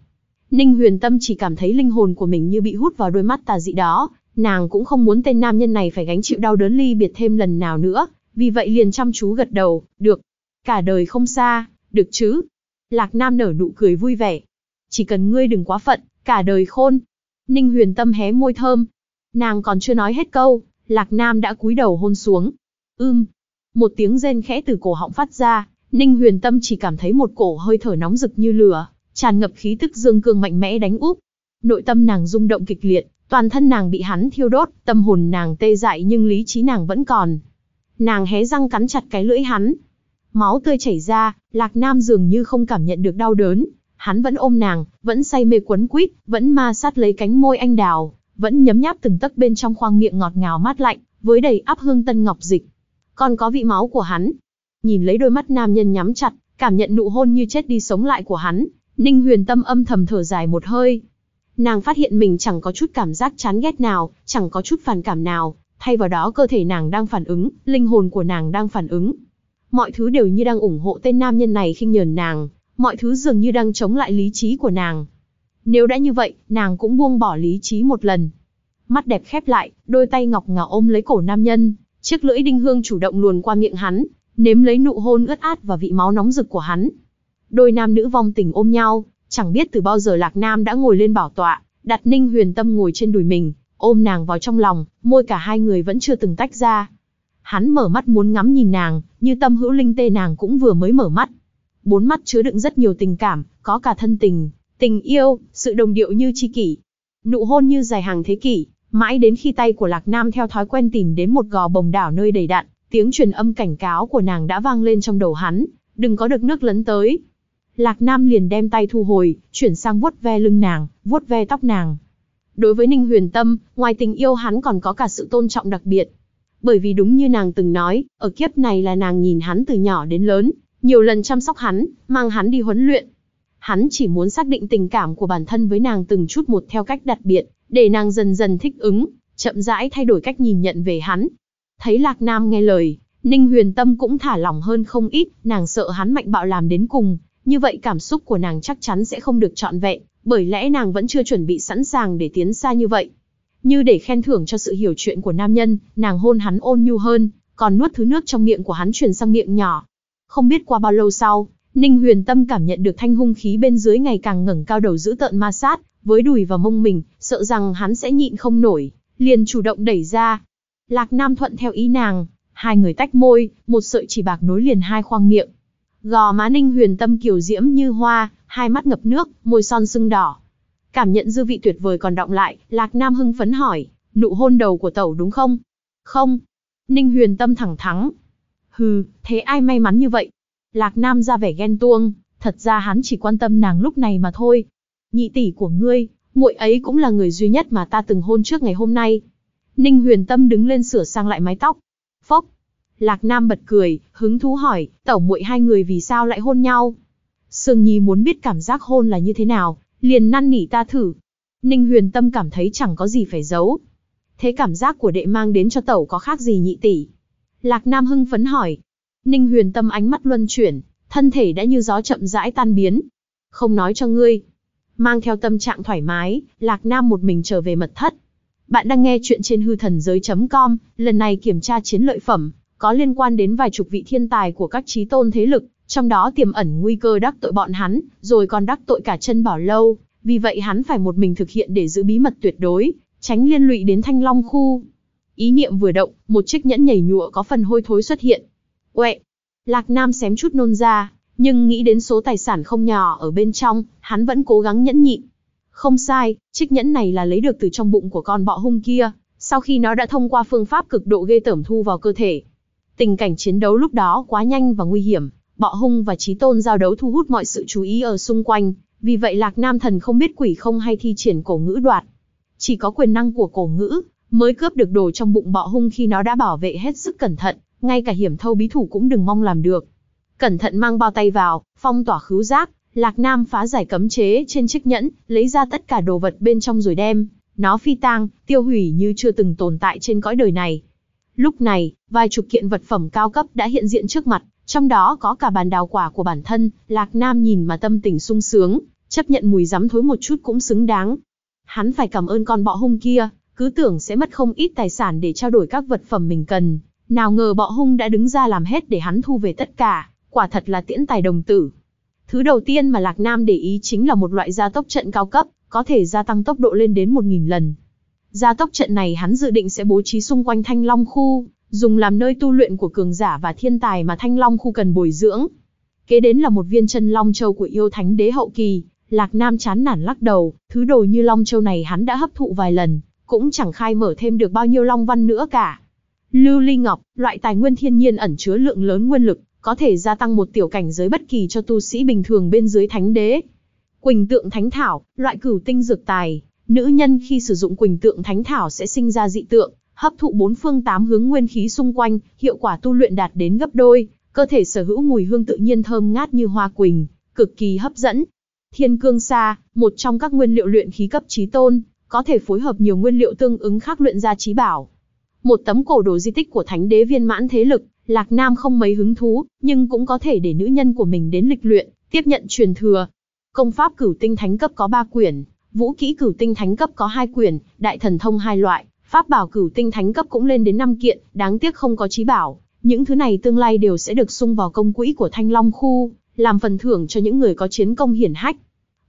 Ninh Huyền Tâm chỉ cảm thấy linh hồn của mình như bị hút vào đôi mắt tà dị đó, nàng cũng không muốn tên nam nhân này phải gánh chịu đau đớn ly biệt thêm lần nào nữa, vì vậy liền chăm chú gật đầu, được. Cả đời không xa, được chứ. Lạc Nam nở nụ cười vui vẻ. Chỉ cần ngươi đừng quá phận, cả đời khôn. Ninh huyền tâm hé môi thơm. Nàng còn chưa nói hết câu, Lạc Nam đã cúi đầu hôn xuống. Ưm. Một tiếng rên khẽ từ cổ họng phát ra, Ninh huyền tâm chỉ cảm thấy một cổ hơi thở nóng rực như lửa, tràn ngập khí tức dương cương mạnh mẽ đánh úp. Nội tâm nàng rung động kịch liệt, Toàn thân nàng bị hắn thiêu đốt, tâm hồn nàng tê dại nhưng lý trí nàng vẫn còn. Nàng hé răng cắn chặt cái lưỡi hắn. Máu tươi chảy ra, Lạc Nam dường như không cảm nhận được đau đớn. Hắn vẫn ôm nàng, vẫn say mê quấn quýt, vẫn ma sát lấy cánh môi anh đào, vẫn nhấm nháp từng tấc bên trong khoang miệng ngọt ngào mát lạnh, với đầy áp hương tân ngọc dịch. Còn có vị máu của hắn. Nhìn lấy đôi mắt nam nhân nhắm chặt, cảm nhận nụ hôn như chết đi sống lại của hắn, Ninh Huyền Tâm âm thầm thở dài một hơi. Nàng phát hiện mình chẳng có chút cảm giác chán ghét nào, chẳng có chút phản cảm nào, thay vào đó cơ thể nàng đang phản ứng, linh hồn của nàng đang phản ứng. Mọi thứ đều như đang ủng hộ tên nam nhân này khinh nhờn nàng, mọi thứ dường như đang chống lại lý trí của nàng. Nếu đã như vậy, nàng cũng buông bỏ lý trí một lần. Mắt đẹp khép lại, đôi tay ngọc ngà ôm lấy cổ nam nhân, chiếc lưỡi đinh hương chủ động luồn qua miệng hắn, nếm lấy nụ hôn ướt át và vị máu nóng rực của hắn. Đôi nam nữ vong tình ôm nhau, chẳng biết từ bao giờ Lạc Nam đã ngồi lên bảo tọa, đặt Ninh Huyền Tâm ngồi trên đùi mình, ôm nàng vào trong lòng, môi cả hai người vẫn chưa từng tách ra. Hắn mở mắt muốn ngắm nhìn nàng, như tâm hữu linh tê nàng cũng vừa mới mở mắt. Bốn mắt chứa đựng rất nhiều tình cảm, có cả thân tình, tình yêu, sự đồng điệu như chi kỷ. Nụ hôn như dài hàng thế kỷ, mãi đến khi tay của Lạc Nam theo thói quen tìm đến một gò bồng đảo nơi đầy đặn, tiếng truyền âm cảnh cáo của nàng đã vang lên trong đầu hắn, đừng có được nước lấn tới. Lạc Nam liền đem tay thu hồi, chuyển sang vuốt ve lưng nàng, vuốt ve tóc nàng. Đối với Ninh Huyền Tâm, ngoài tình yêu hắn còn có cả sự tôn trọng đặc biệt. Bởi vì đúng như nàng từng nói, ở kiếp này là nàng nhìn hắn từ nhỏ đến lớn, nhiều lần chăm sóc hắn, mang hắn đi huấn luyện. Hắn chỉ muốn xác định tình cảm của bản thân với nàng từng chút một theo cách đặc biệt, để nàng dần dần thích ứng, chậm rãi thay đổi cách nhìn nhận về hắn. Thấy Lạc Nam nghe lời, Ninh Huyền Tâm cũng thả lỏng hơn không ít, nàng sợ hắn mạnh bạo làm đến cùng, như vậy cảm xúc của nàng chắc chắn sẽ không được trọn vẹn, bởi lẽ nàng vẫn chưa chuẩn bị sẵn sàng để tiến xa như vậy. Như để khen thưởng cho sự hiểu chuyện của nam nhân, nàng hôn hắn ôn nhu hơn, còn nuốt thứ nước trong miệng của hắn truyền sang miệng nhỏ. Không biết qua bao lâu sau, Ninh Huyền Tâm cảm nhận được thanh hung khí bên dưới ngày càng ngẩng cao đầu giữ tợn ma sát, với đùi và mông mình, sợ rằng hắn sẽ nhịn không nổi, liền chủ động đẩy ra. Lạc Nam thuận theo ý nàng, hai người tách môi, một sợi chỉ bạc nối liền hai khoang miệng. Gò má Ninh Huyền Tâm kiều diễm như hoa, hai mắt ngập nước, môi son sưng đỏ. Cảm nhận dư vị tuyệt vời còn động lại, Lạc Nam hưng phấn hỏi, nụ hôn đầu của tẩu đúng không? Không. Ninh Huyền Tâm thẳng thắng. Hừ, thế ai may mắn như vậy? Lạc Nam ra vẻ ghen tuông, thật ra hắn chỉ quan tâm nàng lúc này mà thôi. Nhị tỷ của ngươi, muội ấy cũng là người duy nhất mà ta từng hôn trước ngày hôm nay. Ninh Huyền Tâm đứng lên sửa sang lại mái tóc. Phốc, Lạc Nam bật cười, hứng thú hỏi, tẩu muội hai người vì sao lại hôn nhau? Sương Nhi muốn biết cảm giác hôn là như thế nào, liền năn nỉ ta thử. Ninh Huyền Tâm cảm thấy chẳng có gì phải giấu. Thế cảm giác của đệ mang đến cho tẩu có khác gì nhị tỷ? Lạc Nam hưng phấn hỏi. Ninh Huyền Tâm ánh mắt luân chuyển, thân thể đã như gió chậm rãi tan biến. Không nói cho ngươi. Mang theo tâm trạng thoải mái, Lạc Nam một mình trở về mật thất. Bạn đang nghe chuyện trên hư thần giới.com, lần này kiểm tra chiến lợi phẩm, có liên quan đến vài chục vị thiên tài của các trí tôn thế lực, trong đó tiềm ẩn nguy cơ đắc tội bọn hắn, rồi còn đắc tội cả chân bảo lâu, vì vậy hắn phải một mình thực hiện để giữ bí mật tuyệt đối, tránh liên lụy đến thanh long khu. Ý niệm vừa động, một chiếc nhẫn nhảy nhụa có phần hôi thối xuất hiện. Uệ! Lạc Nam xém chút nôn ra, nhưng nghĩ đến số tài sản không nhỏ ở bên trong, hắn vẫn cố gắng nhẫn nhịn. Không sai, chiếc nhẫn này là lấy được từ trong bụng của con bọ hung kia, sau khi nó đã thông qua phương pháp cực độ ghê tởm thu vào cơ thể, Tình cảnh chiến đấu lúc đó quá nhanh và nguy hiểm, bọ hung và trí tôn giao đấu thu hút mọi sự chú ý ở xung quanh, vì vậy Lạc Nam Thần không biết quỷ không hay thi triển cổ ngữ đoạt. Chỉ có quyền năng của cổ ngữ, mới cướp được đồ trong bụng bọ hung khi nó đã bảo vệ hết sức cẩn thận, ngay cả hiểm thâu bí thủ cũng đừng mong làm được. Cẩn thận mang bao tay vào, phong tỏa khứu giác, Lạc Nam phá giải cấm chế trên chiếc nhẫn, lấy ra tất cả đồ vật bên trong rồi đem, nó phi tang, tiêu hủy như chưa từng tồn tại trên cõi đời này. Lúc này, vài chục kiện vật phẩm cao cấp đã hiện diện trước mặt, trong đó có cả bàn đào quả của bản thân, Lạc Nam nhìn mà tâm tình sung sướng, chấp nhận mùi rắm thối một chút cũng xứng đáng. Hắn phải cảm ơn con bọ hung kia, cứ tưởng sẽ mất không ít tài sản để trao đổi các vật phẩm mình cần. Nào ngờ bọ hung đã đứng ra làm hết để hắn thu về tất cả, quả thật là tiễn tài đồng tử. Thứ đầu tiên mà Lạc Nam để ý chính là một loại gia tốc trận cao cấp, có thể gia tăng tốc độ lên đến 1.000 lần. Gia tốc trận này hắn dự định sẽ bố trí xung quanh Thanh Long khu, dùng làm nơi tu luyện của cường giả và thiên tài mà Thanh Long khu cần bồi dưỡng. Kế đến là một viên chân Long Châu của yêu thánh đế hậu kỳ, Lạc Nam chán nản lắc đầu, thứ đồ như Long Châu này hắn đã hấp thụ vài lần, cũng chẳng khai mở thêm được bao nhiêu Long Văn nữa cả. Lưu Ly Ngọc, loại tài nguyên thiên nhiên ẩn chứa lượng lớn nguyên lực, có thể gia tăng một tiểu cảnh giới bất kỳ cho tu sĩ bình thường bên dưới thánh đế. Quỳnh tượng thánh thảo, loại cửu tinh dược tài, nữ nhân khi sử dụng quỳnh tượng thánh thảo sẽ sinh ra dị tượng, hấp thụ bốn phương tám hướng nguyên khí xung quanh, hiệu quả tu luyện đạt đến gấp đôi, cơ thể sở hữu mùi hương tự nhiên thơm ngát như hoa quỳnh, cực kỳ hấp dẫn. Thiên cương sa, một trong các nguyên liệu luyện khí cấp trí tôn, có thể phối hợp nhiều nguyên liệu tương ứng khác luyện ra trí bảo. Một tấm cổ đồ di tích của thánh đế viên mãn thế lực, Lạc Nam không mấy hứng thú, nhưng cũng có thể để nữ nhân của mình đến lịch luyện, tiếp nhận truyền thừa. Công pháp cửu tinh thánh cấp có 3 quyển, vũ kỹ cửu tinh thánh cấp có 2 quyển, đại thần thông hai loại, pháp bảo cửu tinh thánh cấp cũng lên đến 5 kiện, đáng tiếc không có trí bảo. Những thứ này tương lai đều sẽ được sung vào công quỹ của Thanh Long khu, làm phần thưởng cho những người có chiến công hiển hách.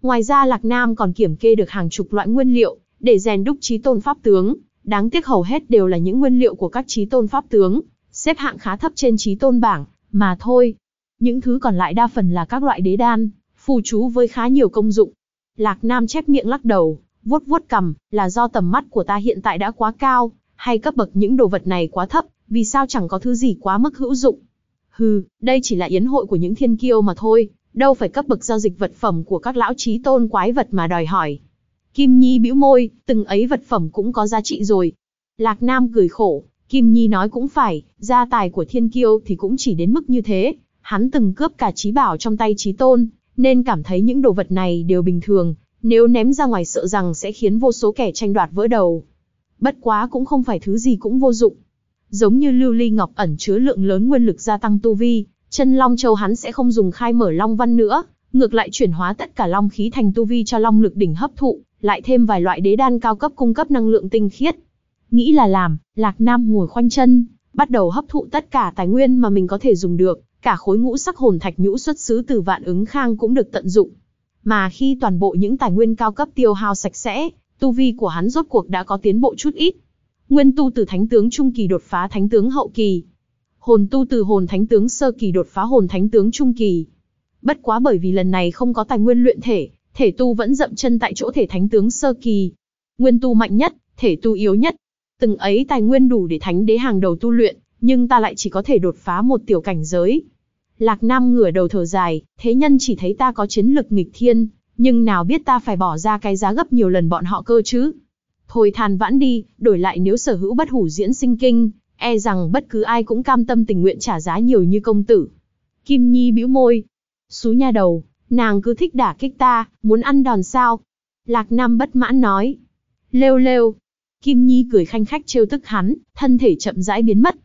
Ngoài ra Lạc Nam còn kiểm kê được hàng chục loại nguyên liệu, để rèn đúc trí tôn pháp tướng. Đáng tiếc hầu hết đều là những nguyên liệu của các trí tôn pháp tướng, xếp hạng khá thấp trên trí tôn bảng, mà thôi. Những thứ còn lại đa phần là các loại đế đan, phù chú với khá nhiều công dụng. Lạc Nam chép miệng lắc đầu, vuốt vuốt cầm, là do tầm mắt của ta hiện tại đã quá cao, hay cấp bậc những đồ vật này quá thấp, vì sao chẳng có thứ gì quá mức hữu dụng. Hừ, đây chỉ là yến hội của những thiên kiêu mà thôi, đâu phải cấp bậc giao dịch vật phẩm của các lão trí tôn quái vật mà đòi hỏi. Kim Nhi bĩu môi, từng ấy vật phẩm cũng có giá trị rồi. Lạc Nam cười khổ, Kim Nhi nói cũng phải, gia tài của thiên kiêu thì cũng chỉ đến mức như thế. Hắn từng cướp cả trí bảo trong tay trí tôn, nên cảm thấy những đồ vật này đều bình thường, nếu ném ra ngoài sợ rằng sẽ khiến vô số kẻ tranh đoạt vỡ đầu. Bất quá cũng không phải thứ gì cũng vô dụng. Giống như lưu ly ngọc ẩn chứa lượng lớn nguyên lực gia tăng tu vi, chân long châu hắn sẽ không dùng khai mở long văn nữa, ngược lại chuyển hóa tất cả long khí thành tu vi cho long lực đỉnh hấp thụ, lại thêm vài loại đế đan cao cấp cung cấp năng lượng tinh khiết. Nghĩ là làm, Lạc Nam ngồi khoanh chân, bắt đầu hấp thụ tất cả tài nguyên mà mình có thể dùng được, cả khối ngũ sắc hồn thạch nhũ xuất xứ từ vạn ứng khang cũng được tận dụng. Mà khi toàn bộ những tài nguyên cao cấp tiêu hao sạch sẽ, tu vi của hắn rốt cuộc đã có tiến bộ chút ít. Nguyên tu từ thánh tướng trung kỳ đột phá thánh tướng hậu kỳ. Hồn tu từ hồn thánh tướng sơ kỳ đột phá hồn thánh tướng trung kỳ. Bất quá bởi vì lần này không có tài nguyên luyện thể, thể tu vẫn dậm chân tại chỗ thể thánh tướng sơ kỳ. Nguyên tu mạnh nhất, thể tu yếu nhất. Từng ấy tài nguyên đủ để thánh đế hàng đầu tu luyện, nhưng ta lại chỉ có thể đột phá một tiểu cảnh giới. Lạc Nam ngửa đầu thở dài, thế nhân chỉ thấy ta có chiến lực nghịch thiên, nhưng nào biết ta phải bỏ ra cái giá gấp nhiều lần bọn họ cơ chứ. Thôi than vãn đi, đổi lại nếu sở hữu bất hủ diễn sinh kinh, e rằng bất cứ ai cũng cam tâm tình nguyện trả giá nhiều như công tử. Kim Nhi bĩu môi. Xú nha đầu, nàng cứ thích đả kích ta, muốn ăn đòn sao? Lạc Nam bất mãn nói. Lêu lêu. Kim Nhi cười khanh khách trêu tức hắn, thân thể chậm rãi biến mất.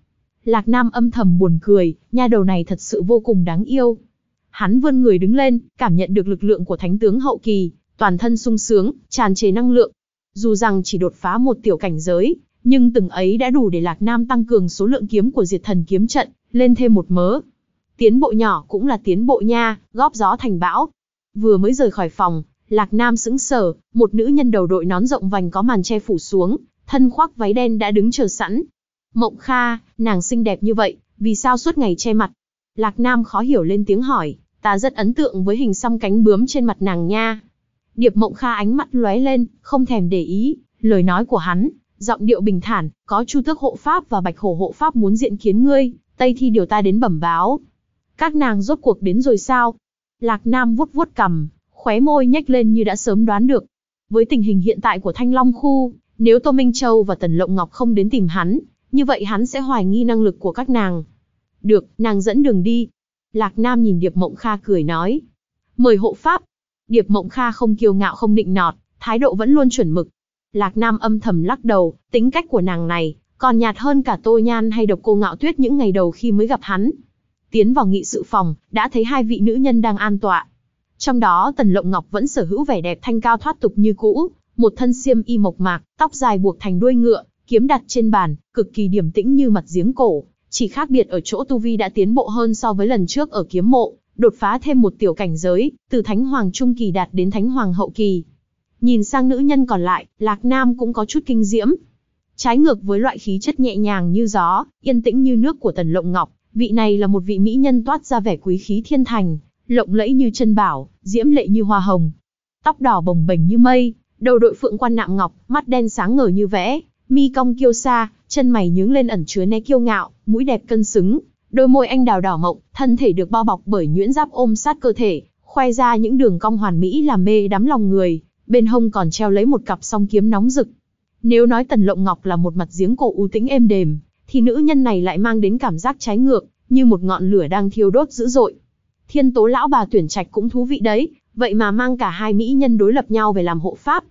Lạc Nam âm thầm buồn cười, nha đầu này thật sự vô cùng đáng yêu. Hắn vươn người đứng lên, cảm nhận được lực lượng của thánh tướng hậu kỳ, toàn thân sung sướng, tràn trề năng lượng. Dù rằng chỉ đột phá một tiểu cảnh giới, nhưng từng ấy đã đủ để Lạc Nam tăng cường số lượng kiếm của diệt thần kiếm trận, lên thêm một mớ. Tiến bộ nhỏ cũng là tiến bộ nha, góp gió thành bão. Vừa mới rời khỏi phòng, Lạc Nam sững sờ, một nữ nhân đầu đội nón rộng vành có màn che phủ xuống, thân khoác váy đen đã đứng chờ sẵn. Mộng Kha, nàng xinh đẹp như vậy, vì sao suốt ngày che mặt? Lạc Nam khó hiểu lên tiếng hỏi, ta rất ấn tượng với hình xăm cánh bướm trên mặt nàng nha. Điệp Mộng Kha ánh mắt lóe lên, không thèm để ý, lời nói của hắn, giọng điệu bình thản, có Chu Tước hộ pháp và Bạch Hổ hộ pháp muốn diện kiến ngươi, Tây Thi điều ta đến bẩm báo. Các nàng rốt cuộc đến rồi sao? Lạc Nam vuốt vuốt cầm, khóe môi nhếch lên như đã sớm đoán được. Với tình hình hiện tại của Thanh Long khu, nếu Tô Minh Châu và Tần Lộng Ngọc không đến tìm hắn, như vậy hắn sẽ hoài nghi năng lực của các nàng. Được, nàng dẫn đường đi. Lạc Nam nhìn Điệp Mộng Kha cười nói. Mời hộ pháp. Điệp Mộng Kha không kiêu ngạo không định nọt, thái độ vẫn luôn chuẩn mực. Lạc Nam âm thầm lắc đầu, tính cách của nàng này, còn nhạt hơn cả Tô Nhan hay độc cô ngạo tuyết những ngày đầu khi mới gặp hắn. Tiến vào nghị sự phòng, đã thấy hai vị nữ nhân đang an tọa. Trong đó Tần Lộng Ngọc vẫn sở hữu vẻ đẹp thanh cao thoát tục như cũ, một thân xiêm y mộc mạc, tóc dài buộc thành đuôi ngựa, kiếm đặt trên bàn, cực kỳ điềm tĩnh như mặt giếng cổ, chỉ khác biệt ở chỗ tu vi đã tiến bộ hơn so với lần trước ở kiếm mộ, đột phá thêm một tiểu cảnh giới, từ thánh hoàng trung kỳ đạt đến thánh hoàng hậu kỳ. Nhìn sang nữ nhân còn lại, Lạc Nam cũng có chút kinh diễm. Trái ngược với loại khí chất nhẹ nhàng như gió, yên tĩnh như nước của Tần Lộng Ngọc, vị này là một vị mỹ nhân toát ra vẻ quý khí thiên thành, lộng lẫy như chân bảo, diễm lệ như hoa hồng. Tóc đỏ bồng bềnh như mây, đầu đội phượng quan nạm ngọc, mắt đen sáng ngời như vẽ, mi cong kiêu sa, chân mày nhướng lên ẩn chứa nét kiêu ngạo, mũi đẹp cân xứng, Đôi môi anh đào đỏ mộng, thân thể được bao bọc bởi nhuyễn giáp ôm sát cơ thể, khoe ra những đường cong hoàn mỹ làm mê đắm lòng người, bên hông còn treo lấy một cặp song kiếm nóng rực. Nếu nói Tần Lộng Ngọc là một mặt giếng cổ u tĩnh êm đềm, thì nữ nhân này lại mang đến cảm giác trái ngược, như một ngọn lửa đang thiêu đốt dữ dội. Thiên tố lão bà tuyển trạch cũng thú vị đấy, vậy mà mang cả hai mỹ nhân đối lập nhau về làm hộ pháp.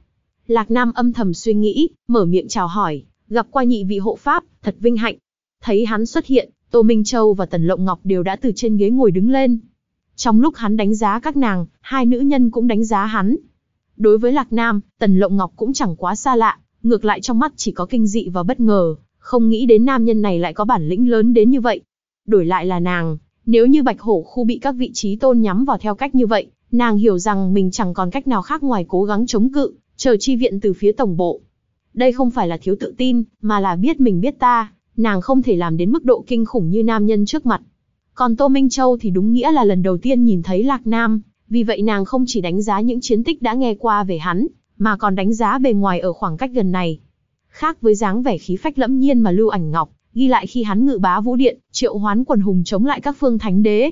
Lạc Nam âm thầm suy nghĩ, mở miệng chào hỏi, gặp qua nhị vị hộ pháp, thật vinh hạnh. Thấy hắn xuất hiện, Tô Minh Châu và Tần Lộng Ngọc đều đã từ trên ghế ngồi đứng lên. Trong lúc hắn đánh giá các nàng, hai nữ nhân cũng đánh giá hắn. Đối với Lạc Nam, Tần Lộng Ngọc cũng chẳng quá xa lạ, ngược lại trong mắt chỉ có kinh dị và bất ngờ, không nghĩ đến nam nhân này lại có bản lĩnh lớn đến như vậy. Đổi lại là nàng, nếu như Bạch Hổ khu bị các vị trí tôn nhắm vào theo cách như vậy, nàng hiểu rằng mình chẳng còn cách nào khác ngoài cố gắng chống cự, chờ chi viện từ phía tổng bộ. Đây không phải là thiếu tự tin, mà là biết mình biết ta, nàng không thể làm đến mức độ kinh khủng như nam nhân trước mặt. Còn Tô Minh Châu thì đúng nghĩa là lần đầu tiên nhìn thấy Lạc Nam, vì vậy nàng không chỉ đánh giá những chiến tích đã nghe qua về hắn, mà còn đánh giá bề ngoài ở khoảng cách gần này. Khác với dáng vẻ khí phách lẫm nhiên mà Lưu Ảnh Ngọc ghi lại khi hắn ngự bá vũ điện, triệu hoán quần hùng chống lại các phương thánh đế.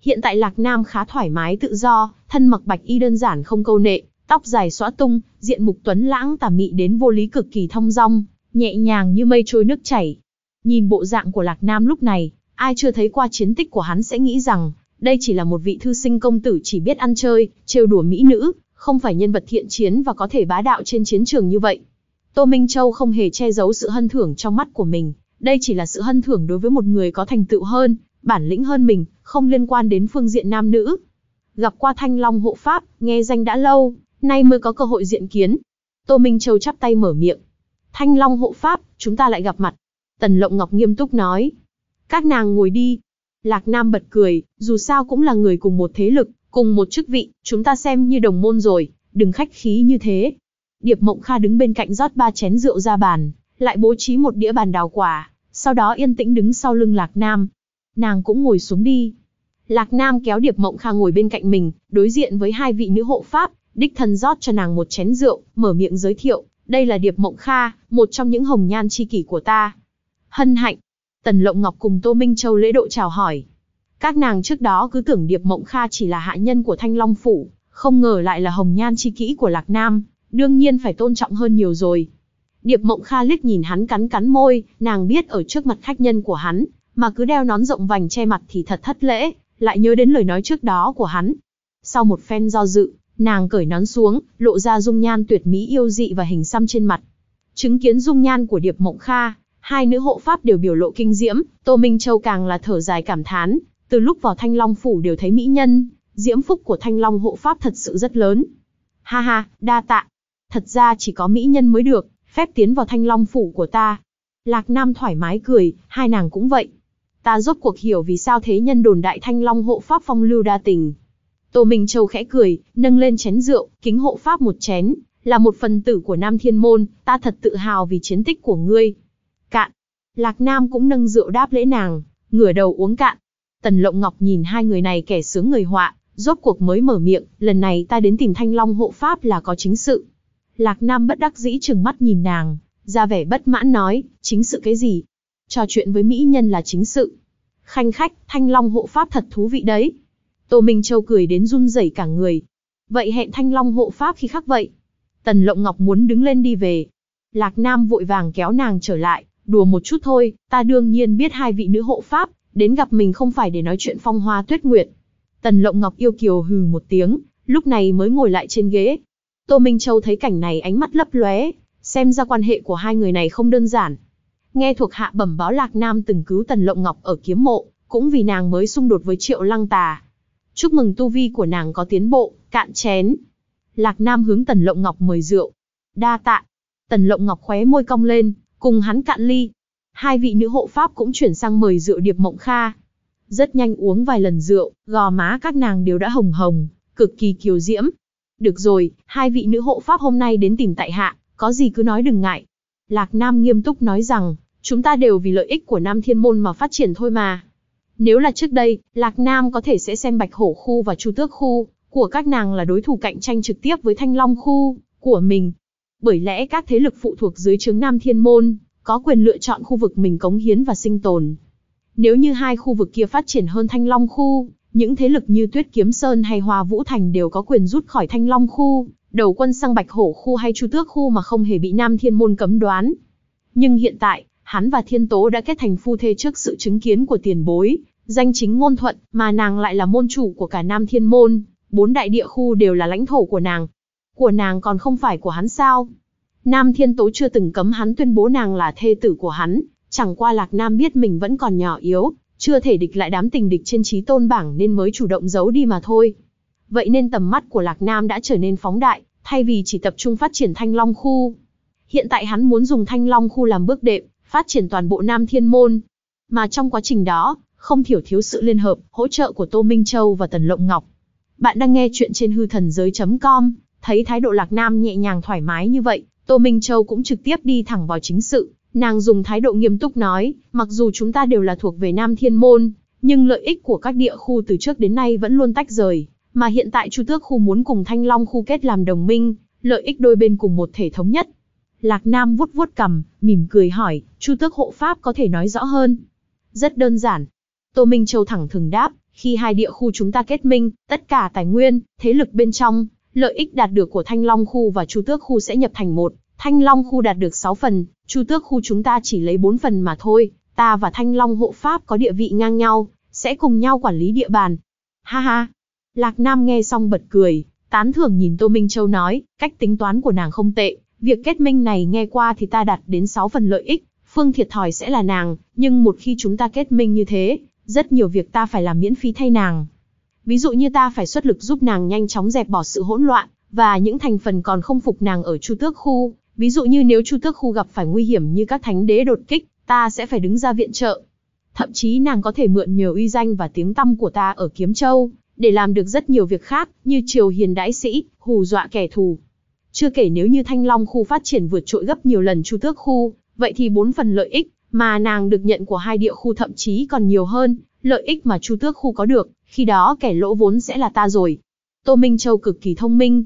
Hiện tại Lạc Nam khá thoải mái tự do, thân mặc bạch y đơn giản không câu nệ, tóc dài xõa tung, diện mục tuấn lãng tà mị đến vô lý cực kỳ thong dong, nhẹ nhàng như mây trôi nước chảy. Nhìn bộ dạng của Lạc Nam lúc này, ai chưa thấy qua chiến tích của hắn sẽ nghĩ rằng, đây chỉ là một vị thư sinh công tử chỉ biết ăn chơi, trêu đùa mỹ nữ, không phải nhân vật thiện chiến và có thể bá đạo trên chiến trường như vậy. Tô Minh Châu không hề che giấu sự hân thưởng trong mắt của mình, đây chỉ là sự hân thưởng đối với một người có thành tựu hơn, bản lĩnh hơn mình, không liên quan đến phương diện nam nữ. Gặp qua Thanh Long hộ pháp, nghe danh đã lâu, nay mới có cơ hội diện kiến. Tô Minh Châu chắp tay mở miệng. Thanh Long hộ pháp, chúng ta lại gặp mặt. Tần Lộng Ngọc nghiêm túc nói. Các nàng ngồi đi. Lạc Nam bật cười, dù sao cũng là người cùng một thế lực, cùng một chức vị, chúng ta xem như đồng môn rồi, đừng khách khí như thế. Điệp Mộng Kha đứng bên cạnh rót ba chén rượu ra bàn, lại bố trí một đĩa bàn đào quả, sau đó yên tĩnh đứng sau lưng Lạc Nam. Nàng cũng ngồi xuống đi. Lạc Nam kéo Điệp Mộng Kha ngồi bên cạnh mình, đối diện với hai vị nữ hộ pháp, đích thân rót cho nàng một chén rượu, mở miệng giới thiệu, đây là Điệp Mộng Kha, một trong những hồng nhan chi kỷ của ta. Hân hạnh. Tần Lộng Ngọc cùng Tô Minh Châu lễ độ chào hỏi. Các nàng trước đó cứ tưởng Điệp Mộng Kha chỉ là hạ nhân của Thanh Long Phủ, không ngờ lại là hồng nhan chi kỷ của Lạc Nam, đương nhiên phải tôn trọng hơn nhiều rồi. Điệp Mộng Kha liếc nhìn hắn cắn cắn môi, nàng biết ở trước mặt khách nhân của hắn, mà cứ đeo nón rộng vành che mặt thì thật thất lễ, lại nhớ đến lời nói trước đó của hắn. Sau một phen do dự, nàng cởi nón xuống, lộ ra dung nhan tuyệt mỹ yêu dị và hình xăm trên mặt. Chứng kiến dung nhan của Điệp Mộng Kha, hai nữ hộ pháp đều biểu lộ kinh diễm, Tô Minh Châu càng là thở dài cảm thán, từ lúc vào Thanh Long phủ đều thấy mỹ nhân, diễm phúc của Thanh Long hộ pháp thật sự rất lớn. Ha ha, đa tạ. Thật ra chỉ có mỹ nhân mới được, phép tiến vào thanh long phủ của ta. Lạc Nam thoải mái cười, hai nàng cũng vậy. Ta rốt cuộc hiểu vì sao thế nhân đồn đại thanh long hộ pháp phong lưu đa tình. Tô Minh Châu khẽ cười, nâng lên chén rượu, kính hộ pháp một chén, là một phần tử của Nam Thiên Môn, ta thật tự hào vì chiến tích của ngươi. Cạn. Lạc Nam cũng nâng rượu đáp lễ nàng, ngửa đầu uống cạn. Tần Lộng Ngọc nhìn hai người này kẻ sướng người họa, rốt cuộc mới mở miệng, lần này ta đến tìm Thanh Long hộ pháp là có chính sự. Lạc Nam bất đắc dĩ trừng mắt nhìn nàng, ra vẻ bất mãn nói, chính sự cái gì? Trò chuyện với mỹ nhân là chính sự. Khanh khách, Thanh Long hộ pháp thật thú vị đấy. Tô Minh Châu cười đến run rẩy cả người. Vậy hẹn Thanh Long hộ pháp khi khác vậy. Tần Lộng Ngọc muốn đứng lên đi về. Lạc Nam vội vàng kéo nàng trở lại, đùa một chút thôi, ta đương nhiên biết hai vị nữ hộ pháp, đến gặp mình không phải để nói chuyện phong hoa tuyết nguyệt. Tần Lộng Ngọc yêu kiều hừ một tiếng, lúc này mới ngồi lại trên ghế, Tô Minh Châu thấy cảnh này ánh mắt lấp lóe, xem ra quan hệ của hai người này không đơn giản. Nghe thuộc hạ bẩm báo Lạc Nam từng cứu Tần Lộng Ngọc ở kiếm mộ, cũng vì nàng mới xung đột với Triệu Lăng Tà. Chúc mừng tu vi của nàng có tiến bộ, cạn chén. Lạc Nam hướng Tần Lộng Ngọc mời rượu. Đa tạ. Tần Lộng Ngọc khóe môi cong lên, cùng hắn cạn ly. Hai vị nữ hộ pháp cũng chuyển sang mời rượu Điệp Mộng Kha. Rất nhanh uống vài lần rượu, gò má các nàng đều đã hồng hồng, cực kỳ kiều diễm, được rồi, hai vị nữ hộ pháp hôm nay đến tìm tại hạ, có gì cứ nói đừng ngại. Lạc Nam nghiêm túc nói rằng, chúng ta đều vì lợi ích của Nam Thiên Môn mà phát triển thôi mà. Nếu là trước đây, Lạc Nam có thể sẽ xem Bạch Hổ Khu và Chu Tước Khu của các nàng là đối thủ cạnh tranh trực tiếp với Thanh Long Khu của mình. Bởi lẽ các thế lực phụ thuộc dưới trướng Nam Thiên Môn có quyền lựa chọn khu vực mình cống hiến và sinh tồn. nếu như hai khu vực kia phát triển hơn Thanh Long khu, những thế lực như Tuyết Kiếm Sơn hay Hoa Vũ Thành đều có quyền rút khỏi Thanh Long khu, đầu quân sang Bạch Hổ khu hay Chu Tước khu mà không hề bị Nam Thiên Môn cấm đoán. Nhưng hiện tại, hắn và Thiên Tố đã kết thành phu thê trước sự chứng kiến của tiền bối, danh chính ngôn thuận, mà nàng lại là môn chủ của cả Nam Thiên Môn, bốn đại địa khu đều là lãnh thổ của nàng. Của nàng còn không phải của hắn sao? Nam Thiên Tố chưa từng cấm hắn tuyên bố nàng là thê tử của hắn, chẳng qua Lạc Nam biết mình vẫn còn nhỏ yếu, chưa thể địch lại đám tình địch trên trí tôn bảng nên mới chủ động giấu đi mà thôi. Vậy nên tầm mắt của Lạc Nam đã trở nên phóng đại, thay vì chỉ tập trung phát triển Thanh Long khu. Hiện tại hắn muốn dùng Thanh Long khu làm bước đệm, phát triển toàn bộ Nam Thiên Môn. Mà trong quá trình đó, không thiểu thiếu sự liên hợp, hỗ trợ của Tô Minh Châu và Tần Lộng Ngọc. Bạn đang nghe chuyện trên hư thần giới.com, thấy thái độ Lạc Nam nhẹ nhàng thoải mái như vậy, Tô Minh Châu cũng trực tiếp đi thẳng vào chính sự, nàng dùng thái độ nghiêm túc nói, mặc dù chúng ta đều là thuộc về Nam Thiên Môn, nhưng lợi ích của các địa khu từ trước đến nay vẫn luôn tách rời, mà hiện tại Chu Tước khu muốn cùng Thanh Long khu kết làm đồng minh, lợi ích đôi bên cùng một thể thống nhất. Lạc Nam vuốt vuốt cầm, mỉm cười hỏi, Chu Tước hộ pháp có thể nói rõ hơn. Rất đơn giản. Tô Minh Châu thẳng thừng đáp, khi hai địa khu chúng ta kết minh, tất cả tài nguyên, thế lực bên trong, lợi ích đạt được của Thanh Long khu và Chu Tước khu sẽ nhập thành một. Thanh Long khu đạt được 6 phần, Chu Tước khu chúng ta chỉ lấy 4 phần mà thôi. Ta và Thanh Long hộ pháp có địa vị ngang nhau, sẽ cùng nhau quản lý địa bàn. Ha ha. Lạc Nam nghe xong bật cười, tán thưởng nhìn Tô Minh Châu nói, cách tính toán của nàng không tệ, việc kết minh này nghe qua thì ta đạt đến 6 phần lợi ích, phương thiệt thòi sẽ là nàng, nhưng một khi chúng ta kết minh như thế, rất nhiều việc ta phải làm miễn phí thay nàng. Ví dụ như ta phải xuất lực giúp nàng nhanh chóng dẹp bỏ sự hỗn loạn, và những thành phần còn không phục nàng ở Chu Tước khu, ví dụ như nếu Chu Tước khu gặp phải nguy hiểm như các thánh đế đột kích, ta sẽ phải đứng ra viện trợ. Thậm chí nàng có thể mượn nhờ uy danh và tiếng tăm của ta ở Kiếm Châu, để làm được rất nhiều việc khác, như triều hiền đãi sĩ, hù dọa kẻ thù. Chưa kể nếu như Thanh Long khu phát triển vượt trội gấp nhiều lần Chu Tước khu, vậy thì bốn phần lợi ích mà nàng được nhận của hai địa khu thậm chí còn nhiều hơn, lợi ích mà Chu Tước khu có được, khi đó kẻ lỗ vốn sẽ là ta rồi. Tô Minh Châu cực kỳ thông minh.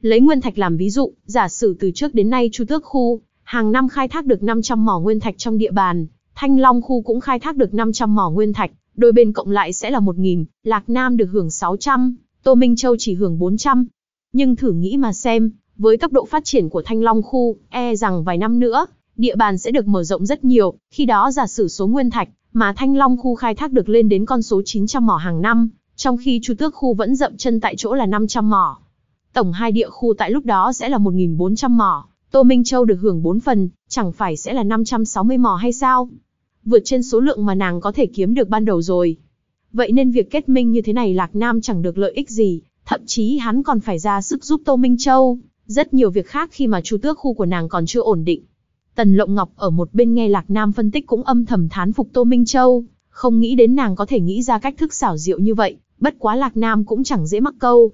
Lấy nguyên thạch làm ví dụ, giả sử từ trước đến nay Chu Tước khu, hàng năm khai thác được 500 mỏ nguyên thạch trong địa bàn, Thanh Long khu cũng khai thác được 500 mỏ nguyên thạch, đôi bên cộng lại sẽ là 1.000, Lạc Nam được hưởng 600, Tô Minh Châu chỉ hưởng 400. Nhưng thử nghĩ mà xem, với tốc độ phát triển của Thanh Long khu, e rằng vài năm nữa, địa bàn sẽ được mở rộng rất nhiều, khi đó giả sử số nguyên thạch mà Thanh Long khu khai thác được lên đến con số 900 mỏ hàng năm, trong khi Chu Tước khu vẫn dậm chân tại chỗ là 500 mỏ. Tổng hai địa khu tại lúc đó sẽ là 1.400 mỏ, Tô Minh Châu được hưởng 4 phần, chẳng phải sẽ là 560 mỏ hay sao? Vượt trên số lượng mà nàng có thể kiếm được ban đầu rồi. Vậy nên việc kết minh như thế này Lạc Nam chẳng được lợi ích gì, thậm chí hắn còn phải ra sức giúp Tô Minh Châu, rất nhiều việc khác khi mà Chu Tước khu của nàng còn chưa ổn định. Tần Lộng Ngọc ở một bên nghe Lạc Nam phân tích cũng âm thầm thán phục Tô Minh Châu, không nghĩ đến nàng có thể nghĩ ra cách thức xảo diệu như vậy, bất quá Lạc Nam cũng chẳng dễ mắc câu.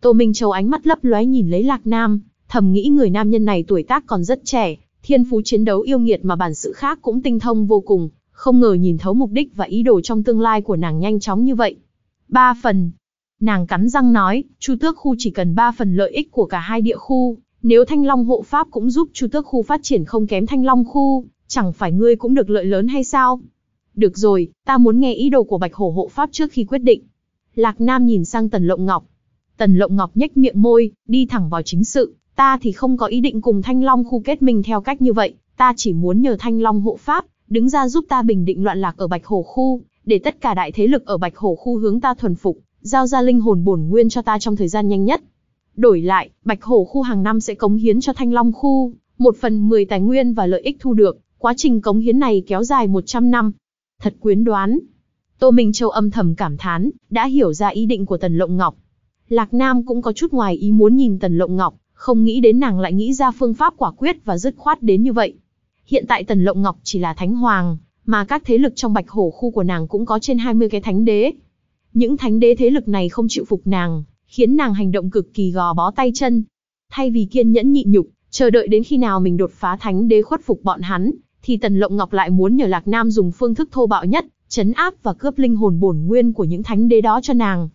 Tô Minh Châu ánh mắt lấp lóe nhìn lấy Lạc Nam, thầm nghĩ người nam nhân này tuổi tác còn rất trẻ, thiên phú chiến đấu yêu nghiệt mà bản sự khác cũng tinh thông vô cùng, không ngờ nhìn thấu mục đích và ý đồ trong tương lai của nàng nhanh chóng như vậy. Ba phần. Nàng cắn răng nói, Chu Tước khu chỉ cần ba phần lợi ích của cả hai địa khu, nếu Thanh Long hộ pháp cũng giúp Chu Tước khu phát triển không kém Thanh Long khu, chẳng phải ngươi cũng được lợi lớn hay sao? Được rồi, ta muốn nghe ý đồ của Bạch Hổ hộ pháp trước khi quyết định. Lạc Nam nhìn sang Tần Lộng Ngọc. Tần Lộng Ngọc nhếch miệng môi, đi thẳng vào chính sự, ta thì không có ý định cùng Thanh Long khu kết minh theo cách như vậy, ta chỉ muốn nhờ Thanh Long hộ pháp, đứng ra giúp ta bình định loạn lạc ở Bạch Hổ khu, để tất cả đại thế lực ở Bạch Hổ khu hướng ta thuần phục, giao ra linh hồn bổn nguyên cho ta trong thời gian nhanh nhất. Đổi lại, Bạch Hổ khu hàng năm sẽ cống hiến cho Thanh Long khu, một phần 10 tài nguyên và lợi ích thu được, quá trình cống hiến này kéo dài 100 năm. Thật quyến đoán. Tô Minh Châu âm thầm cảm thán, đã hiểu ra ý định của Tần Lộng Ngọc. Lạc Nam cũng có chút ngoài ý muốn nhìn Tần Lộng Ngọc, không nghĩ đến nàng lại nghĩ ra phương pháp quả quyết và dứt khoát đến như vậy. Hiện tại Tần Lộng Ngọc chỉ là thánh hoàng, mà các thế lực trong Bạch Hổ khu của nàng cũng có trên 20 cái thánh đế. Những thánh đế thế lực này không chịu phục nàng, khiến nàng hành động cực kỳ gò bó tay chân. Thay vì kiên nhẫn nhịn nhục, chờ đợi đến khi nào mình đột phá thánh đế khuất phục bọn hắn, thì Tần Lộng Ngọc lại muốn nhờ Lạc Nam dùng phương thức thô bạo nhất, chấn áp và cướp linh hồn bổn nguyên của những thánh đế đó cho nàng.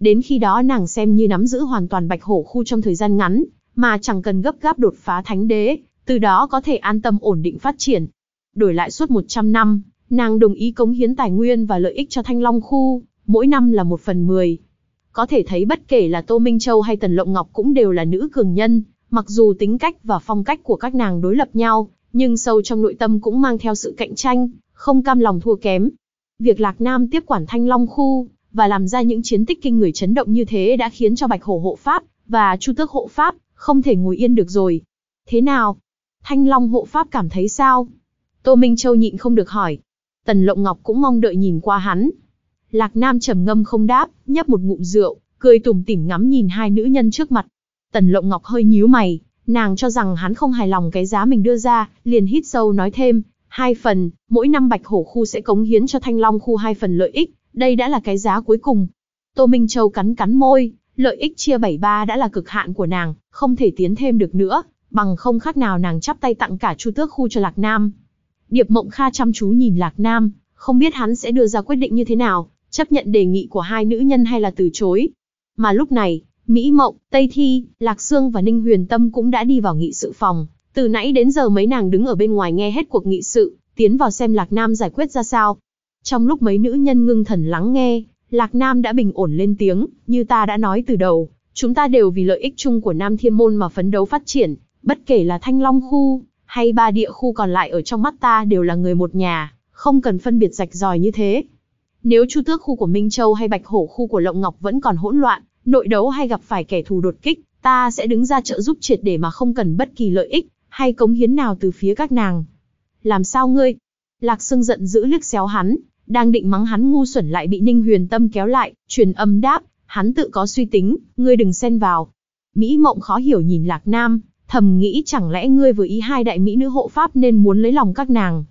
Đến khi đó nàng xem như nắm giữ hoàn toàn Bạch Hổ khu trong thời gian ngắn, mà chẳng cần gấp gáp đột phá thánh đế, từ đó có thể an tâm ổn định phát triển. Đổi lại suốt 100 năm, nàng đồng ý cống hiến tài nguyên và lợi ích cho Thanh Long khu, mỗi năm là một phần mười. Có thể thấy bất kể là Tô Minh Châu hay Tần Lộng Ngọc cũng đều là nữ cường nhân, mặc dù tính cách và phong cách của các nàng đối lập nhau, nhưng sâu trong nội tâm cũng mang theo sự cạnh tranh, không cam lòng thua kém. Việc Lạc Nam tiếp quản Thanh Long khu, và làm ra những chiến tích kinh người chấn động như thế đã khiến cho Bạch Hổ hộ Pháp, và Chu Tước hộ Pháp, không thể ngồi yên được rồi. Thế nào? Thanh Long hộ Pháp cảm thấy sao? Tô Minh Châu nhịn không được hỏi. Tần Lộng Ngọc cũng mong đợi nhìn qua hắn. Lạc Nam trầm ngâm không đáp, nhấp một ngụm rượu, cười tủm tỉm ngắm nhìn hai nữ nhân trước mặt. Tần Lộng Ngọc hơi nhíu mày, nàng cho rằng hắn không hài lòng cái giá mình đưa ra, liền hít sâu nói thêm, hai phần, mỗi năm Bạch Hổ khu sẽ cống hiến cho Thanh Long khu hai phần lợi ích, đây đã là cái giá cuối cùng. Tô Minh Châu cắn cắn môi, lợi ích chia 73 đã là cực hạn của nàng, không thể tiến thêm được nữa, bằng không khác nào nàng chắp tay tặng cả Chu Tước khu cho Lạc Nam. Điệp Mộng Kha chăm chú nhìn Lạc Nam, không biết hắn sẽ đưa ra quyết định như thế nào, chấp nhận đề nghị của hai nữ nhân hay là từ chối. Mà lúc này, Mỹ Mộng, Tây Thi, Lạc Sương và Ninh Huyền Tâm cũng đã đi vào nghị sự phòng. Từ nãy đến giờ mấy nàng đứng ở bên ngoài nghe hết cuộc nghị sự, tiến vào xem Lạc Nam giải quyết ra sao. Trong lúc mấy nữ nhân ngưng thần lắng nghe, Lạc Nam đã bình ổn lên tiếng, như ta đã nói từ đầu, chúng ta đều vì lợi ích chung của Nam Thiên Môn mà phấn đấu phát triển, bất kể là Thanh Long Khu, hay ba địa khu còn lại ở trong mắt ta đều là người một nhà, không cần phân biệt rạch ròi như thế. Nếu Chu Tước khu của Minh Châu hay Bạch Hổ khu của Lộng Ngọc vẫn còn hỗn loạn, nội đấu hay gặp phải kẻ thù đột kích, ta sẽ đứng ra trợ giúp triệt để mà không cần bất kỳ lợi ích hay cống hiến nào từ phía các nàng. Làm sao ngươi? Lạc Sương giận dữ liếc xéo hắn, đang định mắng hắn ngu xuẩn lại bị Ninh Huyền Tâm kéo lại, truyền âm đáp, hắn tự có suy tính, ngươi đừng xen vào. Mỹ Mộng khó hiểu nhìn Lạc Nam, thầm nghĩ chẳng lẽ ngươi vừa ý hai đại mỹ nữ hộ pháp nên muốn lấy lòng các nàng.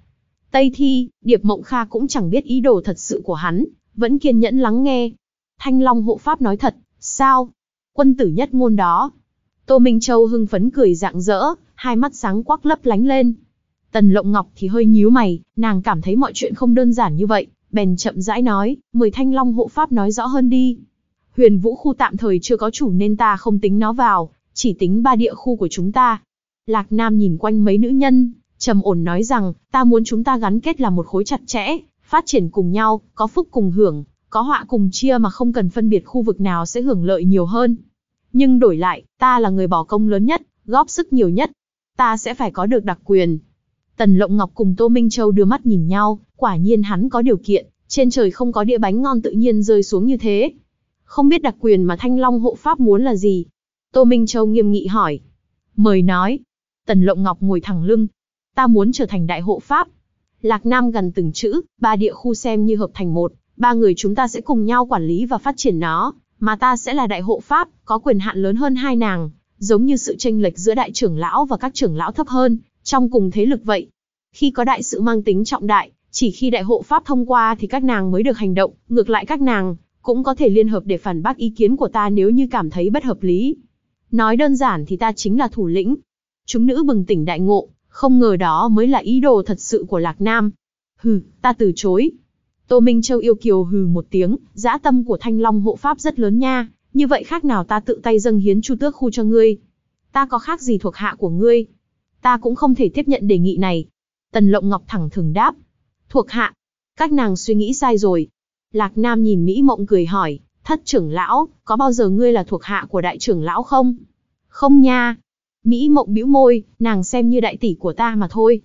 Tây Thi, Điệp Mộng Kha cũng chẳng biết ý đồ thật sự của hắn, vẫn kiên nhẫn lắng nghe. Thanh Long hộ pháp nói thật, sao? Quân tử nhất ngôn đó. Tô Minh Châu hưng phấn cười rạng rỡ, hai mắt sáng quắc lấp lánh lên. Tần Lộng Ngọc thì hơi nhíu mày, nàng cảm thấy mọi chuyện không đơn giản như vậy, bèn chậm rãi nói, mời Thanh Long hộ pháp nói rõ hơn đi. Huyền Vũ khu tạm thời chưa có chủ nên ta không tính nó vào, chỉ tính ba địa khu của chúng ta. Lạc Nam nhìn quanh mấy nữ nhân, trầm ổn nói rằng, ta muốn chúng ta gắn kết là một khối chặt chẽ, phát triển cùng nhau, có phúc cùng hưởng, có họa cùng chia mà không cần phân biệt khu vực nào sẽ hưởng lợi nhiều hơn. Nhưng đổi lại, ta là người bỏ công lớn nhất, góp sức nhiều nhất. Ta sẽ phải có được đặc quyền. Tần Lộng Ngọc cùng Tô Minh Châu đưa mắt nhìn nhau, quả nhiên hắn có điều kiện, trên trời không có đĩa bánh ngon tự nhiên rơi xuống như thế. Không biết đặc quyền mà Thanh Long hộ pháp muốn là gì? Tô Minh Châu nghiêm nghị hỏi. Mời nói. Tần Lộng Ngọc ngồi thẳng lưng. Ta muốn trở thành đại hộ pháp. Lạc Nam gần từng chữ, ba địa khu xem như hợp thành một, ba người chúng ta sẽ cùng nhau quản lý và phát triển nó, mà ta sẽ là đại hộ pháp, có quyền hạn lớn hơn hai nàng, giống như sự tranh lệch giữa đại trưởng lão và các trưởng lão thấp hơn, trong cùng thế lực vậy. Khi có đại sự mang tính trọng đại, chỉ khi đại hộ pháp thông qua thì các nàng mới được hành động, ngược lại các nàng cũng có thể liên hợp để phản bác ý kiến của ta nếu như cảm thấy bất hợp lý. Nói đơn giản thì ta chính là thủ lĩnh. Chúng nữ bừng tỉnh đại ngộ, không ngờ đó mới là ý đồ thật sự của Lạc Nam. Hừ, ta từ chối. Tô Minh Châu yêu kiều hừ một tiếng, dã tâm của Thanh Long hộ pháp rất lớn nha, như vậy khác nào ta tự tay dâng hiến chu tước khu cho ngươi. Ta có khác gì thuộc hạ của ngươi. Ta cũng không thể tiếp nhận đề nghị này. Tần Lộng Ngọc thẳng thừng đáp. Thuộc hạ. Các nàng suy nghĩ sai rồi. Lạc Nam nhìn Mỹ Mộng cười hỏi, thất trưởng lão, có bao giờ ngươi là thuộc hạ của đại trưởng lão không? Không nha. Mỹ Mộng bĩu môi, nàng xem như đại tỷ của ta mà thôi.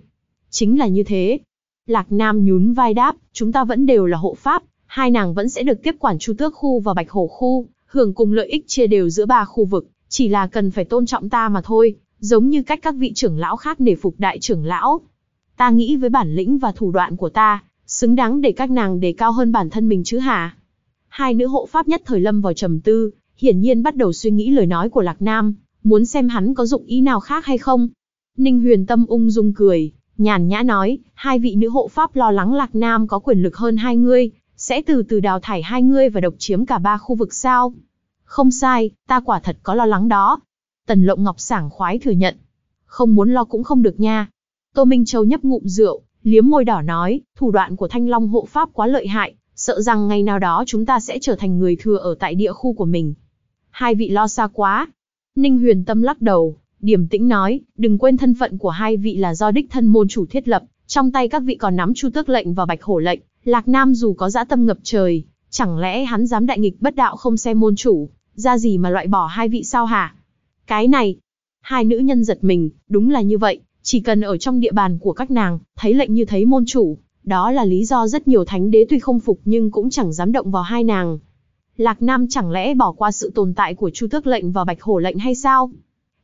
Chính là như thế. Lạc Nam nhún vai đáp, chúng ta vẫn đều là hộ pháp, hai nàng vẫn sẽ được tiếp quản Chu Tước khu và Bạch Hổ khu, hưởng cùng lợi ích chia đều giữa ba khu vực, chỉ là cần phải tôn trọng ta mà thôi, giống như cách các vị trưởng lão khác để phục đại trưởng lão. Ta nghĩ với bản lĩnh và thủ đoạn của ta, xứng đáng để các nàng đề cao hơn bản thân mình chứ hả? Hai nữ hộ pháp nhất thời lâm vào trầm tư, hiển nhiên bắt đầu suy nghĩ lời nói của Lạc Nam, muốn xem hắn có dụng ý nào khác hay không. Ninh huyền tâm ung dung cười, nhàn nhã nói, hai vị nữ hộ pháp lo lắng Lạc Nam có quyền lực hơn hai ngươi, sẽ từ từ đào thải hai ngươi và độc chiếm cả ba khu vực sao. Không sai, ta quả thật có lo lắng đó. Tần Lộng Ngọc sảng khoái thừa nhận. Không muốn lo cũng không được nha. Tô Minh Châu nhấp ngụm rượu, liếm môi đỏ nói, thủ đoạn của Thanh Long hộ pháp quá lợi hại, sợ rằng ngày nào đó chúng ta sẽ trở thành người thừa ở tại địa khu của mình. Hai vị lo xa quá. Ninh huyền tâm lắc đầu, điềm tĩnh nói, đừng quên thân phận của hai vị là do đích thân môn chủ thiết lập, Trong tay các vị còn nắm Chu Tước lệnh và Bạch Hổ lệnh, Lạc Nam dù có dã tâm ngập trời, chẳng lẽ hắn dám đại nghịch bất đạo không xem môn chủ, ra gì mà loại bỏ hai vị sao hả? Cái này, hai nữ nhân giật mình, đúng là như vậy, chỉ cần ở trong địa bàn của các nàng, thấy lệnh như thấy môn chủ, đó là lý do rất nhiều thánh đế tuy không phục nhưng cũng chẳng dám động vào hai nàng. Lạc Nam chẳng lẽ bỏ qua sự tồn tại của Chu Tước lệnh và Bạch Hổ lệnh hay sao?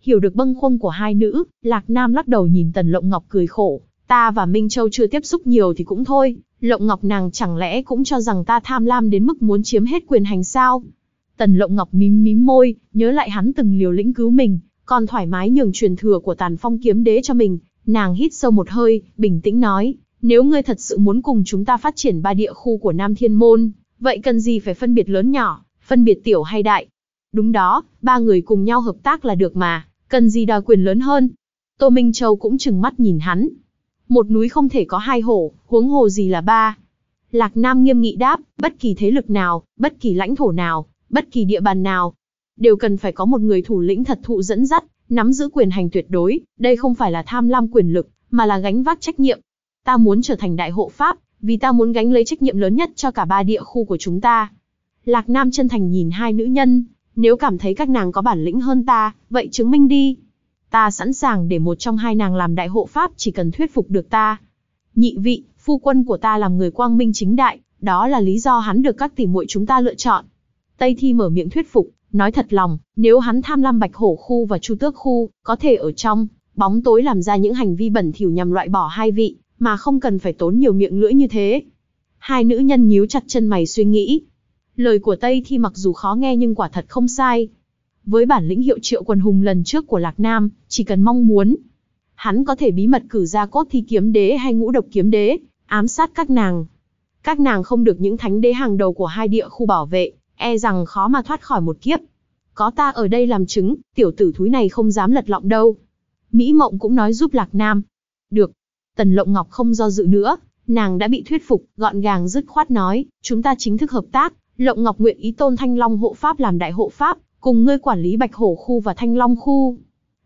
Hiểu được bâng khuâng của hai nữ, Lạc Nam lắc đầu nhìn Tần Lộng Ngọc cười khổ, ta và Minh Châu chưa tiếp xúc nhiều thì cũng thôi, Lộng Ngọc nàng chẳng lẽ cũng cho rằng ta tham lam đến mức muốn chiếm hết quyền hành sao? Tần Lộng Ngọc mím mím môi, nhớ lại hắn từng liều lĩnh cứu mình, còn thoải mái nhường truyền thừa của Tàn Phong kiếm đế cho mình, nàng hít sâu một hơi, bình tĩnh nói, nếu ngươi thật sự muốn cùng chúng ta phát triển ba địa khu của Nam Thiên Môn, vậy cần gì phải phân biệt lớn nhỏ, phân biệt tiểu hay đại? Đúng đó, ba người cùng nhau hợp tác là được mà, cần gì đòi quyền lớn hơn? Tô Minh Châu cũng chừng mắt nhìn hắn. Một núi không thể có hai hổ, huống hồ gì là ba. Lạc Nam nghiêm nghị đáp, bất kỳ thế lực nào, bất kỳ lãnh thổ nào, bất kỳ địa bàn nào, đều cần phải có một người thủ lĩnh thật thụ dẫn dắt, nắm giữ quyền hành tuyệt đối, đây không phải là tham lam quyền lực, mà là gánh vác trách nhiệm. Ta muốn trở thành đại hộ pháp, vì ta muốn gánh lấy trách nhiệm lớn nhất cho cả ba địa khu của chúng ta. Lạc Nam chân thành nhìn hai nữ nhân, nếu cảm thấy các nàng có bản lĩnh hơn ta, vậy chứng minh đi. Ta sẵn sàng để một trong hai nàng làm đại hộ pháp chỉ cần thuyết phục được ta. Nhị vị, phu quân của ta làm người quang minh chính đại, đó là lý do hắn được các tỷ muội chúng ta lựa chọn. Tây Thi mở miệng thuyết phục, nói thật lòng, nếu hắn tham lam bạch hổ khu và chu tước khu, có thể ở trong, bóng tối làm ra những hành vi bẩn thỉu nhằm loại bỏ hai vị, mà không cần phải tốn nhiều miệng lưỡi như thế. Hai nữ nhân nhíu chặt chân mày suy nghĩ. Lời của Tây Thi mặc dù khó nghe nhưng quả thật không sai. Với bản lĩnh hiệu triệu quần hùng lần trước của Lạc Nam, chỉ cần mong muốn, hắn có thể bí mật cử ra cốt thi kiếm đế hay ngũ độc kiếm đế, ám sát các nàng. Các nàng không được những thánh đế hàng đầu của hai địa khu bảo vệ, e rằng khó mà thoát khỏi một kiếp. Có ta ở đây làm chứng, tiểu tử thúi này không dám lật lọng đâu. Mỹ Mộng cũng nói giúp Lạc Nam. Được. Tần Lộng Ngọc không do dự nữa, nàng đã bị thuyết phục, gọn gàng dứt khoát nói, chúng ta chính thức hợp tác, Lộng Ngọc nguyện ý tôn Thanh Long hộ pháp làm đại hộ pháp, cùng ngươi quản lý Bạch Hổ khu và Thanh Long khu.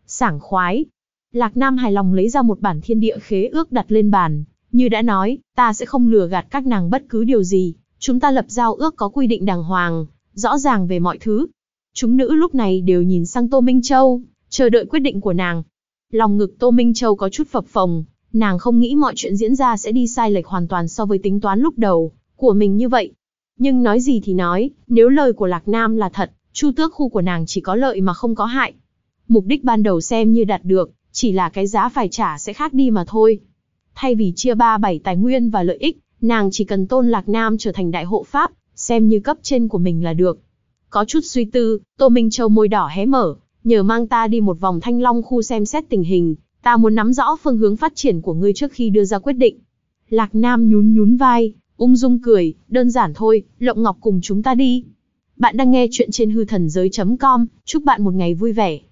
Sảng khoái. Lạc Nam hài lòng lấy ra một bản thiên địa khế ước đặt lên bàn, như đã nói, ta sẽ không lừa gạt các nàng bất cứ điều gì, chúng ta lập giao ước có quy định đàng hoàng, rõ ràng về mọi thứ. Chúng nữ lúc này đều nhìn sang Tô Minh Châu, chờ đợi quyết định của nàng. Lòng ngực Tô Minh Châu có chút phập phồng, nàng không nghĩ mọi chuyện diễn ra sẽ đi sai lệch hoàn toàn so với tính toán lúc đầu của mình như vậy. Nhưng nói gì thì nói, nếu lời của Lạc Nam là thật, chu tước khu của nàng chỉ có lợi mà không có hại. Mục đích ban đầu xem như đạt được, chỉ là cái giá phải trả sẽ khác đi mà thôi. Thay vì chia ba bảy tài nguyên và lợi ích, nàng chỉ cần tôn Lạc Nam trở thành đại hộ pháp, xem như cấp trên của mình là được. Có chút suy tư, Tô Minh Châu môi đỏ hé mở, nhờ mang ta đi một vòng thanh long khu xem xét tình hình, ta muốn nắm rõ phương hướng phát triển của ngươi trước khi đưa ra quyết định. Lạc Nam nhún nhún vai, ung dung cười, đơn giản thôi, Lộng Ngọc cùng chúng ta đi. Bạn đang nghe chuyện trên hư thần giới.com, chúc bạn một ngày vui vẻ.